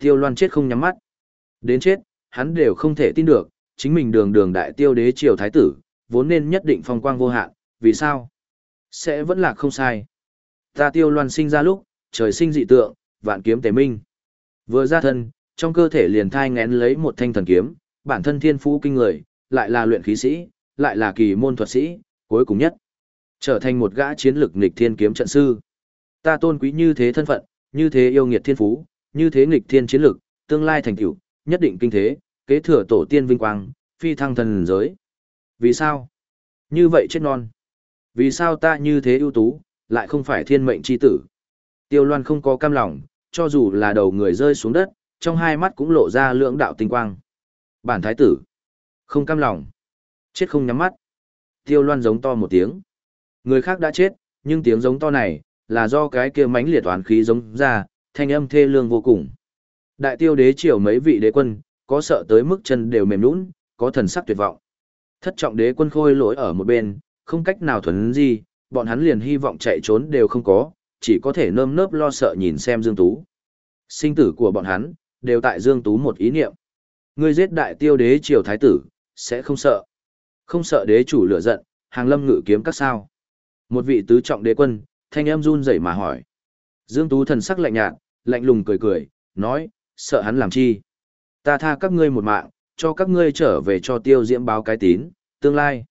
Tiêu loan chết không nhắm mắt. Đến chết, hắn đều không thể tin được, chính mình đường đường đại tiêu đế triều thái tử, vốn nên nhất định phong quang vô hạn, vì sao? Sẽ vẫn là không sai. Ta tiêu loan sinh ra lúc, trời sinh dị tượng, vạn kiếm tề minh. Vừa ra thân, trong cơ thể liền thai ngén lấy một thanh thần kiếm, bản thân thiên phú kinh người, lại là luyện khí sĩ, lại là kỳ môn thuật sĩ, cuối cùng nhất. Trở thành một gã chiến lực nghịch thiên kiếm trận sư. Ta tôn quý như thế thân phận, như thế yêu nghiệt thiên phú, như thế nghịch thiên chiến lực, tương lai thành tựu, nhất định kinh thế, kế thừa tổ tiên vinh quang, phi thăng thần giới. Vì sao? Như vậy chết non. Vì sao ta như thế ưu tú, lại không phải thiên mệnh chi tử? Tiêu Loan không có cam lòng, cho dù là đầu người rơi xuống đất, trong hai mắt cũng lộ ra lưỡng đạo tinh quang. Bản thái tử. Không cam lòng. Chết không nhắm mắt. Tiêu Loan giống to một tiếng. Người khác đã chết, nhưng tiếng giống to này, là do cái kia mãnh liệt toán khí giống ra, thanh âm thê lương vô cùng. Đại tiêu đế triều mấy vị đế quân, có sợ tới mức chân đều mềm nhũn, có thần sắc tuyệt vọng. Thất trọng đế quân khôi lỗi ở một bên, không cách nào thuần gì, bọn hắn liền hy vọng chạy trốn đều không có, chỉ có thể nơm nớp lo sợ nhìn xem Dương Tú. Sinh tử của bọn hắn, đều tại Dương Tú một ý niệm. Ngươi giết đại tiêu đế triều thái tử, sẽ không sợ. Không sợ đế chủ lửa giận, hàng lâm ngự kiếm các sao. Một vị tứ trọng đế quân, thanh em run rẩy mà hỏi. Dương Tú thần sắc lạnh nhạt, lạnh lùng cười cười, nói, sợ hắn làm chi. Ta tha các ngươi một mạng, cho các ngươi trở về cho tiêu diễm báo cái tín, tương lai.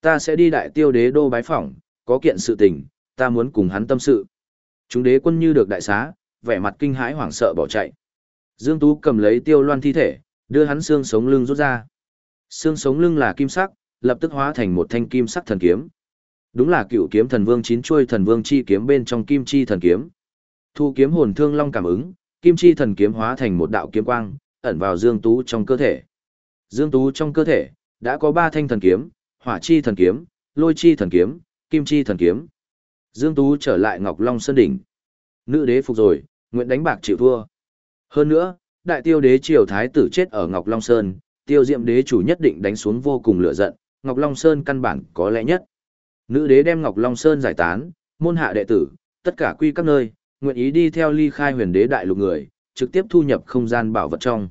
Ta sẽ đi đại tiêu đế đô bái phỏng, có kiện sự tình, ta muốn cùng hắn tâm sự. Chúng đế quân như được đại xá, vẻ mặt kinh hãi hoảng sợ bỏ chạy. Dương Tú cầm lấy tiêu loan thi thể, đưa hắn xương sống lưng rút ra. Xương sống lưng là kim sắc, lập tức hóa thành một thanh kim sắc thần kiếm. Đúng là cựu kiếm thần vương chín chuôi thần vương chi kiếm bên trong kim chi thần kiếm. Thu kiếm hồn thương long cảm ứng, kim chi thần kiếm hóa thành một đạo kiếm quang, ẩn vào Dương Tú trong cơ thể. Dương Tú trong cơ thể đã có ba thanh thần kiếm, hỏa chi thần kiếm, lôi chi thần kiếm, kim chi thần kiếm. Dương Tú trở lại Ngọc Long Sơn Đỉnh. Nữ đế phục rồi, nguyện đánh bạc chịu thua. Hơn nữa, đại tiêu đế triều thái tử chết ở Ngọc Long Sơn, tiêu diệm đế chủ nhất định đánh xuống vô cùng lửa giận, Ngọc Long Sơn căn bản có lẽ nhất. Nữ đế đem Ngọc Long Sơn giải tán, môn hạ đệ tử, tất cả quy các nơi, nguyện ý đi theo ly khai huyền đế đại lục người, trực tiếp thu nhập không gian bảo vật trong.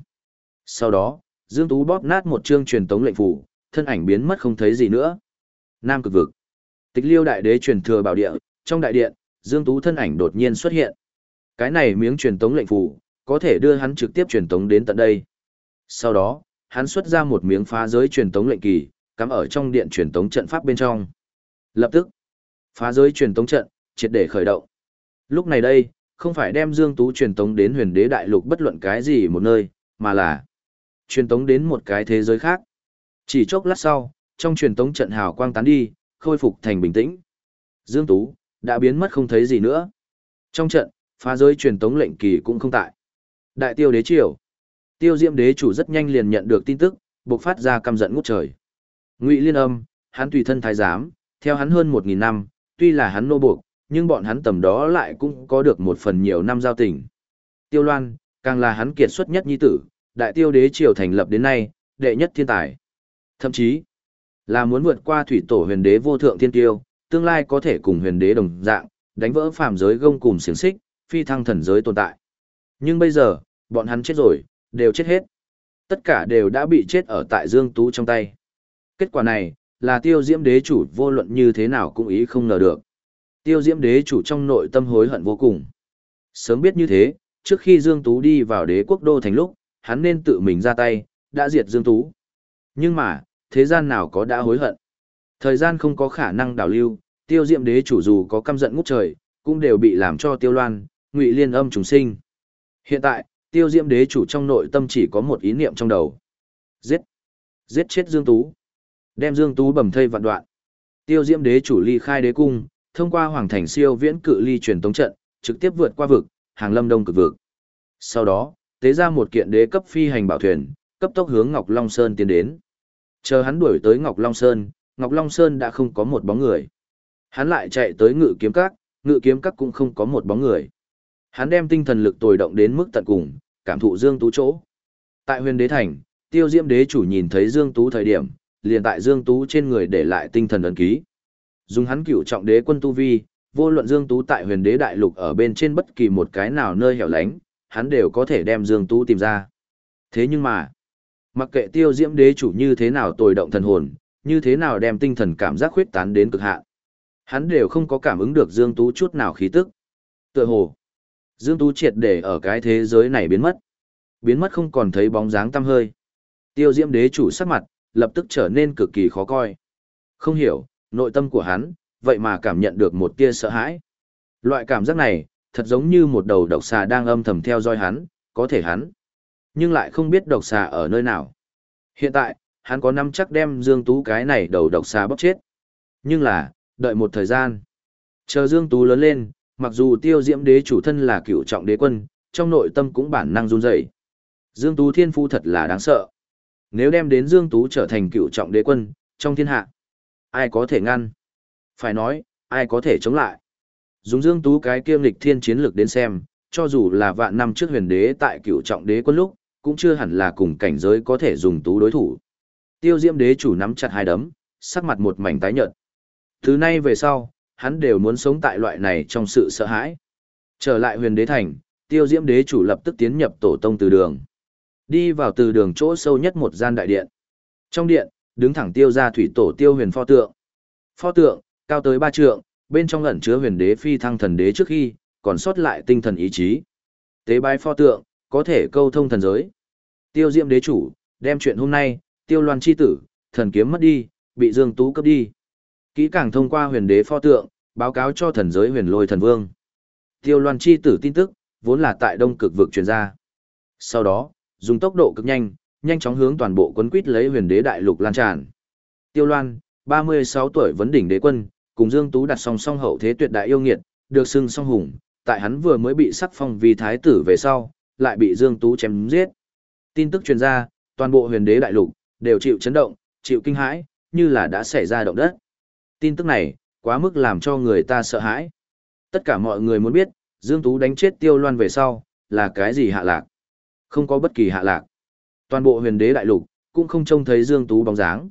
Sau đó, Dương Tú bóp nát một chương truyền tống lệnh phủ, thân ảnh biến mất không thấy gì nữa. Nam cực vực. Tịch liêu đại đế truyền thừa bảo địa, trong đại điện, Dương Tú thân ảnh đột nhiên xuất hiện. Cái này miếng truyền tống lệnh phủ, có thể đưa hắn trực tiếp truyền tống đến tận đây. Sau đó, hắn xuất ra một miếng phá giới truyền tống lệnh kỳ, cắm ở trong điện truyền tống trận pháp bên trong. Lập tức, phá giới truyền tống trận, triệt để khởi động. Lúc này đây, không phải đem Dương Tú truyền tống đến huyền đế đại lục bất luận cái gì một nơi, mà là truyền tống đến một cái thế giới khác. Chỉ chốc lát sau, trong truyền tống trận hào quang tán đi, khôi phục thành bình tĩnh. Dương Tú đã biến mất không thấy gì nữa. Trong trận, phá giới truyền tống lệnh kỳ cũng không tại. Đại tiêu đế triều. Tiêu Diệm đế chủ rất nhanh liền nhận được tin tức, bộc phát ra căm giận ngút trời. Ngụy Liên Âm, hắn tùy thân thái giám, theo hắn hơn 1000 năm, tuy là hắn nô buộc, nhưng bọn hắn tầm đó lại cũng có được một phần nhiều năm giao tình. Tiêu Loan, càng là hắn kiệt xuất nhất nhi tử, đại tiêu đế triều thành lập đến nay, đệ nhất thiên tài. Thậm chí, là muốn vượt qua thủy tổ huyền đế vô thượng thiên tiêu, tương lai có thể cùng huyền đế đồng dạng, đánh vỡ phàm giới gông cùng xiềng xích, phi thăng thần giới tồn tại. Nhưng bây giờ, bọn hắn chết rồi, đều chết hết. Tất cả đều đã bị chết ở tại Dương Tú trong tay. Kết quả này, là tiêu diễm đế chủ vô luận như thế nào cũng ý không ngờ được. Tiêu diễm đế chủ trong nội tâm hối hận vô cùng. Sớm biết như thế, trước khi Dương Tú đi vào đế quốc đô thành lúc, hắn nên tự mình ra tay, đã diệt Dương Tú. Nhưng mà, thế gian nào có đã hối hận. Thời gian không có khả năng đảo lưu, tiêu diệm đế chủ dù có căm giận ngút trời, cũng đều bị làm cho tiêu loan, ngụy liên âm trùng sinh. Hiện tại, tiêu diệm đế chủ trong nội tâm chỉ có một ý niệm trong đầu. Giết! Giết chết Dương Tú! Đem Dương Tú bầm thây vạn đoạn. Tiêu diệm đế chủ ly khai đế cung, thông qua hoàng thành siêu viễn cự ly truyền tống trận, trực tiếp vượt qua vực, hàng lâm đông cực vực. Sau đó, tế ra một kiện đế cấp phi hành bảo thuyền, cấp tốc hướng Ngọc Long Sơn tiến đến. Chờ hắn đuổi tới Ngọc Long Sơn, Ngọc Long Sơn đã không có một bóng người. Hắn lại chạy tới ngự kiếm các, ngự kiếm các cũng không có một bóng người. Hắn đem tinh thần lực tồi động đến mức tận cùng, cảm thụ Dương Tú chỗ. Tại huyền đế thành, tiêu diễm đế chủ nhìn thấy Dương Tú thời điểm, liền tại Dương Tú trên người để lại tinh thần ấn ký. Dùng hắn cửu trọng đế quân tu vi, vô luận Dương Tú tại huyền đế đại lục ở bên trên bất kỳ một cái nào nơi hẻo lánh, hắn đều có thể đem Dương Tú tìm ra. Thế nhưng mà, mặc kệ tiêu diễm đế chủ như thế nào tồi động thần hồn, như thế nào đem tinh thần cảm giác khuyết tán đến cực hạn. Hắn đều không có cảm ứng được Dương Tú chút nào khí tức. Tựa hồ, Dương Tú triệt để ở cái thế giới này biến mất. Biến mất không còn thấy bóng dáng tăm hơi. Tiêu diễm đế chủ sắc mặt, lập tức trở nên cực kỳ khó coi. Không hiểu, nội tâm của hắn, vậy mà cảm nhận được một tia sợ hãi. Loại cảm giác này, thật giống như một đầu độc xà đang âm thầm theo dõi hắn, có thể hắn, nhưng lại không biết độc xà ở nơi nào. Hiện tại, hắn có năm chắc đem Dương Tú cái này đầu độc xà bóc chết. Nhưng là, đợi một thời gian. Chờ Dương Tú lớn lên, mặc dù tiêu diễm đế chủ thân là cựu trọng đế quân, trong nội tâm cũng bản năng run dậy. Dương Tú thiên phu thật là đáng sợ. Nếu đem đến Dương Tú trở thành cựu trọng đế quân, trong thiên hạ, ai có thể ngăn? Phải nói, ai có thể chống lại? Dùng Dương Tú cái kiêm lịch thiên chiến lược đến xem, cho dù là vạn năm trước huyền đế tại cựu trọng đế quân lúc, cũng chưa hẳn là cùng cảnh giới có thể dùng tú đối thủ. Tiêu Diễm đế chủ nắm chặt hai đấm, sắc mặt một mảnh tái nhợt. Từ nay về sau, hắn đều muốn sống tại loại này trong sự sợ hãi. Trở lại huyền đế thành, Tiêu Diễm đế chủ lập tức tiến nhập tổ tông từ đường. Đi vào từ đường chỗ sâu nhất một gian đại điện. Trong điện, đứng thẳng tiêu ra thủy tổ tiêu huyền pho tượng. Pho tượng, cao tới ba trượng, bên trong ẩn chứa huyền đế phi thăng thần đế trước khi, còn sót lại tinh thần ý chí. Tế bái pho tượng, có thể câu thông thần giới. Tiêu Diệm đế chủ, đem chuyện hôm nay, Tiêu Loan chi tử, thần kiếm mất đi, bị Dương Tú cấp đi. Kỹ càng thông qua huyền đế pho tượng, báo cáo cho thần giới huyền lôi thần vương. Tiêu Loan chi tử tin tức, vốn là tại đông cực vực truyền ra. Sau đó, dùng tốc độ cực nhanh, nhanh chóng hướng toàn bộ quấn quýt lấy huyền đế đại lục lan tràn. Tiêu Loan, 36 tuổi vấn đỉnh đế quân, cùng Dương Tú đặt song song hậu thế tuyệt đại yêu nghiệt, được xưng song hùng, tại hắn vừa mới bị sắc phong vì thái tử về sau, lại bị Dương Tú chém giết. Tin tức truyền ra, toàn bộ huyền đế đại lục, đều chịu chấn động, chịu kinh hãi, như là đã xảy ra động đất. Tin tức này, quá mức làm cho người ta sợ hãi. Tất cả mọi người muốn biết, Dương Tú đánh chết tiêu loan về sau, là cái gì hạ lạc. Không có bất kỳ hạ lạc. Toàn bộ huyền đế đại lục, cũng không trông thấy Dương Tú bóng dáng.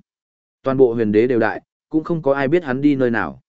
Toàn bộ huyền đế đều đại, cũng không có ai biết hắn đi nơi nào.